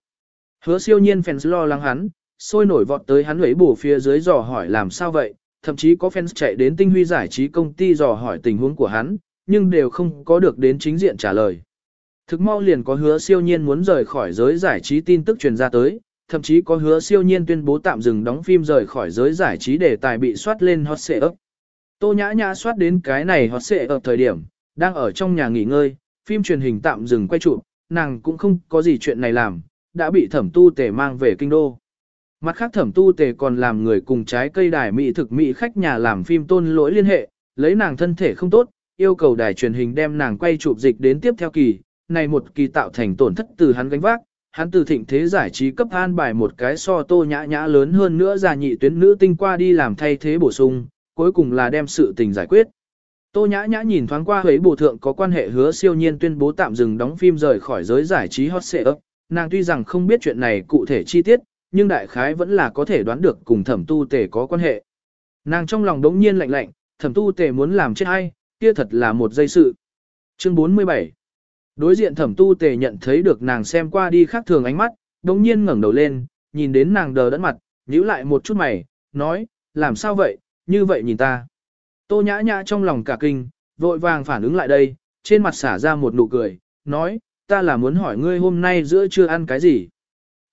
Hứa siêu nhiên fans lo lắng hắn, sôi nổi vọt tới hắn ấy bổ phía dưới dò hỏi làm sao vậy, thậm chí có fans chạy đến tinh huy giải trí công ty dò hỏi tình huống của hắn, nhưng đều không có được đến chính diện trả lời. Thực mau liền có hứa siêu nhiên muốn rời khỏi giới giải trí tin tức truyền ra tới, thậm chí có hứa siêu nhiên tuyên bố tạm dừng đóng phim rời khỏi giới giải trí để tài bị soát lên hot search. ấp. Tô nhã nhã soát đến cái này hoặc sẽ ở thời điểm, đang ở trong nhà nghỉ ngơi, phim truyền hình tạm dừng quay chụp, nàng cũng không có gì chuyện này làm, đã bị thẩm tu tề mang về kinh đô. Mặt khác thẩm tu tề còn làm người cùng trái cây đài mỹ thực mỹ khách nhà làm phim tôn lỗi liên hệ, lấy nàng thân thể không tốt, yêu cầu đài truyền hình đem nàng quay chụp dịch đến tiếp theo kỳ, này một kỳ tạo thành tổn thất từ hắn gánh vác, hắn từ thịnh thế giải trí cấp an bài một cái so tô nhã nhã lớn hơn nữa già nhị tuyến nữ tinh qua đi làm thay thế bổ sung, cuối cùng là đem sự tình giải quyết. Tô nhã nhã nhìn thoáng qua ấy bộ thượng có quan hệ hứa siêu nhiên tuyên bố tạm dừng đóng phim rời khỏi giới giải trí hot ấp. nàng tuy rằng không biết chuyện này cụ thể chi tiết, nhưng đại khái vẫn là có thể đoán được cùng thẩm tu tề có quan hệ. Nàng trong lòng đống nhiên lạnh lạnh, thẩm tu tề muốn làm chết hay, kia thật là một dây sự. Chương 47 Đối diện thẩm tu tề nhận thấy được nàng xem qua đi khác thường ánh mắt, đống nhiên ngẩng đầu lên, nhìn đến nàng đờ đẫn mặt, nhíu lại một chút mày, nói, làm sao vậy, như vậy nhìn ta. Tô nhã nhã trong lòng cả kinh, vội vàng phản ứng lại đây, trên mặt xả ra một nụ cười, nói, ta là muốn hỏi ngươi hôm nay giữa trưa ăn cái gì.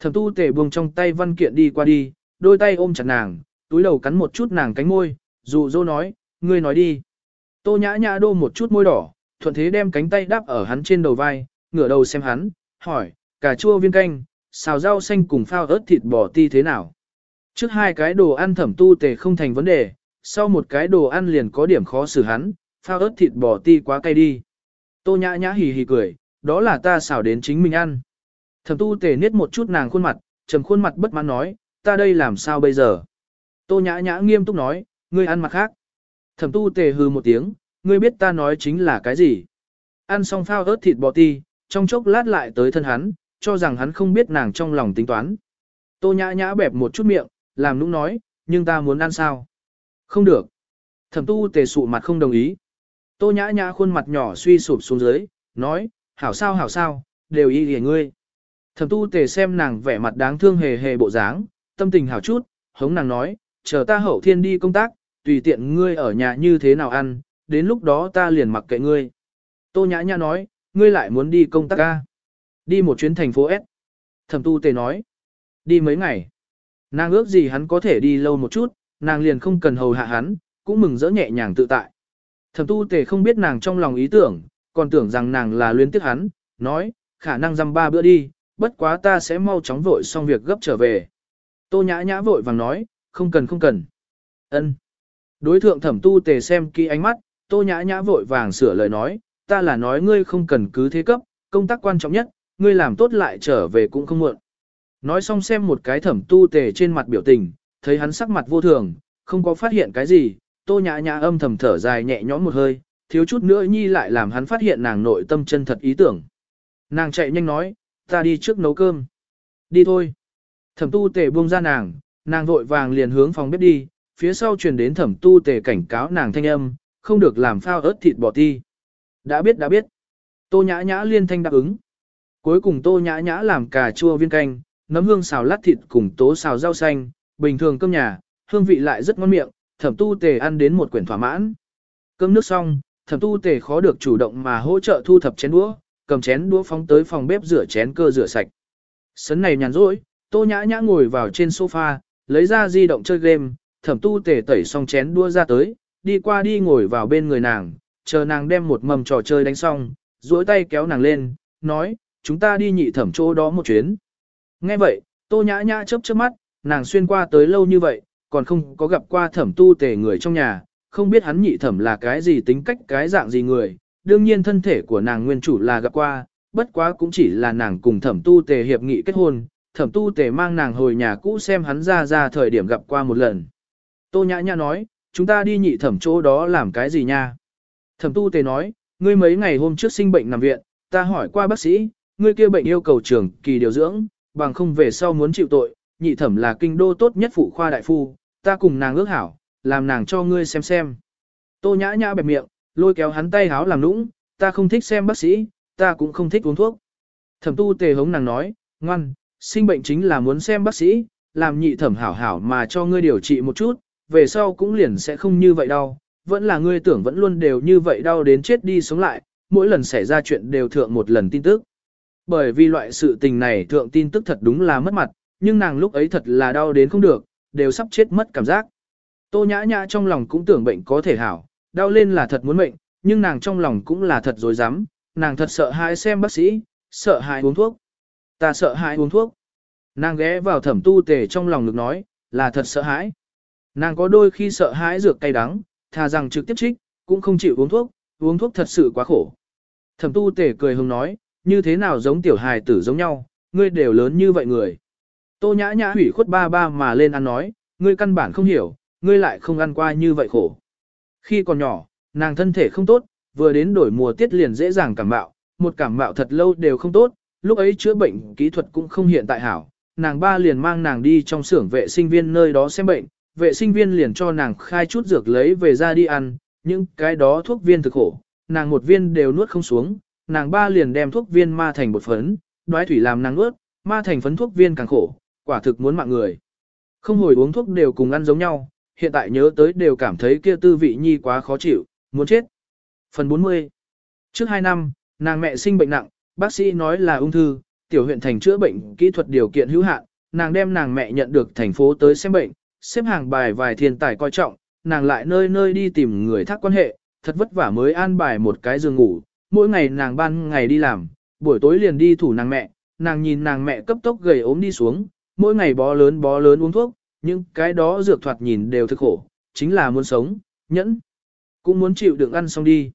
Thẩm tu tề buông trong tay văn kiện đi qua đi, đôi tay ôm chặt nàng, túi đầu cắn một chút nàng cánh môi, dụ dỗ nói, ngươi nói đi. Tô nhã nhã đô một chút môi đỏ, thuận thế đem cánh tay đáp ở hắn trên đầu vai, ngửa đầu xem hắn, hỏi, cà chua viên canh, xào rau xanh cùng phao ớt thịt bò ti thế nào. Trước hai cái đồ ăn thẩm tu tề không thành vấn đề, sau một cái đồ ăn liền có điểm khó xử hắn, pha ớt thịt bò ti quá cay đi. Tô nhã nhã hì hì cười, đó là ta xào đến chính mình ăn. Thẩm tu tề niết một chút nàng khuôn mặt, trầm khuôn mặt bất mãn nói, ta đây làm sao bây giờ? Tô nhã nhã nghiêm túc nói, ngươi ăn mặt khác. Thẩm tu tề hừ một tiếng, ngươi biết ta nói chính là cái gì? Ăn xong phao ớt thịt bò ti, trong chốc lát lại tới thân hắn, cho rằng hắn không biết nàng trong lòng tính toán. Tô nhã nhã bẹp một chút miệng, làm nũng nói, nhưng ta muốn ăn sao? Không được. Thẩm tu tề sụ mặt không đồng ý. Tô nhã nhã khuôn mặt nhỏ suy sụp xuống dưới, nói, hảo sao hảo sao, đều y hề ngươi. Thẩm tu tề xem nàng vẻ mặt đáng thương hề hề bộ dáng, tâm tình hảo chút, hống nàng nói, chờ ta hậu thiên đi công tác, tùy tiện ngươi ở nhà như thế nào ăn, đến lúc đó ta liền mặc kệ ngươi. Tô nhã nhã nói, ngươi lại muốn đi công tác ca. Đi một chuyến thành phố S. Thẩm tu tề nói, đi mấy ngày. Nàng ước gì hắn có thể đi lâu một chút, nàng liền không cần hầu hạ hắn, cũng mừng rỡ nhẹ nhàng tự tại. Thẩm tu tề không biết nàng trong lòng ý tưởng, còn tưởng rằng nàng là luyến tiếc hắn, nói, khả năng dăm ba bữa đi, bất quá ta sẽ mau chóng vội xong việc gấp trở về. Tô nhã nhã vội vàng nói, không cần không cần. ân Đối thượng thẩm tu tề xem kỹ ánh mắt, tô nhã nhã vội vàng sửa lời nói, ta là nói ngươi không cần cứ thế cấp, công tác quan trọng nhất, ngươi làm tốt lại trở về cũng không muộn. Nói xong xem một cái thẩm tu tề trên mặt biểu tình, thấy hắn sắc mặt vô thường, không có phát hiện cái gì, tô nhã nhã âm thầm thở dài nhẹ nhõm một hơi, thiếu chút nữa nhi lại làm hắn phát hiện nàng nội tâm chân thật ý tưởng. Nàng chạy nhanh nói, ta đi trước nấu cơm. Đi thôi. Thẩm tu tề buông ra nàng, nàng vội vàng liền hướng phòng bếp đi, phía sau truyền đến thẩm tu tề cảnh cáo nàng thanh âm, không được làm phao ớt thịt bò ti. Đã biết đã biết. Tô nhã nhã liên thanh đáp ứng. Cuối cùng tô nhã nhã làm cà chua viên canh, nấm hương xào lát thịt cùng tố xào rau xanh, bình thường cơm nhà, hương vị lại rất ngon miệng, thẩm tu tề ăn đến một quyển thỏa mãn. Cơm nước xong, thẩm tu tề khó được chủ động mà hỗ trợ thu thập chén đũa, cầm chén đũa phóng tới phòng bếp rửa chén cơ rửa sạch. Sấn này nhàn rỗi, tô nhã nhã ngồi vào trên sofa, lấy ra di động chơi game, thẩm tu tề tẩy xong chén đũa ra tới, đi qua đi ngồi vào bên người nàng, chờ nàng đem một mầm trò chơi đánh xong, duỗi tay kéo nàng lên, nói, chúng ta đi nhị thẩm chỗ đó một chuyến. Nghe vậy, tô nhã nhã chớp chớp mắt, nàng xuyên qua tới lâu như vậy, còn không có gặp qua thẩm tu tề người trong nhà, không biết hắn nhị thẩm là cái gì tính cách cái dạng gì người, đương nhiên thân thể của nàng nguyên chủ là gặp qua, bất quá cũng chỉ là nàng cùng thẩm tu tề hiệp nghị kết hôn, thẩm tu tề mang nàng hồi nhà cũ xem hắn ra ra thời điểm gặp qua một lần. Tô nhã nhã nói, chúng ta đi nhị thẩm chỗ đó làm cái gì nha? Thẩm tu tề nói, ngươi mấy ngày hôm trước sinh bệnh nằm viện, ta hỏi qua bác sĩ, ngươi kia bệnh yêu cầu trường kỳ điều dưỡng, bằng không về sau muốn chịu tội, nhị thẩm là kinh đô tốt nhất phụ khoa đại phu, ta cùng nàng ước hảo, làm nàng cho ngươi xem xem. Tô nhã nhã bẹp miệng, lôi kéo hắn tay háo làm nũng, ta không thích xem bác sĩ, ta cũng không thích uống thuốc. Thẩm tu tề hống nàng nói, ngoan, sinh bệnh chính là muốn xem bác sĩ, làm nhị thẩm hảo hảo mà cho ngươi điều trị một chút, về sau cũng liền sẽ không như vậy đâu, vẫn là ngươi tưởng vẫn luôn đều như vậy đau đến chết đi sống lại, mỗi lần xảy ra chuyện đều thượng một lần tin tức. Bởi vì loại sự tình này thượng tin tức thật đúng là mất mặt, nhưng nàng lúc ấy thật là đau đến không được, đều sắp chết mất cảm giác. Tô nhã nhã trong lòng cũng tưởng bệnh có thể hảo, đau lên là thật muốn mệnh, nhưng nàng trong lòng cũng là thật dối rắm nàng thật sợ hãi xem bác sĩ, sợ hãi uống thuốc. Ta sợ hãi uống thuốc. Nàng ghé vào thẩm tu tề trong lòng được nói, là thật sợ hãi. Nàng có đôi khi sợ hãi dược cay đắng, thà rằng trực tiếp trích, cũng không chịu uống thuốc, uống thuốc thật sự quá khổ. Thẩm tu tề cười hùng nói, như thế nào giống tiểu hài tử giống nhau, ngươi đều lớn như vậy người. Tô nhã nhã hủy khuất ba ba mà lên ăn nói, ngươi căn bản không hiểu, ngươi lại không ăn qua như vậy khổ. Khi còn nhỏ, nàng thân thể không tốt, vừa đến đổi mùa tiết liền dễ dàng cảm bạo, một cảm bạo thật lâu đều không tốt, lúc ấy chữa bệnh kỹ thuật cũng không hiện tại hảo. Nàng ba liền mang nàng đi trong xưởng vệ sinh viên nơi đó xem bệnh, vệ sinh viên liền cho nàng khai chút dược lấy về ra đi ăn, những cái đó thuốc viên thực khổ, nàng một viên đều nuốt không xuống, nàng ba liền đem thuốc viên ma thành bột phấn, đoái thủy làm nàng nuốt, ma thành phấn thuốc viên càng khổ, quả thực muốn mạng người. Không hồi uống thuốc đều cùng ăn giống nhau, hiện tại nhớ tới đều cảm thấy kia tư vị nhi quá khó chịu, muốn chết. Phần 40 Trước 2 năm, nàng mẹ sinh bệnh nặng, bác sĩ nói là ung thư, tiểu huyện thành chữa bệnh kỹ thuật điều kiện hữu hạn, nàng đem nàng mẹ nhận được thành phố tới xem bệnh, xếp hàng bài vài thiên tài coi trọng, nàng lại nơi nơi đi tìm người thác quan hệ, thật vất vả mới an bài một cái giường ngủ, mỗi ngày nàng ban ngày đi làm, buổi tối liền đi thủ nàng mẹ, nàng nhìn nàng mẹ cấp tốc gầy ốm đi xuống, mỗi ngày bó lớn bó lớn uống thuốc, nhưng cái đó dược thoạt nhìn đều thực khổ, chính là muốn sống, nhẫn, cũng muốn chịu đựng ăn xong đi.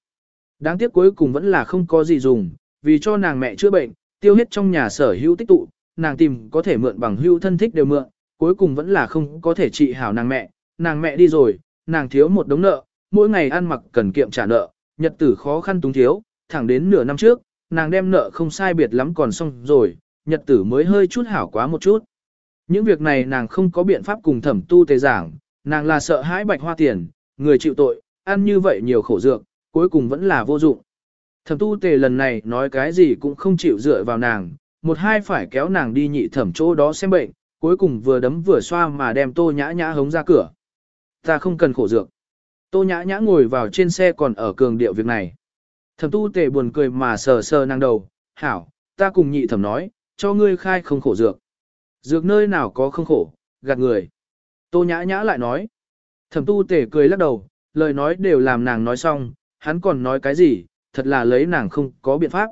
Đáng tiếc cuối cùng vẫn là không có gì dùng, vì cho nàng mẹ chữa bệnh, tiêu hết trong nhà sở hữu tích tụ, nàng tìm có thể mượn bằng hữu thân thích đều mượn, cuối cùng vẫn là không có thể trị hảo nàng mẹ, nàng mẹ đi rồi, nàng thiếu một đống nợ, mỗi ngày ăn mặc cần kiệm trả nợ, nhật tử khó khăn túng thiếu, thẳng đến nửa năm trước, nàng đem nợ không sai biệt lắm còn xong rồi, nhật tử mới hơi chút hảo quá một chút. Những việc này nàng không có biện pháp cùng thẩm tu tề giảng, nàng là sợ hãi bạch hoa tiền, người chịu tội, ăn như vậy nhiều khổ dược, cuối cùng vẫn là vô dụng. Thẩm tu tề lần này nói cái gì cũng không chịu dựa vào nàng, một hai phải kéo nàng đi nhị thẩm chỗ đó xem bệnh, cuối cùng vừa đấm vừa xoa mà đem tô nhã nhã hống ra cửa. Ta không cần khổ dược. Tô nhã nhã ngồi vào trên xe còn ở cường điệu việc này. Thẩm tu tề buồn cười mà sờ sờ nàng đầu, hảo, ta cùng nhị thẩm nói, cho ngươi khai không khổ dược. Dược nơi nào có không khổ, gạt người. Tô nhã nhã lại nói. Thẩm tu tề cười lắc đầu, lời nói đều làm nàng nói xong, hắn còn nói cái gì, thật là lấy nàng không có biện pháp.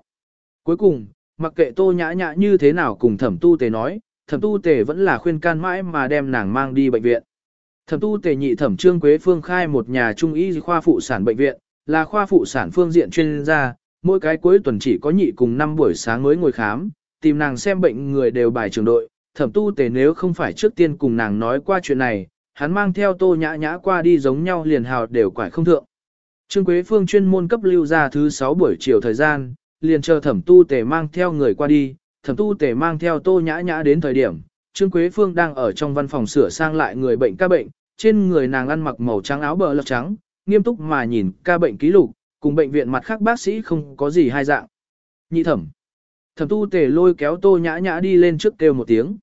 Cuối cùng, mặc kệ tô nhã nhã như thế nào cùng thẩm tu tề nói, thẩm tu tề vẫn là khuyên can mãi mà đem nàng mang đi bệnh viện. Thẩm tu tề nhị thẩm trương quế phương khai một nhà trung y khoa phụ sản bệnh viện, là khoa phụ sản phương diện chuyên gia, mỗi cái cuối tuần chỉ có nhị cùng năm buổi sáng mới ngồi khám, tìm nàng xem bệnh người đều bài trường đội, thẩm tu tề nếu không phải trước tiên cùng nàng nói qua chuyện này, hắn mang theo tô nhã nhã qua đi giống nhau liền hào đều quải không thượng. Trương Quế Phương chuyên môn cấp lưu ra thứ 6 buổi chiều thời gian, liền chờ thẩm tu tề mang theo người qua đi, thẩm tu tề mang theo tô nhã nhã đến thời điểm, Trương Quế Phương đang ở trong văn phòng sửa sang lại người bệnh ca bệnh, trên người nàng ăn mặc màu trắng áo bờ lọc trắng, nghiêm túc mà nhìn ca bệnh ký lục, cùng bệnh viện mặt khác bác sĩ không có gì hai dạng. Nhị thẩm. Thẩm tu tề lôi kéo tô nhã nhã đi lên trước kêu một tiếng.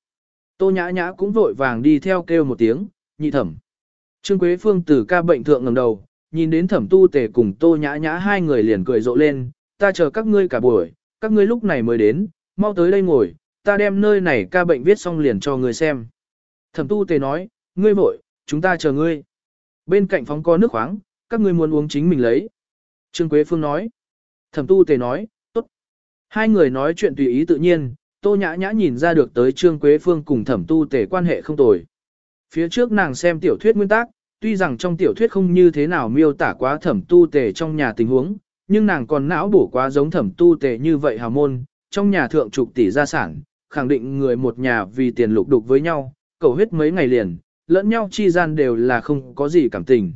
Tô nhã nhã cũng vội vàng đi theo kêu một tiếng, nhị thẩm. Trương Quế Phương từ ca bệnh thượng ngẩng đầu, nhìn đến thẩm tu tề cùng tô nhã nhã hai người liền cười rộ lên, ta chờ các ngươi cả buổi, các ngươi lúc này mới đến, mau tới đây ngồi, ta đem nơi này ca bệnh viết xong liền cho ngươi xem. Thẩm tu tề nói, ngươi vội, chúng ta chờ ngươi. Bên cạnh phóng có nước khoáng, các ngươi muốn uống chính mình lấy. Trương Quế Phương nói. Thẩm tu tề nói. Hai người nói chuyện tùy ý tự nhiên, tô nhã nhã nhìn ra được tới Trương Quế Phương cùng thẩm tu tề quan hệ không tồi. Phía trước nàng xem tiểu thuyết nguyên tác, tuy rằng trong tiểu thuyết không như thế nào miêu tả quá thẩm tu tề trong nhà tình huống, nhưng nàng còn não bổ quá giống thẩm tu tề như vậy hào môn, trong nhà thượng trục tỷ gia sản, khẳng định người một nhà vì tiền lục đục với nhau, cầu huyết mấy ngày liền, lẫn nhau chi gian đều là không có gì cảm tình.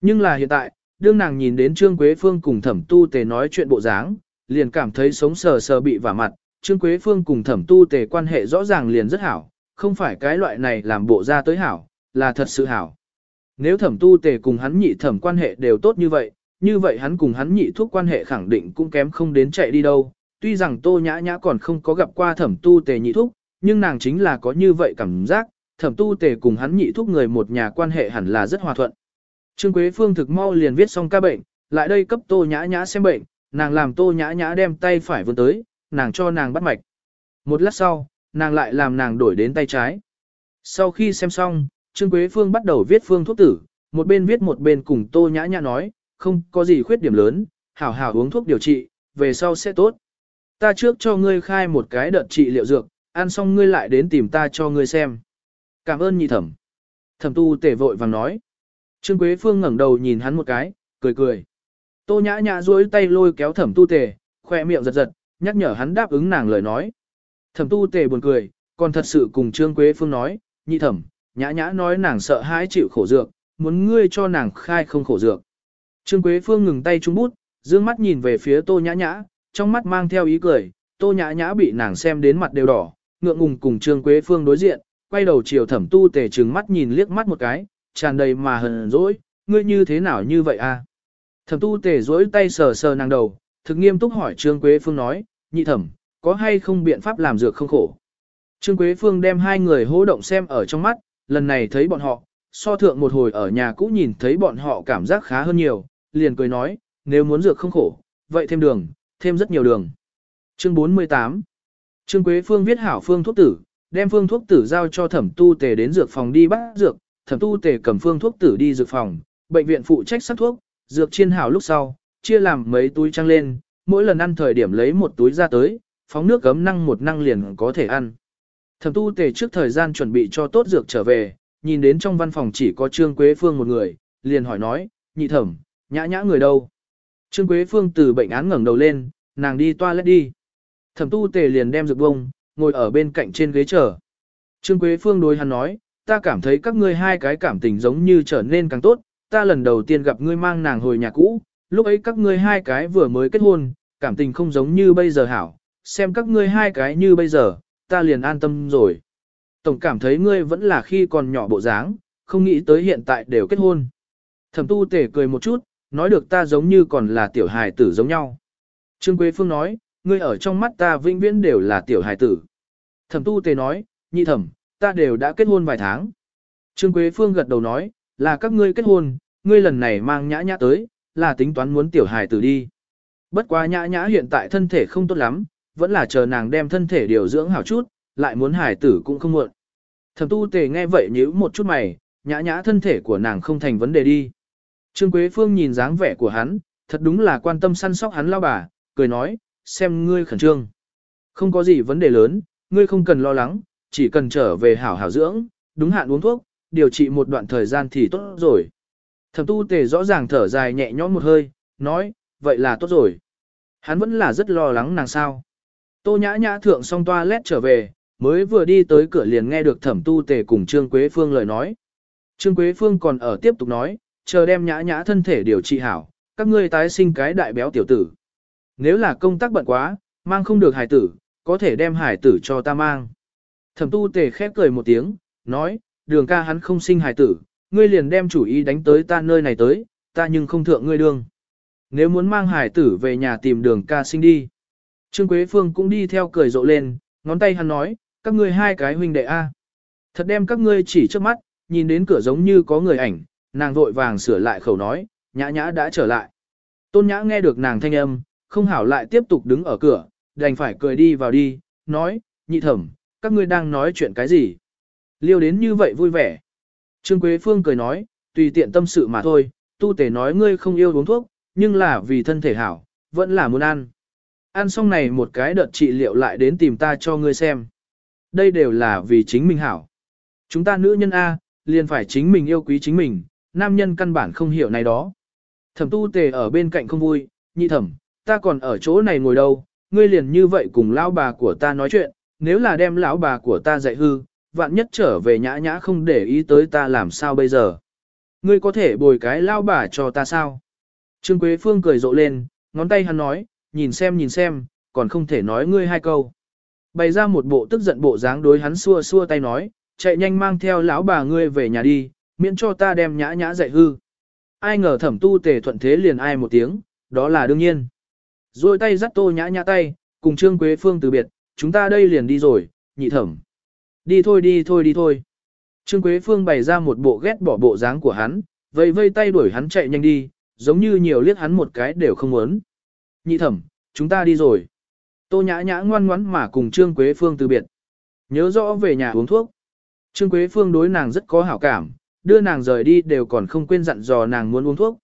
Nhưng là hiện tại, đương nàng nhìn đến Trương Quế Phương cùng thẩm tu tề nói chuyện bộ dáng, liền cảm thấy sống sờ sờ bị vả mặt, Trương Quế Phương cùng thẩm tu tề quan hệ rõ ràng liền rất hảo, không phải cái loại này làm bộ ra tới hảo, là thật sự hảo. Nếu thẩm tu tề cùng hắn nhị thẩm quan hệ đều tốt như vậy, như vậy hắn cùng hắn nhị thuốc quan hệ khẳng định cũng kém không đến chạy đi đâu. Tuy rằng tô nhã nhã còn không có gặp qua thẩm tu tề nhị thuốc, nhưng nàng chính là có như vậy cảm giác, thẩm tu tề cùng hắn nhị thuốc người một nhà quan hệ hẳn là rất hòa thuận. Trương Quế Phương thực mau liền viết xong ca bệnh, lại đây cấp tô nhã nhã xem bệnh, nàng làm tô nhã nhã đem tay phải vươn tới, nàng cho nàng bắt mạch. Một lát sau, nàng lại làm nàng đổi đến tay trái. Sau khi xem xong, Trương Quế Phương bắt đầu viết phương thuốc tử, một bên viết một bên cùng Tô Nhã Nhã nói, không có gì khuyết điểm lớn, hảo hảo uống thuốc điều trị, về sau sẽ tốt. Ta trước cho ngươi khai một cái đợt trị liệu dược, ăn xong ngươi lại đến tìm ta cho ngươi xem. Cảm ơn nhị thẩm. Thẩm tu tể vội vàng nói. Trương Quế Phương ngẩng đầu nhìn hắn một cái, cười cười. Tô Nhã Nhã duỗi tay lôi kéo thẩm tu Tề, khoe miệng giật giật, nhắc nhở hắn đáp ứng nàng lời nói. Thẩm tu Tề buồn cười, còn thật sự cùng Trương Quế Phương nói, nhị thẩm, nhã nhã nói nàng sợ hãi chịu khổ dược, muốn ngươi cho nàng khai không khổ dược. Trương Quế Phương ngừng tay trung bút, dương mắt nhìn về phía tô nhã nhã, trong mắt mang theo ý cười, tô nhã nhã bị nàng xem đến mặt đều đỏ, ngượng ngùng cùng Trương Quế Phương đối diện, quay đầu chiều thẩm tu tề trừng mắt nhìn liếc mắt một cái, tràn đầy mà hờn dỗi, ngươi như thế nào như vậy a? À? Thẩm tu tề duỗi tay sờ sờ nàng đầu, thực nghiêm túc hỏi Trương Quế Phương nói, nhị thẩm, có hay không biện pháp làm dược không khổ? Trương Quế Phương đem hai người hỗ động xem ở trong mắt, lần này thấy bọn họ, so thượng một hồi ở nhà cũ nhìn thấy bọn họ cảm giác khá hơn nhiều, liền cười nói, nếu muốn dược không khổ, vậy thêm đường, thêm rất nhiều đường. Chương 48 Trương Quế Phương viết hảo phương thuốc tử, đem phương thuốc tử giao cho thẩm tu tề đến dược phòng đi bắt dược, thẩm tu tề cầm phương thuốc tử đi dược phòng, bệnh viện phụ trách sắc thuốc, dược chiên hảo lúc sau, chia làm mấy túi trăng lên, mỗi lần ăn thời điểm lấy một túi ra tới, phóng nước gấm năng một năng liền có thể ăn. Thẩm tu tề trước thời gian chuẩn bị cho tốt dược trở về, nhìn đến trong văn phòng chỉ có Trương Quế Phương một người, liền hỏi nói, nhị thẩm, nhã nhã người đâu? Trương Quế Phương từ bệnh án ngẩng đầu lên, nàng đi toilet đi. Thẩm tu tề liền đem dược bông, ngồi ở bên cạnh trên ghế chờ. Trương Quế Phương đối hắn nói, ta cảm thấy các ngươi hai cái cảm tình giống như trở nên càng tốt, ta lần đầu tiên gặp ngươi mang nàng hồi nhà cũ, lúc ấy các ngươi hai cái vừa mới kết hôn, cảm tình không giống như bây giờ hảo, xem các ngươi hai cái như bây giờ, ta liền an tâm rồi. Tổng cảm thấy ngươi vẫn là khi còn nhỏ bộ dáng, không nghĩ tới hiện tại đều kết hôn. Thẩm tu tể cười một chút, nói được ta giống như còn là tiểu hài tử giống nhau. Trương Quế Phương nói, ngươi ở trong mắt ta vĩnh viễn đều là tiểu hài tử. Thẩm tu tề nói, nhị thẩm, ta đều đã kết hôn vài tháng. Trương Quế Phương gật đầu nói, là các ngươi kết hôn, ngươi lần này mang nhã nhã tới, là tính toán muốn tiểu hài tử đi. Bất quá nhã nhã hiện tại thân thể không tốt lắm, vẫn là chờ nàng đem thân thể điều dưỡng hảo chút, lại muốn hài tử cũng không muộn. Thẩm tu tề nghe vậy nhíu một chút mày, nhã nhã thân thể của nàng không thành vấn đề đi. Trương Quế Phương nhìn dáng vẻ của hắn, thật đúng là quan tâm săn sóc hắn lao bà, cười nói, xem ngươi khẩn trương. Không có gì vấn đề lớn, ngươi không cần lo lắng, chỉ cần trở về hảo hảo dưỡng, đúng hạn uống thuốc, điều trị một đoạn thời gian thì tốt rồi. Thẩm tu tề rõ ràng thở dài nhẹ nhõm một hơi, nói, vậy là tốt rồi. Hắn vẫn là rất lo lắng nàng sao. Tô nhã nhã thượng xong toa lét trở về, mới vừa đi tới cửa liền nghe được thẩm tu tề cùng Trương Quế Phương lời nói. Trương Quế Phương còn ở tiếp tục nói, chờ đem nhã nhã thân thể điều trị hảo, các ngươi tái sinh cái đại béo tiểu tử. Nếu là công tác bận quá, mang không được hải tử, có thể đem hải tử cho ta mang. Thẩm tu tề khép cười một tiếng, nói, đường ca hắn không sinh hải tử, ngươi liền đem chủ ý đánh tới ta nơi này tới, ta nhưng không thượng ngươi đường. Nếu muốn mang hải tử về nhà tìm đường ca sinh đi. Trương Quế Phương cũng đi theo cười rộ lên, ngón tay hắn nói, các ngươi hai cái huynh đệ A. Thật đem các ngươi chỉ trước mắt, nhìn đến cửa giống như có người ảnh, nàng vội vàng sửa lại khẩu nói, nhã nhã đã trở lại. Tôn nhã nghe được nàng thanh âm, không hảo lại tiếp tục đứng ở cửa, đành phải cười đi vào đi, nói, nhị thẩm, các ngươi đang nói chuyện cái gì? Liêu đến như vậy vui vẻ. Trương Quế Phương cười nói, tùy tiện tâm sự mà thôi, tu tể nói ngươi không yêu uống thuốc, nhưng là vì thân thể hảo, vẫn là muốn ăn. Ăn xong này một cái đợt trị liệu lại đến tìm ta cho ngươi xem. Đây đều là vì chính mình hảo. Chúng ta nữ nhân A, liền phải chính mình yêu quý chính mình, nam nhân căn bản không hiểu này đó. Thẩm tu tề ở bên cạnh không vui, nhị thẩm, ta còn ở chỗ này ngồi đâu, ngươi liền như vậy cùng lão bà của ta nói chuyện, nếu là đem lão bà của ta dạy hư, vạn nhất trở về nhã nhã không để ý tới ta làm sao bây giờ. Ngươi có thể bồi cái lão bà cho ta sao? Trương Quế Phương cười rộ lên, ngón tay hắn nói, nhìn xem nhìn xem, còn không thể nói ngươi hai câu. Bày ra một bộ tức giận bộ dáng đối hắn xua xua tay nói, chạy nhanh mang theo lão bà ngươi về nhà đi, miễn cho ta đem nhã nhã dạy hư. Ai ngờ thẩm tu tề thuận thế liền ai một tiếng, đó là đương nhiên. Rồi tay dắt tô nhã nhã tay, cùng Trương Quế Phương từ biệt, chúng ta đây liền đi rồi, nhị thẩm. Đi thôi đi thôi đi thôi. Trương Quế Phương bày ra một bộ ghét bỏ bộ dáng của hắn, vây vây tay đuổi hắn chạy nhanh đi, giống như nhiều liếc hắn một cái đều không muốn. Nhị thẩm, chúng ta đi rồi. Tô nhã nhã ngoan ngoắn mà cùng Trương Quế Phương từ biệt. Nhớ rõ về nhà uống thuốc. Trương Quế Phương đối nàng rất có hảo cảm, đưa nàng rời đi đều còn không quên dặn dò nàng muốn uống thuốc.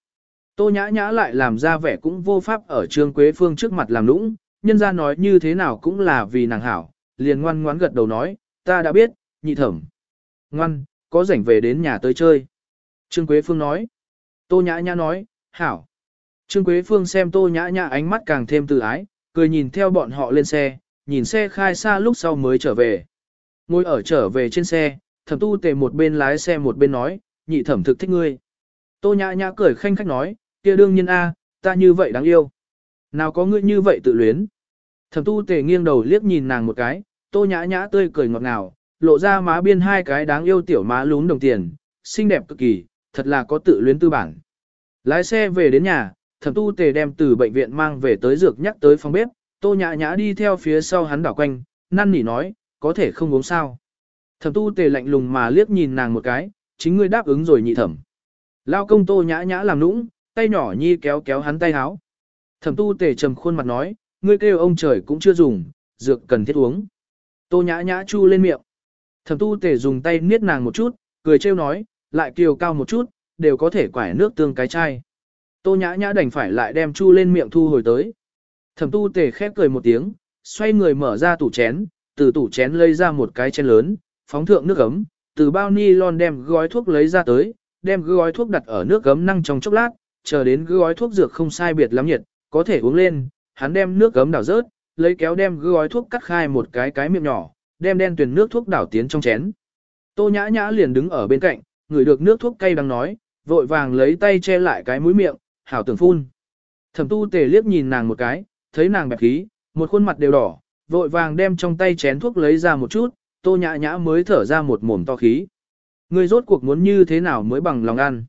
Tô nhã nhã lại làm ra vẻ cũng vô pháp ở Trương Quế Phương trước mặt làm nũng, nhân ra nói như thế nào cũng là vì nàng hảo, liền ngoan ngoãn gật đầu nói, ta đã biết, nhị thẩm. Ngoan, có rảnh về đến nhà tới chơi. Trương Quế Phương nói. Tô nhã nhã nói, hảo. Trương Quế Phương xem tô nhã nhã ánh mắt càng thêm từ ái, cười nhìn theo bọn họ lên xe, nhìn xe khai xa lúc sau mới trở về. Ngồi ở trở về trên xe, thẩm tu tề một bên lái xe một bên nói, nhị thẩm thực thích ngươi. Tô nhã nhã cười khanh khách nói, kia đương nhiên a, ta như vậy đáng yêu. Nào có ngươi như vậy tự luyến. Thẩm tu tề nghiêng đầu liếc nhìn nàng một cái, tô nhã nhã tươi cười ngọt ngào, lộ ra má biên hai cái đáng yêu tiểu má lún đồng tiền, xinh đẹp cực kỳ, thật là có tự luyến tư bản. Lái xe về đến nhà, thẩm tu tề đem từ bệnh viện mang về tới dược nhắc tới phòng bếp, tô nhã nhã đi theo phía sau hắn đảo quanh, năn nỉ nói, có thể không uống sao. Thẩm tu tề lạnh lùng mà liếc nhìn nàng một cái, chính ngươi đáp ứng rồi nhị thẩm. Lao công tô nhã nhã làm nũng, tay nhỏ nhi kéo kéo hắn tay háo. Thẩm tu tề trầm khuôn mặt nói, ngươi kêu ông trời cũng chưa dùng, dược cần thiết uống. Tô nhã nhã chu lên miệng. Thẩm tu tề dùng tay niết nàng một chút, cười trêu nói, lại kiều cao một chút, đều có thể quải nước tương cái chai. Tô nhã nhã đành phải lại đem chu lên miệng thu hồi tới. Thẩm tu tề khép cười một tiếng, xoay người mở ra tủ chén, từ tủ chén lấy ra một cái chén lớn, phóng thượng nước ấm, từ bao ni lon đem gói thuốc lấy ra tới, đem gói thuốc đặt ở nước ấm năng trong chốc lát, chờ đến gói thuốc dược không sai biệt lắm nhiệt, có thể uống lên, hắn đem nước ấm đảo rớt, lấy kéo đem gói thuốc cắt khai một cái cái miệng nhỏ, đem đen tuyển nước thuốc đảo tiến trong chén. Tô nhã nhã liền đứng ở bên cạnh, người được nước thuốc cay đang nói, vội vàng lấy tay che lại cái mũi miệng, hảo tưởng phun. Thẩm tu tề liếc nhìn nàng một cái, thấy nàng bẹp khí, một khuôn mặt đều đỏ, vội vàng đem trong tay chén thuốc lấy ra một chút, tô nhã nhã mới thở ra một mồm to khí. Ngươi rốt cuộc muốn như thế nào mới bằng lòng ăn.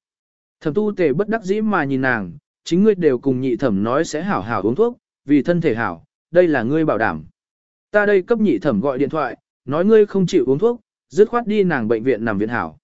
Thẩm tu tề bất đắc dĩ mà nhìn nàng, chính ngươi đều cùng nhị thẩm nói sẽ hảo hảo uống thuốc, vì thân thể hảo, đây là ngươi bảo đảm. Ta đây cấp nhị thẩm gọi điện thoại, nói ngươi không chịu uống thuốc, dứt khoát đi nàng bệnh viện nằm viện hảo.